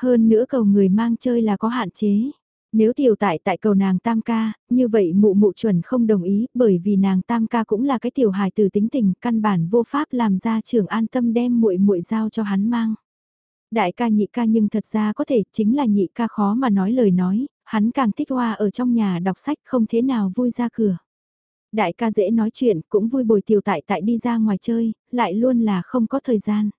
Hơn nữa cầu người mang chơi là có hạn chế. Nếu tiểu tại tại cầu nàng tam ca, như vậy mụ mụ chuẩn không đồng ý bởi vì nàng tam ca cũng là cái tiểu hài từ tính tình căn bản vô pháp làm ra trường an tâm đem muội muội giao cho hắn mang. Đại ca nhị ca nhưng thật ra có thể chính là nhị ca khó mà nói lời nói, hắn càng thích hoa ở trong nhà đọc sách không thế nào vui ra cửa. Đại ca dễ nói chuyện, cũng vui bồi tiểu tại tại đi ra ngoài chơi, lại luôn là không có thời gian.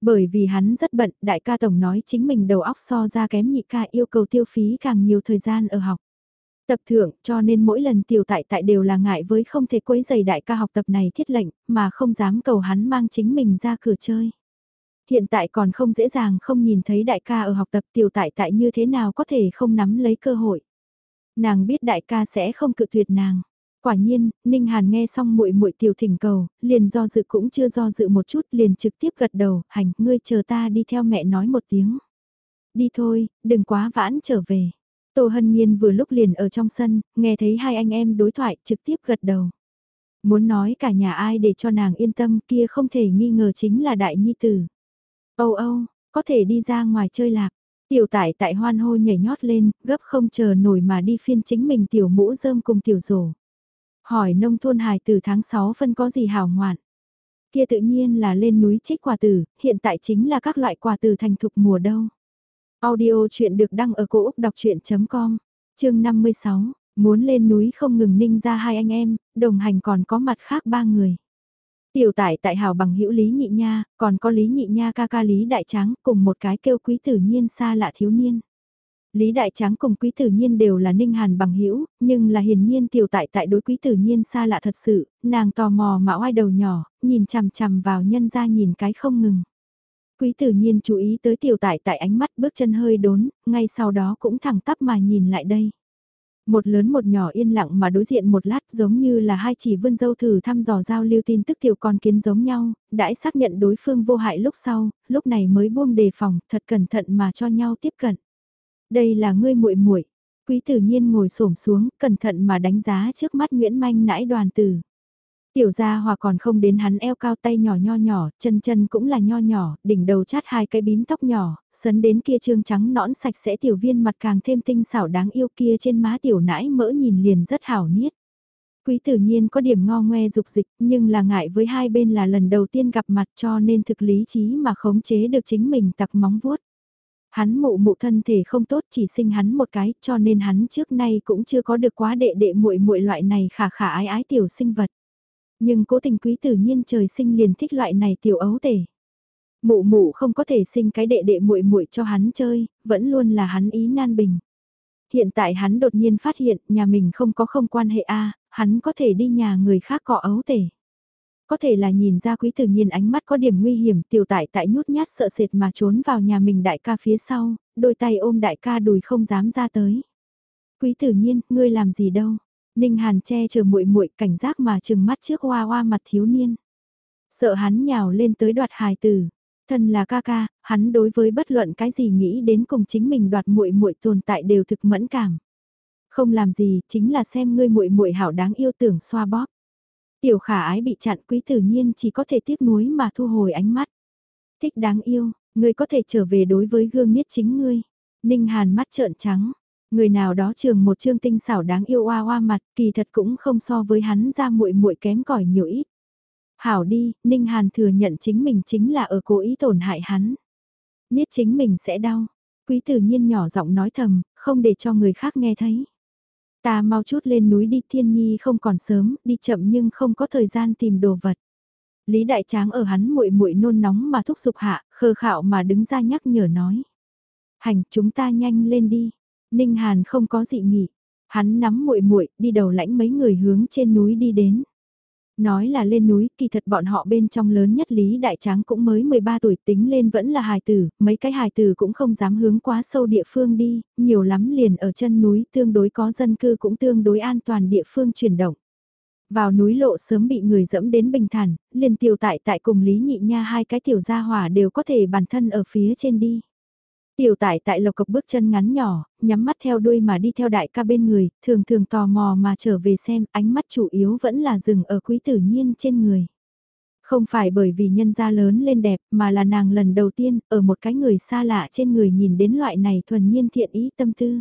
Bởi vì hắn rất bận, đại ca tổng nói chính mình đầu óc so ra kém nhị ca yêu cầu tiêu phí càng nhiều thời gian ở học. Tập thượng cho nên mỗi lần tiểu tại tại đều là ngại với không thể quấy giày đại ca học tập này thiết lệnh, mà không dám cầu hắn mang chính mình ra cửa chơi. Hiện tại còn không dễ dàng không nhìn thấy đại ca ở học tập tiểu tại tại như thế nào có thể không nắm lấy cơ hội. Nàng biết đại ca sẽ không cự tuyệt nàng. Quả nhiên, Ninh Hàn nghe xong muội muội tiểu thỉnh cầu, liền do dự cũng chưa do dự một chút, liền trực tiếp gật đầu, hành, ngươi chờ ta đi theo mẹ nói một tiếng. Đi thôi, đừng quá vãn trở về. Tô Hân Nhiên vừa lúc liền ở trong sân, nghe thấy hai anh em đối thoại trực tiếp gật đầu. Muốn nói cả nhà ai để cho nàng yên tâm kia không thể nghi ngờ chính là đại nhi tử. Âu âu, có thể đi ra ngoài chơi lạc. Tiểu tải tại hoan hô nhảy nhót lên, gấp không chờ nổi mà đi phiên chính mình tiểu mũ rơm cùng tiểu rổ. Hỏi nông thôn hài từ tháng 6 phân có gì hảo ngoạn. Kia tự nhiên là lên núi trích quà tử, hiện tại chính là các loại quà tử thành thục mùa đâu Audio chuyện được đăng ở cổ Úc đọc chuyện.com, chương 56. Muốn lên núi không ngừng ninh ra hai anh em, đồng hành còn có mặt khác ba người. Tiểu tại tại hào bằng hữu Lý Nhị Nha, còn có Lý Nhị Nha ca ca Lý Đại Tráng cùng một cái kêu quý tử nhiên xa lạ thiếu niên. Lý Đại Tráng cùng Quý Tử Nhiên đều là Ninh Hàn bằng hữu, nhưng là hiển nhiên tiểu tại tại đối Quý Tử Nhiên xa lạ thật sự, nàng tò mò mà oai đầu nhỏ, nhìn chằm chằm vào nhân ra nhìn cái không ngừng. Quý Tử Nhiên chú ý tới tiểu tại tại ánh mắt bước chân hơi đốn, ngay sau đó cũng thẳng tắp mà nhìn lại đây. Một lớn một nhỏ yên lặng mà đối diện một lát giống như là hai chỉ vươn dâu thử thăm dò giao lưu tin tức tiểu con kiến giống nhau, đãi xác nhận đối phương vô hại lúc sau, lúc này mới buông đề phòng, thật cẩn thận mà cho nhau tiếp cận. Đây là ngươi muội muội. Quý tử nhiên ngồi xổm xuống, cẩn thận mà đánh giá trước mắt Nguyễn Manh nãi đoàn tử. Tiểu gia hòa còn không đến hắn eo cao tay nhỏ nho nhỏ, chân chân cũng là nho nhỏ, đỉnh đầu chát hai cái bím tóc nhỏ, sấn đến kia trương trắng nõn sạch sẽ tiểu viên mặt càng thêm tinh xảo đáng yêu kia trên má tiểu nãi mỡ nhìn liền rất hảo niết. Quý tử nhiên có điểm ngo ngoe dục dịch nhưng là ngại với hai bên là lần đầu tiên gặp mặt cho nên thực lý trí mà khống chế được chính mình tặc móng vuốt. Hắn mụ mụ thân thể không tốt chỉ sinh hắn một cái cho nên hắn trước nay cũng chưa có được quá đệ đệ muội muội loại này khả khả ái ái tiểu sinh vật. Nhưng cố tình quý tử nhiên trời sinh liền thích loại này tiểu ấu tể. Mụ mụ không có thể sinh cái đệ đệ muội muội cho hắn chơi, vẫn luôn là hắn ý nan bình. Hiện tại hắn đột nhiên phát hiện nhà mình không có không quan hệ a hắn có thể đi nhà người khác cọ ấu tể. Có thể là nhìn ra quý tử nhiên ánh mắt có điểm nguy hiểm tiểu tại tại nhút nhát sợ sệt mà trốn vào nhà mình đại ca phía sau, đôi tay ôm đại ca đùi không dám ra tới. Quý tử nhiên, ngươi làm gì đâu? Ninh Hàn che chờ muội muội cảnh giác mà trừng mắt trước hoa hoa mặt thiếu niên. Sợ hắn nhào lên tới đoạt hài tử. Thân là ca ca, hắn đối với bất luận cái gì nghĩ đến cùng chính mình đoạt muội muội tồn tại đều thực mẫn cảm. Không làm gì, chính là xem ngươi muội muội hảo đáng yêu tưởng xoa bóp. Tiểu khả ái bị chặn quý tử nhiên chỉ có thể tiếc nuối mà thu hồi ánh mắt. Thích đáng yêu, ngươi có thể trở về đối với gương niết chính ngươi. Ninh Hàn mắt trợn trắng, người nào đó trường một trương tinh xảo đáng yêu oa oa mặt, kỳ thật cũng không so với hắn ra muội muội kém cỏi nhiều ít. Hảo đi, Ninh Hàn thừa nhận chính mình chính là ở cố ý tổn hại hắn. Niết chính mình sẽ đau. Quý tử nhiên nhỏ giọng nói thầm, không để cho người khác nghe thấy. Ta mau chút lên núi đi thiên nhi không còn sớm, đi chậm nhưng không có thời gian tìm đồ vật. Lý Đại Tráng ở hắn muội muội nôn nóng mà thúc giục hạ, khờ khạo mà đứng ra nhắc nhở nói. Hành, chúng ta nhanh lên đi. Ninh Hàn không có dị nghị. Hắn nắm muội muội đi đầu lãnh mấy người hướng trên núi đi đến. Nói là lên núi, kỳ thật bọn họ bên trong lớn nhất Lý Đại Tráng cũng mới 13 tuổi tính lên vẫn là hài tử, mấy cái hài tử cũng không dám hướng quá sâu địa phương đi, nhiều lắm liền ở chân núi tương đối có dân cư cũng tương đối an toàn địa phương chuyển động. Vào núi lộ sớm bị người dẫm đến bình thản, liền tiểu tại tại cùng Lý Nhị Nha hai cái tiểu gia hỏa đều có thể bản thân ở phía trên đi. Tiểu tại tại lộc cộc bước chân ngắn nhỏ, nhắm mắt theo đuôi mà đi theo đại ca bên người, thường thường tò mò mà trở về xem ánh mắt chủ yếu vẫn là dừng ở quý tử nhiên trên người. Không phải bởi vì nhân gia lớn lên đẹp mà là nàng lần đầu tiên ở một cái người xa lạ trên người nhìn đến loại này thuần nhiên thiện ý tâm tư.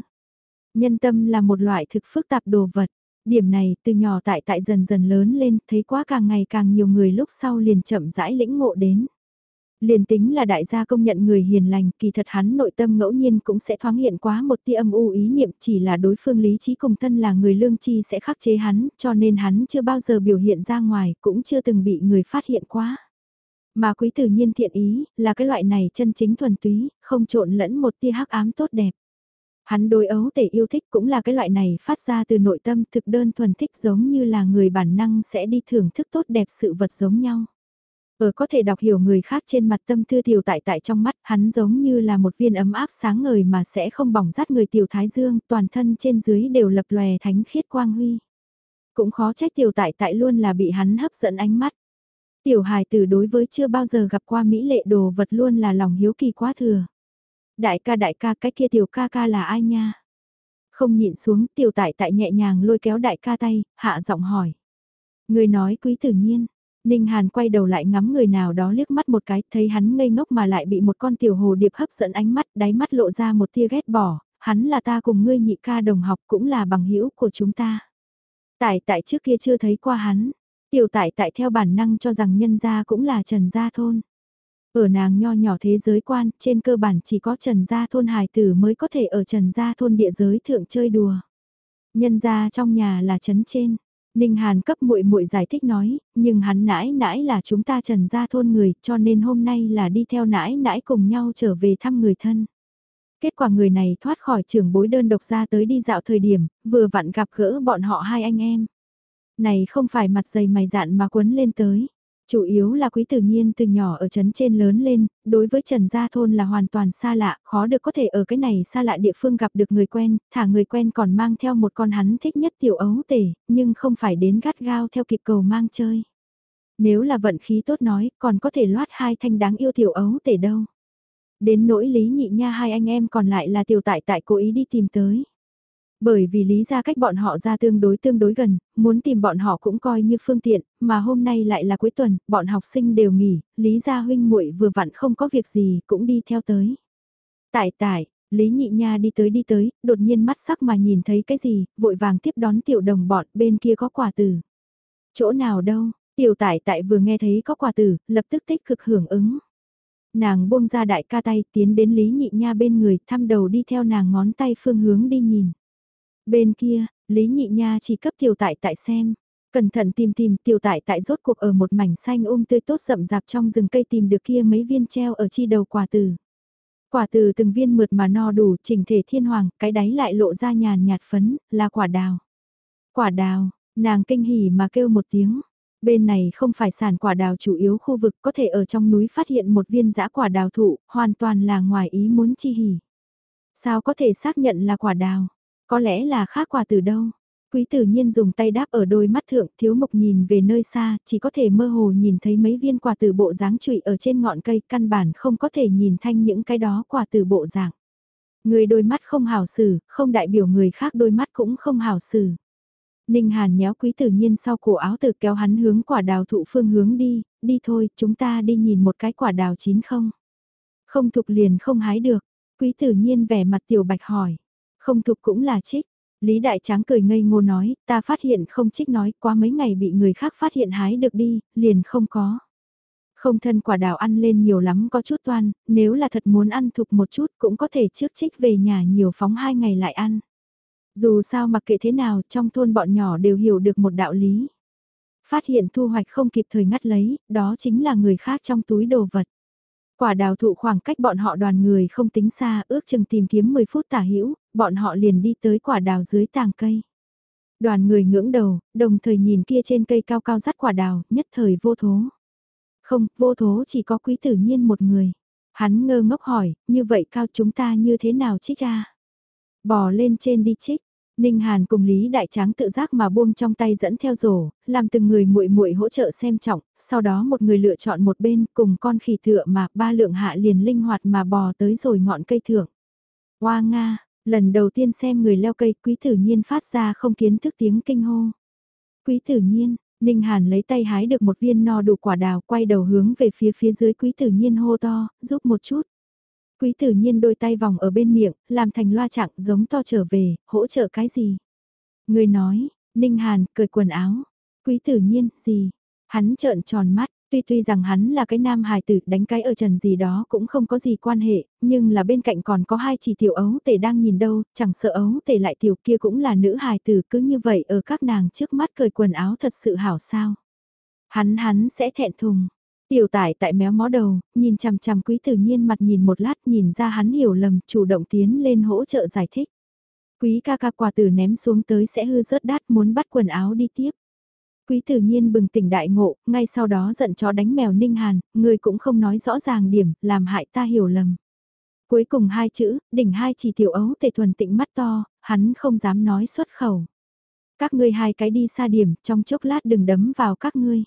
Nhân tâm là một loại thực phức tạp đồ vật. Điểm này từ nhỏ tại tại dần dần lớn lên thấy quá càng ngày càng nhiều người lúc sau liền chậm rãi lĩnh ngộ đến. Liền tính là đại gia công nhận người hiền lành, kỳ thật hắn nội tâm ngẫu nhiên cũng sẽ thoáng hiện quá một tia âm u ý niệm chỉ là đối phương lý trí cùng thân là người lương chi sẽ khắc chế hắn, cho nên hắn chưa bao giờ biểu hiện ra ngoài, cũng chưa từng bị người phát hiện quá. Mà quý tử nhiên thiện ý, là cái loại này chân chính thuần túy, không trộn lẫn một tia hắc ám tốt đẹp. Hắn đối ấu tể yêu thích cũng là cái loại này phát ra từ nội tâm thực đơn thuần thích giống như là người bản năng sẽ đi thưởng thức tốt đẹp sự vật giống nhau. Ở có thể đọc hiểu người khác trên mặt tâm tư tiểu tại tại trong mắt hắn giống như là một viên ấm áp sáng ngời mà sẽ không bỏng rát người tiểu thái dương, toàn thân trên dưới đều lập lòe thánh khiết quang huy. Cũng khó trách tiểu tại tại luôn là bị hắn hấp dẫn ánh mắt. Tiểu hài tử đối với chưa bao giờ gặp qua mỹ lệ đồ vật luôn là lòng hiếu kỳ quá thừa. Đại ca đại ca cái kia tiểu ca ca là ai nha? Không nhịn xuống tiểu tại tại nhẹ nhàng lôi kéo đại ca tay, hạ giọng hỏi. Người nói quý tử nhiên, Ninh Hàn quay đầu lại ngắm người nào đó liếc mắt một cái, thấy hắn ngây ngốc mà lại bị một con tiểu hồ điệp hấp dẫn ánh mắt, đáy mắt lộ ra một tia ghét bỏ, hắn là ta cùng ngươi nhị ca đồng học cũng là bằng hữu của chúng ta. Tại tại trước kia chưa thấy qua hắn, tiểu tại tại theo bản năng cho rằng nhân gia cũng là Trần Gia Thôn. Ở nàng nho nhỏ thế giới quan, trên cơ bản chỉ có Trần Gia Thôn hài tử mới có thể ở Trần Gia Thôn địa giới thượng chơi đùa. Nhân gia trong nhà là trấn trên. Ninh Hàn cấp muội muội giải thích nói, nhưng hắn nãi nãi là chúng ta trần gia thôn người cho nên hôm nay là đi theo nãi nãi cùng nhau trở về thăm người thân. Kết quả người này thoát khỏi trường bối đơn độc ra tới đi dạo thời điểm, vừa vặn gặp gỡ bọn họ hai anh em. Này không phải mặt dày mày dạn mà quấn lên tới. Chủ yếu là quý tự nhiên từ nhỏ ở trấn trên lớn lên, đối với Trần Gia Thôn là hoàn toàn xa lạ, khó được có thể ở cái này xa lạ địa phương gặp được người quen, thả người quen còn mang theo một con hắn thích nhất tiểu ấu tể, nhưng không phải đến gắt gao theo kịp cầu mang chơi. Nếu là vận khí tốt nói, còn có thể loát hai thanh đáng yêu tiểu ấu tể đâu. Đến nỗi lý nhị nha hai anh em còn lại là tiểu tại tại cố ý đi tìm tới. Bởi vì lý ra cách bọn họ ra tương đối tương đối gần, muốn tìm bọn họ cũng coi như phương tiện, mà hôm nay lại là cuối tuần, bọn học sinh đều nghỉ, lý gia huynh muội vừa vặn không có việc gì cũng đi theo tới. Tại tại, Lý Nhị Nha đi tới đi tới, đột nhiên mắt sắc mà nhìn thấy cái gì, vội vàng tiếp đón tiểu đồng bọn bên kia có quả tử. Chỗ nào đâu, tiểu tại tại vừa nghe thấy có quả tử, lập tức tích cực hưởng ứng. Nàng buông ra đại ca tay tiến đến Lý Nhị Nha bên người thăm đầu đi theo nàng ngón tay phương hướng đi nhìn. Bên kia, Lý Nhị Nha chỉ cấp tiểu tại tại xem. Cẩn thận tìm tìm tiểu tại tại rốt cuộc ở một mảnh xanh um tươi tốt rậm rạp trong rừng cây tìm được kia mấy viên treo ở chi đầu quả từ. Quả từ từng viên mượt mà no đủ chỉnh thể thiên hoàng, cái đáy lại lộ ra nhàn nhạt phấn, là quả đào. Quả đào, nàng kinh hỉ mà kêu một tiếng. Bên này không phải sản quả đào chủ yếu khu vực có thể ở trong núi phát hiện một viên dã quả đào thụ, hoàn toàn là ngoài ý muốn chi hỉ. Sao có thể xác nhận là quả đào? Có lẽ là khác quà từ đâu. Quý tử nhiên dùng tay đáp ở đôi mắt thượng thiếu mục nhìn về nơi xa, chỉ có thể mơ hồ nhìn thấy mấy viên quả từ bộ dáng trụy ở trên ngọn cây, căn bản không có thể nhìn thanh những cái đó quả từ bộ dạng. Người đôi mắt không hảo xử, không đại biểu người khác đôi mắt cũng không hảo xử. Ninh Hàn nhéo quý tử nhiên sau cổ áo từ kéo hắn hướng quả đào thụ phương hướng đi, đi thôi, chúng ta đi nhìn một cái quả đào chín không. Không thục liền không hái được, quý tử nhiên vẻ mặt tiểu bạch hỏi. Không thục cũng là trích. Lý Đại Tráng cười ngây ngô nói, ta phát hiện không trích nói, qua mấy ngày bị người khác phát hiện hái được đi, liền không có. Không thân quả đào ăn lên nhiều lắm có chút toan, nếu là thật muốn ăn thục một chút cũng có thể trước trích về nhà nhiều phóng hai ngày lại ăn. Dù sao mặc kệ thế nào trong thôn bọn nhỏ đều hiểu được một đạo lý. Phát hiện thu hoạch không kịp thời ngắt lấy, đó chính là người khác trong túi đồ vật. Quả đào thụ khoảng cách bọn họ đoàn người không tính xa, ước chừng tìm kiếm 10 phút tả hữu bọn họ liền đi tới quả đào dưới tàng cây. Đoàn người ngưỡng đầu, đồng thời nhìn kia trên cây cao cao rắt quả đào, nhất thời vô thố. Không, vô thố chỉ có quý tử nhiên một người. Hắn ngơ ngốc hỏi, như vậy cao chúng ta như thế nào trích ra? Bò lên trên đi trích, Ninh Hàn cùng Lý Đại Tráng tự giác mà buông trong tay dẫn theo rổ, làm từng người muội muội hỗ trợ xem trọng, sau đó một người lựa chọn một bên cùng con khỉ tựa mà ba lượng hạ liền linh hoạt mà bò tới rồi ngọn cây thượng. Hoa Nga, lần đầu tiên xem người leo cây quý tử nhiên phát ra không kiến thức tiếng kinh hô. Quý tử nhiên, Ninh Hàn lấy tay hái được một viên no đủ quả đào quay đầu hướng về phía phía dưới quý tử nhiên hô to, giúp một chút. Quý tử nhiên đôi tay vòng ở bên miệng, làm thành loa chặng giống to trở về, hỗ trợ cái gì? Người nói, Ninh Hàn, cười quần áo. Quý tử nhiên, gì? Hắn trợn tròn mắt, tuy tuy rằng hắn là cái nam hài tử đánh cái ở trần gì đó cũng không có gì quan hệ, nhưng là bên cạnh còn có hai chỉ tiểu ấu tể đang nhìn đâu, chẳng sợ ấu tể lại tiểu kia cũng là nữ hài tử cứ như vậy ở các nàng trước mắt cười quần áo thật sự hảo sao. Hắn hắn sẽ thẹn thùng, Tiểu tải tại méo mó đầu, nhìn chằm chằm quý tử nhiên mặt nhìn một lát nhìn ra hắn hiểu lầm, chủ động tiến lên hỗ trợ giải thích. Quý ca ca quả tử ném xuống tới sẽ hư rớt đát muốn bắt quần áo đi tiếp. Quý tử nhiên bừng tỉnh đại ngộ, ngay sau đó giận chó đánh mèo ninh hàn, người cũng không nói rõ ràng điểm, làm hại ta hiểu lầm. Cuối cùng hai chữ, đỉnh hai chỉ tiểu ấu tề thuần tịnh mắt to, hắn không dám nói xuất khẩu. Các ngươi hai cái đi xa điểm, trong chốc lát đừng đấm vào các ngươi.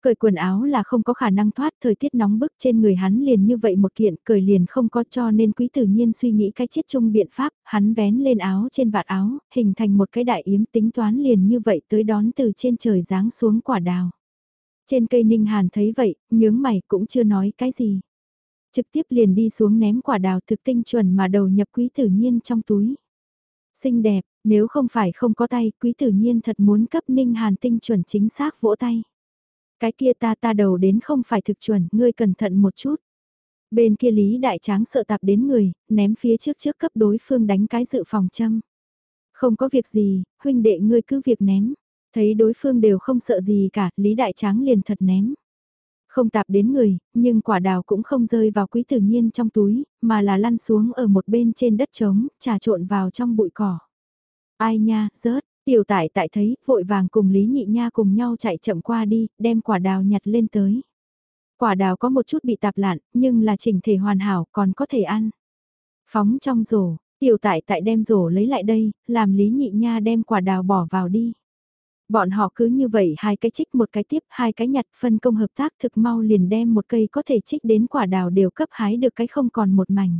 Cởi quần áo là không có khả năng thoát thời tiết nóng bức trên người hắn liền như vậy một kiện cởi liền không có cho nên quý tử nhiên suy nghĩ cái chiết chung biện pháp, hắn vén lên áo trên vạt áo, hình thành một cái đại yếm tính toán liền như vậy tới đón từ trên trời giáng xuống quả đào. Trên cây ninh hàn thấy vậy, nhướng mày cũng chưa nói cái gì. Trực tiếp liền đi xuống ném quả đào thực tinh chuẩn mà đầu nhập quý tử nhiên trong túi. Xinh đẹp, nếu không phải không có tay, quý tử nhiên thật muốn cấp ninh hàn tinh chuẩn chính xác vỗ tay. Cái kia ta ta đầu đến không phải thực chuẩn, ngươi cẩn thận một chút. Bên kia Lý Đại Tráng sợ tạp đến người, ném phía trước trước cấp đối phương đánh cái dự phòng châm. Không có việc gì, huynh đệ ngươi cứ việc ném. Thấy đối phương đều không sợ gì cả, Lý Đại Tráng liền thật ném. Không tạp đến người, nhưng quả đào cũng không rơi vào quý tự nhiên trong túi, mà là lăn xuống ở một bên trên đất trống, trà trộn vào trong bụi cỏ. Ai nha, rớt, tiểu tải tại thấy, vội vàng cùng Lý Nhị Nha cùng nhau chạy chậm qua đi, đem quả đào nhặt lên tới. Quả đào có một chút bị tạp lạn, nhưng là chỉnh thể hoàn hảo, còn có thể ăn. Phóng trong rổ, tiểu tại tại đem rổ lấy lại đây, làm Lý Nhị Nha đem quả đào bỏ vào đi. Bọn họ cứ như vậy hai cái trích một cái tiếp, hai cái nhặt phân công hợp tác thực mau liền đem một cây có thể trích đến quả đào đều cấp hái được cái không còn một mảnh.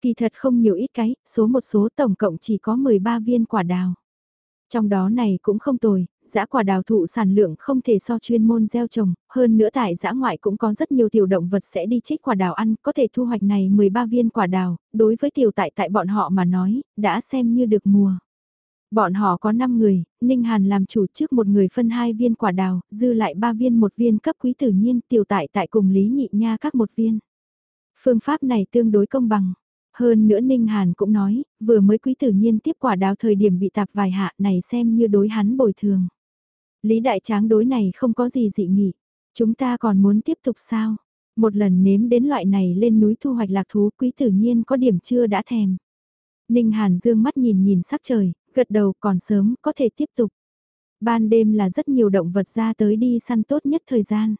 Kỳ thật không nhiều ít cái, số một số tổng cộng chỉ có 13 viên quả đào. Trong đó này cũng không tồi, giã quả đào thụ sản lượng không thể so chuyên môn gieo trồng, hơn nữa tại giã ngoại cũng có rất nhiều tiểu động vật sẽ đi trích quả đào ăn, có thể thu hoạch này 13 viên quả đào, đối với tiểu tại tại bọn họ mà nói, đã xem như được mùa. Bọn họ có 5 người, Ninh Hàn làm chủ trước một người phân hai viên quả đào, dư lại 3 viên một viên cấp quý tự nhiên tiểu tại tại cùng Lý Nhị Nha các một viên. Phương pháp này tương đối công bằng. Hơn nữa Ninh Hàn cũng nói, vừa mới quý tử nhiên tiếp quả đào thời điểm bị tạp vài hạ này xem như đối hắn bồi thường. Lý Đại Tráng đối này không có gì dị nghị. Chúng ta còn muốn tiếp tục sao? Một lần nếm đến loại này lên núi thu hoạch lạc thú quý tử nhiên có điểm chưa đã thèm. Ninh Hàn dương mắt nhìn nhìn sắc trời, gật đầu còn sớm, có thể tiếp tục. Ban đêm là rất nhiều động vật ra tới đi săn tốt nhất thời gian.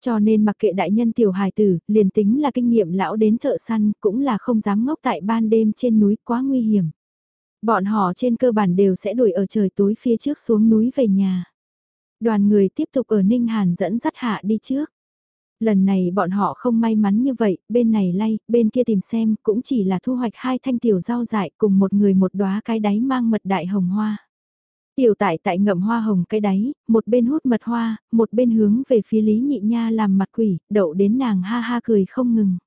Cho nên mặc kệ đại nhân tiểu hài tử, liền tính là kinh nghiệm lão đến thợ săn, cũng là không dám ngốc tại ban đêm trên núi quá nguy hiểm. Bọn họ trên cơ bản đều sẽ đuổi ở trời tối phía trước xuống núi về nhà. Đoàn người tiếp tục ở Ninh Hàn dẫn dắt hạ đi trước. Lần này bọn họ không may mắn như vậy, bên này lay, bên kia tìm xem, cũng chỉ là thu hoạch hai thanh tiểu rau dại cùng một người một đóa cái đáy mang mật đại hồng hoa. Tiểu tại tại ngậm hoa hồng cái đáy, một bên hút mật hoa, một bên hướng về phía Lý Nhị Nha làm mặt quỷ, đậu đến nàng ha ha cười không ngừng.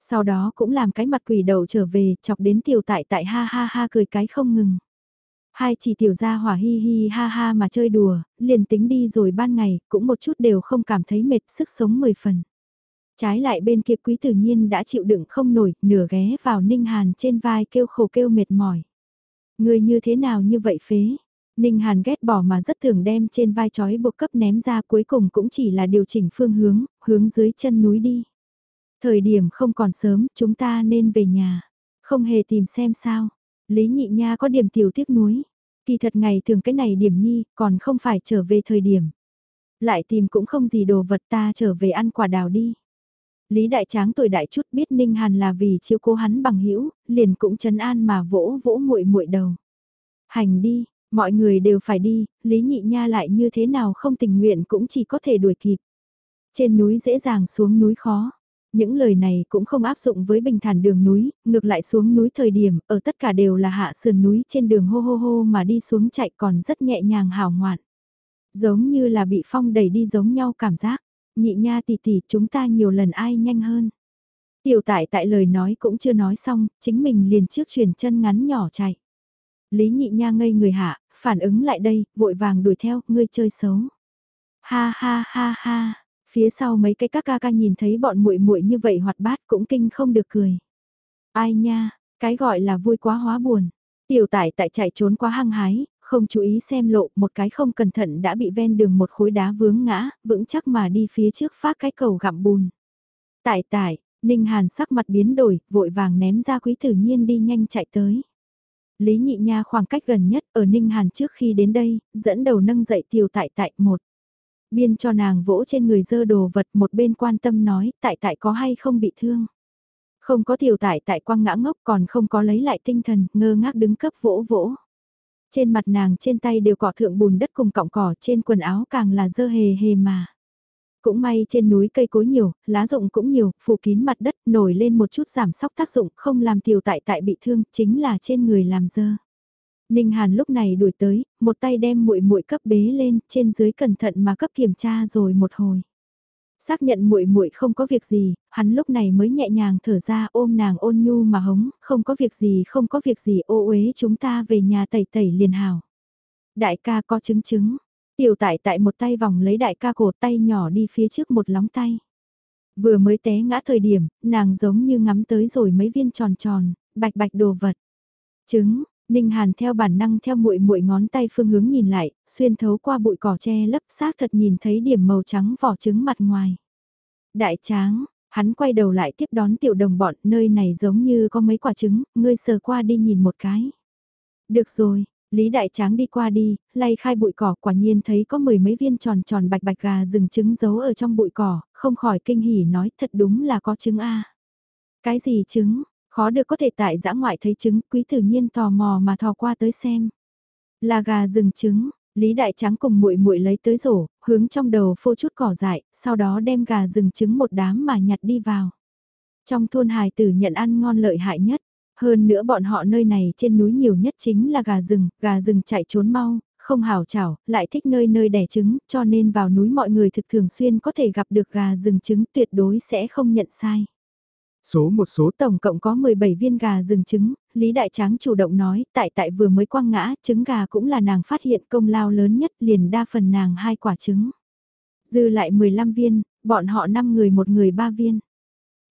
Sau đó cũng làm cái mặt quỷ đầu trở về, chọc đến tiểu tại tại ha ha ha cười cái không ngừng. Hai chỉ tiểu gia hỏa hi hi ha ha mà chơi đùa, liền tính đi rồi ban ngày, cũng một chút đều không cảm thấy mệt sức sống mười phần. Trái lại bên kia quý tự nhiên đã chịu đựng không nổi, nửa ghé vào Ninh Hàn trên vai kêu khổ kêu mệt mỏi. Người như thế nào như vậy phế? Ninh Hàn ghét bỏ mà rất thường đem trên vai chói buộc cấp ném ra cuối cùng cũng chỉ là điều chỉnh phương hướng, hướng dưới chân núi đi. Thời điểm không còn sớm, chúng ta nên về nhà. Không hề tìm xem sao. Lý nhị nha có điểm tiểu tiếc núi Kỳ thật ngày thường cái này điểm nhi, còn không phải trở về thời điểm. Lại tìm cũng không gì đồ vật ta trở về ăn quả đào đi. Lý đại tráng tuổi đại chút biết Ninh Hàn là vì chiêu cố hắn bằng hữu liền cũng chấn an mà vỗ vỗ muội muội đầu. Hành đi, mọi người đều phải đi, Lý nhị nha lại như thế nào không tình nguyện cũng chỉ có thể đuổi kịp. Trên núi dễ dàng xuống núi khó. Những lời này cũng không áp dụng với bình thản đường núi, ngược lại xuống núi thời điểm, ở tất cả đều là hạ sườn núi trên đường hô hô hô mà đi xuống chạy còn rất nhẹ nhàng hào ngoạn. Giống như là bị phong đẩy đi giống nhau cảm giác, nhị nha tỷ tỷ chúng ta nhiều lần ai nhanh hơn. Tiểu tại tại lời nói cũng chưa nói xong, chính mình liền trước chuyển chân ngắn nhỏ chạy. Lý nhị nha ngây người hạ, phản ứng lại đây, vội vàng đuổi theo, ngươi chơi xấu. Ha ha ha ha, Phía sau mấy cái các ca ca nhìn thấy bọn muội muội như vậy hoạt bát cũng kinh không được cười. Ai nha, cái gọi là vui quá hóa buồn. Tiểu tải tại chạy trốn quá hăng hái, không chú ý xem lộ, một cái không cẩn thận đã bị ven đường một khối đá vướng ngã, vững chắc mà đi phía trước phát cái cầu gặm bùn. Tải tải, Ninh Hàn sắc mặt biến đổi, vội vàng ném ra quý tử nhiên đi nhanh chạy tới. Lý nhị nha khoảng cách gần nhất ở Ninh Hàn trước khi đến đây, dẫn đầu nâng dậy tiểu tại tại một. Biên cho nàng vỗ trên người dơ đồ vật một bên quan tâm nói tại tại có hay không bị thương. Không có tiểu tại tại quang ngã ngốc còn không có lấy lại tinh thần, ngơ ngác đứng cấp vỗ vỗ. Trên mặt nàng trên tay đều cỏ thượng bùn đất cùng cọng cỏ trên quần áo càng là dơ hề hề mà. Cũng may trên núi cây cối nhiều, lá rụng cũng nhiều, phủ kín mặt đất nổi lên một chút giảm sóc tác dụng không làm tiểu tại tại bị thương, chính là trên người làm dơ. Ninh Hàn lúc này đuổi tới, một tay đem muội muội cấp bế lên, trên dưới cẩn thận mà cấp kiểm tra rồi một hồi. Xác nhận muội muội không có việc gì, hắn lúc này mới nhẹ nhàng thở ra ôm nàng ôn nhu mà hống, không có việc gì không có việc gì ô uế chúng ta về nhà tẩy tẩy liền hào. Đại ca có chứng chứng, tiểu tại tại một tay vòng lấy đại ca cổ tay nhỏ đi phía trước một lóng tay. Vừa mới té ngã thời điểm, nàng giống như ngắm tới rồi mấy viên tròn tròn, bạch bạch đồ vật. Trứng, Ninh Hàn theo bản năng theo muội muội ngón tay phương hướng nhìn lại, xuyên thấu qua bụi cỏ che lấp xác thật nhìn thấy điểm màu trắng vỏ trứng mặt ngoài. Đại tráng, hắn quay đầu lại tiếp đón tiểu đồng bọn, nơi này giống như có mấy quả trứng, ngươi sờ qua đi nhìn một cái. Được rồi, Lý Đại Tráng đi qua đi, lay khai bụi cỏ quả nhiên thấy có mười mấy viên tròn tròn bạch bạch gà rừng trứng giấu ở trong bụi cỏ, không khỏi kinh hỉ nói thật đúng là có trứng A. Cái gì trứng, khó được có thể tại giã ngoại thấy trứng, quý tự nhiên tò mò mà thò qua tới xem. Là gà rừng trứng, Lý Đại Tráng cùng muội muội lấy tới rổ, hướng trong đầu phô chút cỏ dại, sau đó đem gà rừng trứng một đám mà nhặt đi vào. Trong thôn hài tử nhận ăn ngon lợi hại nhất, hơn nữa bọn họ nơi này trên núi nhiều nhất chính là gà rừng, gà rừng chạy trốn mau, không hào chảo, lại thích nơi nơi đẻ trứng, cho nên vào núi mọi người thực thường xuyên có thể gặp được gà rừng trứng tuyệt đối sẽ không nhận sai. Số một số tổng cộng có 17 viên gà rừng trứng, Lý Đại Tráng chủ động nói, tại tại vừa mới quăng ngã, trứng gà cũng là nàng phát hiện công lao lớn nhất liền đa phần nàng hai quả trứng. Dư lại 15 viên, bọn họ 5 người một người 3 viên.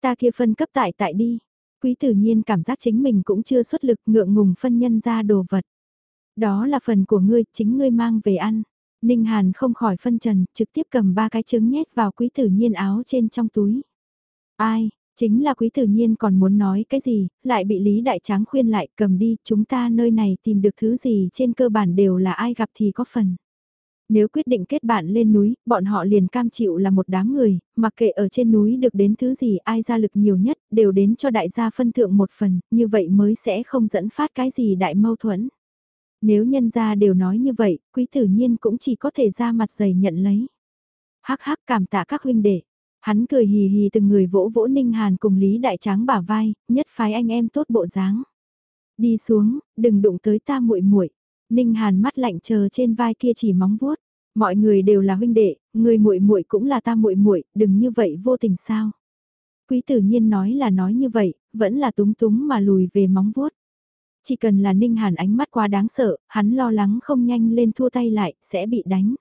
Ta kia phân cấp tại tại đi. Quý tử nhiên cảm giác chính mình cũng chưa xuất lực ngượng ngùng phân nhân ra đồ vật. Đó là phần của ngươi, chính ngươi mang về ăn. Ninh Hàn không khỏi phân trần, trực tiếp cầm ba cái trứng nhét vào quý tử nhiên áo trên trong túi. Ai, chính là quý tử nhiên còn muốn nói cái gì, lại bị Lý Đại Tráng khuyên lại cầm đi, chúng ta nơi này tìm được thứ gì trên cơ bản đều là ai gặp thì có phần. Nếu quyết định kết bạn lên núi, bọn họ liền cam chịu là một đám người, mặc kệ ở trên núi được đến thứ gì ai ra lực nhiều nhất, đều đến cho đại gia phân thượng một phần, như vậy mới sẽ không dẫn phát cái gì đại mâu thuẫn. Nếu nhân gia đều nói như vậy, quý tử nhiên cũng chỉ có thể ra mặt dày nhận lấy. Hắc hắc cảm tạ các huynh đệ. Hắn cười hì hì từng người vỗ vỗ Ninh Hàn cùng Lý Đại Tráng bả vai, nhất phái anh em tốt bộ dáng. Đi xuống, đừng đụng tới ta muội muội. Ninh Hàn mắt lạnh chờ trên vai kia chỉ móng vuốt. Mọi người đều là huynh đệ, người muội muội cũng là ta muội muội, đừng như vậy vô tình sao? Quý tử nhiên nói là nói như vậy, vẫn là túng túng mà lùi về móng vuốt. Chỉ cần là Ninh Hàn ánh mắt quá đáng sợ, hắn lo lắng không nhanh lên thua tay lại, sẽ bị đánh.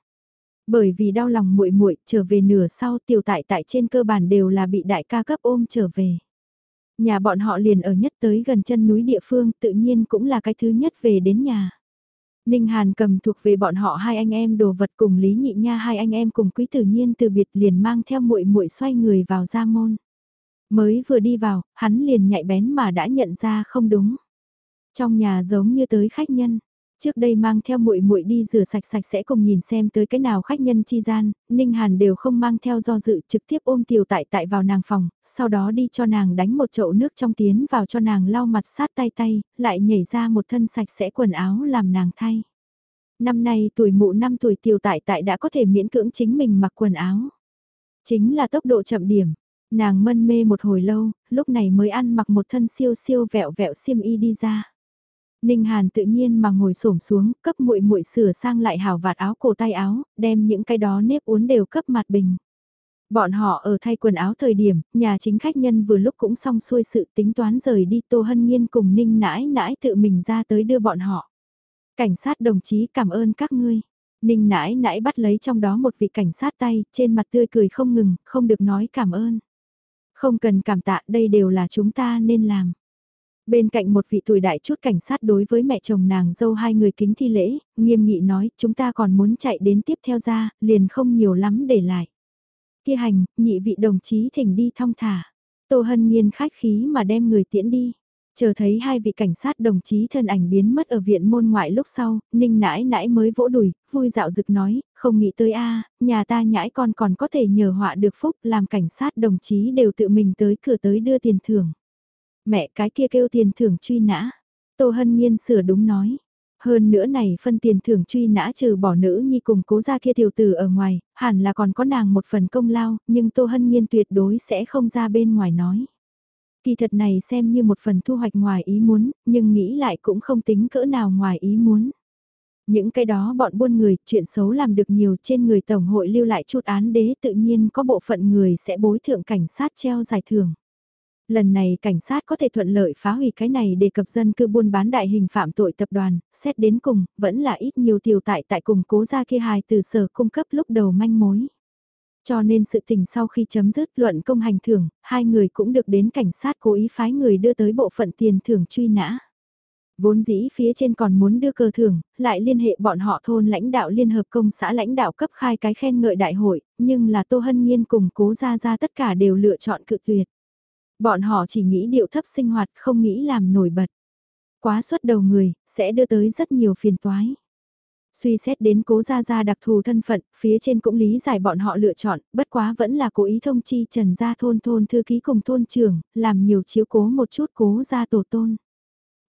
Bởi vì đau lòng muội muội trở về nửa sau tiểu tại tại trên cơ bản đều là bị đại ca cấp ôm trở về. Nhà bọn họ liền ở nhất tới gần chân núi địa phương tự nhiên cũng là cái thứ nhất về đến nhà. Ninh Hàn cầm thuộc về bọn họ hai anh em đồ vật cùng Lý Nhị Nha hai anh em cùng Quý Tử Nhiên từ biệt liền mang theo muội muội xoay người vào gia môn. Mới vừa đi vào, hắn liền nhạy bén mà đã nhận ra không đúng. Trong nhà giống như tới khách nhân, trước đây mang theo muội muội đi rửa sạch sạch sẽ cùng nhìn xem tới cái nào khách nhân chi gian, Ninh Hàn đều không mang theo do dự trực tiếp ôm tiểu tại tại vào nàng phòng, sau đó đi cho nàng đánh một chậu nước trong tiến vào cho nàng lau mặt sát tay tay, lại nhảy ra một thân sạch sẽ quần áo làm nàng thay. Năm nay tuổi mụ năm tuổi tiểu tại tại đã có thể miễn cưỡng chính mình mặc quần áo. Chính là tốc độ chậm điểm. Nàng mân mê một hồi lâu, lúc này mới ăn mặc một thân siêu siêu vẹo vẹo xiêm y đi ra. Ninh Hàn tự nhiên mà ngồi xổm xuống, cấp muội muội sửa sang lại hào vạt áo cổ tay áo, đem những cái đó nếp uốn đều cấp mặt bình. Bọn họ ở thay quần áo thời điểm, nhà chính khách nhân vừa lúc cũng xong xuôi sự tính toán rời đi Tô Hân Nhiên cùng Ninh nãi nãi tự mình ra tới đưa bọn họ. Cảnh sát đồng chí cảm ơn các ngươi. Ninh nãi nãi bắt lấy trong đó một vị cảnh sát tay, trên mặt tươi cười không ngừng, không được nói cảm ơn. Không cần cảm tạ, đây đều là chúng ta nên làm. Bên cạnh một vị tuổi đại chút cảnh sát đối với mẹ chồng nàng dâu hai người kính thi lễ, nghiêm nghị nói chúng ta còn muốn chạy đến tiếp theo ra, liền không nhiều lắm để lại. Kia hành, nhị vị đồng chí thỉnh đi thong thả. Tô Hân Nhiên khách khí mà đem người tiễn đi. Chờ thấy hai vị cảnh sát đồng chí thân ảnh biến mất ở viện môn ngoại lúc sau, ninh nãi nãi mới vỗ đùi, vui dạo dực nói, không nghĩ tới a nhà ta nhãi con còn có thể nhờ họa được phúc làm cảnh sát đồng chí đều tự mình tới cửa tới đưa tiền thưởng. Mẹ cái kia kêu tiền thưởng truy nã. Tô Hân Nhiên sửa đúng nói. Hơn nữa này phân tiền thưởng truy nã trừ bỏ nữ nhi cùng cố gia kia tiểu tử ở ngoài, hẳn là còn có nàng một phần công lao, nhưng Tô Hân Nhiên tuyệt đối sẽ không ra bên ngoài nói. Kỳ thật này xem như một phần thu hoạch ngoài ý muốn, nhưng nghĩ lại cũng không tính cỡ nào ngoài ý muốn. Những cái đó bọn buôn người, chuyện xấu làm được nhiều trên người Tổng hội lưu lại chút án đế tự nhiên có bộ phận người sẽ bối thượng cảnh sát treo giải thưởng. Lần này cảnh sát có thể thuận lợi phá hủy cái này để cập dân cư buôn bán đại hình phạm tội tập đoàn, xét đến cùng, vẫn là ít nhiều tiểu tại tại cùng cố gia kia hài từ sở cung cấp lúc đầu manh mối. Cho nên sự tình sau khi chấm dứt luận công hành thưởng, hai người cũng được đến cảnh sát cố ý phái người đưa tới bộ phận tiền thưởng truy nã. Vốn dĩ phía trên còn muốn đưa cờ thưởng, lại liên hệ bọn họ thôn lãnh đạo liên hợp công xã lãnh đạo cấp khai cái khen ngợi đại hội, nhưng là Tô Hân Nhiên cùng cố ra ra tất cả đều lựa chọn cự tuyệt. Bọn họ chỉ nghĩ điệu thấp sinh hoạt không nghĩ làm nổi bật. Quá suất đầu người, sẽ đưa tới rất nhiều phiền toái. Suy xét đến cố gia gia đặc thù thân phận, phía trên cũng lý giải bọn họ lựa chọn, bất quá vẫn là cố ý thông chi trần gia thôn thôn thư ký cùng thôn trưởng, làm nhiều chiếu cố một chút cố gia tổ tôn.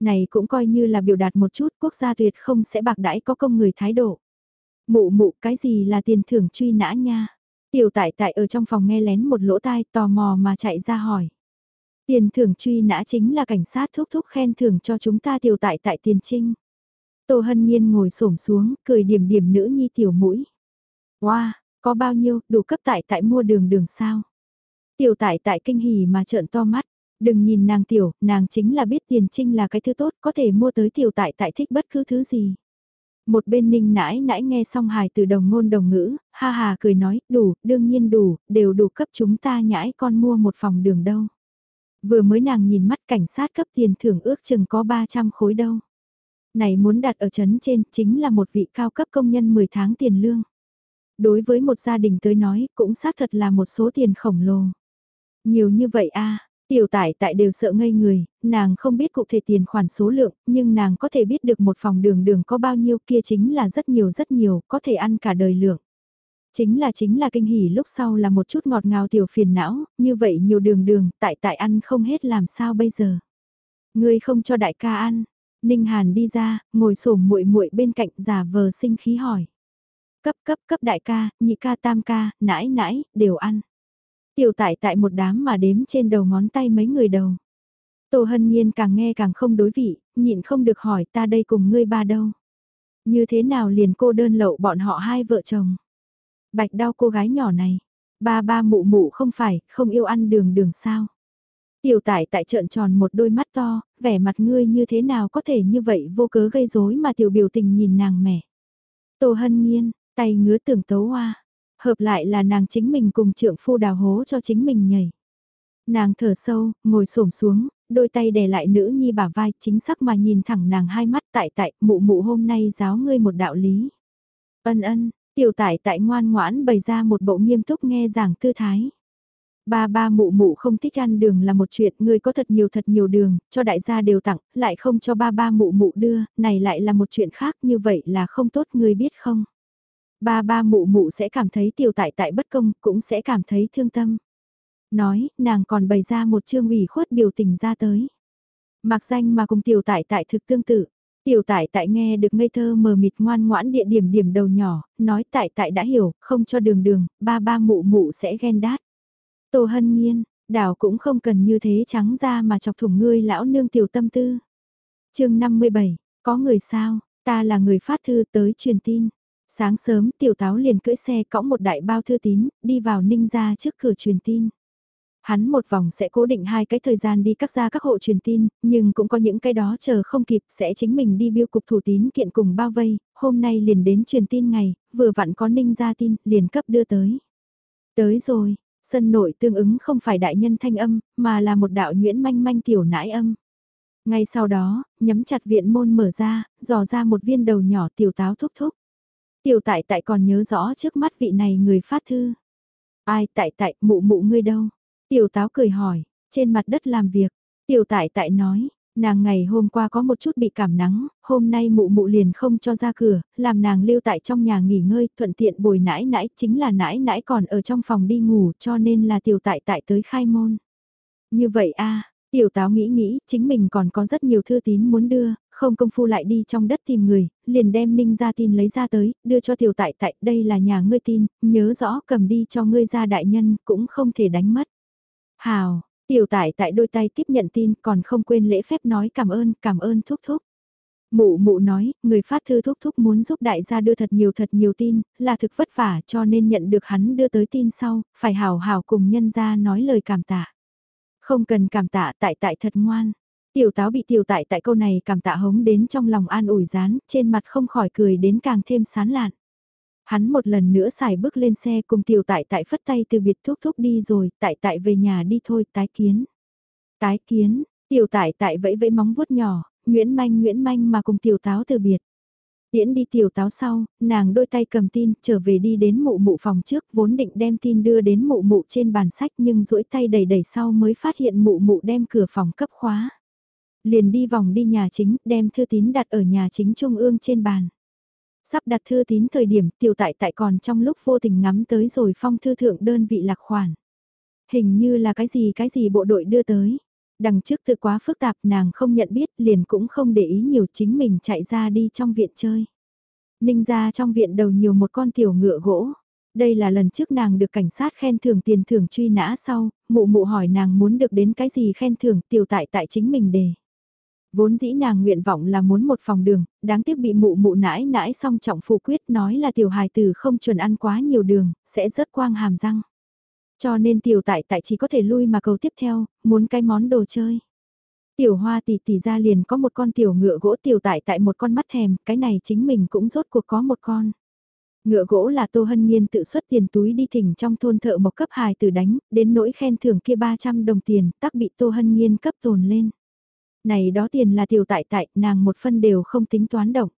Này cũng coi như là biểu đạt một chút quốc gia tuyệt không sẽ bạc đãi có công người thái độ. Mụ mụ cái gì là tiền thưởng truy nã nha. Tiểu tại tại ở trong phòng nghe lén một lỗ tai tò mò mà chạy ra hỏi. Tiền thưởng truy nã chính là cảnh sát thúc thúc khen thưởng cho chúng ta tiểu tại tại tiền trinh. Tô Hân Nhiên ngồi xổm xuống, cười điểm điểm nữ nhi tiểu mũi. Wow, có bao nhiêu, đủ cấp tại tại mua đường đường sao? Tiểu tại tại kinh hỉ mà trợn to mắt. Đừng nhìn nàng tiểu, nàng chính là biết tiền trinh là cái thứ tốt, có thể mua tới tiểu tại tại thích bất cứ thứ gì. Một bên ninh nãi nãi nghe xong hài từ đồng ngôn đồng ngữ, ha ha cười nói, đủ, đương nhiên đủ, đều đủ cấp chúng ta nhãi con mua một phòng đường đâu. Vừa mới nàng nhìn mắt cảnh sát cấp tiền thưởng ước chừng có 300 khối đâu. Này muốn đặt ở chấn trên chính là một vị cao cấp công nhân 10 tháng tiền lương. Đối với một gia đình tới nói cũng xác thật là một số tiền khổng lồ. Nhiều như vậy a Tiểu tải tại đều sợ ngây người, nàng không biết cụ thể tiền khoản số lượng, nhưng nàng có thể biết được một phòng đường đường có bao nhiêu kia chính là rất nhiều rất nhiều, có thể ăn cả đời lượng. Chính là chính là kinh hỉ lúc sau là một chút ngọt ngào tiểu phiền não, như vậy nhiều đường đường, tại tại ăn không hết làm sao bây giờ. Ngươi không cho đại ca ăn. Ninh Hàn đi ra, ngồi xổm muội muội bên cạnh giả vờ sinh khí hỏi. Cấp cấp cấp đại ca, nhị ca tam ca, nãi nãi, đều ăn. Tiểu tại tại một đám mà đếm trên đầu ngón tay mấy người đầu. Tô Hân Nhiên càng nghe càng không đối vị, nhịn không được hỏi ta đây cùng ngươi ba đâu. Như thế nào liền cô đơn lậu bọn họ hai vợ chồng. Bạch đau cô gái nhỏ này, ba ba mụ mụ không phải, không yêu ăn đường đường sao. Tiểu tải tại trợn tròn một đôi mắt to, vẻ mặt ngươi như thế nào có thể như vậy vô cớ gây rối mà tiểu biểu tình nhìn nàng mẹ. Tô hân nhiên, tay ngứa tưởng tấu hoa, hợp lại là nàng chính mình cùng trượng phu đào hố cho chính mình nhảy. Nàng thở sâu, ngồi xổm xuống, đôi tay đè lại nữ nhi bả vai chính xác mà nhìn thẳng nàng hai mắt tại tại mụ mụ hôm nay giáo ngươi một đạo lý. Ân ân, tiểu tải tại ngoan ngoãn bày ra một bộ nghiêm túc nghe giảng tư thái. Ba ba mụ mụ không thích ăn đường là một chuyện, người có thật nhiều thật nhiều đường, cho đại gia đều tặng, lại không cho ba ba mụ mụ đưa, này lại là một chuyện khác, như vậy là không tốt, người biết không? Ba ba mụ mụ sẽ cảm thấy tiểu tại tại bất công, cũng sẽ cảm thấy thương tâm. Nói, nàng còn bày ra một chương ủy khuất biểu tình ra tới. Mặc danh mà cùng tiểu tại tại thực tương tự. Tiểu tại tại nghe được ngây thơ mờ mịt ngoan ngoãn địa điểm điểm đầu nhỏ, nói tại tại đã hiểu, không cho đường đường, ba ba mụ mụ sẽ ghen đát. Tô hân nhiên, đảo cũng không cần như thế trắng ra mà chọc thủng ngươi lão nương tiểu tâm tư. chương 57, có người sao, ta là người phát thư tới truyền tin. Sáng sớm tiểu táo liền cưỡi xe cõng một đại bao thư tín, đi vào ninh ra trước cửa truyền tin. Hắn một vòng sẽ cố định hai cái thời gian đi các gia các hộ truyền tin, nhưng cũng có những cái đó chờ không kịp sẽ chính mình đi biêu cục thủ tín kiện cùng bao vây, hôm nay liền đến truyền tin ngày, vừa vặn có ninh ra tin, liền cấp đưa tới. Tới rồi, Sân nội tương ứng không phải đại nhân thanh âm, mà là một đạo nhuyễn manh manh tiểu nãi âm. Ngay sau đó, nhắm chặt viện môn mở ra, dò ra một viên đầu nhỏ tiểu táo thúc thúc. Tiểu tại tại còn nhớ rõ trước mắt vị này người phát thư. Ai tại tại mụ mụ ngươi đâu? Tiểu táo cười hỏi, trên mặt đất làm việc. Tiểu tại tại nói, Nàng ngày hôm qua có một chút bị cảm nắng, hôm nay mụ mụ liền không cho ra cửa, làm nàng lưu tại trong nhà nghỉ ngơi, thuận tiện bồi nãi nãi, chính là nãi nãi còn ở trong phòng đi ngủ cho nên là tiểu tại tại tới khai môn. Như vậy a tiểu táo nghĩ nghĩ, chính mình còn có rất nhiều thư tín muốn đưa, không công phu lại đi trong đất tìm người, liền đem ninh ra tin lấy ra tới, đưa cho tiểu tại tại, đây là nhà ngươi tin, nhớ rõ cầm đi cho ngươi ra đại nhân, cũng không thể đánh mất. Hào, Tiểu tải tại đôi tay tiếp nhận tin còn không quên lễ phép nói cảm ơn, cảm ơn thúc thúc. Mụ mụ nói, người phát thư thúc thúc muốn giúp đại gia đưa thật nhiều thật nhiều tin, là thực vất vả cho nên nhận được hắn đưa tới tin sau, phải hào hào cùng nhân gia nói lời cảm tạ. Không cần cảm tạ tại tại thật ngoan. Tiểu táo bị tiểu tại tại câu này cảm tạ hống đến trong lòng an ủi rán, trên mặt không khỏi cười đến càng thêm sán lạn. Hắn một lần nữa xài bước lên xe cùng tiểu tại tại phất tay từ biệt thúc thúc đi rồi, tại tại về nhà đi thôi, tái kiến. Tái kiến, tiểu tại tại vẫy vẫy móng vuốt nhỏ, Nguyễn Manh Nguyễn Manh mà cùng tiểu táo từ biệt. Tiễn đi tiểu táo sau, nàng đôi tay cầm tin, trở về đi đến mụ mụ phòng trước, vốn định đem tin đưa đến mụ mụ trên bàn sách nhưng duỗi tay đẩy đẩy sau mới phát hiện mụ mụ đem cửa phòng cấp khóa. Liền đi vòng đi nhà chính, đem thư tín đặt ở nhà chính trung ương trên bàn. Sắp đặt thư tín thời điểm tiểu tại tại còn trong lúc vô tình ngắm tới rồi phong thư thượng đơn vị lạc khoản. Hình như là cái gì cái gì bộ đội đưa tới. Đằng trước tự quá phức tạp nàng không nhận biết liền cũng không để ý nhiều chính mình chạy ra đi trong viện chơi. Ninh ra trong viện đầu nhiều một con tiểu ngựa gỗ. Đây là lần trước nàng được cảnh sát khen thưởng tiền thưởng truy nã sau, mụ mụ hỏi nàng muốn được đến cái gì khen thưởng tiểu tại tại chính mình đề. Vốn dĩ nàng nguyện vọng là muốn một phòng đường, đáng tiếc bị mụ mụ nãi nãi song trọng phụ quyết nói là tiểu hài tử không chuẩn ăn quá nhiều đường, sẽ rớt quang hàm răng. Cho nên tiểu tại tại chỉ có thể lui mà cầu tiếp theo, muốn cái món đồ chơi. Tiểu hoa tỷ tỷ ra liền có một con tiểu ngựa gỗ tiểu tại tại một con mắt thèm, cái này chính mình cũng rốt cuộc có một con. Ngựa gỗ là Tô Hân Nhiên tự xuất tiền túi đi thỉnh trong thôn thợ một cấp hài từ đánh, đến nỗi khen thưởng kia 300 đồng tiền, tắc bị Tô Hân Nhiên cấp tồn lên. Này đó tiền là tiểu tại tại, nàng một phân đều không tính toán động.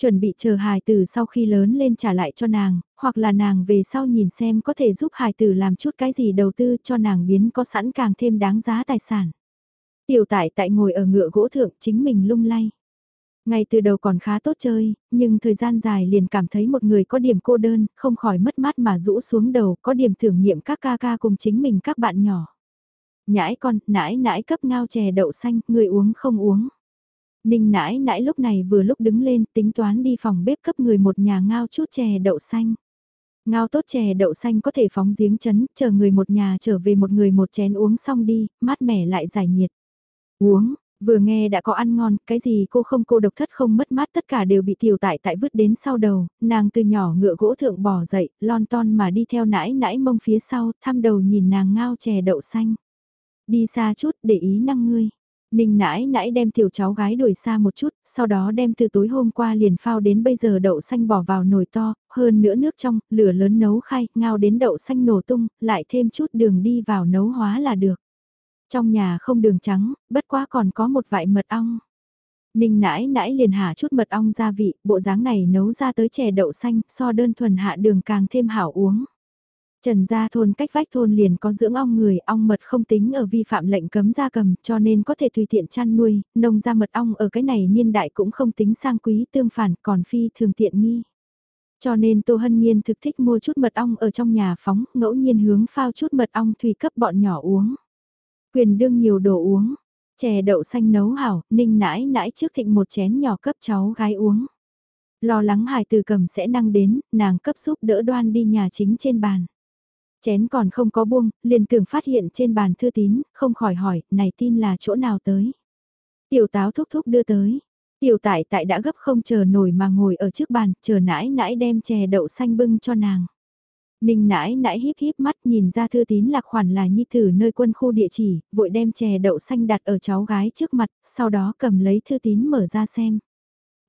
Chuẩn bị chờ hài tử sau khi lớn lên trả lại cho nàng, hoặc là nàng về sau nhìn xem có thể giúp hài tử làm chút cái gì đầu tư cho nàng biến có sẵn càng thêm đáng giá tài sản. Tiểu tại tại ngồi ở ngựa gỗ thượng chính mình lung lay. Ngay từ đầu còn khá tốt chơi, nhưng thời gian dài liền cảm thấy một người có điểm cô đơn, không khỏi mất mát mà rũ xuống đầu, có điểm thưởng nghiệm các ca ca cùng chính mình các bạn nhỏ. Nhãi con, nãi nãi cấp ngao chè đậu xanh, người uống không uống. Ninh nãi nãi lúc này vừa lúc đứng lên tính toán đi phòng bếp cấp người một nhà ngao chút chè đậu xanh. Ngao tốt chè đậu xanh có thể phóng giếng chấn, chờ người một nhà trở về một người một chén uống xong đi, mát mẻ lại giải nhiệt. Uống, vừa nghe đã có ăn ngon, cái gì cô không cô độc thất không mất mát tất cả đều bị tiểu tại tại vứt đến sau đầu, nàng từ nhỏ ngựa gỗ thượng bỏ dậy, lon ton mà đi theo nãi nãi mông phía sau, thăm đầu nhìn nàng ngao chè đậu xanh. Đi xa chút để ý năng ngươi. Ninh nãi nãi đem tiểu cháu gái đuổi xa một chút, sau đó đem từ tối hôm qua liền phao đến bây giờ đậu xanh bỏ vào nồi to, hơn nữa nước trong, lửa lớn nấu khai, ngao đến đậu xanh nổ tung, lại thêm chút đường đi vào nấu hóa là được. Trong nhà không đường trắng, bất quá còn có một vại mật ong. Ninh nãi nãi liền hạ chút mật ong gia vị, bộ dáng này nấu ra tới chè đậu xanh, so đơn thuần hạ đường càng thêm hảo uống. Trần gia thôn cách vách thôn liền có dưỡng ong người, ong mật không tính ở vi phạm lệnh cấm gia cầm, cho nên có thể tùy tiện chăn nuôi, nông gia mật ong ở cái này niên đại cũng không tính sang quý tương phản, còn phi thường tiện nghi. Cho nên Tô Hân Nhiên thực thích mua chút mật ong ở trong nhà phóng, ngẫu nhiên hướng phao chút mật ong thủy cấp bọn nhỏ uống. Quyền đương nhiều đồ uống, chè đậu xanh nấu hảo, ninh nãi nãi trước thịnh một chén nhỏ cấp cháu gái uống. Lo lắng hài từ cầm sẽ năng đến, nàng cấp giúp đỡ đoan đi nhà chính trên bàn. Chén còn không có buông, liền tưởng phát hiện trên bàn thư tín, không khỏi hỏi, này tin là chỗ nào tới. Tiểu táo thúc thúc đưa tới. Tiểu tại tại đã gấp không chờ nổi mà ngồi ở trước bàn, chờ nãi nãi đem chè đậu xanh bưng cho nàng. Ninh nãi nãi híp híp mắt nhìn ra thư tín lạc khoản là nhi tử nơi quân khu địa chỉ, vội đem chè đậu xanh đặt ở cháu gái trước mặt, sau đó cầm lấy thư tín mở ra xem.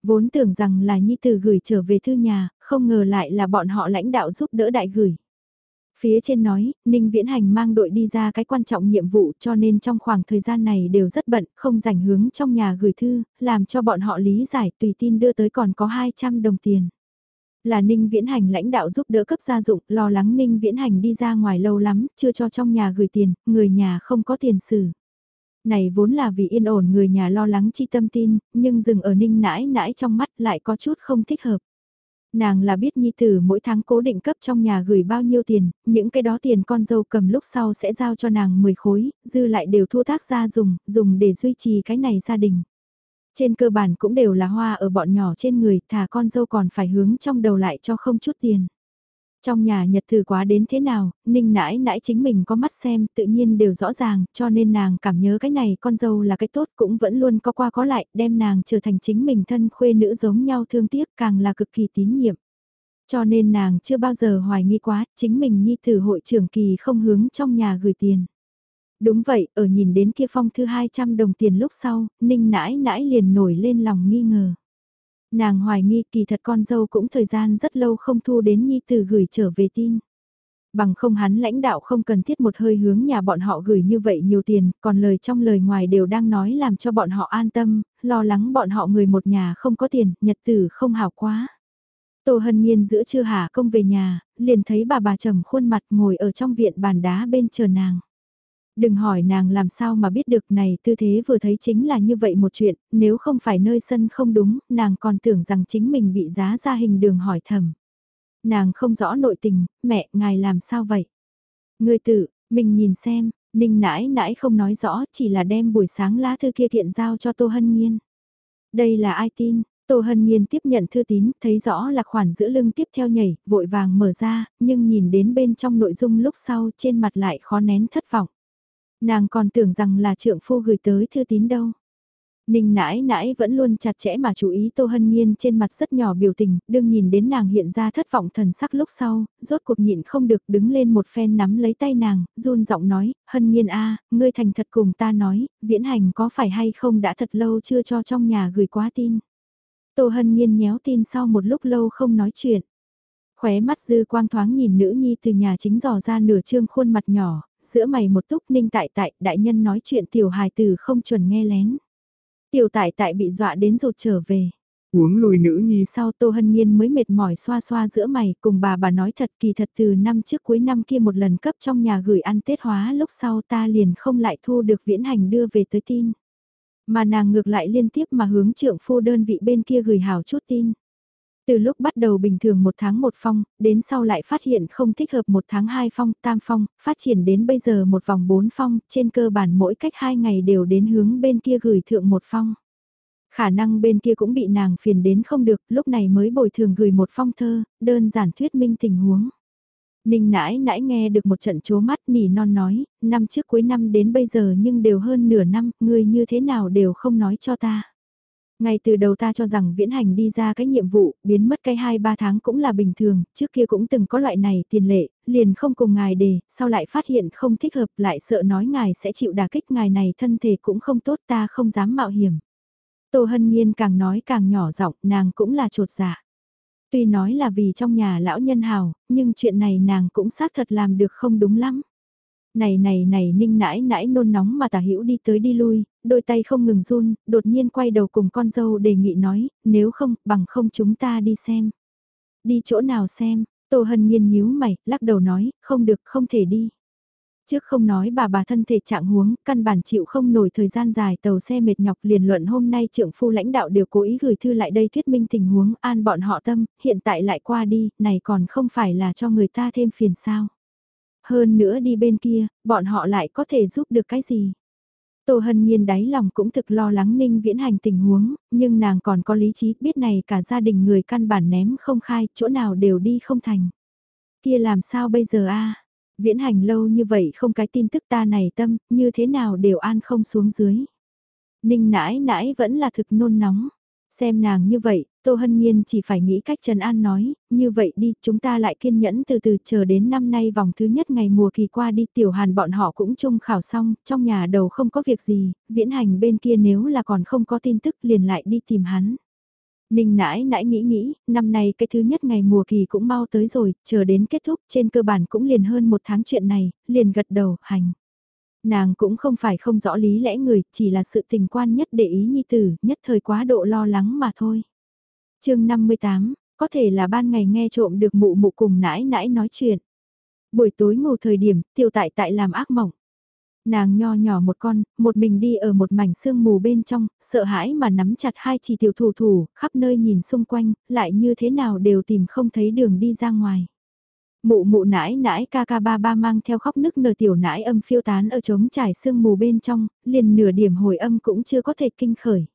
Vốn tưởng rằng là nhi tử gửi trở về thư nhà, không ngờ lại là bọn họ lãnh đạo giúp đỡ đại gửi. Phía trên nói, Ninh Viễn Hành mang đội đi ra cái quan trọng nhiệm vụ cho nên trong khoảng thời gian này đều rất bận, không rảnh hướng trong nhà gửi thư, làm cho bọn họ lý giải tùy tin đưa tới còn có 200 đồng tiền. Là Ninh Viễn Hành lãnh đạo giúp đỡ cấp gia dụng, lo lắng Ninh Viễn Hành đi ra ngoài lâu lắm, chưa cho trong nhà gửi tiền, người nhà không có tiền xử. Này vốn là vì yên ổn người nhà lo lắng chi tâm tin, nhưng dừng ở Ninh nãi nãi trong mắt lại có chút không thích hợp. Nàng là biết Nhi Tử mỗi tháng cố định cấp trong nhà gửi bao nhiêu tiền, những cái đó tiền con dâu cầm lúc sau sẽ giao cho nàng 10 khối, dư lại đều thu tác ra dùng, dùng để duy trì cái này gia đình. Trên cơ bản cũng đều là hoa ở bọn nhỏ trên người, thà con dâu còn phải hướng trong đầu lại cho không chút tiền. Trong nhà nhật thử quá đến thế nào, ninh nãi nãi chính mình có mắt xem, tự nhiên đều rõ ràng, cho nên nàng cảm nhớ cái này con dâu là cái tốt cũng vẫn luôn có qua có lại, đem nàng trở thành chính mình thân khuê nữ giống nhau thương tiếc càng là cực kỳ tín nhiệm. Cho nên nàng chưa bao giờ hoài nghi quá, chính mình nhi thử hội trưởng kỳ không hướng trong nhà gửi tiền. Đúng vậy, ở nhìn đến kia phong thư 200 đồng tiền lúc sau, ninh nãi nãi liền nổi lên lòng nghi ngờ. Nàng hoài nghi kỳ thật con dâu cũng thời gian rất lâu không thu đến nhi tử gửi trở về tin. Bằng không hắn lãnh đạo không cần thiết một hơi hướng nhà bọn họ gửi như vậy nhiều tiền, còn lời trong lời ngoài đều đang nói làm cho bọn họ an tâm, lo lắng bọn họ người một nhà không có tiền, nhật tử không hảo quá. Tô Hân Nhiên giữa trưa hạ công về nhà, liền thấy bà bà trầm khuôn mặt ngồi ở trong viện bàn đá bên chờ nàng. Đừng hỏi nàng làm sao mà biết được này tư thế vừa thấy chính là như vậy một chuyện, nếu không phải nơi sân không đúng, nàng còn tưởng rằng chính mình bị giá ra hình đường hỏi thầm. Nàng không rõ nội tình, mẹ, ngài làm sao vậy? Người tự, mình nhìn xem, ninh nãi nãi không nói rõ, chỉ là đem buổi sáng lá thư kia kiện giao cho Tô Hân Nhiên. Đây là ai tin? Tô Hân Nhiên tiếp nhận thư tín, thấy rõ là khoản giữa lưng tiếp theo nhảy, vội vàng mở ra, nhưng nhìn đến bên trong nội dung lúc sau trên mặt lại khó nén thất vọng. Nàng còn tưởng rằng là trượng phu gửi tới thư tín đâu. Ninh nãi nãi vẫn luôn chặt chẽ mà chú ý Tô Hân Nhiên trên mặt rất nhỏ biểu tình, đương nhìn đến nàng hiện ra thất vọng thần sắc lúc sau, rốt cuộc nhịn không được đứng lên một phen nắm lấy tay nàng, run giọng nói, Hân Nhiên a ngươi thành thật cùng ta nói, viễn hành có phải hay không đã thật lâu chưa cho trong nhà gửi quá tin. Tô Hân Nhiên nhéo tin sau một lúc lâu không nói chuyện. Khóe mắt dư quang thoáng nhìn nữ nhi từ nhà chính dò ra nửa trương khuôn mặt nhỏ, giữa mày một túc ninh tại tại đại nhân nói chuyện tiểu hài từ không chuẩn nghe lén. Tiểu tại tại bị dọa đến rụt trở về. Uống lùi nữ nhi sau Tô Hân Nhiên mới mệt mỏi xoa xoa giữa mày cùng bà bà nói thật kỳ thật từ năm trước cuối năm kia một lần cấp trong nhà gửi ăn Tết hóa lúc sau ta liền không lại thu được viễn hành đưa về tới tin. Mà nàng ngược lại liên tiếp mà hướng trượng phu đơn vị bên kia gửi hảo chút tin. Từ lúc bắt đầu bình thường một tháng một phong, đến sau lại phát hiện không thích hợp một tháng hai phong, tam phong, phát triển đến bây giờ một vòng bốn phong, trên cơ bản mỗi cách hai ngày đều đến hướng bên kia gửi thượng một phong. Khả năng bên kia cũng bị nàng phiền đến không được, lúc này mới bồi thường gửi một phong thơ, đơn giản thuyết minh tình huống. Ninh nãi nãi nghe được một trận chố mắt nỉ non nói, năm trước cuối năm đến bây giờ nhưng đều hơn nửa năm, người như thế nào đều không nói cho ta. Ngay từ đầu ta cho rằng viễn hành đi ra cái nhiệm vụ, biến mất cái 2-3 tháng cũng là bình thường, trước kia cũng từng có loại này tiền lệ, liền không cùng ngài đề, sau lại phát hiện không thích hợp lại sợ nói ngài sẽ chịu đả kích ngài này thân thể cũng không tốt ta không dám mạo hiểm. Tô Hân Nhiên càng nói càng nhỏ giọng nàng cũng là trột dạ. Tuy nói là vì trong nhà lão nhân hào, nhưng chuyện này nàng cũng xác thật làm được không đúng lắm. Này này này ninh nãi nãi nôn nóng mà tả hữu đi tới đi lui, đôi tay không ngừng run, đột nhiên quay đầu cùng con dâu đề nghị nói, nếu không, bằng không chúng ta đi xem. Đi chỗ nào xem, Tô Hân Nhiên nhíu mày, lắc đầu nói, không được, không thể đi. Trước không nói bà bà thân thể trạng huống, căn bản chịu không nổi thời gian dài tàu xe mệt nhọc liền luận hôm nay trưởng phu lãnh đạo đều cố ý gửi thư lại đây thuyết minh tình huống an bọn họ tâm, hiện tại lại qua đi, này còn không phải là cho người ta thêm phiền sao. Hơn nữa đi bên kia, bọn họ lại có thể giúp được cái gì. Tô Hân Nhiên đáy lòng cũng thực lo lắng Ninh Viễn Hành tình huống, nhưng nàng còn có lý trí biết này cả gia đình người căn bản ném không khai, chỗ nào đều đi không thành. Kia làm sao bây giờ a Viễn Hành lâu như vậy không cái tin tức ta này tâm, như thế nào đều an không xuống dưới. Ninh nãi nãi vẫn là thực nôn nóng. Xem nàng như vậy, Tô Hân Nhiên chỉ phải nghĩ cách Trần An nói, như vậy đi, chúng ta lại kiên nhẫn từ từ chờ đến năm nay vòng thứ nhất ngày mùa kỳ qua đi tiểu hàn bọn họ cũng chung khảo xong, trong nhà đầu không có việc gì, viễn hành bên kia nếu là còn không có tin tức liền lại đi tìm hắn. Ninh nãi nãi nghĩ nghĩ, năm nay cái thứ nhất ngày mùa kỳ cũng mau tới rồi, chờ đến kết thúc trên cơ bản cũng liền hơn một tháng chuyện này, liền gật đầu, hành. Nàng cũng không phải không rõ lý lẽ người, chỉ là sự tình quan nhất để ý nhi tử, nhất thời quá độ lo lắng mà thôi chương 58, có thể là ban ngày nghe trộm được mụ mụ cùng nãi nãi nói chuyện. Buổi tối ngủ thời điểm, tiêu tại tại làm ác mộng. Nàng nho nhỏ một con, một mình đi ở một mảnh sương mù bên trong, sợ hãi mà nắm chặt hai chỉ tiểu thủ thủ, khắp nơi nhìn xung quanh, lại như thế nào đều tìm không thấy đường đi ra ngoài. Mụ mụ nãi nãi ca ca ba ba mang theo khóc nức nở tiểu nãi âm phiêu tán ở trống trải sương mù bên trong, liền nửa điểm hồi âm cũng chưa có thể kinh khởi.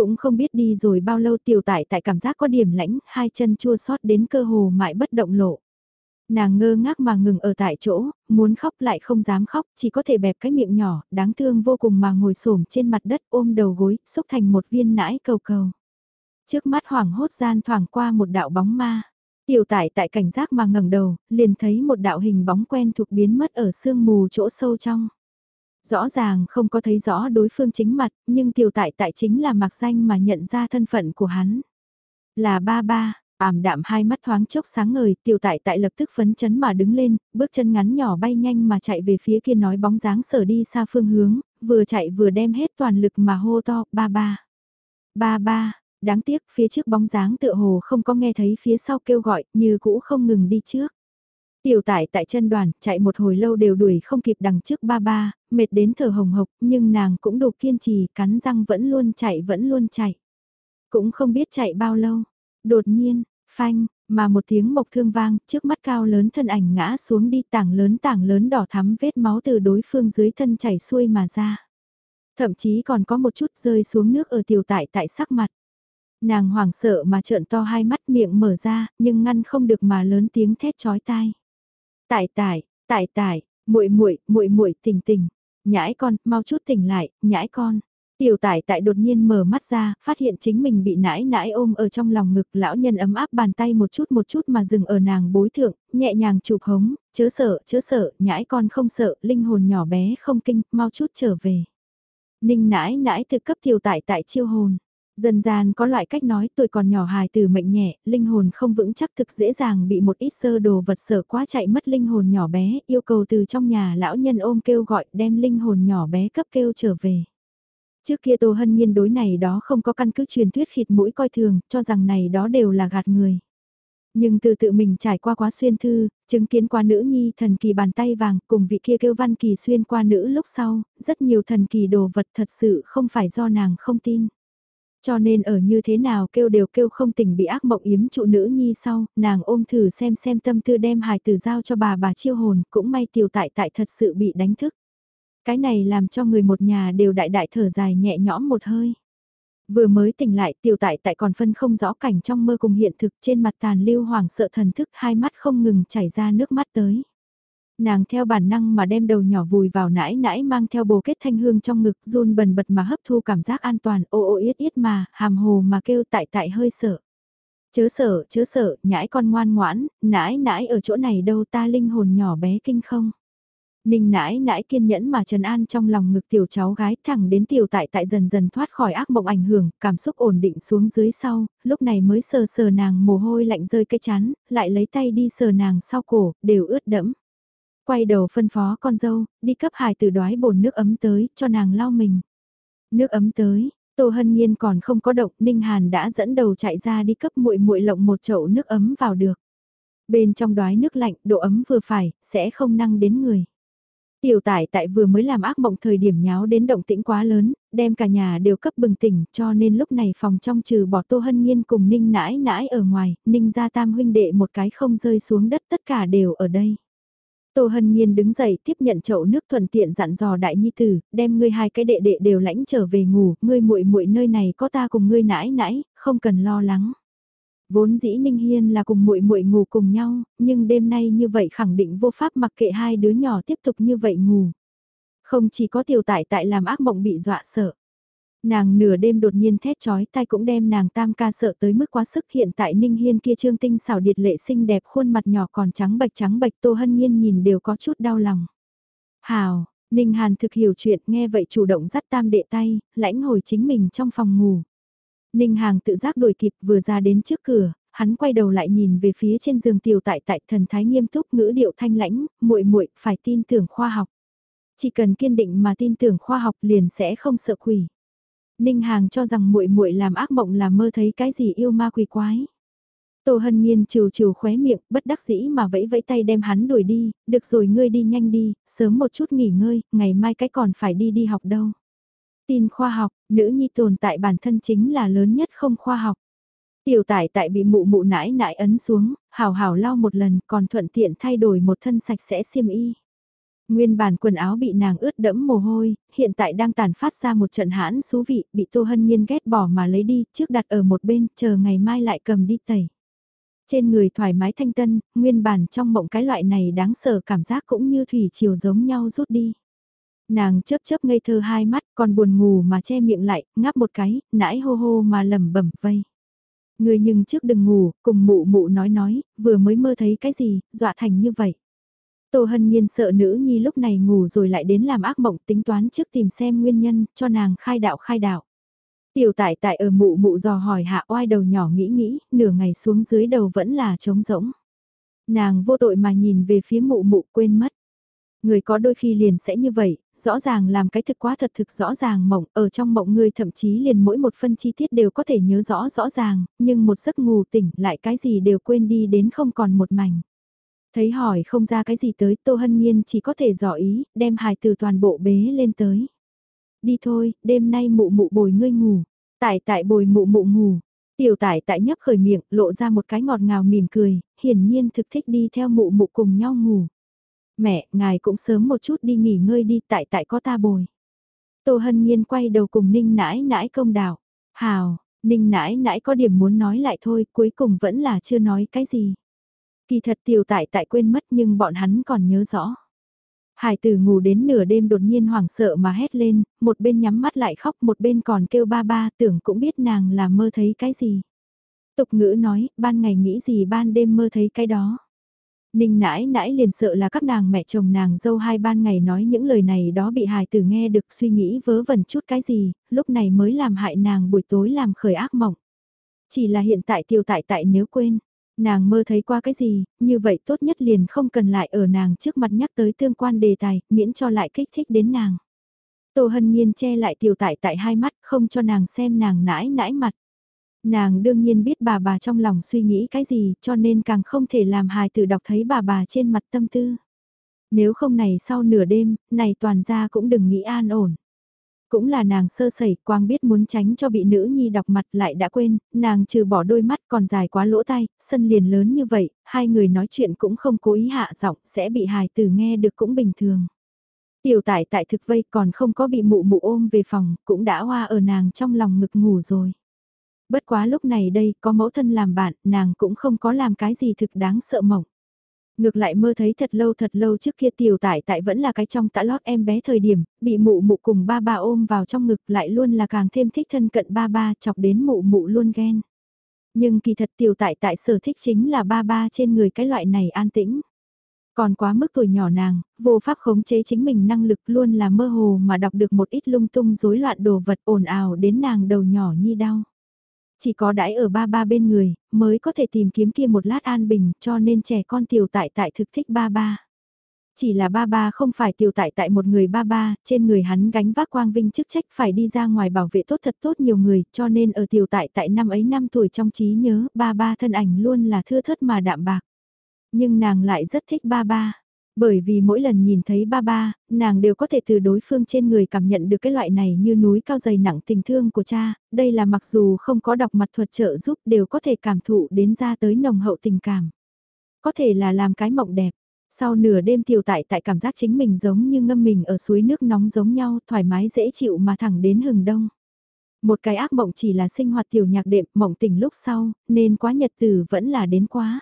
Cũng không biết đi rồi bao lâu tiểu tại tại cảm giác có điểm lãnh, hai chân chua xót đến cơ hồ mãi bất động lộ. Nàng ngơ ngác mà ngừng ở tại chỗ, muốn khóc lại không dám khóc, chỉ có thể bẹp cái miệng nhỏ, đáng thương vô cùng mà ngồi xổm trên mặt đất ôm đầu gối, xúc thành một viên nãi cầu cầu. Trước mắt hoảng hốt gian thoảng qua một đạo bóng ma. Tiểu tải tại cảnh giác mà ngẩng đầu, liền thấy một đạo hình bóng quen thuộc biến mất ở sương mù chỗ sâu trong. Rõ ràng không có thấy rõ đối phương chính mặt, nhưng tiểu tại tại chính là mặc danh mà nhận ra thân phận của hắn. Là ba ba, ảm đạm hai mắt thoáng chốc sáng ngời, tiểu tại tại lập tức phấn chấn mà đứng lên, bước chân ngắn nhỏ bay nhanh mà chạy về phía kia nói bóng dáng sở đi xa phương hướng, vừa chạy vừa đem hết toàn lực mà hô to, ba ba. Ba ba, đáng tiếc phía trước bóng dáng tựa hồ không có nghe thấy phía sau kêu gọi, như cũ không ngừng đi trước. Tiểu tại tại chân đoàn, chạy một hồi lâu đều đuổi không kịp đằng trước ba ba, mệt đến thở hồng hộc, nhưng nàng cũng đủ kiên trì, cắn răng vẫn luôn chạy vẫn luôn chạy. Cũng không biết chạy bao lâu. Đột nhiên, phanh, mà một tiếng mộc thương vang, trước mắt cao lớn thân ảnh ngã xuống đi tảng lớn tảng lớn đỏ thắm vết máu từ đối phương dưới thân chảy xuôi mà ra. Thậm chí còn có một chút rơi xuống nước ở tiểu tại tại sắc mặt. Nàng hoảng sợ mà trợn to hai mắt miệng mở ra, nhưng ngăn không được mà lớn tiếng thét chói tai. Tại tại, tại tại, muội muội, muội muội tỉnh tỉnh, nhãi con, mau chút tỉnh lại, nhãi con. Tiểu tải tại đột nhiên mở mắt ra, phát hiện chính mình bị nãi nãi ôm ở trong lòng ngực lão nhân ấm áp bàn tay một chút một chút mà dừng ở nàng bối thượng, nhẹ nhàng chụp hống, chớ sợ, chớ sợ, nhãi con không sợ, linh hồn nhỏ bé không kinh, mau chút trở về. Ninh nãi nãi thực cấp tiểu tải tại chiêu hồn. Dần gian có loại cách nói tuổi còn nhỏ hài từ mệnh nhẹ, linh hồn không vững chắc thực dễ dàng bị một ít sơ đồ vật sở quá chạy mất linh hồn nhỏ bé, yêu cầu từ trong nhà lão nhân ôm kêu gọi đem linh hồn nhỏ bé cấp kêu trở về. Trước kia Tô Hân Nhiên đối này đó không có căn cứ truyền thuyết khịt mũi coi thường, cho rằng này đó đều là gạt người. Nhưng từ tự mình trải qua quá xuyên thư, chứng kiến qua nữ nhi thần kỳ bàn tay vàng cùng vị kia kêu văn kỳ xuyên qua nữ lúc sau, rất nhiều thần kỳ đồ vật thật sự không phải do nàng không tin. Cho nên ở như thế nào kêu đều kêu không tỉnh bị ác mộng yếm trụ nữ nhi sau, nàng ôm thử xem xem tâm tư đem hài tử giao cho bà bà chiêu hồn, cũng may tiểu tại tại thật sự bị đánh thức. Cái này làm cho người một nhà đều đại đại thở dài nhẹ nhõm một hơi. Vừa mới tỉnh lại tiểu tại tại còn phân không rõ cảnh trong mơ cùng hiện thực trên mặt tàn lưu hoàng sợ thần thức hai mắt không ngừng chảy ra nước mắt tới. Nàng theo bản năng mà đem đầu nhỏ vùi vào nãi nãi mang theo bồ kết thanh hương trong ngực run bần bật mà hấp thu cảm giác an toàn ô ô yết yết mà hàm hồ mà kêu tại tại hơi sợ. Chớ sợ, chớ sợ, nhãi con ngoan ngoãn, nãi nãi ở chỗ này đâu ta linh hồn nhỏ bé kinh không. Ninh nãi nãi kiên nhẫn mà trần an trong lòng ngực tiểu cháu gái thẳng đến tiểu tại tại dần dần thoát khỏi ác mộng ảnh hưởng, cảm xúc ổn định xuống dưới sau, lúc này mới sờ sờ nàng mồ hôi lạnh rơi cái chán, lại lấy tay đi sờ nàng sau cổ, đều ướt đẫm. Quay đầu phân phó con dâu, đi cấp hài tử đói bồn nước ấm tới, cho nàng lau mình. Nước ấm tới, Tô Hân Nhiên còn không có động, Ninh Hàn đã dẫn đầu chạy ra đi cấp muội muội lộng một chậu nước ấm vào được. Bên trong đói nước lạnh, độ ấm vừa phải, sẽ không năng đến người. Tiểu tải tại vừa mới làm ác mộng thời điểm nháo đến động tĩnh quá lớn, đem cả nhà đều cấp bừng tỉnh cho nên lúc này phòng trong trừ bỏ Tô Hân Nhiên cùng Ninh nãi nãi ở ngoài, Ninh gia tam huynh đệ một cái không rơi xuống đất tất cả đều ở đây. Tô Hân Nhiên đứng dậy tiếp nhận chậu nước thuận tiện dặn dò đại nhi tử, đem ngươi hai cái đệ đệ đều lãnh trở về ngủ, ngươi muội muội nơi này có ta cùng ngươi nãi nãi, không cần lo lắng. Vốn dĩ Ninh Hiên là cùng muội muội ngủ cùng nhau, nhưng đêm nay như vậy khẳng định vô pháp mặc kệ hai đứa nhỏ tiếp tục như vậy ngủ. Không chỉ có tiểu tại tại làm ác mộng bị dọa sợ. Nàng nửa đêm đột nhiên thét chói tai cũng đem nàng tam ca sợ tới mức quá sức hiện tại Ninh Hiên kia trương tinh xảo điệt lệ xinh đẹp khuôn mặt nhỏ còn trắng bạch trắng bạch Tô Hân Nhiên nhìn đều có chút đau lòng. Hào, Ninh Hàn thực hiểu chuyện nghe vậy chủ động dắt tam đệ tay, lãnh hồi chính mình trong phòng ngủ. Ninh Hàng tự giác đuổi kịp vừa ra đến trước cửa, hắn quay đầu lại nhìn về phía trên giường tiểu tại tại thần thái nghiêm túc ngữ điệu thanh lãnh, muội muội phải tin tưởng khoa học. Chỉ cần kiên định mà tin tưởng khoa học liền sẽ không sợ quỷ. Ninh Hàng cho rằng muội muội làm ác mộng là mơ thấy cái gì yêu ma quỷ quái. Tô Hân Nhiên trừ trừ khóe miệng, bất đắc dĩ mà vẫy vẫy tay đem hắn đuổi đi, được rồi ngươi đi nhanh đi, sớm một chút nghỉ ngơi, ngày mai cái còn phải đi đi học đâu. Tin khoa học, nữ nhi tồn tại bản thân chính là lớn nhất không khoa học. Tiểu tải tại bị mụ mụ nãi nãi ấn xuống, hào hào lau một lần còn thuận tiện thay đổi một thân sạch sẽ xiêm y. Nguyên bản quần áo bị nàng ướt đẫm mồ hôi, hiện tại đang tàn phát ra một trận hãn xú vị, bị Tô Hân Nhiên ghét bỏ mà lấy đi, trước đặt ở một bên, chờ ngày mai lại cầm đi tẩy. Trên người thoải mái thanh tân, nguyên bản trong mộng cái loại này đáng sợ cảm giác cũng như thủy chiều giống nhau rút đi. Nàng chớp chớp ngây thơ hai mắt, còn buồn ngủ mà che miệng lại, ngáp một cái, nãi hô hô mà lẩm bẩm vây. Người nhưng trước đừng ngủ, cùng mụ mụ nói nói, vừa mới mơ thấy cái gì, dọa thành như vậy. Tô Hân Nhiên sợ nữ nhi lúc này ngủ rồi lại đến làm ác mộng tính toán trước tìm xem nguyên nhân, cho nàng khai đạo khai đạo. Tiểu tại tại ở mụ mụ dò hỏi hạ oai đầu nhỏ nghĩ nghĩ, nửa ngày xuống dưới đầu vẫn là trống rỗng. Nàng vô tội mà nhìn về phía mụ mụ quên mất. Người có đôi khi liền sẽ như vậy, rõ ràng làm cái thực quá thật thực rõ ràng mộng, ở trong mộng người thậm chí liền mỗi một phân chi tiết đều có thể nhớ rõ rõ ràng, nhưng một giấc ngủ tỉnh lại cái gì đều quên đi đến không còn một mảnh. Thấy hỏi không ra cái gì tới, Tô Hân Nhiên chỉ có thể dò ý, đem hài từ toàn bộ bế lên tới. Đi thôi, đêm nay mụ mụ bồi ngươi ngủ, tại tại bồi mụ mụ ngủ. Tiểu tải tại nhấp khởi miệng, lộ ra một cái ngọt ngào mỉm cười, hiển nhiên thực thích đi theo mụ mụ cùng nhau ngủ. Mẹ, ngài cũng sớm một chút đi nghỉ ngơi đi tại tại có ta bồi. Tô Hân Nhiên quay đầu cùng Ninh nãi nãi công đảo. Hào, Ninh nãi nãi có điểm muốn nói lại thôi, cuối cùng vẫn là chưa nói cái gì. Kỳ thật tiểu tại tại quên mất nhưng bọn hắn còn nhớ rõ. Hải tử ngủ đến nửa đêm đột nhiên hoảng sợ mà hét lên, một bên nhắm mắt lại khóc một bên còn kêu ba ba tưởng cũng biết nàng là mơ thấy cái gì. Tục ngữ nói, ban ngày nghĩ gì ban đêm mơ thấy cái đó. Ninh nãi nãi liền sợ là các nàng mẹ chồng nàng dâu hai ban ngày nói những lời này đó bị hài tử nghe được suy nghĩ vớ vẩn chút cái gì, lúc này mới làm hại nàng buổi tối làm khởi ác mộng. Chỉ là hiện tại tiêu tại tại nếu quên, nàng mơ thấy qua cái gì, như vậy tốt nhất liền không cần lại ở nàng trước mặt nhắc tới tương quan đề tài, miễn cho lại kích thích đến nàng. Tô Hân Nhiên che lại tiểu tại tại hai mắt, không cho nàng xem nàng nãi nãi mặt. Nàng đương nhiên biết bà bà trong lòng suy nghĩ cái gì cho nên càng không thể làm hài tử đọc thấy bà bà trên mặt tâm tư. Nếu không này sau nửa đêm, này toàn ra cũng đừng nghĩ an ổn. Cũng là nàng sơ sẩy, quang biết muốn tránh cho bị nữ nhi đọc mặt lại đã quên, nàng trừ bỏ đôi mắt còn dài quá lỗ tai, sân liền lớn như vậy, hai người nói chuyện cũng không cố ý hạ giọng, sẽ bị hài tử nghe được cũng bình thường. Tiểu tải tại thực vây còn không có bị mụ mụ ôm về phòng, cũng đã hoa ở nàng trong lòng ngực ngủ rồi. Bất quá lúc này đây, có mẫu thân làm bạn, nàng cũng không có làm cái gì thực đáng sợ mộng. Ngược lại mơ thấy thật lâu thật lâu trước kia tiểu tải tại vẫn là cái trong tã lót em bé thời điểm, bị mụ mụ cùng ba ba ôm vào trong ngực lại luôn là càng thêm thích thân cận ba ba chọc đến mụ mụ luôn ghen. Nhưng kỳ thật tiểu tại tại sở thích chính là ba ba trên người cái loại này an tĩnh. Còn quá mức tuổi nhỏ nàng, vô pháp khống chế chính mình năng lực luôn là mơ hồ mà đọc được một ít lung tung rối loạn đồ vật ồn ào đến nàng đầu nhỏ nhi đau. Chỉ có đãi ở ba ba bên người, mới có thể tìm kiếm kia một lát an bình cho nên trẻ con tiểu tại tại thực thích ba ba. Chỉ là ba ba không phải tiểu tại tại một người ba ba, trên người hắn gánh vác quang vinh chức trách phải đi ra ngoài bảo vệ tốt thật tốt nhiều người, cho nên ở tiểu tại tại năm ấy năm tuổi trong trí nhớ, ba ba thân ảnh luôn là thưa thớt mà đạm bạc. Nhưng nàng lại rất thích ba ba. Bởi vì mỗi lần nhìn thấy ba ba, nàng đều có thể từ đối phương trên người cảm nhận được cái loại này như núi cao dày nặng tình thương của cha, đây là mặc dù không có đọc mặt thuật trợ giúp đều có thể cảm thụ đến ra tới nồng hậu tình cảm. Có thể là làm cái mộng đẹp. Sau nửa đêm tiểu tại tại cảm giác chính mình giống như ngâm mình ở suối nước nóng giống nhau, thoải mái dễ chịu mà thẳng đến hừng đông. Một cái ác mộng chỉ là sinh hoạt tiểu nhạc đệm, mộng tỉnh lúc sau, nên quá nhật tử vẫn là đến quá.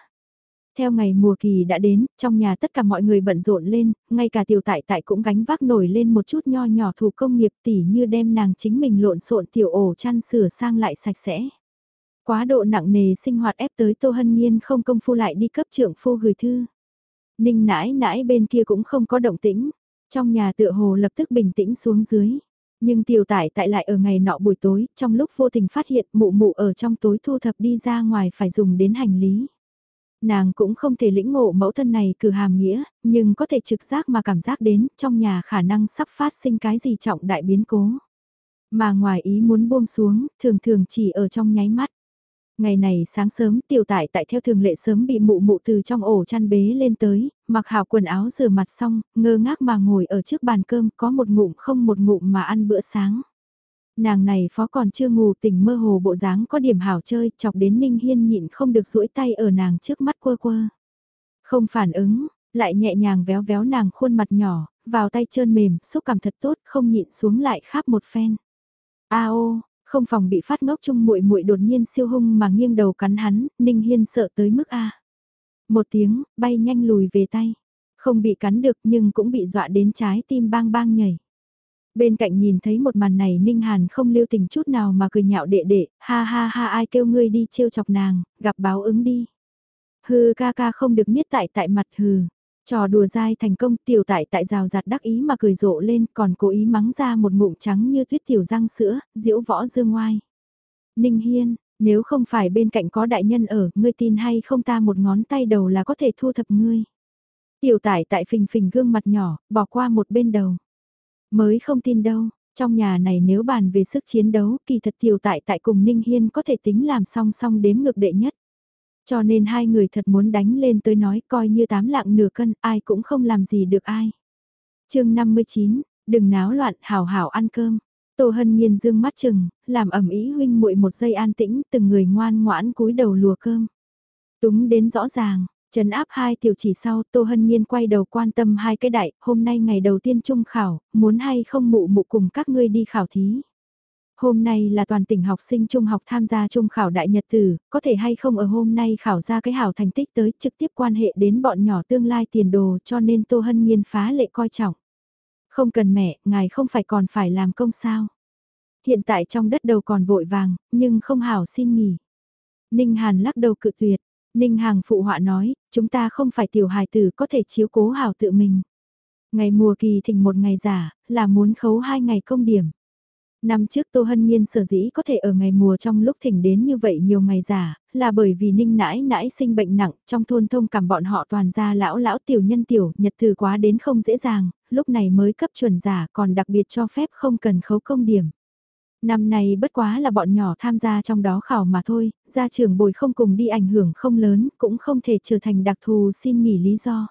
Theo ngày mùa kỳ đã đến, trong nhà tất cả mọi người bận rộn lên, ngay cả tiểu tại tại cũng gánh vác nổi lên một chút nho nhỏ thủ công nghiệp tỉ như đem nàng chính mình lộn xộn tiểu ổ chăn sửa sang lại sạch sẽ. Quá độ nặng nề sinh hoạt ép tới Tô Hân Nhiên không công phu lại đi cấp trưởng phu gửi thư. Ninh nãi nãi bên kia cũng không có động tĩnh, trong nhà tựa hồ lập tức bình tĩnh xuống dưới. Nhưng tiểu tải tại lại ở ngày nọ buổi tối, trong lúc vô tình phát hiện mụ mụ ở trong tối thu thập đi ra ngoài phải dùng đến hành lý. Nàng cũng không thể lĩnh ngộ mẫu thân này cử hàm nghĩa, nhưng có thể trực giác mà cảm giác đến trong nhà khả năng sắp phát sinh cái gì trọng đại biến cố. Mà ngoài ý muốn buông xuống, thường thường chỉ ở trong nháy mắt. Ngày này sáng sớm tiểu tải tại theo thường lệ sớm bị mụ mụ từ trong ổ chăn bế lên tới, mặc hào quần áo rửa mặt xong, ngơ ngác mà ngồi ở trước bàn cơm có một ngụm không một ngụm mà ăn bữa sáng. Nàng này phó còn chưa ngủ tỉnh mơ hồ bộ dáng có điểm hảo chơi, chọc đến Ninh Hiên nhịn không được duỗi tay ở nàng trước mắt quơ quơ. Không phản ứng, lại nhẹ nhàng véo véo nàng khuôn mặt nhỏ, vào tay trơn mềm, xúc cảm thật tốt, không nhịn xuống lại kháp một phen. A ô, không phòng bị phát ngốc chung muội muội đột nhiên siêu hung mà nghiêng đầu cắn hắn, Ninh Hiên sợ tới mức A. Một tiếng, bay nhanh lùi về tay. Không bị cắn được nhưng cũng bị dọa đến trái tim bang bang nhảy. Bên cạnh nhìn thấy một màn này Ninh Hàn không lưu tình chút nào mà cười nhạo đệ đệ, ha ha ha ai kêu ngươi đi trêu chọc nàng, gặp báo ứng đi. Hừ ca ca không được niết tại tại mặt hừ. Trò đùa dai thành công tiểu tại tại rào rạt đắc ý mà cười rộ lên còn cố ý mắng ra một ngụm trắng như tuyết tiểu răng sữa, diễu võ dương ngoai. Ninh Hiên, nếu không phải bên cạnh có đại nhân ở, ngươi tin hay không ta một ngón tay đầu là có thể thu thập ngươi. Tiểu tải tại phình phình gương mặt nhỏ, bỏ qua một bên đầu. Mới không tin đâu, trong nhà này nếu bàn về sức chiến đấu, kỳ thật tiểu tại tại cùng Ninh Hiên có thể tính làm song song đếm ngược đệ nhất. Cho nên hai người thật muốn đánh lên tới nói coi như tám lạng nửa cân, ai cũng không làm gì được ai. chương 59, đừng náo loạn, hảo hảo ăn cơm. Tô Hân Nhiên dương mắt chừng, làm ẩm ý huynh muội một giây an tĩnh, từng người ngoan ngoãn cúi đầu lùa cơm. Túng đến rõ ràng, Trấn áp hai tiểu chỉ sau, Tô Hân Nhiên quay đầu quan tâm hai cái đại, hôm nay ngày đầu tiên trung khảo, muốn hay không mụ mụ cùng các ngươi đi khảo thí. Hôm nay là toàn tỉnh học sinh trung học tham gia trung khảo đại nhật tử, có thể hay không ở hôm nay khảo ra cái hảo thành tích tới trực tiếp quan hệ đến bọn nhỏ tương lai tiền đồ cho nên Tô Hân Nhiên phá lệ coi trọng. Không cần mẹ, ngài không phải còn phải làm công sao. Hiện tại trong đất đầu còn vội vàng, nhưng không hảo xin nghỉ. Ninh Hàn lắc đầu cự tuyệt, Ninh Hàng phụ họa nói, chúng ta không phải tiểu hài tử có thể chiếu cố hảo tự mình. Ngày mùa kỳ thỉnh một ngày giả, là muốn khấu hai ngày công điểm. Năm trước Tô Hân Nhiên sở dĩ có thể ở ngày mùa trong lúc thỉnh đến như vậy nhiều ngày giả, là bởi vì ninh nãi nãi sinh bệnh nặng, trong thôn thông cảm bọn họ toàn ra lão lão tiểu nhân tiểu, nhật từ quá đến không dễ dàng, lúc này mới cấp chuẩn giả còn đặc biệt cho phép không cần khấu công điểm. Năm nay bất quá là bọn nhỏ tham gia trong đó khảo mà thôi, gia trưởng bồi không cùng đi ảnh hưởng không lớn, cũng không thể trở thành đặc thù xin nghỉ lý do.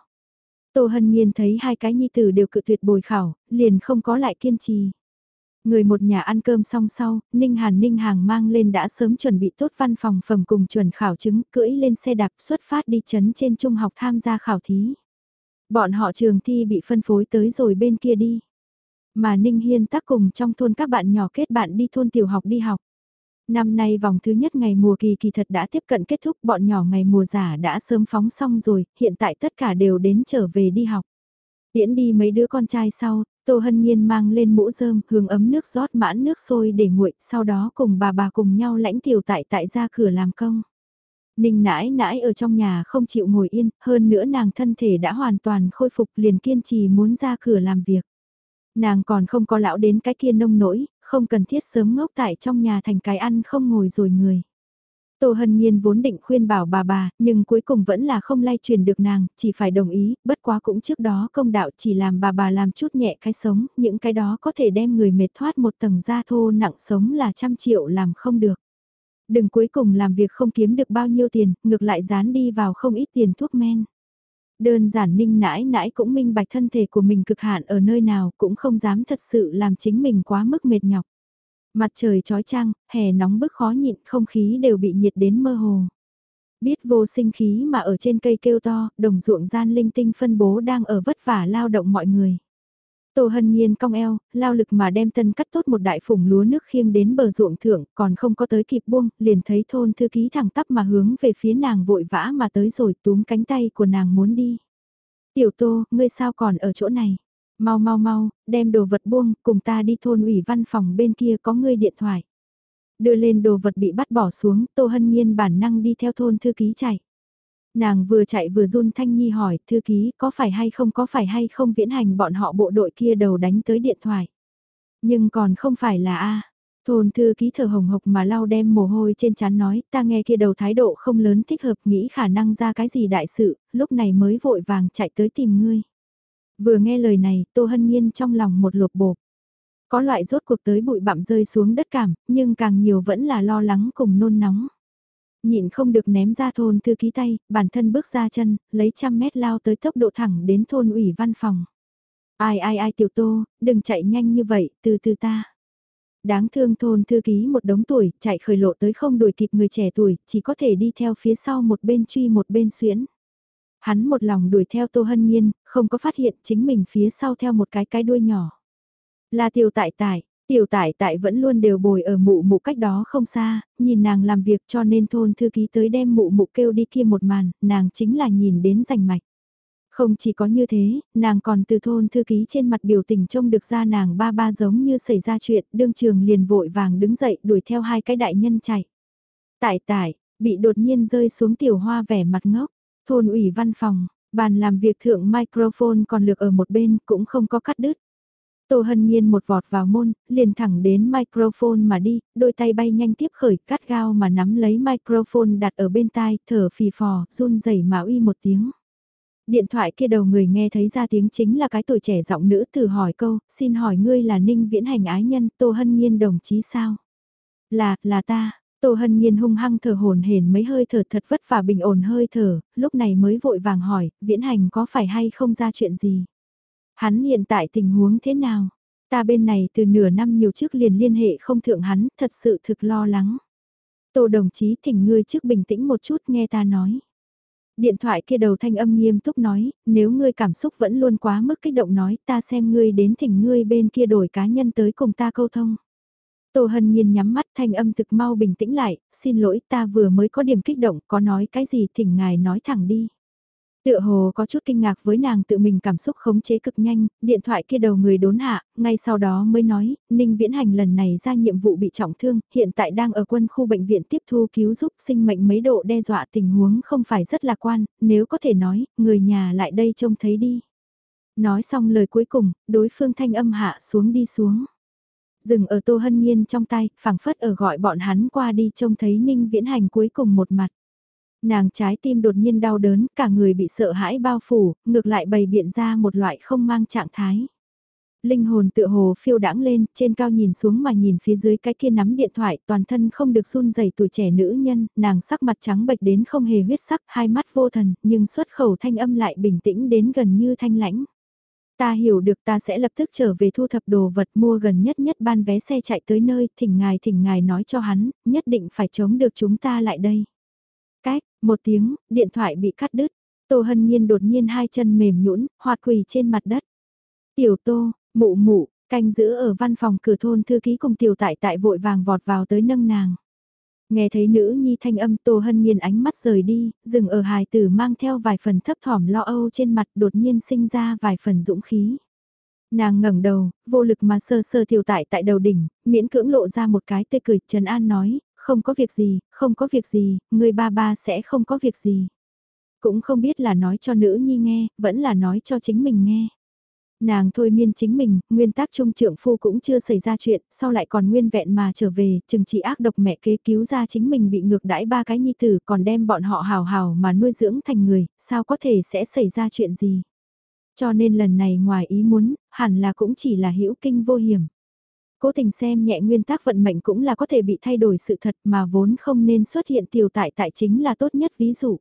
Tô Hân Nhiên thấy hai cái nhi tử đều cự tuyệt bồi khảo, liền không có lại kiên trì. Người một nhà ăn cơm xong sau, Ninh Hàn Ninh Hàng mang lên đã sớm chuẩn bị tốt văn phòng phẩm cùng chuẩn khảo chứng, cưỡi lên xe đạp xuất phát đi chấn trên trung học tham gia khảo thí. Bọn họ trường thi bị phân phối tới rồi bên kia đi. Mà Ninh Hiên tác cùng trong thôn các bạn nhỏ kết bạn đi thôn tiểu học đi học. Năm nay vòng thứ nhất ngày mùa kỳ kỳ thật đã tiếp cận kết thúc bọn nhỏ ngày mùa giả đã sớm phóng xong rồi, hiện tại tất cả đều đến trở về đi học. Tiễn đi mấy đứa con trai sau, Tô Hân Nhiên mang lên mũ rơm, hướng ấm nước rót mãn nước sôi để nguội, sau đó cùng bà bà cùng nhau lãnh tiểu tại tại ra cửa làm công. Ninh nãi nãi ở trong nhà không chịu ngồi yên, hơn nữa nàng thân thể đã hoàn toàn khôi phục liền kiên trì muốn ra cửa làm việc. Nàng còn không có lão đến cái kia nông nỗi, không cần thiết sớm ngốc tại trong nhà thành cái ăn không ngồi rồi người. Tô Hân Nhiên vốn định khuyên bảo bà bà, nhưng cuối cùng vẫn là không lay truyền được nàng, chỉ phải đồng ý, bất quá cũng trước đó công đạo chỉ làm bà bà làm chút nhẹ cái sống, những cái đó có thể đem người mệt thoát một tầng da thô nặng sống là trăm triệu làm không được. Đừng cuối cùng làm việc không kiếm được bao nhiêu tiền, ngược lại dán đi vào không ít tiền thuốc men. Đơn giản ninh nãi nãi cũng minh bạch thân thể của mình cực hạn ở nơi nào cũng không dám thật sự làm chính mình quá mức mệt nhọc. Mặt trời trói trăng, hè nóng bức khó nhịn, không khí đều bị nhiệt đến mơ hồ. Biết vô sinh khí mà ở trên cây kêu to, đồng ruộng gian linh tinh phân bố đang ở vất vả lao động mọi người. Tô Hân Nhiên cong eo, lao lực mà đem tân cắt tốt một đại phủng lúa nước khiêng đến bờ ruộng thượng, còn không có tới kịp buông, liền thấy thôn thư ký thẳng tắp mà hướng về phía nàng vội vã mà tới rồi túm cánh tay của nàng muốn đi. Tiểu Tô, ngươi sao còn ở chỗ này? Mau mau mau, đem đồ vật buông, cùng ta đi thôn ủy văn phòng bên kia có ngươi điện thoại. Đưa lên đồ vật bị bắt bỏ xuống, Tô Hân Nhiên bản năng đi theo thôn thư ký chạy. Nàng vừa chạy vừa run Thanh Nhi hỏi, thư ký có phải hay không có phải hay không viễn hành bọn họ bộ đội kia đầu đánh tới điện thoại. Nhưng còn không phải là A. Thôn thư ký thở hồng hộc mà lau đem mồ hôi trên chán nói, ta nghe kia đầu thái độ không lớn thích hợp nghĩ khả năng ra cái gì đại sự, lúc này mới vội vàng chạy tới tìm ngươi. Vừa nghe lời này, Tô Hân Nhiên trong lòng một lột bột. Có loại rốt cuộc tới bụi bặm rơi xuống đất cảm, nhưng càng nhiều vẫn là lo lắng cùng nôn nóng. Nhịn không được ném ra thôn thư ký tay, bản thân bước ra chân, lấy trăm mét lao tới tốc độ thẳng đến thôn ủy văn phòng. Ai ai ai tiểu tô, đừng chạy nhanh như vậy, từ từ ta. Đáng thương thôn thư ký một đống tuổi, chạy khởi lộ tới không đuổi kịp người trẻ tuổi, chỉ có thể đi theo phía sau một bên truy một bên xuyễn. Hắn một lòng đuổi theo Tô Hân Nhiên, không có phát hiện chính mình phía sau theo một cái cái đuôi nhỏ. Là tiểu tại tại, tiểu tại tại vẫn luôn đều bồi ở mụ mụ cách đó không xa, nhìn nàng làm việc cho nên thôn thư ký tới đem mụ mụ kêu đi kia một màn, nàng chính là nhìn đến rành mạch. Không chỉ có như thế, nàng còn từ thôn thư ký trên mặt biểu tình trông được ra nàng ba ba giống như xảy ra chuyện, đương trường liền vội vàng đứng dậy đuổi theo hai cái đại nhân chạy. Tại tại, bị đột nhiên rơi xuống tiểu hoa vẻ mặt ngốc, thôn ủy văn phòng, Bàn làm việc thượng microphone còn lược ở một bên cũng không có cắt đứt. Tô Hân Nhiên một vọt vào môn, liền thẳng đến microphone mà đi, đôi tay bay nhanh tiếp khởi, cắt gao mà nắm lấy microphone đặt ở bên tai, thở phì phò, run rẩy mà uy một tiếng. Điện thoại kia đầu người nghe thấy ra tiếng chính là cái tuổi trẻ giọng nữ thử hỏi câu, xin hỏi ngươi là Ninh Viễn Hành ái nhân, Tô Hân Nhiên đồng chí sao? Là, là ta, Tô Hân Nhiên hung hăng thở hồn hển mấy hơi thở thật vất vả bình ổn hơi thở, lúc này mới vội vàng hỏi, Viễn Hành có phải hay không ra chuyện gì? Hắn hiện tại tình huống thế nào? Ta bên này từ nửa năm nhiều trước liền liên hệ không thượng hắn, thật sự thực lo lắng. Tô đồng chí thỉnh ngươi trước bình tĩnh một chút nghe ta nói. Điện thoại kia đầu thanh âm nghiêm túc nói, nếu ngươi cảm xúc vẫn luôn quá mức kích động nói ta xem ngươi đến thỉnh ngươi bên kia đổi cá nhân tới cùng ta câu thông. Tô Hân Nhiên nhắm mắt thanh âm thực mau bình tĩnh lại, xin lỗi ta vừa mới có điểm kích động, có nói cái gì thỉnh ngài nói thẳng đi. Tựa hồ có chút kinh ngạc với nàng tự mình cảm xúc khống chế cực nhanh, điện thoại kia đầu người đốn hạ, ngay sau đó mới nói, Ninh Viễn Hành lần này ra nhiệm vụ bị trọng thương, hiện tại đang ở quân khu bệnh viện tiếp thu cứu giúp sinh mệnh mấy độ đe dọa tình huống không phải rất lạc quan, nếu có thể nói, người nhà lại đây trông thấy đi. Nói xong lời cuối cùng, đối phương thanh âm hạ xuống đi xuống. Dừng ở Tô Hân Nhiên trong tay, phảng phất ở gọi bọn hắn qua đi trông thấy Ninh Viễn Hành cuối cùng một mặt. Nàng trái tim đột nhiên đau đớn, cả người bị sợ hãi bao phủ, ngược lại bày biện ra một loại không mang trạng thái. Linh hồn tựa hồ phiêu đãng lên, trên cao nhìn xuống mà nhìn phía dưới cái kia nắm điện thoại, toàn thân không được run rẩy tuổi trẻ nữ nhân, nàng sắc mặt trắng bệch đến không hề huyết sắc, hai mắt vô thần, nhưng xuất khẩu thanh âm lại bình tĩnh đến gần như thanh lãnh. Ta hiểu được ta sẽ lập tức trở về thu thập đồ vật mua gần nhất nhất ban vé xe chạy tới nơi, thỉnh ngài thỉnh ngài nói cho hắn, nhất định phải chống được chúng ta lại đây. Cách, một tiếng, điện thoại bị cắt đứt. Tô Hân Nhiên đột nhiên hai chân mềm nhũn, hoạt quỳ trên mặt đất. Tiểu Tô, mụ mụ, canh giữ ở văn phòng cửa thôn thư ký cùng tiểu tại tại vội vàng vọt vào tới nâng nàng. Nghe thấy nữ nhi thanh âm Tô Hân Nhiên ánh mắt rời đi, dừng ở hài tử mang theo vài phần thấp thỏm lo âu trên mặt đột nhiên sinh ra vài phần dũng khí. Nàng ngẩng đầu, vô lực mà sơ sơ tiểu tại tại đầu đỉnh, miễn cưỡng lộ ra một cái tươi cười, Trần An nói, không có việc gì, không có việc gì, người ba ba sẽ không có việc gì. Cũng không biết là nói cho nữ nhi nghe, vẫn là nói cho chính mình nghe. Nàng thôi miên chính mình, nguyên tác trung trưởng phu cũng chưa xảy ra chuyện, sau lại còn nguyên vẹn mà trở về, chừng chỉ ác độc mẹ kế cứu ra chính mình bị ngược đãi ba cái nhi tử còn đem bọn họ hào hào mà nuôi dưỡng thành người, sao có thể sẽ xảy ra chuyện gì. Cho nên lần này ngoài ý muốn, hẳn là cũng chỉ là hữu kinh vô hiểm. Cố tình xem nhẹ nguyên tắc vận mệnh cũng là có thể bị thay đổi sự thật mà vốn không nên xuất hiện tiểu tại tại chính là tốt nhất ví dụ.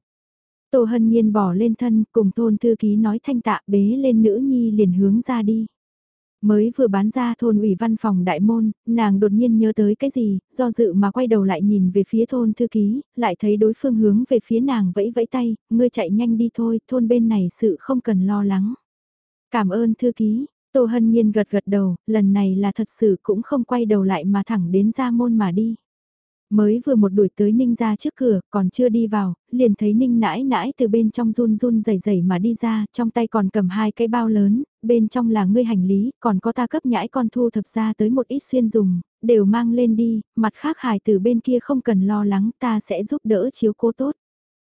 Tô Hân Nhiên bỏ lên thân cùng thôn thư ký nói thanh tạ bế lên nữ nhi liền hướng ra đi. Mới vừa bán ra thôn ủy văn phòng đại môn, nàng đột nhiên nhớ tới cái gì, do dự mà quay đầu lại nhìn về phía thôn thư ký, lại thấy đối phương hướng về phía nàng vẫy vẫy tay, ngươi chạy nhanh đi thôi, thôn bên này sự không cần lo lắng. Cảm ơn thư ký, Tô Hân Nhiên gật gật đầu, lần này là thật sự cũng không quay đầu lại mà thẳng đến ra môn mà đi. Mới vừa một đuổi tới Ninh ra trước cửa, còn chưa đi vào, liền thấy Ninh nãi nãi từ bên trong run run rẩy rẩy mà đi ra, trong tay còn cầm hai cái bao lớn, bên trong là ngươi hành lý, còn có ta cấp nhãi con thu thập ra tới một ít xuyên dùng, đều mang lên đi, mặt khác hài từ bên kia không cần lo lắng, ta sẽ giúp đỡ chiếu cố tốt.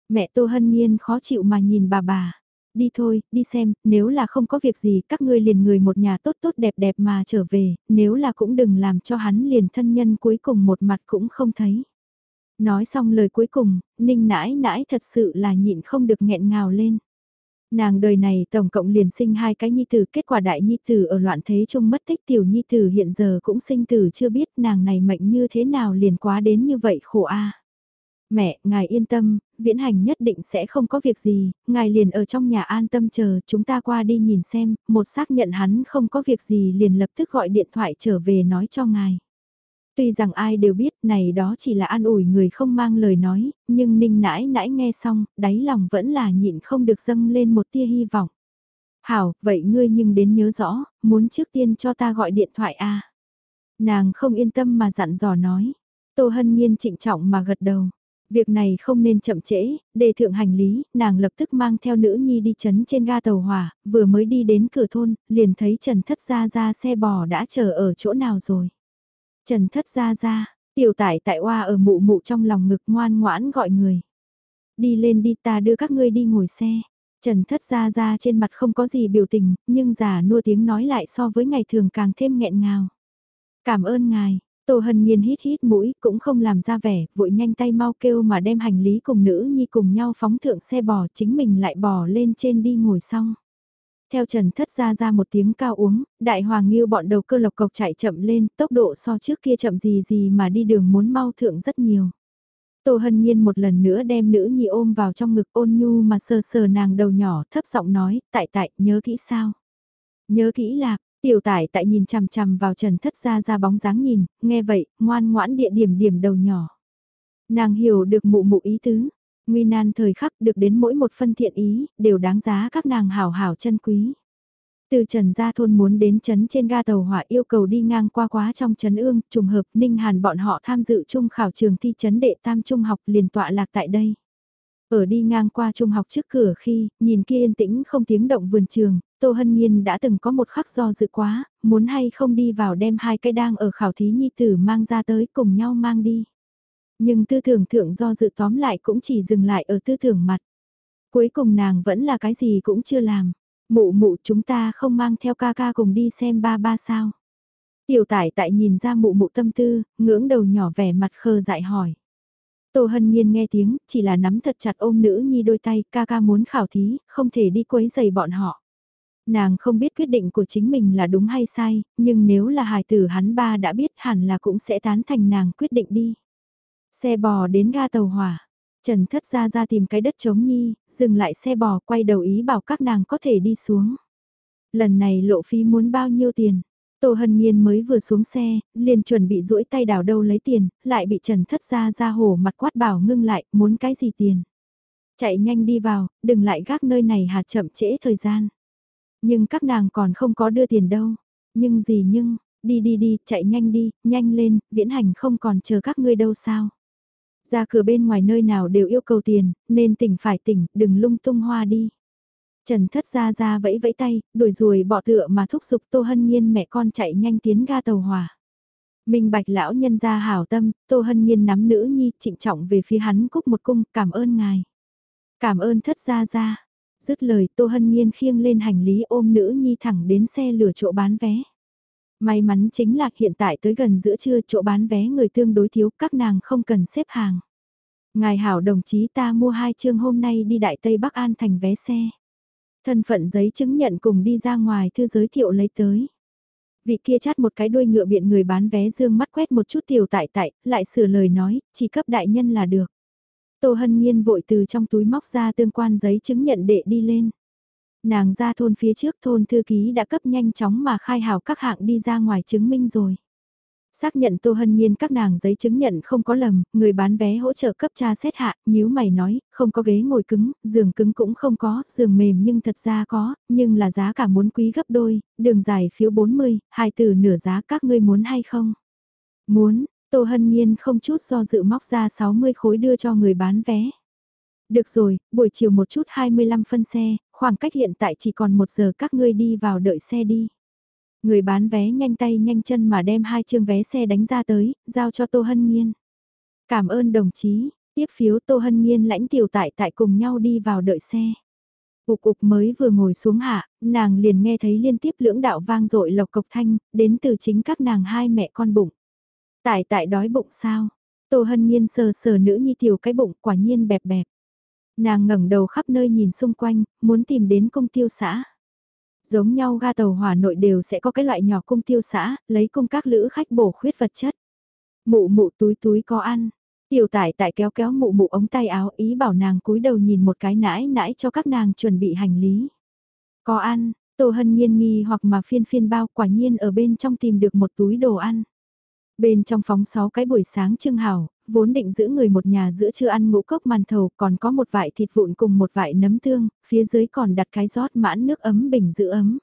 Mẹ Tô Hân Nhiên khó chịu mà nhìn bà bà đi thôi, đi xem, nếu là không có việc gì các ngươi liền người một nhà tốt tốt đẹp đẹp mà trở về, nếu là cũng đừng làm cho hắn liền thân nhân cuối cùng một mặt cũng không thấy. Nói xong lời cuối cùng, ninh nãi nãi thật sự là nhịn không được nghẹn ngào lên. Nàng đời này tổng cộng liền sinh hai cái nhi tử, kết quả đại nhi tử ở loạn thế trung mất tích tiểu nhi tử hiện giờ cũng sinh tử chưa biết nàng này mệnh như thế nào liền quá đến như vậy khổ a. Mẹ, ngài yên tâm, viễn hành nhất định sẽ không có việc gì, ngài liền ở trong nhà an tâm chờ, chúng ta qua đi nhìn xem, một xác nhận hắn không có việc gì liền lập tức gọi điện thoại trở về nói cho ngài. Tuy rằng ai đều biết này đó chỉ là an ủi người không mang lời nói, nhưng ninh nãi nãi nghe xong, đáy lòng vẫn là nhịn không được dâng lên một tia hy vọng. Hảo, vậy ngươi nhưng đến nhớ rõ, muốn trước tiên cho ta gọi điện thoại a Nàng không yên tâm mà dặn dò nói. Tô Hân Nhiên trịnh trọng mà gật đầu. Việc này không nên chậm trễ, đề thượng hành lý, nàng lập tức mang theo nữ nhi đi chấn trên ga tàu hỏa, vừa mới đi đến cửa thôn, liền thấy Trần Thất Gia Gia xe bò đã chờ ở chỗ nào rồi. Trần Thất Gia Gia, tiểu tải tại oa ở mụ mụ trong lòng ngực ngoan ngoãn gọi người. Đi lên đi ta đưa các ngươi đi ngồi xe. Trần thất gia gia trên mặt không có gì biểu tình, nhưng giả nua tiếng nói lại so với ngày thường càng thêm nghẹn ngào. Cảm ơn ngài, Tô Hân Nhiên hít hít mũi, cũng không làm ra vẻ, vội nhanh tay mau kêu mà đem hành lý cùng nữ nhi cùng nhau phóng thượng xe bò chính mình lại bò lên trên đi ngồi xong. Theo Trần Thất ra ra một tiếng cao uống, đại hoàng nghiêu bọn đầu cơ lộc cộc chạy chậm lên, tốc độ so trước kia chậm gì gì mà đi đường muốn mau thượng rất nhiều. Tô Hân Nhiên một lần nữa đem nữ nhi ôm vào trong ngực ôn nhu mà sờ sờ nàng đầu nhỏ thấp giọng nói, tại tại, nhớ kỹ sao? Nhớ kỹ là, tiểu tải tại nhìn chằm chằm vào trần thất ra ra bóng dáng nhìn, nghe vậy, ngoan ngoãn địa điểm điểm đầu nhỏ. Nàng hiểu được mụ mụ ý tứ, nguy nan thời khắc được đến mỗi một phân thiện ý, đều đáng giá các nàng hảo hảo chân quý. Từ Trần Gia Thôn muốn đến trấn trên ga tàu hỏa yêu cầu đi ngang qua quá trong trấn ương, trùng hợp Ninh Hàn bọn họ tham dự trung khảo trường thi trấn đệ tam trung học liền tọa lạc tại đây. Ở đi ngang qua trung học trước cửa khi, nhìn kia yên tĩnh không tiếng động vườn trường, Tô Hân Nhiên đã từng có một khắc do dự quá, muốn hay không đi vào đem hai cái đang ở khảo thí nhi tử mang ra tới cùng nhau mang đi. Nhưng tư tưởng thượng do dự tóm lại cũng chỉ dừng lại ở tư tưởng mặt. Cuối cùng nàng vẫn là cái gì cũng chưa làm. Mụ mụ chúng ta không mang theo ca ca cùng đi xem ba ba sao. Tiểu tải tại nhìn ra mụ mụ tâm tư, ngưỡng đầu nhỏ vẻ mặt khờ dại hỏi. Tô Hân Nhiên nghe tiếng, chỉ là nắm thật chặt ôm nữ nhi đôi tay, ca ca muốn khảo thí, không thể đi quấy giày bọn họ. Nàng không biết quyết định của chính mình là đúng hay sai, nhưng nếu là hài tử hắn ba đã biết hẳn là cũng sẽ tán thành nàng quyết định đi. Xe bò đến ga tàu hỏa, Trần thất ra ra tìm cái đất trống nhi, dừng lại xe bò quay đầu ý bảo các nàng có thể đi xuống. Lần này lộ phí muốn bao nhiêu tiền? Tô Hân Nhiên mới vừa xuống xe, liền chuẩn bị duỗi tay đào đâu lấy tiền, lại bị Trần Thất ra ra hổ mặt quát bảo ngưng lại, muốn cái gì tiền. Chạy nhanh đi vào, đừng lại gác nơi này hạt chậm trễ thời gian. Nhưng các nàng còn không có đưa tiền đâu. Nhưng gì nhưng, đi đi đi, chạy nhanh đi, nhanh lên, viễn hành không còn chờ các ngươi đâu sao. Ra cửa bên ngoài nơi nào đều yêu cầu tiền, nên tỉnh phải tỉnh, đừng lung tung hoa đi. Trần thất ra ra vẫy vẫy tay, đuổi ruồi bỏ tựa mà thúc giục Tô Hân Nhiên mẹ con chạy nhanh tiến ga tàu hòa Minh bạch lão nhân ra hảo tâm, Tô Hân Nhiên nắm nữ nhi trịnh trọng về phía hắn cúc một cung cảm ơn ngài. Cảm ơn thất ra ra. Dứt lời Tô Hân Nhiên khiêng lên hành lý ôm nữ nhi thẳng đến xe lửa chỗ bán vé. May mắn chính là hiện tại tới gần giữa trưa chỗ bán vé người tương đối thiếu các nàng không cần xếp hàng. Ngài hảo đồng chí ta mua hai chương hôm nay đi Đại Tây Bắc An thành vé xe. Thân phận giấy chứng nhận cùng đi ra ngoài thư giới thiệu lấy tới. Vị kia chát một cái đuôi ngựa biện người bán vé dương mắt quét một chút tiểu tại tại, lại sửa lời nói, chỉ cấp đại nhân là được. Tô Hân Nhiên vội từ trong túi móc ra tương quan giấy chứng nhận đệ đi lên. Nàng ra thôn phía trước thôn thư ký đã cấp nhanh chóng mà khai hào các hạng đi ra ngoài chứng minh rồi. Xác nhận Tô Hân Nhiên các nàng giấy chứng nhận không có lầm, người bán vé hỗ trợ cấp tra xét hạ, nhíu mày nói, không có ghế ngồi cứng, giường cứng cũng không có, giường mềm nhưng thật ra có, nhưng là giá cả muốn quý gấp đôi, đường dài phiếu 40, hai từ nửa giá các ngươi muốn hay không? Muốn, Tô Hân Nhiên không chút do dự móc ra 60 khối đưa cho người bán vé. Được rồi, buổi chiều một chút 25 phân xe, khoảng cách hiện tại chỉ còn một giờ các ngươi đi vào đợi xe đi. Người bán vé nhanh tay nhanh chân mà đem hai chương vé xe đánh ra tới, giao cho Tô Hân Nhiên. Cảm ơn đồng chí, tiếp phiếu Tô Hân Nhiên lãnh tiểu tại tại cùng nhau đi vào đợi xe. Cục cục mới vừa ngồi xuống hạ, nàng liền nghe thấy liên tiếp lưỡng đạo vang dội lộc cộc thanh, đến từ chính các nàng hai mẹ con bụng. Tại tại đói bụng sao? Tô Hân Nhiên sờ sờ nữ nhi tiểu cái bụng quả nhiên bẹp bẹp. Nàng ngẩng đầu khắp nơi nhìn xung quanh, muốn tìm đến công tiêu xã. Giống nhau ga tàu hỏa nội đều sẽ có cái loại nhỏ cung tiêu xã, lấy cung các lữ khách bổ khuyết vật chất. Mụ mụ túi túi có ăn. Tiểu tải tại kéo kéo mụ mụ ống tay áo ý bảo nàng cúi đầu nhìn một cái nãi nãi cho các nàng chuẩn bị hành lý. Có ăn, Tô Hân Nhiên nghi hoặc mà phiên phiên bao quả nhiên ở bên trong tìm được một túi đồ ăn. Bên trong phóng 6 cái buổi sáng trưng hảo, vốn định giữ người một nhà giữa trưa ăn ngũ cốc màn thầu còn có một vại thịt vụn cùng một vại nấm tương, phía dưới còn đặt cái rót mãn nước ấm bình giữ ấm.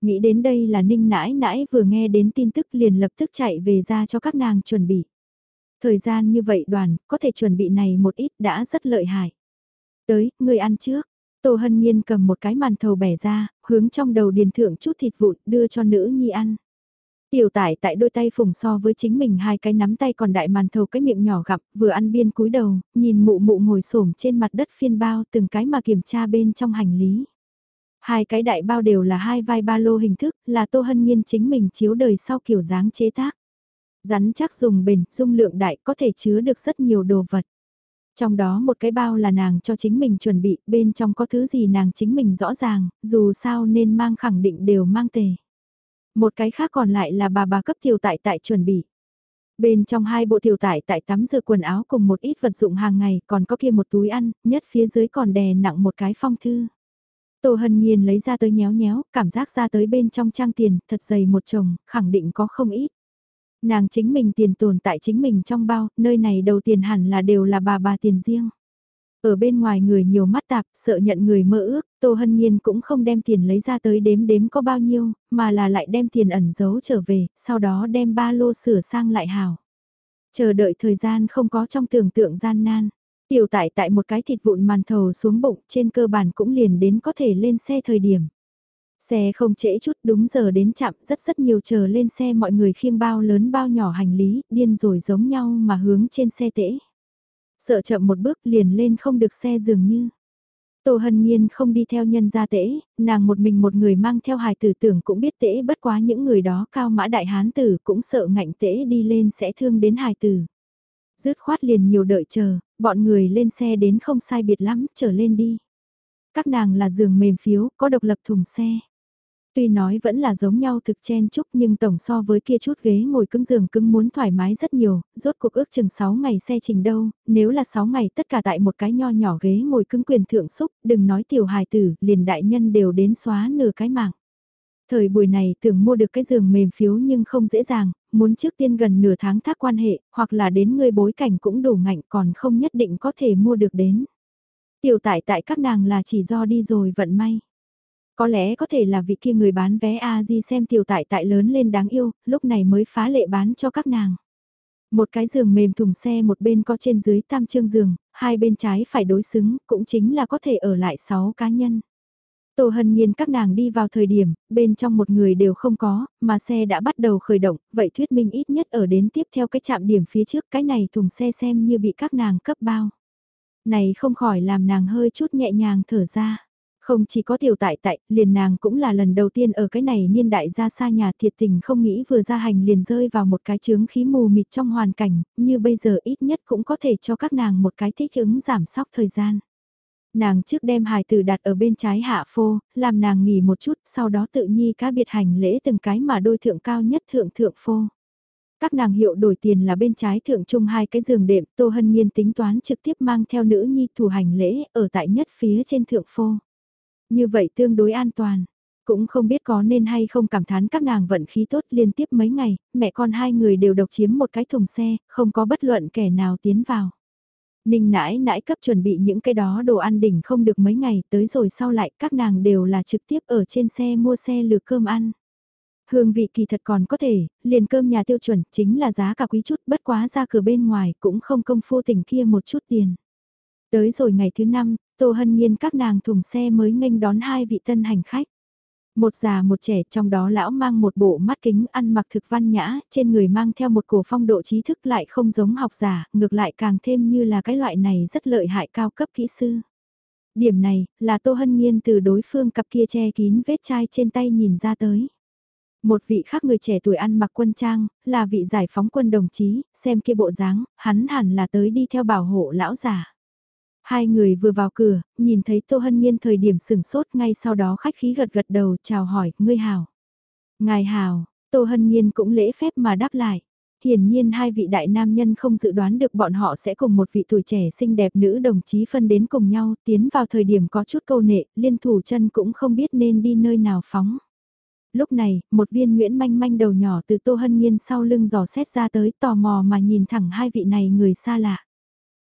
Nghĩ đến đây là ninh nãi nãi vừa nghe đến tin tức liền lập tức chạy về ra cho các nàng chuẩn bị. Thời gian như vậy đoàn, có thể chuẩn bị này một ít đã rất lợi hại. Tới, người ăn trước. Tô Hân Nhiên cầm một cái màn thầu bẻ ra, hướng trong đầu điền thượng chút thịt vụn đưa cho nữ nhi ăn. Tiểu tải tại đôi tay phùng so với chính mình hai cái nắm tay còn đại màn thầu cái miệng nhỏ gặp, vừa ăn biên cúi đầu, nhìn mụ mụ ngồi xổm trên mặt đất phiên bao từng cái mà kiểm tra bên trong hành lý. Hai cái đại bao đều là hai vai ba lô hình thức, là Tô Hân Nhiên chính mình chiếu đời sau kiểu dáng chế tác. Rắn chắc dùng bền, dung lượng đại có thể chứa được rất nhiều đồ vật. Trong đó một cái bao là nàng cho chính mình chuẩn bị, bên trong có thứ gì nàng chính mình rõ ràng, dù sao nên mang khẳng định đều mang tề. Một cái khác còn lại là bà bà cấp tiểu tại tại chuẩn bị. Bên trong hai bộ tiểu tải tại tắm rửa quần áo cùng một ít vật dụng hàng ngày còn có kia một túi ăn, nhất phía dưới còn đè nặng một cái phong thư. Tô Hân Nhiên lấy ra tới nhéo nhéo, cảm giác ra tới bên trong trang tiền, thật dày một chồng, khẳng định có không ít. Nàng chính mình tiền tồn tại chính mình trong bao, nơi này đầu tiền hẳn là đều là bà bà tiền riêng. Ở bên ngoài người nhiều mắt tạp, sợ nhận người mơ ước, Tô Hân Nhiên cũng không đem tiền lấy ra tới đếm đếm có bao nhiêu, mà là lại đem tiền ẩn giấu trở về, sau đó đem ba lô sửa sang lại hào. Chờ đợi thời gian không có trong tưởng tượng gian nan. Tiểu tại tại một cái thịt vụn màn thầu xuống bụng trên cơ bản cũng liền đến có thể lên xe thời điểm. Xe không trễ chút đúng giờ đến chạm rất rất nhiều chờ lên xe mọi người khiêng bao lớn bao nhỏ hành lý, điên rồi giống nhau mà hướng trên xe tễ. Sợ chậm một bước liền lên không được xe dường như. Tô Hân Nhiên không đi theo nhân gia tễ, nàng một mình một người mang theo hài tử tưởng cũng biết tễ bất quá những người đó cao mã đại hán tử cũng sợ ngạnh tễ đi lên sẽ thương đến hài tử. Dứt khoát liền nhiều đợi chờ, bọn người lên xe đến không sai biệt lắm, trở lên đi. Các nàng là giường mềm phiếu, có độc lập thùng xe. Tuy nói vẫn là giống nhau thực chen chúc nhưng tổng so với kia chút ghế ngồi cứng giường cứng muốn thoải mái rất nhiều, rốt cuộc ước chừng 6 ngày xe trình đâu, nếu là 6 ngày tất cả tại một cái nho nhỏ ghế ngồi cứng quyền thượng xúc, đừng nói tiểu hài tử, liền đại nhân đều đến xóa nửa cái mạng. Thời buổi này tưởng mua được cái giường mềm phiếu nhưng không dễ dàng, muốn trước tiên gần nửa tháng thác quan hệ, hoặc là đến người bối cảnh cũng đủ ngạnh còn không nhất định có thể mua được đến. Tiểu tại tại các nàng là chỉ do đi rồi vận may. Có lẽ có thể là vị kia người bán vé A-di xem tiểu tại tại lớn lên đáng yêu, lúc này mới phá lệ bán cho các nàng. Một cái giường mềm thùng xe một bên có trên dưới tam trương giường, hai bên trái phải đối xứng, cũng chính là có thể ở lại 6 cá nhân. Tô Hân Nhiên các nàng đi vào thời điểm, bên trong một người đều không có, mà xe đã bắt đầu khởi động, vậy thuyết minh ít nhất ở đến tiếp theo cái chạm điểm phía trước cái này thùng xe xem như bị các nàng cấp bao. Này không khỏi làm nàng hơi chút nhẹ nhàng thở ra. Không chỉ có tiểu tại tại, liền nàng cũng là lần đầu tiên ở cái này niên đại ra xa nhà thiệt tình không nghĩ vừa ra hành liền rơi vào một cái chướng khí mù mịt trong hoàn cảnh, như bây giờ ít nhất cũng có thể cho các nàng một cái thích ứng giảm sóc thời gian. Nàng trước đem hài tử đặt ở bên trái hạ phô, làm nàng nghỉ một chút, sau đó tự nhi cá biệt hành lễ từng cái mà đôi thượng cao nhất thượng thượng phô. Các nàng hiệu đổi tiền là bên trái thượng trung hai cái giường đệm, Tô Hân Nhiên tính toán trực tiếp mang theo nữ nhi thủ hành lễ ở tại nhất phía trên thượng phô. Như vậy tương đối an toàn. Cũng không biết có nên hay không cảm thán các nàng vận khí tốt liên tiếp mấy ngày, mẹ con hai người đều độc chiếm một cái thùng xe, không có bất luận kẻ nào tiến vào. Ninh nãi nãi cấp chuẩn bị những cái đó đồ ăn đỉnh không được mấy ngày tới rồi sau lại các nàng đều là trực tiếp ở trên xe mua xe lừa cơm ăn. Hương vị kỳ thật còn có thể, liền cơm nhà tiêu chuẩn chính là giá cả quý chút bất quá ra cửa bên ngoài cũng không công phu tỉnh kia một chút tiền. Tới rồi ngày thứ năm, Tô Hân Nhiên các nàng thùng xe mới nghênh đón hai vị tân hành khách. Một già một trẻ trong đó lão mang một bộ mắt kính ăn mặc thực văn nhã, trên người mang theo một cổ phong độ trí thức lại không giống học giả, ngược lại càng thêm như là cái loại này rất lợi hại cao cấp kỹ sư. Điểm này, là Tô Hân Nhiên từ đối phương cặp kia che kín vết chai trên tay nhìn ra tới. Một vị khác người trẻ tuổi ăn mặc quân trang, là vị giải phóng quân đồng chí, xem kia bộ dáng, hắn hẳn là tới đi theo bảo hộ lão giả. Hai người vừa vào cửa, nhìn thấy Tô Hân Nhiên thời điểm sừng sốt ngay sau đó khách khí gật gật đầu chào hỏi, ngươi hào. Ngài hào, Tô Hân Nhiên cũng lễ phép mà đáp lại. Hiển nhiên hai vị đại nam nhân không dự đoán được bọn họ sẽ cùng một vị tuổi trẻ xinh đẹp nữ đồng chí phân đến cùng nhau, tiến vào thời điểm có chút câu nệ, liên thủ chân cũng không biết nên đi nơi nào phóng. Lúc này, một viên Nguyễn manh manh đầu nhỏ từ Tô Hân Nhiên sau lưng giò xét ra tới tò mò mà nhìn thẳng hai vị này người xa lạ.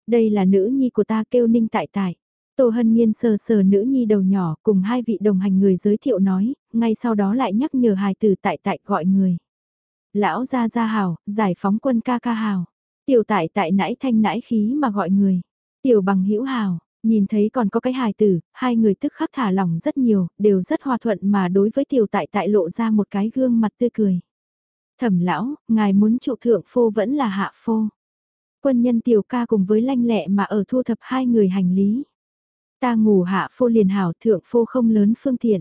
Đây là nữ nhi của ta kêu ninh tại tại. Tô Hân Nhiên sờ sờ nữ nhi đầu nhỏ cùng hai vị đồng hành người giới thiệu nói, ngay sau đó lại nhắc nhở hài tử tại tại gọi người. Lão gia gia hào, giải phóng quân ca ca hào. Tiểu tại tại nãi thanh nãi khí mà gọi người. Tiểu bằng hữu hào, nhìn thấy còn có cái hài tử, hai người tức khắc thả lỏng rất nhiều, đều rất hòa thuận mà đối với tiểu tại tại lộ ra một cái gương mặt tươi cười. Thẩm lão, ngài muốn trụ thượng phô vẫn là hạ phô. Quân nhân tiểu ca cùng với lanh lẹ mà ở thu thập hai người hành lý. Ta ngủ hạ phô liền hảo thượng phô không lớn phương tiện.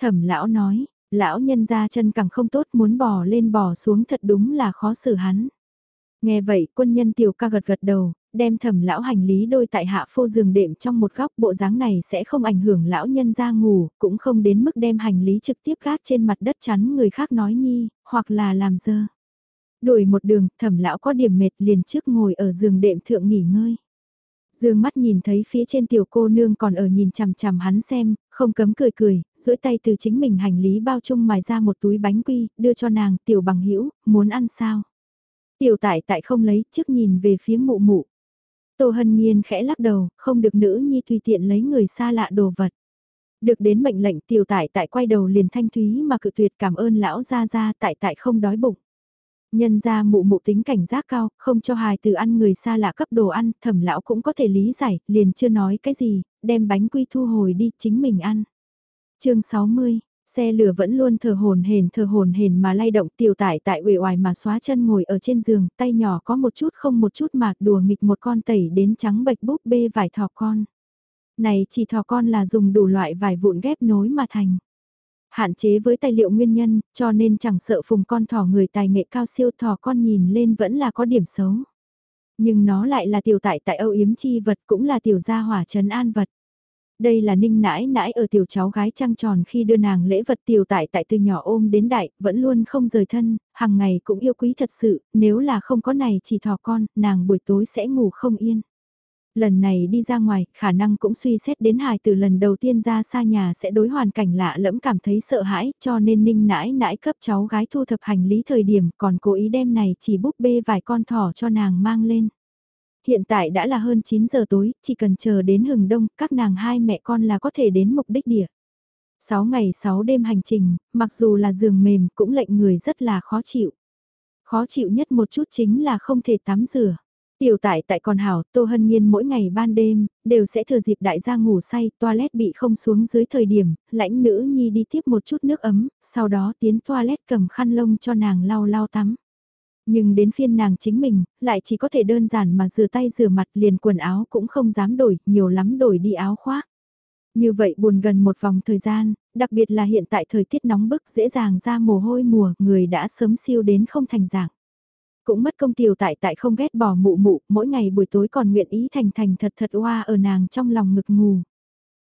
Thẩm lão nói, lão nhân ra chân càng không tốt muốn bò lên bò xuống thật đúng là khó xử hắn. Nghe vậy quân nhân tiểu ca gật gật đầu, đem thẩm lão hành lý đôi tại hạ phô giường đệm trong một góc bộ dáng này sẽ không ảnh hưởng lão nhân ra ngủ, cũng không đến mức đem hành lý trực tiếp gác trên mặt đất chắn người khác nói nhi, hoặc là làm dơ. Đuổi một đường, thẩm lão có điểm mệt liền trước ngồi ở giường đệm thượng nghỉ ngơi. Dương mắt nhìn thấy phía trên tiểu cô nương còn ở nhìn chằm chằm hắn xem, không cấm cười cười, duỗi tay từ chính mình hành lý bao chung mài ra một túi bánh quy, đưa cho nàng, tiểu bằng hữu muốn ăn sao? Tiểu tại tại không lấy, trước nhìn về phía mụ mụ. Tô Hân Nhiên khẽ lắc đầu, không được nữ nhi tùy tiện lấy người xa lạ đồ vật. Được đến mệnh lệnh tiểu tại tại quay đầu liền thanh thúy mà cự tuyệt cảm ơn lão ra ra tại tại không đói bụng. Nhân ra mụ mụ tính cảnh giác cao, không cho hài từ ăn người xa lạ cấp đồ ăn, thẩm lão cũng có thể lý giải, liền chưa nói cái gì, đem bánh quy thu hồi đi, chính mình ăn. chương 60, xe lửa vẫn luôn thờ hồn hền thờ hồn hền mà lay động tiểu tải tại uể oải mà xóa chân ngồi ở trên giường, tay nhỏ có một chút không một chút mà đùa nghịch một con tẩy đến trắng bạch búp bê vải thỏ con. Này chỉ thỏ con là dùng đủ loại vải vụn ghép nối mà thành. Hạn chế với tài liệu nguyên nhân, cho nên chẳng sợ phùng con thỏ người tài nghệ cao siêu thỏ con nhìn lên vẫn là có điểm xấu. Nhưng nó lại là tiểu tại tại âu yếm chi vật cũng là tiểu gia hỏa trấn an vật. Đây là ninh nãi nãi ở tiểu cháu gái trăng tròn khi đưa nàng lễ vật tiểu tại tại từ nhỏ ôm đến đại, vẫn luôn không rời thân, hàng ngày cũng yêu quý thật sự, nếu là không có này chỉ thỏ con, nàng buổi tối sẽ ngủ không yên lần này đi ra ngoài, khả năng cũng suy xét đến hài từ lần đầu tiên ra xa nhà sẽ đối hoàn cảnh lạ lẫm cảm thấy sợ hãi, cho nên ninh nãi nãi cấp cháu gái thu thập hành lý thời điểm còn cố ý đem này chỉ búp bê vài con thỏ cho nàng mang lên. Hiện tại đã là hơn 9 giờ tối, chỉ cần chờ đến hừng đông, các nàng hai mẹ con là có thể đến mục đích địa. 6 ngày 6 đêm hành trình, mặc dù là giường mềm cũng lệnh người rất là khó chịu. Khó chịu nhất một chút chính là không thể tắm rửa. Tiểu tại tại còn hảo, Tô Hân Nhiên mỗi ngày ban đêm, đều sẽ thừa dịp đại gia ngủ say, toilet bị không xuống dưới thời điểm, lãnh nữ nhi đi tiếp một chút nước ấm, sau đó tiến toilet cầm khăn lông cho nàng lau lau tắm. Nhưng đến phiên nàng chính mình, lại chỉ có thể đơn giản mà rửa tay rửa mặt liền quần áo cũng không dám đổi, nhiều lắm đổi đi áo khoác. Như vậy buồn gần một vòng thời gian, đặc biệt là hiện tại thời tiết nóng bức dễ dàng ra mồ hôi mùa, người đã sớm siêu đến không thành dạng. Cũng mất công tiểu tại tại không ghét bỏ mụ mụ, mỗi ngày buổi tối còn nguyện ý thành thành thật thật oa ở nàng trong lòng ngực ngủ.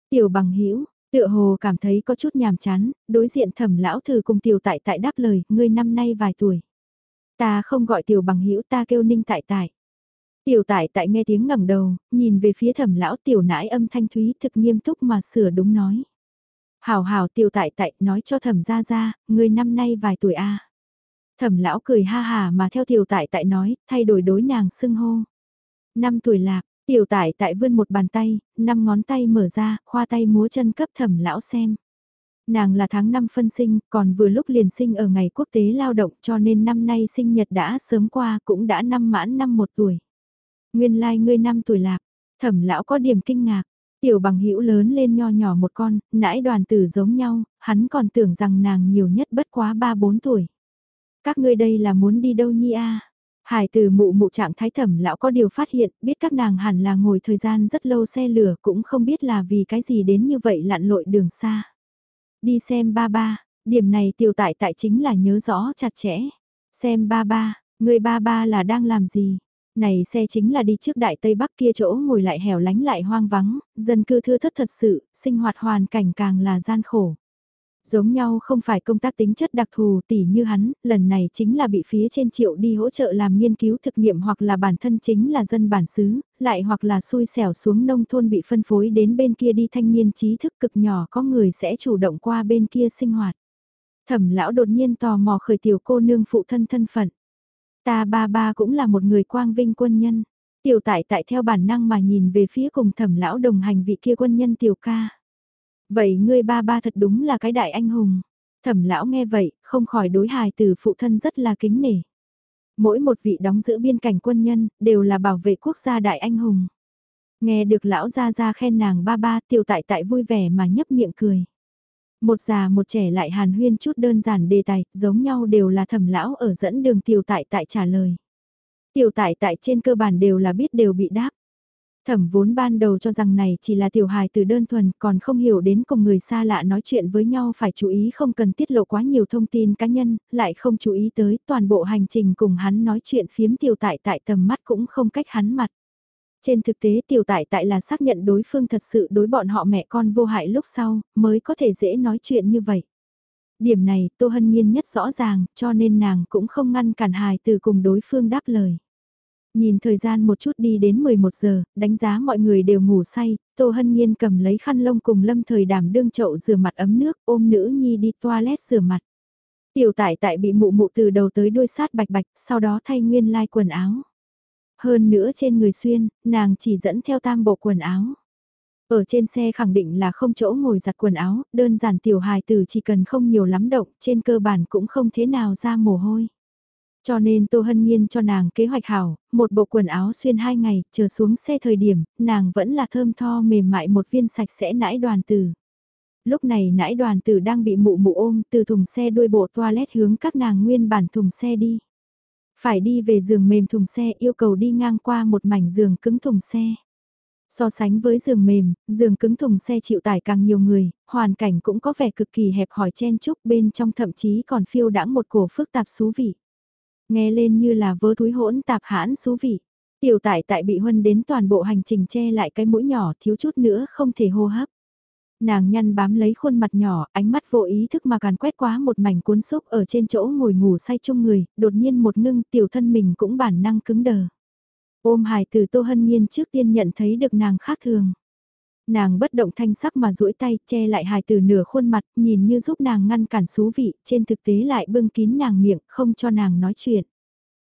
Tiểu bằng hữu tựa hồ cảm thấy có chút nhàm chán, đối diện thẩm lão thư cùng tiểu tại tại đáp lời, ngươi năm nay vài tuổi. Ta không gọi tiểu bằng hữu ta kêu ninh tại tại. Tiểu tại tại nghe tiếng ngẩng đầu, nhìn về phía thẩm lão tiểu nãi âm thanh thúy thực nghiêm túc mà sửa đúng nói. Hảo hảo tiểu tại tại nói cho thẩm ra ra, ngươi năm nay vài tuổi a Thẩm lão cười ha hà mà theo tiểu tại tại nói, thay đổi đối nàng xưng hô. Năm tuổi lạc, tiểu tại tại vươn một bàn tay, năm ngón tay mở ra, khoa tay múa chân cấp thẩm lão xem. Nàng là tháng 5 phân sinh, còn vừa lúc liền sinh ở ngày quốc tế lao động cho nên năm nay sinh nhật đã sớm qua cũng đã năm mãn năm một tuổi. Nguyên lai like ngươi năm tuổi lạc, thẩm lão có điểm kinh ngạc, tiểu bằng hữu lớn lên nho nhỏ một con, nãi đoàn tử giống nhau, hắn còn tưởng rằng nàng nhiều nhất bất quá 3-4 tuổi. Các ngươi đây là muốn đi đâu nhi a? Hải từ mụ mụ trạng thái thẩm lão có điều phát hiện, biết các nàng hẳn là ngồi thời gian rất lâu xe lửa cũng không biết là vì cái gì đến như vậy lặn lội đường xa. Đi xem ba ba, điểm này tiểu tại tại chính là nhớ rõ chặt chẽ. Xem ba ba, người ba ba là đang làm gì? Này xe chính là đi trước đại Tây Bắc kia chỗ ngồi lại hẻo lánh lại hoang vắng, dân cư thưa thất thật sự, sinh hoạt hoàn cảnh càng là gian khổ. Giống nhau không phải công tác tính chất đặc thù tỉ như hắn, lần này chính là bị phía trên triệu đi hỗ trợ làm nghiên cứu thực nghiệm hoặc là bản thân chính là dân bản xứ, lại hoặc là xui xẻo xuống nông thôn bị phân phối đến bên kia đi thanh niên trí thức cực nhỏ có người sẽ chủ động qua bên kia sinh hoạt. Thẩm lão đột nhiên tò mò khởi tiểu cô nương phụ thân thân phận. Ta ba ba cũng là một người quang vinh quân nhân. Tiểu tại tại theo bản năng mà nhìn về phía cùng thẩm lão đồng hành vị kia quân nhân tiểu ca. Vậy ngươi ba ba thật đúng là cái đại anh hùng. Thẩm lão nghe vậy, không khỏi đối hài từ phụ thân rất là kính nể. Mỗi một vị đóng giữ biên cảnh quân nhân, đều là bảo vệ quốc gia đại anh hùng. Nghe được lão gia gia khen nàng ba ba tiểu tại tại vui vẻ mà nhấp miệng cười. Một già một trẻ lại hàn huyên chút đơn giản đề tài, giống nhau đều là thẩm lão ở dẫn đường tiểu tại tại trả lời. Tiểu tại tại trên cơ bản đều là biết đều bị đáp. Thẩm vốn ban đầu cho rằng này chỉ là tiểu hài từ đơn thuần còn không hiểu đến cùng người xa lạ nói chuyện với nhau phải chú ý không cần tiết lộ quá nhiều thông tin cá nhân, lại không chú ý tới toàn bộ hành trình cùng hắn nói chuyện phiếm tiểu tại tại tầm mắt cũng không cách hắn mặt. Trên thực tế tiểu tại tại là xác nhận đối phương thật sự đối bọn họ mẹ con vô hại lúc sau mới có thể dễ nói chuyện như vậy. Điểm này Tô Hân Nhiên nhất rõ ràng cho nên nàng cũng không ngăn cản hài từ cùng đối phương đáp lời. Nhìn thời gian một chút đi đến 11 giờ, đánh giá mọi người đều ngủ say, Tô Hân Nhiên cầm lấy khăn lông cùng lâm thời đảm đương chậu rửa mặt ấm nước ôm nữ nhi đi toilet rửa mặt. Tiểu tại tại bị mụ mụ từ đầu tới đuôi sát bạch bạch, sau đó thay nguyên lai quần áo. Hơn nữa trên người xuyên, nàng chỉ dẫn theo tam bộ quần áo. Ở trên xe khẳng định là không chỗ ngồi giặt quần áo, đơn giản tiểu hài tử chỉ cần không nhiều lắm động, trên cơ bản cũng không thế nào ra mồ hôi. Cho nên Tô Hân Nhiên cho nàng kế hoạch hảo, một bộ quần áo xuyên hai ngày, chờ xuống xe thời điểm, nàng vẫn là thơm tho mềm mại một viên sạch sẽ nãi đoàn tử. Lúc này nãi đoàn tử đang bị mụ mụ ôm từ thùng xe đuôi bộ toilet hướng các nàng nguyên bản thùng xe đi. Phải đi về giường mềm thùng xe yêu cầu đi ngang qua một mảnh giường cứng thùng xe. So sánh với giường mềm, giường cứng thùng xe chịu tải càng nhiều người, hoàn cảnh cũng có vẻ cực kỳ hẹp hòi chen chúc bên trong thậm chí còn phiêu đãng một cổ phức tạp xú vị. Nghe lên như là vớ túi hỗn tạp hãn xú vị. Tiểu tại tại bị huân đến toàn bộ hành trình che lại cái mũi nhỏ thiếu chút nữa không thể hô hấp. Nàng nhăn bám lấy khuôn mặt nhỏ, ánh mắt vô ý thức mà càn quét quá một mảnh cuốn xúc ở trên chỗ ngồi ngủ say chung người, đột nhiên một ngưng tiểu thân mình cũng bản năng cứng đờ. Ôm hài từ Tô Hân Nhiên trước tiên nhận thấy được nàng khác thường. Nàng bất động thanh sắc mà duỗi tay che lại hài từ nửa khuôn mặt, nhìn như giúp nàng ngăn cản xú vị, trên thực tế lại bưng kín nàng miệng, không cho nàng nói chuyện.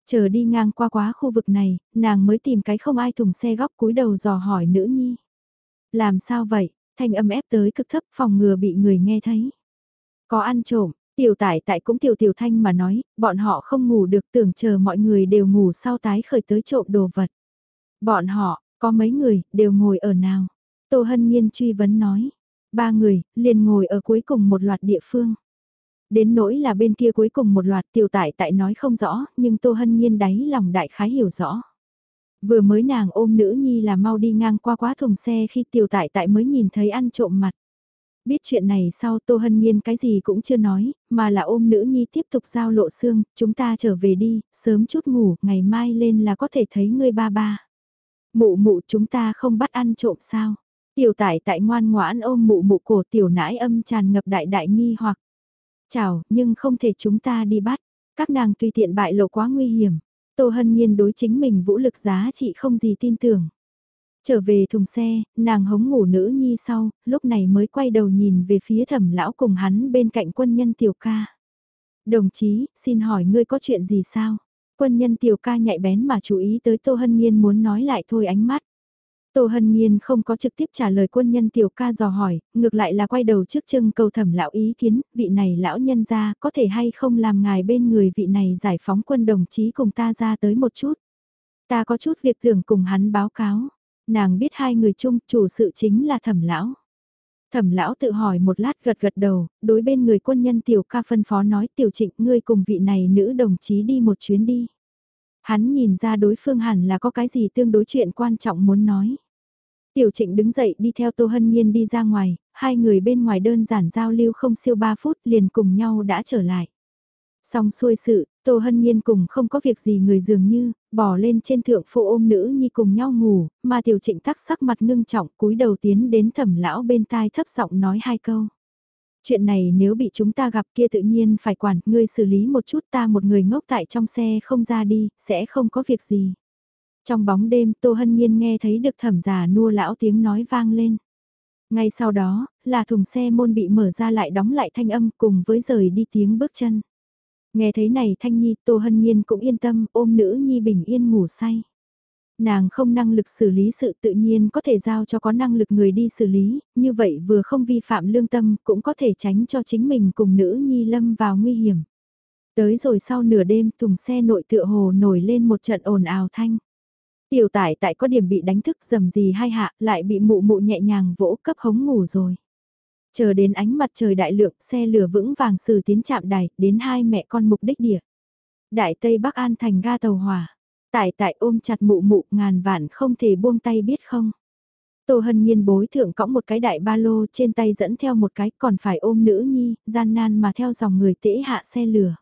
Chờ đi ngang qua quá khu vực này, nàng mới tìm cái không ai thùng xe góc cúi đầu dò hỏi nữ nhi. Làm sao vậy, thanh âm ép tới cực thấp phòng ngừa bị người nghe thấy. Có ăn trộm, tiểu tải tại cũng tiểu tiểu thanh mà nói, bọn họ không ngủ được tưởng chờ mọi người đều ngủ sau tái khởi tới trộm đồ vật. Bọn họ, có mấy người, đều ngồi ở nào? Tô Hân Nhiên truy vấn nói. Ba người, liền ngồi ở cuối cùng một loạt địa phương. Đến nỗi là bên kia cuối cùng một loạt tiểu tải tại nói không rõ, nhưng Tô Hân Nhiên đáy lòng đại khái hiểu rõ. Vừa mới nàng ôm nữ nhi là mau đi ngang qua quá thùng xe khi tiểu tại tại mới nhìn thấy ăn trộm mặt. Biết chuyện này sau Tô Hân Nhiên cái gì cũng chưa nói, mà là ôm nữ nhi tiếp tục giao lộ xương, chúng ta trở về đi, sớm chút ngủ, ngày mai lên là có thể thấy ngươi ba ba. Mụ mụ chúng ta không bắt ăn trộm sao? Tiểu tải tại ngoan ngoãn ôm mụ mụ cổ tiểu nãi âm tràn ngập đại đại nghi hoặc. Chào, nhưng không thể chúng ta đi bắt. Các nàng tùy tiện bại lộ quá nguy hiểm. Tô Hân Nhiên đối chính mình vũ lực giá trị không gì tin tưởng. Trở về thùng xe, nàng hống ngủ nữ nhi sau, lúc này mới quay đầu nhìn về phía thẩm lão cùng hắn bên cạnh quân nhân tiểu ca. Đồng chí, xin hỏi ngươi có chuyện gì sao? Quân nhân tiểu ca nhạy bén mà chú ý tới Tô Hân Nhiên muốn nói lại thôi ánh mắt. Tô Hân Nhiên không có trực tiếp trả lời quân nhân tiểu ca dò hỏi, ngược lại là quay đầu trước chân cầu thẩm lão ý kiến, vị này lão nhân ra có thể hay không làm ngài bên người vị này giải phóng quân đồng chí cùng ta ra tới một chút. Ta có chút việc tưởng cùng hắn báo cáo, nàng biết hai người chung chủ sự chính là thẩm lão. Thẩm lão tự hỏi một lát gật gật đầu, đối bên người quân nhân tiểu ca phân phó nói tiểu trịnh ngươi cùng vị này nữ đồng chí đi một chuyến đi. Hắn nhìn ra đối phương hẳn là có cái gì tương đối chuyện quan trọng muốn nói. Tiểu trịnh đứng dậy đi theo Tô Hân Nhiên đi ra ngoài, hai người bên ngoài đơn giản giao lưu không siêu 3 phút liền cùng nhau đã trở lại. Xong xuôi sự, Tô Hân Nhiên cùng không có việc gì người dường như, bỏ lên trên thượng phụ ôm nữ nhi cùng nhau ngủ, mà tiểu trịnh tắc sắc mặt ngưng trọng cúi đầu tiến đến thẩm lão bên tai thấp giọng nói hai câu. Chuyện này nếu bị chúng ta gặp kia tự nhiên phải quản, ngươi xử lý một chút ta một người ngốc tại trong xe không ra đi, sẽ không có việc gì. Trong bóng đêm Tô Hân Nhiên nghe thấy được thẩm già nua lão tiếng nói vang lên. Ngay sau đó, là thùng xe môn bị mở ra lại đóng lại thanh âm cùng với rời đi tiếng bước chân. Nghe thấy này Thanh Nhi Tô Hân Nhiên cũng yên tâm ôm nữ Nhi bình yên ngủ say. Nàng không năng lực xử lý sự tự nhiên có thể giao cho có năng lực người đi xử lý, như vậy vừa không vi phạm lương tâm cũng có thể tránh cho chính mình cùng nữ Nhi lâm vào nguy hiểm. Tới rồi sau nửa đêm thùng xe nội tựa hồ nổi lên một trận ồn ào thanh. Tiểu tải tại có điểm bị đánh thức dầm gì hai hạ lại bị mụ mụ nhẹ nhàng vỗ cấp hống ngủ rồi. Chờ đến ánh mặt trời đại lượng, xe lửa vững vàng xử tiến chạm đài, đến hai mẹ con mục đích địa. Đại Tây Bắc An thành ga tàu hỏa. tải tại ôm chặt mụ mụ ngàn vạn không thể buông tay biết không. Tô Hân Nhiên bối thượng cõng một cái đại ba lô trên tay dẫn theo một cái còn phải ôm nữ nhi, gian nan mà theo dòng người tễ hạ xe lửa.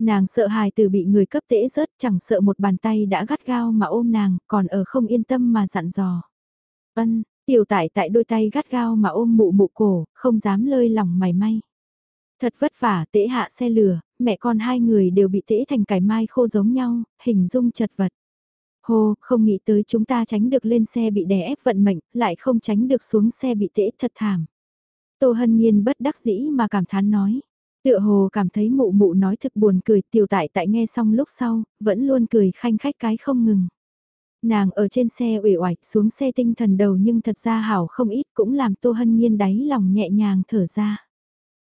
Nàng sợ hài từ bị người cấp tễ rớt chẳng sợ một bàn tay đã gắt gao mà ôm nàng, còn ở không yên tâm mà dặn dò. Ân, tiểu tại tại đôi tay gắt gao mà ôm mụ mụ cổ, không dám lơi lòng mày may. Thật vất vả tễ hạ xe lửa, mẹ con hai người đều bị tễ thành cải mai khô giống nhau, hình dung chật vật. Hô, không nghĩ tới chúng ta tránh được lên xe bị đè ép vận mệnh, lại không tránh được xuống xe bị tễ thật thảm. Tô Hân Nhiên bất đắc dĩ mà cảm thán nói. Tựa hồ cảm thấy mụ mụ nói thực buồn cười tiểu tại tại nghe xong lúc sau, vẫn luôn cười khanh khách cái không ngừng. Nàng ở trên xe ủy oải xuống xe tinh thần đầu nhưng thật ra hảo không ít cũng làm Tô Hân Nhiên đáy lòng nhẹ nhàng thở ra.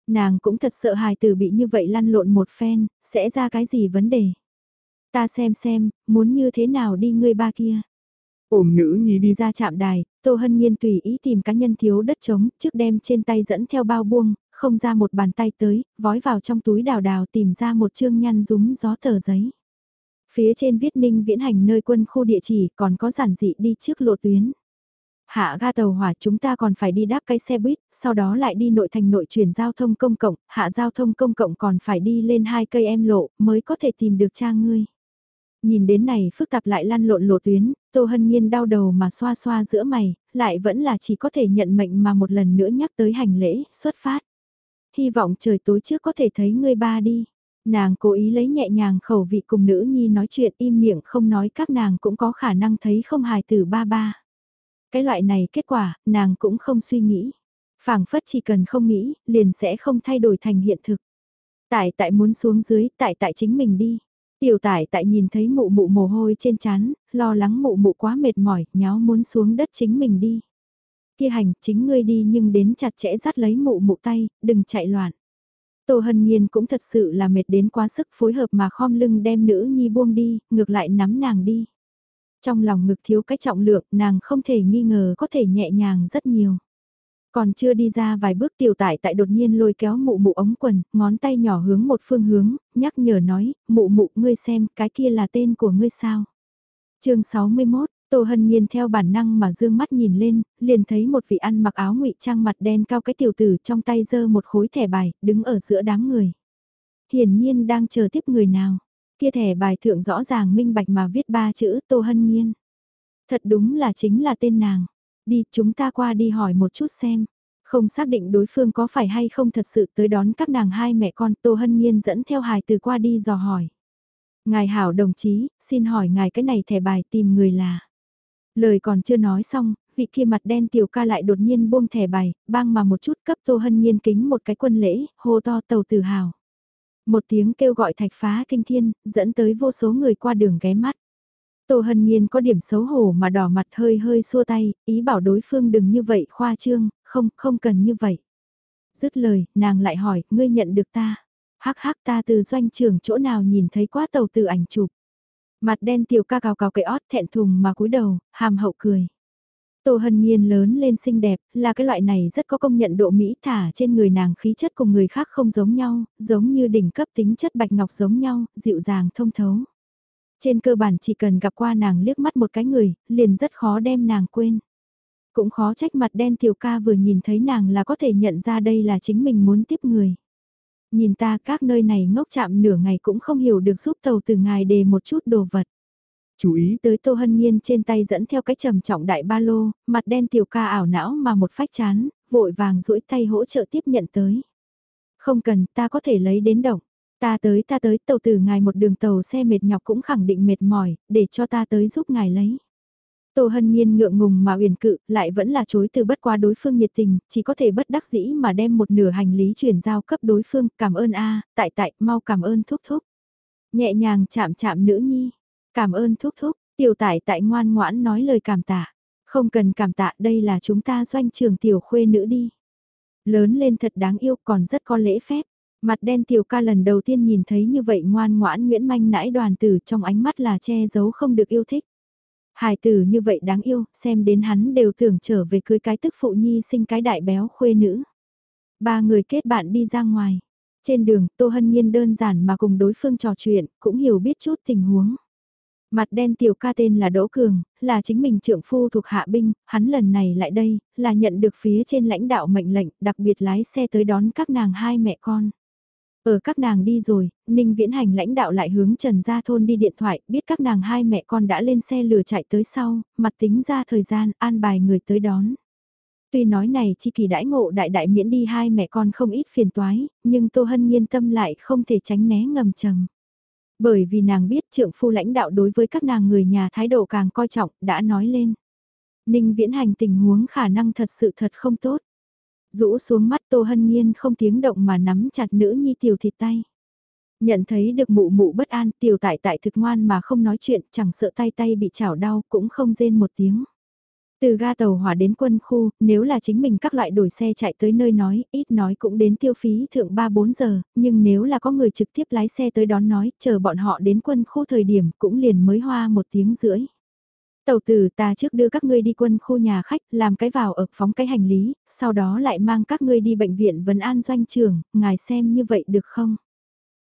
Nàng cũng thật sợ hài tử bị như vậy lăn lộn một phen, sẽ ra cái gì vấn đề. Ta xem xem, muốn như thế nào đi ngươi ba kia. Ôm nữ nhi đi ra chạm đài, Tô Hân Nhiên tùy ý tìm cá nhân thiếu đất trống, trước đem trên tay dẫn theo bao buông, không ra một bàn tay tới, vói vào trong túi đào đào tìm ra một chương nhăn rúng gió tờ giấy. Phía trên viết ninh viễn hành nơi quân khu địa chỉ còn có giản dị đi trước lộ tuyến. Hạ ga tàu hỏa chúng ta còn phải đi đáp cái xe buýt, sau đó lại đi nội thành nội chuyển giao thông công cộng, hạ giao thông công cộng còn phải đi lên hai cây em lộ mới có thể tìm được cha ngươi. Nhìn đến này phức tạp lại lăn lộn lộ tuyến, Tô Hân Nhiên đau đầu mà xoa xoa giữa mày, lại vẫn là chỉ có thể nhận mệnh mà một lần nữa nhắc tới hành lễ, xuất phát. Hy vọng trời tối trước có thể thấy ngươi ba đi. Nàng cố ý lấy nhẹ nhàng khẩu vị cùng nữ nhi nói chuyện im miệng không nói các nàng cũng có khả năng thấy không hài từ ba ba. Cái loại này kết quả, nàng cũng không suy nghĩ. phảng phất chỉ cần không nghĩ, liền sẽ không thay đổi thành hiện thực. Tại tại muốn xuống dưới, tại tại chính mình đi. Tiểu tải tại nhìn thấy mụ mụ mồ hôi trên chán, lo lắng mụ mụ quá mệt mỏi, nháo muốn xuống đất chính mình đi. Kia hành, chính ngươi đi nhưng đến chặt chẽ dắt lấy mụ mụ tay, đừng chạy loạn. Tô Hân Nhiên cũng thật sự là mệt đến quá sức phối hợp mà khom lưng đem nữ nhi buông đi, ngược lại nắm nàng đi. Trong lòng ngực thiếu cái trọng lượng, nàng không thể nghi ngờ có thể nhẹ nhàng rất nhiều. Còn chưa đi ra vài bước tiểu tải tại đột nhiên lôi kéo mụ mụ ống quần, ngón tay nhỏ hướng một phương hướng, nhắc nhở nói, mụ mụ ngươi xem, cái kia là tên của ngươi sao. chương 61, Tô Hân Nhiên theo bản năng mà dương mắt nhìn lên, liền thấy một vị ăn mặc áo ngụy trang mặt đen cao cái tiểu tử trong tay giơ một khối thẻ bài, đứng ở giữa đám người. Hiển nhiên đang chờ tiếp người nào. Kia thẻ bài thượng rõ ràng minh bạch mà viết ba chữ Tô Hân Nhiên. Thật đúng là chính là tên nàng. Đi, chúng ta qua đi hỏi một chút xem. Không xác định đối phương có phải hay không thật sự tới đón các nàng hai mẹ con Tô Hân Nhiên dẫn theo hài từ qua đi dò hỏi. Ngài hảo đồng chí, xin hỏi ngài cái này thẻ bài tìm người là. Lời còn chưa nói xong, vị kia mặt đen tiểu ca lại đột nhiên buông thẻ bài, bang mà một chút cấp Tô Hân Nhiên kính một cái quân lễ, hô to tàu tự hào. Một tiếng kêu gọi thạch phá kinh thiên, dẫn tới vô số người qua đường ghé mắt. Tô Hân Nhiên có điểm xấu hổ mà đỏ mặt hơi hơi xua tay, ý bảo đối phương đừng như vậy khoa trương, không, không cần như vậy. Dứt lời, nàng lại hỏi, ngươi nhận được ta. Hắc hắc ta từ doanh trường chỗ nào nhìn thấy quá tàu từ ảnh chụp. Mặt đen tiểu ca cào cào cái ót thẹn thùng mà cúi đầu, hàm hậu cười. Tô Hân Nhiên lớn lên xinh đẹp, là cái loại này rất có công nhận độ mỹ thả trên người nàng khí chất cùng người khác không giống nhau, giống như đỉnh cấp tính chất bạch ngọc giống nhau, dịu dàng thông thấu. Trên cơ bản chỉ cần gặp qua nàng liếc mắt một cái người, liền rất khó đem nàng quên. Cũng khó trách mặt đen tiểu ca vừa nhìn thấy nàng là có thể nhận ra đây là chính mình muốn tiếp người. Nhìn ta các nơi này ngốc chạm nửa ngày cũng không hiểu được giúp tàu từ ngài đề một chút đồ vật. Chú ý tới Tô Hân Nhiên trên tay dẫn theo cái trầm trọng đại ba lô, mặt đen tiểu ca ảo não mà một phách chán, vội vàng duỗi tay hỗ trợ tiếp nhận tới. Không cần, ta có thể lấy đến động. Ta tới ta tới tàu từ ngài một đường tàu xe mệt nhọc cũng khẳng định mệt mỏi, để cho ta tới giúp ngài lấy. Tô Hân Nhiên ngượng ngùng mà uyển cự, lại vẫn là chối từ bất qua đối phương nhiệt tình, chỉ có thể bất đắc dĩ mà đem một nửa hành lý chuyển giao cấp đối phương, cảm ơn a, tại tại, mau cảm ơn thúc thúc. Nhẹ nhàng chạm chạm nữ nhi, cảm ơn thúc thúc, tiểu tại tại ngoan ngoãn nói lời cảm tạ. Không cần cảm tạ, đây là chúng ta doanh trường tiểu khuê nữ đi. Lớn lên thật đáng yêu còn rất có lễ phép. Mặt đen tiểu ca lần đầu tiên nhìn thấy như vậy ngoan ngoãn Nguyễn Manh nãi đoàn tử trong ánh mắt là che giấu không được yêu thích. Hài tử như vậy đáng yêu, xem đến hắn đều tưởng trở về cưới cái tức phụ nhi sinh cái đại béo khuê nữ. Ba người kết bạn đi ra ngoài. Trên đường, Tô Hân Nhiên đơn giản mà cùng đối phương trò chuyện, cũng hiểu biết chút tình huống. Mặt đen tiểu ca tên là Đỗ Cường, là chính mình trưởng phu thuộc hạ binh, hắn lần này lại đây, là nhận được phía trên lãnh đạo mệnh lệnh, đặc biệt lái xe tới đón các nàng hai mẹ con. Ở các nàng đi rồi, Ninh Viễn Hành lãnh đạo lại hướng Trần Gia Thôn đi điện thoại, biết các nàng hai mẹ con đã lên xe lừa chạy tới sau, mặt tính ra thời gian, an bài người tới đón. Tuy nói này chi kỳ đãi ngộ đại đại miễn đi hai mẹ con không ít phiền toái, nhưng Tô Hân nhiên tâm lại không thể tránh né ngầm trầm. Bởi vì nàng biết trượng phu lãnh đạo đối với các nàng người nhà thái độ càng coi trọng, đã nói lên. Ninh viễn hành tình huống khả năng thật sự thật không tốt. Rũ xuống mắt Tô Hân Nhiên không tiếng động mà nắm chặt nữ nhi tiểu thịt tay. Nhận thấy được mụ mụ bất an tiểu tại tại thực ngoan mà không nói chuyện chẳng sợ tay tay bị chảo đau cũng không rên một tiếng. Từ ga tàu hỏa đến quân khu, nếu là chính mình các loại đổi xe chạy tới nơi nói, ít nói cũng đến tiêu phí thượng 3-4 giờ, nhưng nếu là có người trực tiếp lái xe tới đón nói, chờ bọn họ đến quân khu thời điểm cũng liền mới hoa một tiếng rưỡi. Tàu tử ta trước đưa các ngươi đi quân khu nhà khách, làm cái vào ở phóng cái hành lý, sau đó lại mang các ngươi đi bệnh viện vấn an doanh trường, ngài xem như vậy được không?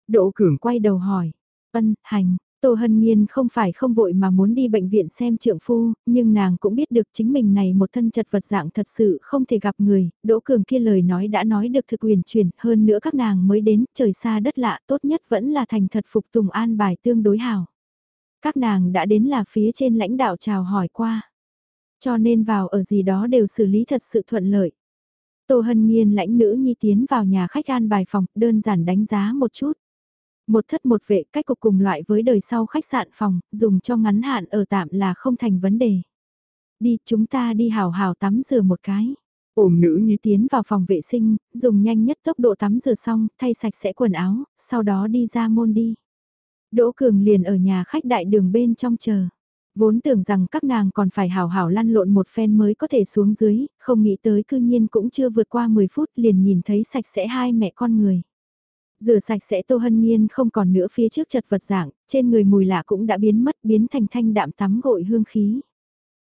Đỗ Cường quay đầu hỏi, ân, hành, Tô Hân Nhiên không phải không vội mà muốn đi bệnh viện xem trượng phu, nhưng nàng cũng biết được chính mình này một thân chật vật dạng thật sự không thể gặp người, Đỗ Cường kia lời nói đã nói được thực quyền truyền, hơn nữa các nàng mới đến, trời xa đất lạ, tốt nhất vẫn là thành thật phục tùng an bài tương đối hảo. Các nàng đã đến là phía trên lãnh đạo chào hỏi qua, cho nên vào ở gì đó đều xử lý thật sự thuận lợi. Tô Hân Nhiên lãnh nữ nhi tiến vào nhà khách an bài phòng, đơn giản đánh giá một chút. Một thất một vệ cách cục cùng loại với đời sau khách sạn phòng, dùng cho ngắn hạn ở tạm là không thành vấn đề. Đi, chúng ta đi hào hào tắm rửa một cái. Ôm nữ nhi tiến vào phòng vệ sinh, dùng nhanh nhất tốc độ tắm rửa xong, thay sạch sẽ quần áo, sau đó đi ra môn đi. Đỗ Cường liền ở nhà khách đại đường bên trong chờ. Vốn tưởng rằng các nàng còn phải hào hào lăn lộn một phen mới có thể xuống dưới, không nghĩ tới cư nhiên cũng chưa vượt qua 10 phút liền nhìn thấy sạch sẽ hai mẹ con người. Rửa sạch sẽ Tô Hân Nhiên không còn nữa phía trước chật vật dạng, trên người mùi lạ cũng đã biến mất biến thành thanh đạm tắm gội hương khí.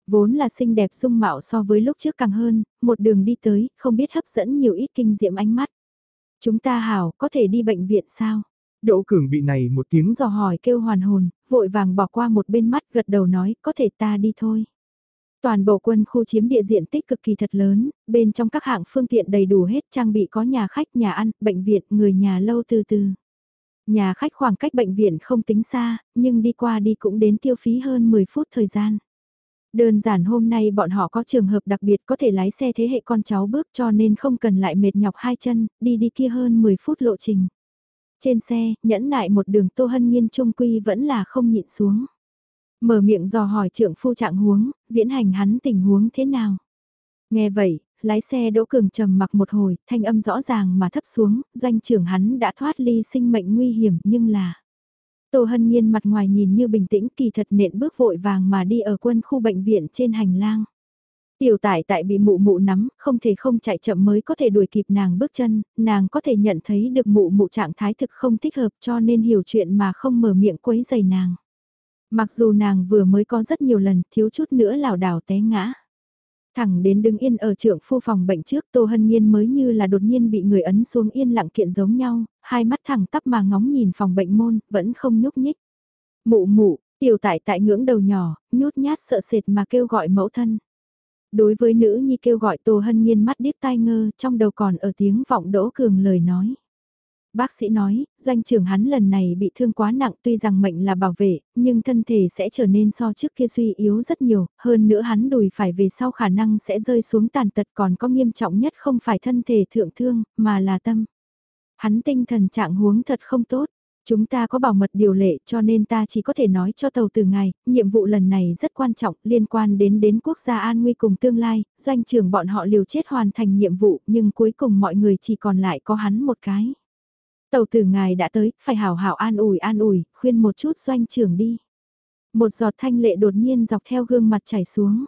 Vốn là xinh đẹp sung mạo so với lúc trước càng hơn, một đường đi tới, không biết hấp dẫn nhiều ít kinh diệm ánh mắt. Chúng ta hảo, có thể đi bệnh viện sao? Đỗ Cường bị này một tiếng dò hỏi kêu hoàn hồn, vội vàng bỏ qua một bên mắt gật đầu nói, có thể ta đi thôi. Toàn bộ quân khu chiếm địa diện tích cực kỳ thật lớn, bên trong các hạng phương tiện đầy đủ hết trang bị có nhà khách, nhà ăn, bệnh viện, người nhà lâu từ từ. Nhà khách khoảng cách bệnh viện không tính xa, nhưng đi qua đi cũng đến tiêu phí hơn 10 phút thời gian. Đơn giản hôm nay bọn họ có trường hợp đặc biệt có thể lái xe thế hệ con cháu bước cho nên không cần lại mệt nhọc hai chân, đi đi kia hơn 10 phút lộ trình. Trên xe, nhẫn nại một đường Tô Hân Nhiên trung quy vẫn là không nhịn xuống. Mở miệng dò hỏi trượng phu trạng huống, viễn hành hắn tình huống thế nào. Nghe vậy, lái xe Đỗ Cường trầm mặc một hồi, thanh âm rõ ràng mà thấp xuống, doanh trưởng hắn đã thoát ly sinh mệnh nguy hiểm nhưng là... Tô Hân Nhiên mặt ngoài nhìn như bình tĩnh kỳ thật nện bước vội vàng mà đi ở quân khu bệnh viện trên hành lang. Tiểu tải tại bị mụ mụ nắm, không thể không chạy chậm mới có thể đuổi kịp nàng bước chân, nàng có thể nhận thấy được mụ mụ trạng thái thực không thích hợp cho nên hiểu chuyện mà không mở miệng quấy giày nàng. Mặc dù nàng vừa mới có rất nhiều lần thiếu chút nữa lảo đảo té ngã. Thẳng đến đứng yên ở trưởng phu phòng bệnh trước Tô Hân Nhiên mới như là đột nhiên bị người ấn xuống yên lặng kiện giống nhau, hai mắt thẳng tắp mà ngóng nhìn phòng bệnh môn, vẫn không nhúc nhích. Mụ mụ, tiểu tại tại ngưỡng đầu nhỏ, nhút nhát sợ sệt mà kêu gọi mẫu thân. Đối với nữ nhi kêu gọi Tô Hân Nhiên mắt điếc tai ngơ, trong đầu còn ở tiếng vọng đỗ cường lời nói. Bác sĩ nói, doanh trưởng hắn lần này bị thương quá nặng tuy rằng mệnh là bảo vệ, nhưng thân thể sẽ trở nên so trước kia suy yếu rất nhiều, hơn nữa hắn đùi phải về sau khả năng sẽ rơi xuống tàn tật còn có nghiêm trọng nhất không phải thân thể thượng thương, mà là tâm. Hắn tinh thần trạng huống thật không tốt. Chúng ta có bảo mật điều lệ cho nên ta chỉ có thể nói cho tàu từ ngài, nhiệm vụ lần này rất quan trọng liên quan đến đến quốc gia an nguy cùng tương lai, doanh trưởng bọn họ liều chết hoàn thành nhiệm vụ nhưng cuối cùng mọi người chỉ còn lại có hắn một cái. Tàu từ ngài đã tới, phải hảo hảo an ủi an ủi, khuyên một chút doanh trưởng đi. Một giọt thanh lệ đột nhiên dọc theo gương mặt chảy xuống.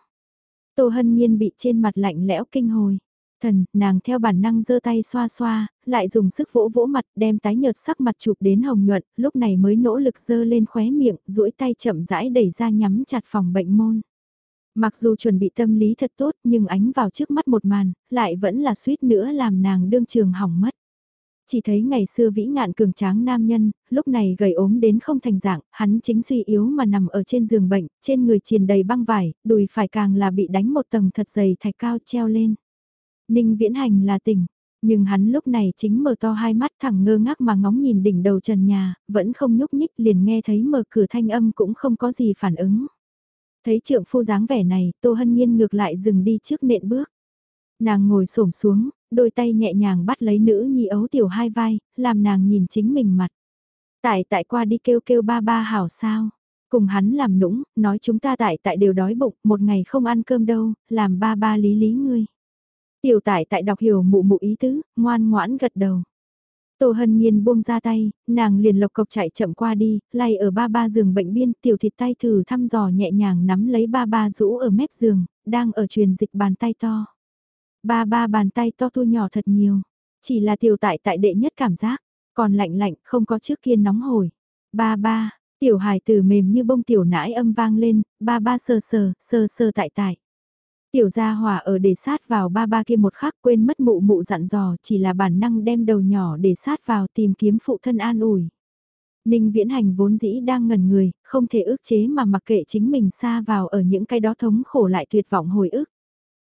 Tô hân nhiên bị trên mặt lạnh lẽo kinh hồi. Thần, nàng theo bản năng giơ tay xoa xoa, lại dùng sức vỗ vỗ mặt đem tái nhợt sắc mặt chụp đến hồng nhuận, lúc này mới nỗ lực giơ lên khóe miệng, duỗi tay chậm rãi đẩy ra nhắm chặt phòng bệnh môn. Mặc dù chuẩn bị tâm lý thật tốt nhưng ánh vào trước mắt một màn, lại vẫn là suýt nữa làm nàng đương trường hỏng mất. Chỉ thấy ngày xưa vĩ ngạn cường tráng nam nhân, lúc này gầy ốm đến không thành dạng, hắn chính suy yếu mà nằm ở trên giường bệnh, trên người triền đầy băng vải, đùi phải càng là bị đánh một tầng thật dày thạch cao treo lên. Ninh viễn hành là tỉnh, nhưng hắn lúc này chính mở to hai mắt thẳng ngơ ngác mà ngóng nhìn đỉnh đầu trần nhà, vẫn không nhúc nhích liền nghe thấy mở cửa thanh âm cũng không có gì phản ứng. Thấy trượng phu dáng vẻ này, Tô Hân Nhiên ngược lại dừng đi trước nện bước. Nàng ngồi xổm xuống, đôi tay nhẹ nhàng bắt lấy nữ nhi ấu tiểu hai vai, làm nàng nhìn chính mình mặt. Tại tại qua đi kêu kêu ba ba hảo sao. Cùng hắn làm nũng, nói chúng ta tại tại đều đói bụng, một ngày không ăn cơm đâu, làm ba ba lý lý ngươi. Tiểu tại tại đọc hiểu mụ mụ ý tứ, ngoan ngoãn gật đầu. Tô Hân Nhiên buông ra tay, nàng liền lộc cộc chạy chậm qua đi, lay ở ba ba giường bệnh biên, tiểu thịt tay thử thăm dò nhẹ nhàng nắm lấy ba ba rũ ở mép giường, đang ở truyền dịch bàn tay to. Ba ba bàn tay to thu nhỏ thật nhiều, chỉ là tiểu tại tại đệ nhất cảm giác, còn lạnh lạnh không có trước kia nóng hổi. Ba ba, tiểu hài tử mềm như bông tiểu nãi âm vang lên, ba ba sờ sờ, sờ sờ tại tại. Tiểu gia hỏa ở để sát vào ba ba kia một khắc quên mất mụ mụ dặn dò chỉ là bản năng đem đầu nhỏ để sát vào tìm kiếm phụ thân an ủi. Ninh viễn hành vốn dĩ đang ngẩn người, không thể ước chế mà mặc kệ chính mình xa vào ở những cái đó thống khổ lại tuyệt vọng hồi ức.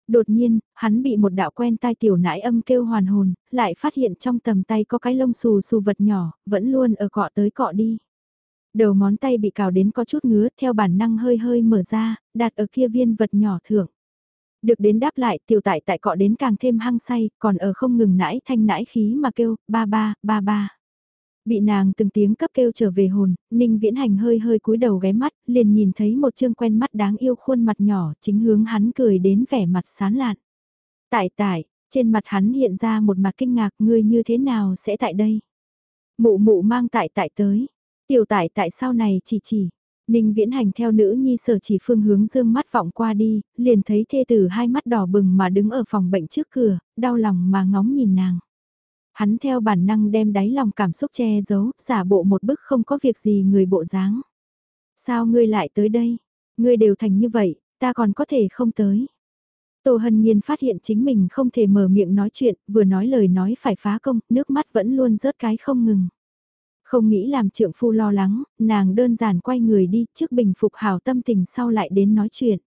Đột nhiên, hắn bị một đạo quen tai tiểu nãi âm kêu hoàn hồn, lại phát hiện trong tầm tay có cái lông xù xù vật nhỏ, vẫn luôn ở cọ tới cọ đi. Đầu ngón tay bị cào đến có chút ngứa theo bản năng hơi hơi mở ra, đặt ở kia viên vật nhỏ thưởng. Được đến đáp lại tiểu tại tại cọ đến càng thêm hăng say, còn ở không ngừng nãi thanh nãi khí mà kêu, ba ba, ba ba. Bị nàng từng tiếng cấp kêu trở về hồn, Ninh Viễn Hành hơi hơi cúi đầu ghé mắt, liền nhìn thấy một chương quen mắt đáng yêu khuôn mặt nhỏ chính hướng hắn cười đến vẻ mặt sán lạn. Tại tại, trên mặt hắn hiện ra một mặt kinh ngạc ngươi như thế nào sẽ tại đây? Mụ mụ mang tại tại tới. Tiểu tại tại sau này chỉ chỉ, Ninh viễn hành theo nữ nhi sở chỉ phương hướng dương mắt vọng qua đi, liền thấy thê tử hai mắt đỏ bừng mà đứng ở phòng bệnh trước cửa, đau lòng mà ngóng nhìn nàng. Hắn theo bản năng đem đáy lòng cảm xúc che giấu, giả bộ một bức không có việc gì người bộ dáng. Sao ngươi lại tới đây? Ngươi đều thành như vậy, ta còn có thể không tới. Tô Hân Nhiên phát hiện chính mình không thể mở miệng nói chuyện, vừa nói lời nói phải phá công, nước mắt vẫn luôn rớt cái không ngừng. Không nghĩ làm trượng phu lo lắng, nàng đơn giản quay người đi trước bình phục hào tâm tình sau lại đến nói chuyện.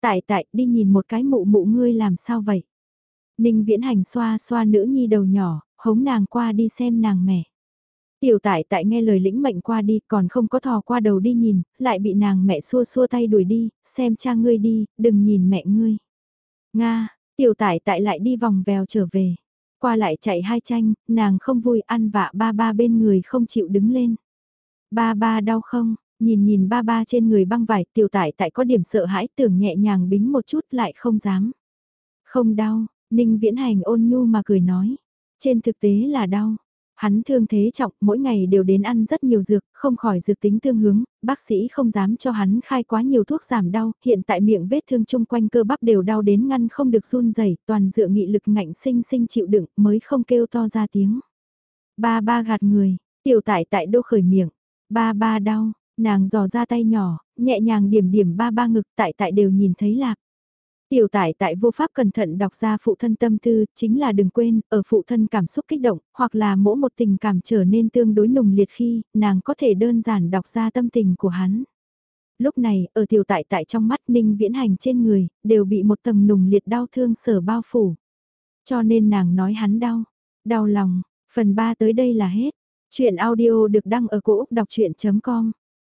Tại tại đi nhìn một cái mụ mụ ngươi làm sao vậy? Ninh viễn hành xoa xoa nữ nhi đầu nhỏ, hống nàng qua đi xem nàng mẹ. Tiểu tại tại nghe lời lĩnh mệnh qua đi còn không có thò qua đầu đi nhìn, lại bị nàng mẹ xua xua tay đuổi đi, xem cha ngươi đi, đừng nhìn mẹ ngươi. Nga, tiểu tại tại lại đi vòng vèo trở về qua lại chạy hai tranh, nàng không vui ăn vạ ba ba bên người không chịu đứng lên. Ba ba đau không, nhìn nhìn ba ba trên người băng vải tiểu tải tại có điểm sợ hãi tưởng nhẹ nhàng bính một chút lại không dám. Không đau, ninh viễn hành ôn nhu mà cười nói. Trên thực tế là đau, Hắn thương thế trọng, mỗi ngày đều đến ăn rất nhiều dược, không khỏi dược tính tương hướng, bác sĩ không dám cho hắn khai quá nhiều thuốc giảm đau, hiện tại miệng vết thương chung quanh cơ bắp đều đau đến ngăn không được run rẩy, toàn dựa nghị lực ngạnh sinh sinh chịu đựng mới không kêu to ra tiếng. Ba ba gạt người, tiểu tại tại đô khởi miệng, ba ba đau, nàng dò ra tay nhỏ, nhẹ nhàng điểm điểm ba ba ngực tại tại đều nhìn thấy lạc. Tiểu tải tại vô pháp cẩn thận đọc ra phụ thân tâm tư, chính là đừng quên, ở phụ thân cảm xúc kích động, hoặc là mỗi một tình cảm trở nên tương đối nùng liệt khi, nàng có thể đơn giản đọc ra tâm tình của hắn. Lúc này, ở tiểu tại tại trong mắt ninh viễn hành trên người, đều bị một tầng nùng liệt đau thương sở bao phủ. Cho nên nàng nói hắn đau, đau lòng, phần 3 tới đây là hết. Chuyện audio được đăng ở cổ Úc đọc chuyện.com